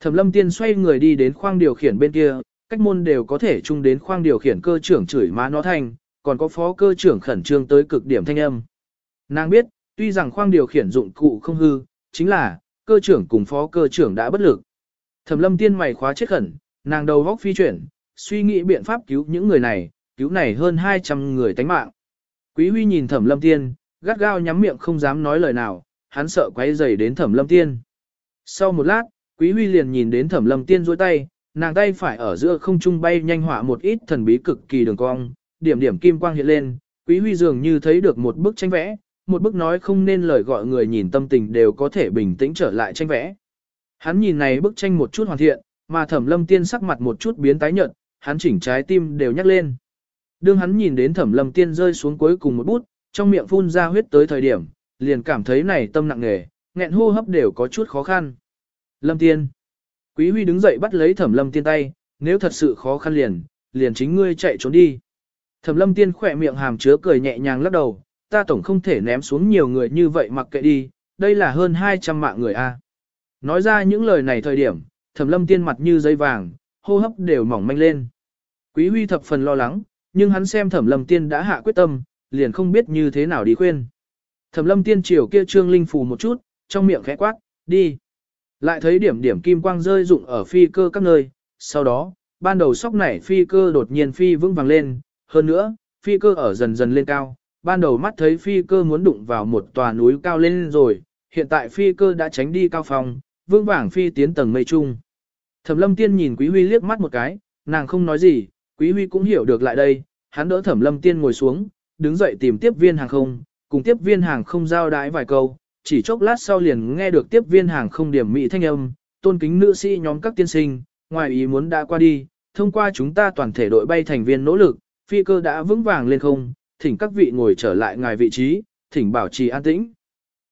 Thẩm lâm tiên xoay người đi đến khoang điều khiển bên kia, cách môn đều có thể chung đến khoang điều khiển cơ trưởng chửi má nó thành, còn có phó cơ trưởng khẩn trương tới cực điểm thanh âm. Nàng biết, tuy rằng khoang điều khiển dụng cụ không hư, chính là, cơ trưởng cùng phó cơ trưởng đã bất lực. Thẩm lâm tiên mày khóa chết khẩn, nàng đầu góc phi chuyển, suy nghĩ biện pháp cứu những người này, cứu này hơn 200 người tánh mạng. Quý huy nhìn thẩm lâm tiên, gắt gao nhắm miệng không dám nói lời nào, hắn sợ quấy rầy đến thẩm lâm tiên. Sau một lát, quý huy liền nhìn đến thẩm lâm tiên duỗi tay, nàng tay phải ở giữa không trung bay nhanh họa một ít thần bí cực kỳ đường cong, điểm điểm kim quang hiện lên, quý huy dường như thấy được một bức tranh vẽ, một bức nói không nên lời gọi người nhìn tâm tình đều có thể bình tĩnh trở lại tranh vẽ. Hắn nhìn này bức tranh một chút hoàn thiện, mà thẩm lâm tiên sắc mặt một chút biến tái nhợt, hắn chỉnh trái tim đều nhắc lên. Đương hắn nhìn đến thẩm lâm tiên rơi xuống cuối cùng một bút, trong miệng phun ra huyết tới thời điểm, liền cảm thấy này tâm nặng nề, nghẹn hô hấp đều có chút khó khăn. Lâm tiên. Quý huy đứng dậy bắt lấy thẩm lâm tiên tay, nếu thật sự khó khăn liền, liền chính ngươi chạy trốn đi. Thẩm lâm tiên khỏe miệng hàm chứa cười nhẹ nhàng lắc đầu, ta tổng không thể ném xuống nhiều người như vậy mặc kệ đi, đây là hơn 200 mạng người a. Nói ra những lời này thời điểm, thẩm lâm tiên mặt như giấy vàng, hô hấp đều mỏng manh lên. Quý huy thập phần lo lắng, nhưng hắn xem thẩm lâm tiên đã hạ quyết tâm, liền không biết như thế nào đi khuyên. Thẩm lâm tiên chiều kia trương linh phù một chút, trong miệng khẽ quát, đi. Lại thấy điểm điểm kim quang rơi rụng ở phi cơ các nơi, sau đó, ban đầu sóc nảy phi cơ đột nhiên phi vững vàng lên, hơn nữa, phi cơ ở dần dần lên cao, ban đầu mắt thấy phi cơ muốn đụng vào một tòa núi cao lên rồi, hiện tại phi cơ đã tránh đi cao phòng, vững vàng phi tiến tầng mây trung. Thẩm lâm tiên nhìn Quý Huy liếc mắt một cái, nàng không nói gì, Quý Huy cũng hiểu được lại đây, hắn đỡ Thẩm lâm tiên ngồi xuống, đứng dậy tìm tiếp viên hàng không, cùng tiếp viên hàng không giao đái vài câu, chỉ chốc lát sau liền nghe được tiếp viên hàng không điểm mỹ thanh âm, tôn kính nữ sĩ nhóm các tiên sinh, ngoài ý muốn đã qua đi, thông qua chúng ta toàn thể đội bay thành viên nỗ lực, phi cơ đã vững vàng lên không, thỉnh các vị ngồi trở lại ngài vị trí, thỉnh bảo trì an tĩnh.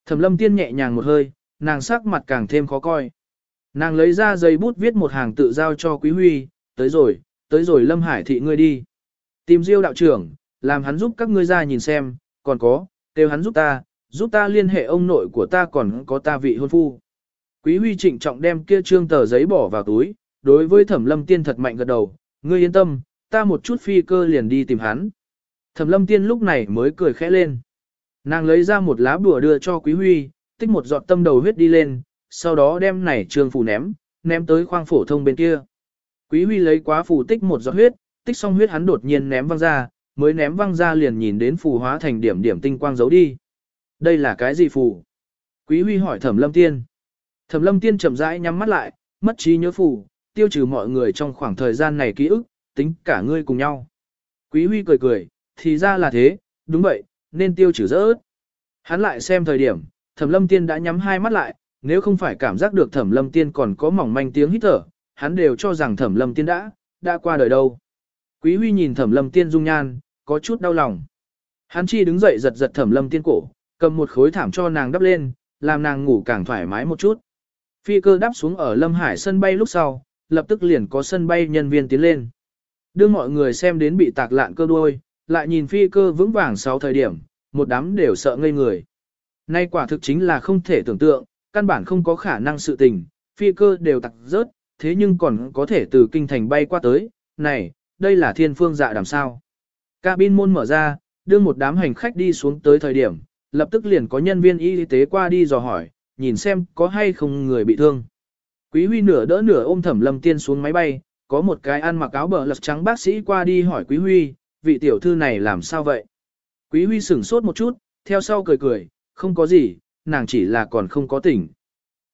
Thẩm lâm tiên nhẹ nhàng một hơi, nàng sắc mặt càng thêm khó coi. Nàng lấy ra giấy bút viết một hàng tự giao cho Quý Huy, tới rồi, tới rồi Lâm Hải thị ngươi đi. Tìm Diêu đạo trưởng, làm hắn giúp các ngươi ra nhìn xem, còn có, kêu hắn giúp ta, giúp ta liên hệ ông nội của ta còn có ta vị hôn phu. Quý Huy trịnh trọng đem kia trương tờ giấy bỏ vào túi, đối với Thẩm Lâm Tiên thật mạnh gật đầu, ngươi yên tâm, ta một chút phi cơ liền đi tìm hắn. Thẩm Lâm Tiên lúc này mới cười khẽ lên. Nàng lấy ra một lá bùa đưa cho Quý Huy, tích một giọt tâm đầu huyết đi lên, sau đó đem này trường phù ném, ném tới khoang phổ thông bên kia. Quý Huy lấy quá phù tích một giọt huyết, tích xong huyết hắn đột nhiên ném văng ra, mới ném văng ra liền nhìn đến phù hóa thành điểm điểm tinh quang giấu đi. Đây là cái gì phù? Quý Huy hỏi Thẩm Lâm Tiên. Thẩm Lâm Tiên chậm rãi nhắm mắt lại, mất trí nhớ phù, tiêu trừ mọi người trong khoảng thời gian này ký ức, tính cả ngươi cùng nhau. Quý Huy cười cười, thì ra là thế, đúng vậy, nên tiêu trừ rớt. Hắn lại xem thời điểm, Thẩm Lâm Tiên đã nhắm hai mắt lại, nếu không phải cảm giác được Thẩm Lâm Tiên còn có mỏng manh tiếng hít thở, hắn đều cho rằng Thẩm Lâm Tiên đã, đã qua đời đâu. Quý Huy nhìn Thẩm Lâm Tiên dung nhan, có chút đau lòng. Hắn chi đứng dậy giật giật Thẩm Lâm Tiên cổ, cầm một khối thảm cho nàng đắp lên, làm nàng ngủ càng thoải mái một chút. Phi cơ đáp xuống ở Lâm Hải sân bay lúc sau, lập tức liền có sân bay nhân viên tiến lên. Đưa mọi người xem đến bị tạc lạn cơ đuôi, lại nhìn phi cơ vững vàng sau thời điểm, một đám đều sợ ngây người. Nay quả thực chính là không thể tưởng tượng, căn bản không có khả năng sự tình, phi cơ đều tặc rớt, thế nhưng còn có thể từ kinh thành bay qua tới, này, đây là thiên phương dạ đàm sao. Cabin môn mở ra, đưa một đám hành khách đi xuống tới thời điểm, lập tức liền có nhân viên y tế qua đi dò hỏi, nhìn xem có hay không người bị thương. Quý Huy nửa đỡ nửa ôm Thẩm Lâm Tiên xuống máy bay, có một cái ăn mặc áo bờ lật trắng bác sĩ qua đi hỏi Quý Huy, vị tiểu thư này làm sao vậy? Quý Huy sửng sốt một chút, theo sau cười cười, không có gì, nàng chỉ là còn không có tỉnh.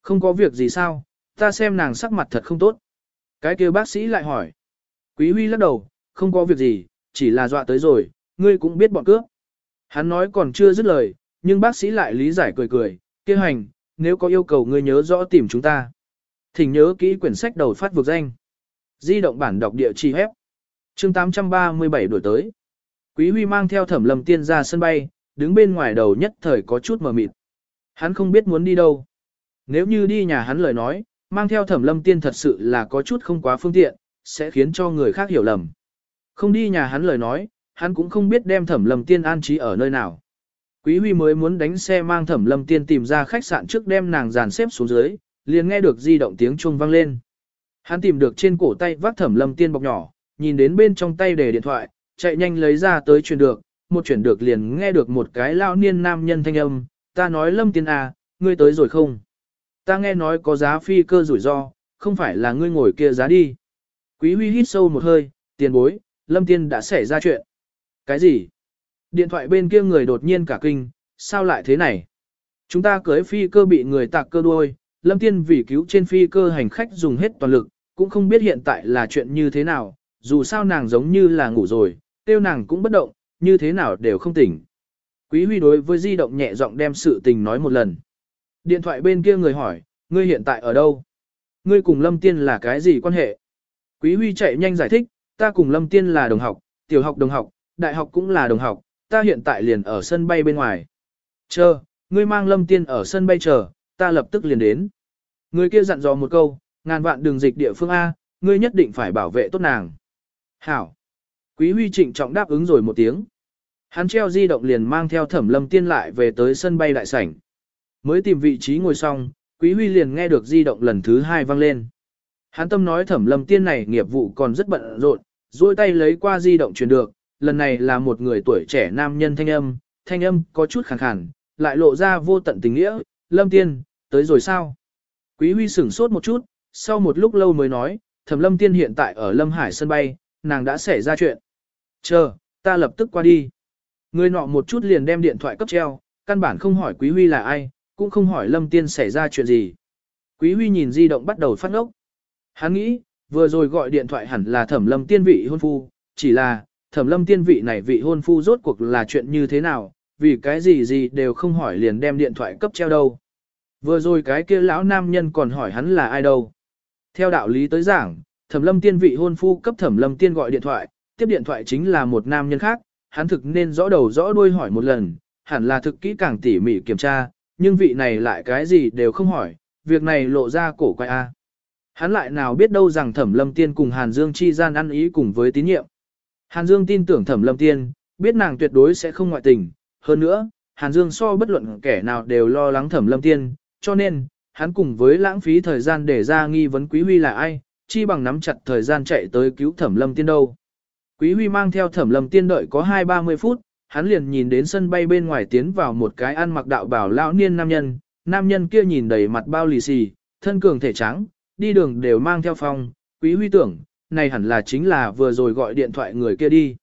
Không có việc gì sao, ta xem nàng sắc mặt thật không tốt. Cái kia bác sĩ lại hỏi. Quý Huy lắc đầu, không có việc gì, chỉ là dọa tới rồi, ngươi cũng biết bọn cướp. Hắn nói còn chưa dứt lời, nhưng bác sĩ lại lý giải cười cười, kia hành, nếu có yêu cầu ngươi nhớ rõ tìm chúng ta. Thỉnh nhớ kỹ quyển sách đầu phát vực danh. Di động bản đọc địa chỉ hép. chương 837 đổi tới. Quý Huy mang theo thẩm lầm tiên ra sân bay, đứng bên ngoài đầu nhất thời có chút mờ mịt. Hắn không biết muốn đi đâu. Nếu như đi nhà hắn lời nói, mang theo thẩm lâm tiên thật sự là có chút không quá phương tiện, sẽ khiến cho người khác hiểu lầm. Không đi nhà hắn lời nói, hắn cũng không biết đem thẩm lâm tiên an trí ở nơi nào. Quý Huy mới muốn đánh xe mang thẩm lâm tiên tìm ra khách sạn trước đem nàng dàn xếp xuống dưới, liền nghe được di động tiếng chuông vang lên. Hắn tìm được trên cổ tay vác thẩm lâm tiên bọc nhỏ, nhìn đến bên trong tay để điện thoại, chạy nhanh lấy ra tới truyền được, một chuyển được liền nghe được một cái lao niên nam nhân thanh âm, ta nói lâm tiên à, ngươi tới rồi không? Ta nghe nói có giá phi cơ rủi ro, không phải là ngươi ngồi kia giá đi. Quý huy hít sâu một hơi, tiền bối, lâm tiên đã xảy ra chuyện. Cái gì? Điện thoại bên kia người đột nhiên cả kinh, sao lại thế này? Chúng ta cưới phi cơ bị người tạc cơ đuôi, lâm tiên vì cứu trên phi cơ hành khách dùng hết toàn lực, cũng không biết hiện tại là chuyện như thế nào, dù sao nàng giống như là ngủ rồi, tiêu nàng cũng bất động, như thế nào đều không tỉnh. Quý huy đối với di động nhẹ giọng đem sự tình nói một lần. Điện thoại bên kia người hỏi, ngươi hiện tại ở đâu? Ngươi cùng Lâm Tiên là cái gì quan hệ? Quý huy chạy nhanh giải thích, ta cùng Lâm Tiên là đồng học, tiểu học đồng học, đại học cũng là đồng học, ta hiện tại liền ở sân bay bên ngoài. Chờ, ngươi mang Lâm Tiên ở sân bay chờ, ta lập tức liền đến. Người kia dặn dò một câu, ngàn vạn đường dịch địa phương A, ngươi nhất định phải bảo vệ tốt nàng. Hảo. Quý huy trịnh trọng đáp ứng rồi một tiếng. Hắn treo di động liền mang theo thẩm lâm tiên lại về tới sân bay đại sảnh. Mới tìm vị trí ngồi xong, quý huy liền nghe được di động lần thứ hai vang lên. Hán tâm nói thẩm lâm tiên này nghiệp vụ còn rất bận rộn, duỗi tay lấy qua di động truyền được, lần này là một người tuổi trẻ nam nhân thanh âm, thanh âm có chút khàn khàn, lại lộ ra vô tận tình nghĩa, lâm tiên, tới rồi sao? Quý huy sửng sốt một chút, sau một lúc lâu mới nói, thẩm lâm tiên hiện tại ở lâm hải sân bay, nàng đã xảy ra chuyện. Chờ, ta lập tức qua đi. Người nọ một chút liền đem điện thoại cấp treo, căn bản không hỏi Quý Huy là ai, cũng không hỏi Lâm Tiên xảy ra chuyện gì. Quý Huy nhìn di động bắt đầu phát ngốc. Hắn nghĩ, vừa rồi gọi điện thoại hẳn là thẩm lâm tiên vị hôn phu, chỉ là, thẩm lâm tiên vị này vị hôn phu rốt cuộc là chuyện như thế nào, vì cái gì gì đều không hỏi liền đem điện thoại cấp treo đâu. Vừa rồi cái kia lão nam nhân còn hỏi hắn là ai đâu. Theo đạo lý tới giảng, thẩm lâm tiên vị hôn phu cấp thẩm lâm tiên gọi điện thoại, tiếp điện thoại chính là một nam nhân khác, hắn thực nên rõ đầu rõ đuôi hỏi một lần, hẳn là thực kỹ càng tỉ mỉ kiểm tra, nhưng vị này lại cái gì đều không hỏi, việc này lộ ra cổ quay a. Hắn lại nào biết đâu rằng Thẩm Lâm Tiên cùng Hàn Dương chi gian ăn ý cùng với tín nhiệm. Hàn Dương tin tưởng Thẩm Lâm Tiên, biết nàng tuyệt đối sẽ không ngoại tình, hơn nữa, Hàn Dương so bất luận kẻ nào đều lo lắng Thẩm Lâm Tiên, cho nên, hắn cùng với lãng phí thời gian để ra nghi vấn Quý Huy là ai, chi bằng nắm chặt thời gian chạy tới cứu Thẩm Lâm Tiên đâu. Quý Huy mang theo thẩm lâm tiên đợi có 2-30 phút, hắn liền nhìn đến sân bay bên ngoài tiến vào một cái ăn mặc đạo bảo lão niên nam nhân, nam nhân kia nhìn đầy mặt bao lì xì, thân cường thể trắng, đi đường đều mang theo phong, Quý Huy tưởng, này hẳn là chính là vừa rồi gọi điện thoại người kia đi.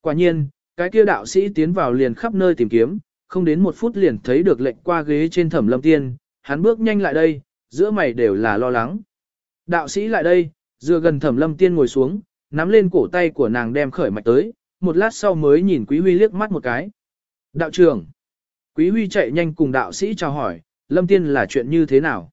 Quả nhiên, cái kia đạo sĩ tiến vào liền khắp nơi tìm kiếm, không đến một phút liền thấy được lệnh qua ghế trên thẩm lâm tiên, hắn bước nhanh lại đây, giữa mày đều là lo lắng. Đạo sĩ lại đây, dựa gần thẩm lâm tiên ngồi xuống, nắm lên cổ tay của nàng đem khởi mạch tới, một lát sau mới nhìn Quý Huy liếc mắt một cái. Đạo trưởng. Quý Huy chạy nhanh cùng đạo sĩ chào hỏi, Lâm Tiên là chuyện như thế nào?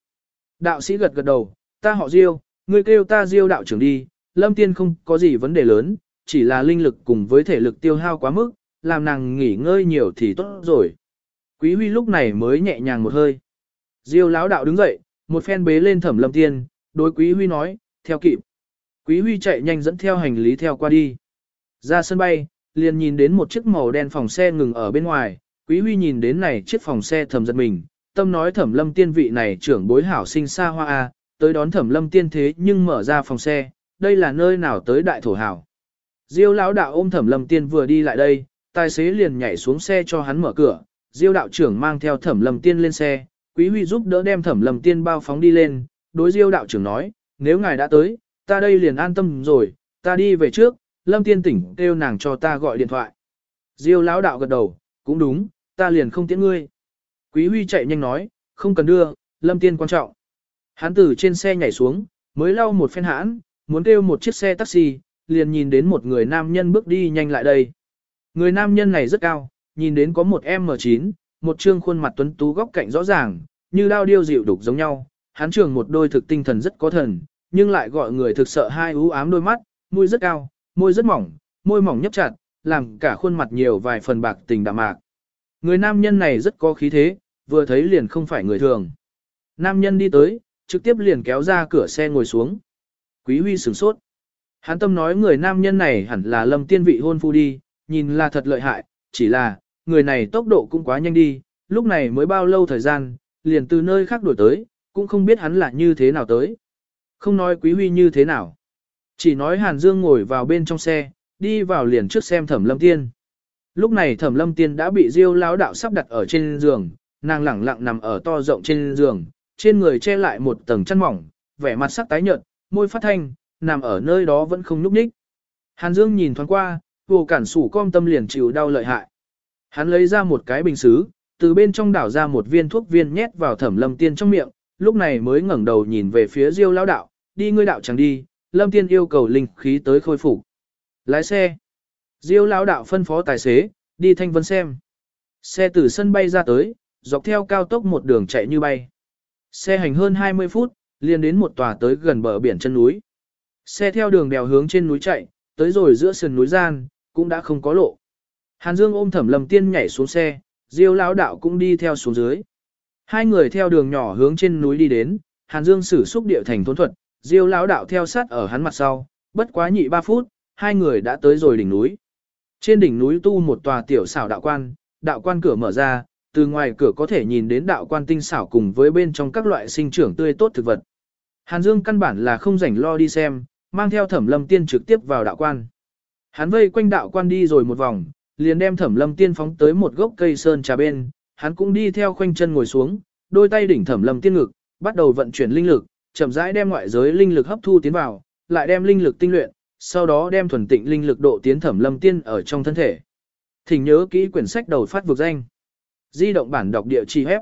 Đạo sĩ gật gật đầu, ta họ Diêu, ngươi kêu ta Diêu đạo trưởng đi, Lâm Tiên không có gì vấn đề lớn, chỉ là linh lực cùng với thể lực tiêu hao quá mức, làm nàng nghỉ ngơi nhiều thì tốt rồi. Quý Huy lúc này mới nhẹ nhàng một hơi. Diêu lão đạo đứng dậy, một phen bế lên thẩm Lâm Tiên, đối Quý Huy nói, theo kịp. Quý Huy chạy nhanh dẫn theo hành lý theo qua đi. Ra sân bay, liền nhìn đến một chiếc màu đen phòng xe ngừng ở bên ngoài. Quý Huy nhìn đến này chiếc phòng xe thầm giật mình, tâm nói thẩm lâm tiên vị này trưởng bối hảo sinh xa hoa A, tới đón thẩm lâm tiên thế nhưng mở ra phòng xe, đây là nơi nào tới đại thổ hảo. Diêu lão đạo ôm thẩm lâm tiên vừa đi lại đây, tài xế liền nhảy xuống xe cho hắn mở cửa, Diêu đạo trưởng mang theo thẩm lâm tiên lên xe, Quý Huy giúp đỡ đem thẩm lâm tiên bao phóng đi lên, đối Diêu đạo trưởng nói, nếu ngài đã tới, ta đây liền an tâm rồi, ta đi về trước, Lâm Tiên tỉnh kêu nàng cho ta gọi điện thoại. Diêu lão đạo gật đầu, cũng đúng, ta liền không tiễn ngươi. Quý Huy chạy nhanh nói, không cần đưa, Lâm Tiên quan trọng. Hắn từ trên xe nhảy xuống, mới lau một phen hãn, muốn kêu một chiếc xe taxi, liền nhìn đến một người nam nhân bước đi nhanh lại đây. Người nam nhân này rất cao, nhìn đến có một M9, một trương khuôn mặt tuấn tú góc cạnh rõ ràng, như đao điêu dịu đục giống nhau. Hắn trường một đôi thực tinh thần rất có thần, nhưng lại gọi người thực sợ hai ú ám đôi mắt, mũi rất cao, môi rất mỏng, môi mỏng nhấp chặt, làm cả khuôn mặt nhiều vài phần bạc tình đạm mạc. Người nam nhân này rất có khí thế, vừa thấy liền không phải người thường. Nam nhân đi tới, trực tiếp liền kéo ra cửa xe ngồi xuống. Quý huy sửng sốt. Hán tâm nói người nam nhân này hẳn là lâm tiên vị hôn phu đi, nhìn là thật lợi hại, chỉ là, người này tốc độ cũng quá nhanh đi, lúc này mới bao lâu thời gian, liền từ nơi khác đổi tới, cũng không biết hắn là như thế nào tới. Không nói Quý Huy như thế nào. Chỉ nói Hàn Dương ngồi vào bên trong xe, đi vào liền trước xem Thẩm Lâm Tiên. Lúc này Thẩm Lâm Tiên đã bị Diêu lão đạo sắp đặt ở trên giường, nàng lẳng lặng nằm ở to rộng trên giường, trên người che lại một tầng chăn mỏng, vẻ mặt sắc tái nhợt, môi phát thanh, nằm ở nơi đó vẫn không nhúc nhích. Hàn Dương nhìn thoáng qua, vô cản sủ com tâm liền chịu đau lợi hại. Hắn lấy ra một cái bình xứ, từ bên trong đảo ra một viên thuốc viên nhét vào thẩm lâm tiên trong miệng, lúc này mới ngẩng đầu nhìn về phía diêu lão đạo, đi ngươi đạo chẳng đi, lâm tiên yêu cầu linh khí tới khôi phục. Lái xe. Diêu lão đạo phân phó tài xế, đi thanh vân xem. Xe từ sân bay ra tới, dọc theo cao tốc một đường chạy như bay. Xe hành hơn 20 phút, liền đến một tòa tới gần bờ biển chân núi. Xe theo đường đèo hướng trên núi chạy, tới rồi giữa sườn núi gian, cũng đã không có lộ. Hàn Dương ôm Thẩm Lâm Tiên nhảy xuống xe, Diêu lão đạo cũng đi theo xuống dưới. Hai người theo đường nhỏ hướng trên núi đi đến, Hàn Dương sử xúc địa thành thôn thuật, Diêu lão đạo theo sát ở hắn mặt sau, bất quá nhị ba phút, hai người đã tới rồi đỉnh núi. Trên đỉnh núi tu một tòa tiểu xảo đạo quan, đạo quan cửa mở ra, từ ngoài cửa có thể nhìn đến đạo quan tinh xảo cùng với bên trong các loại sinh trưởng tươi tốt thực vật. Hàn Dương căn bản là không rảnh lo đi xem, mang theo thẩm lâm tiên trực tiếp vào đạo quan. Hắn vây quanh đạo quan đi rồi một vòng, liền đem thẩm lâm tiên phóng tới một gốc cây sơn trà bên, hắn cũng đi theo khoanh chân ngồi xuống, đôi tay đỉnh thẩm lâm tiên ngực, bắt đầu vận chuyển linh lực, chậm rãi đem ngoại giới linh lực hấp thu tiến vào, lại đem linh lực tinh luyện, sau đó đem thuần tịnh linh lực độ tiến thẩm lâm tiên ở trong thân thể. Thỉnh nhớ kỹ quyển sách đầu phát vực danh. Di động bản đọc địa chỉ hép.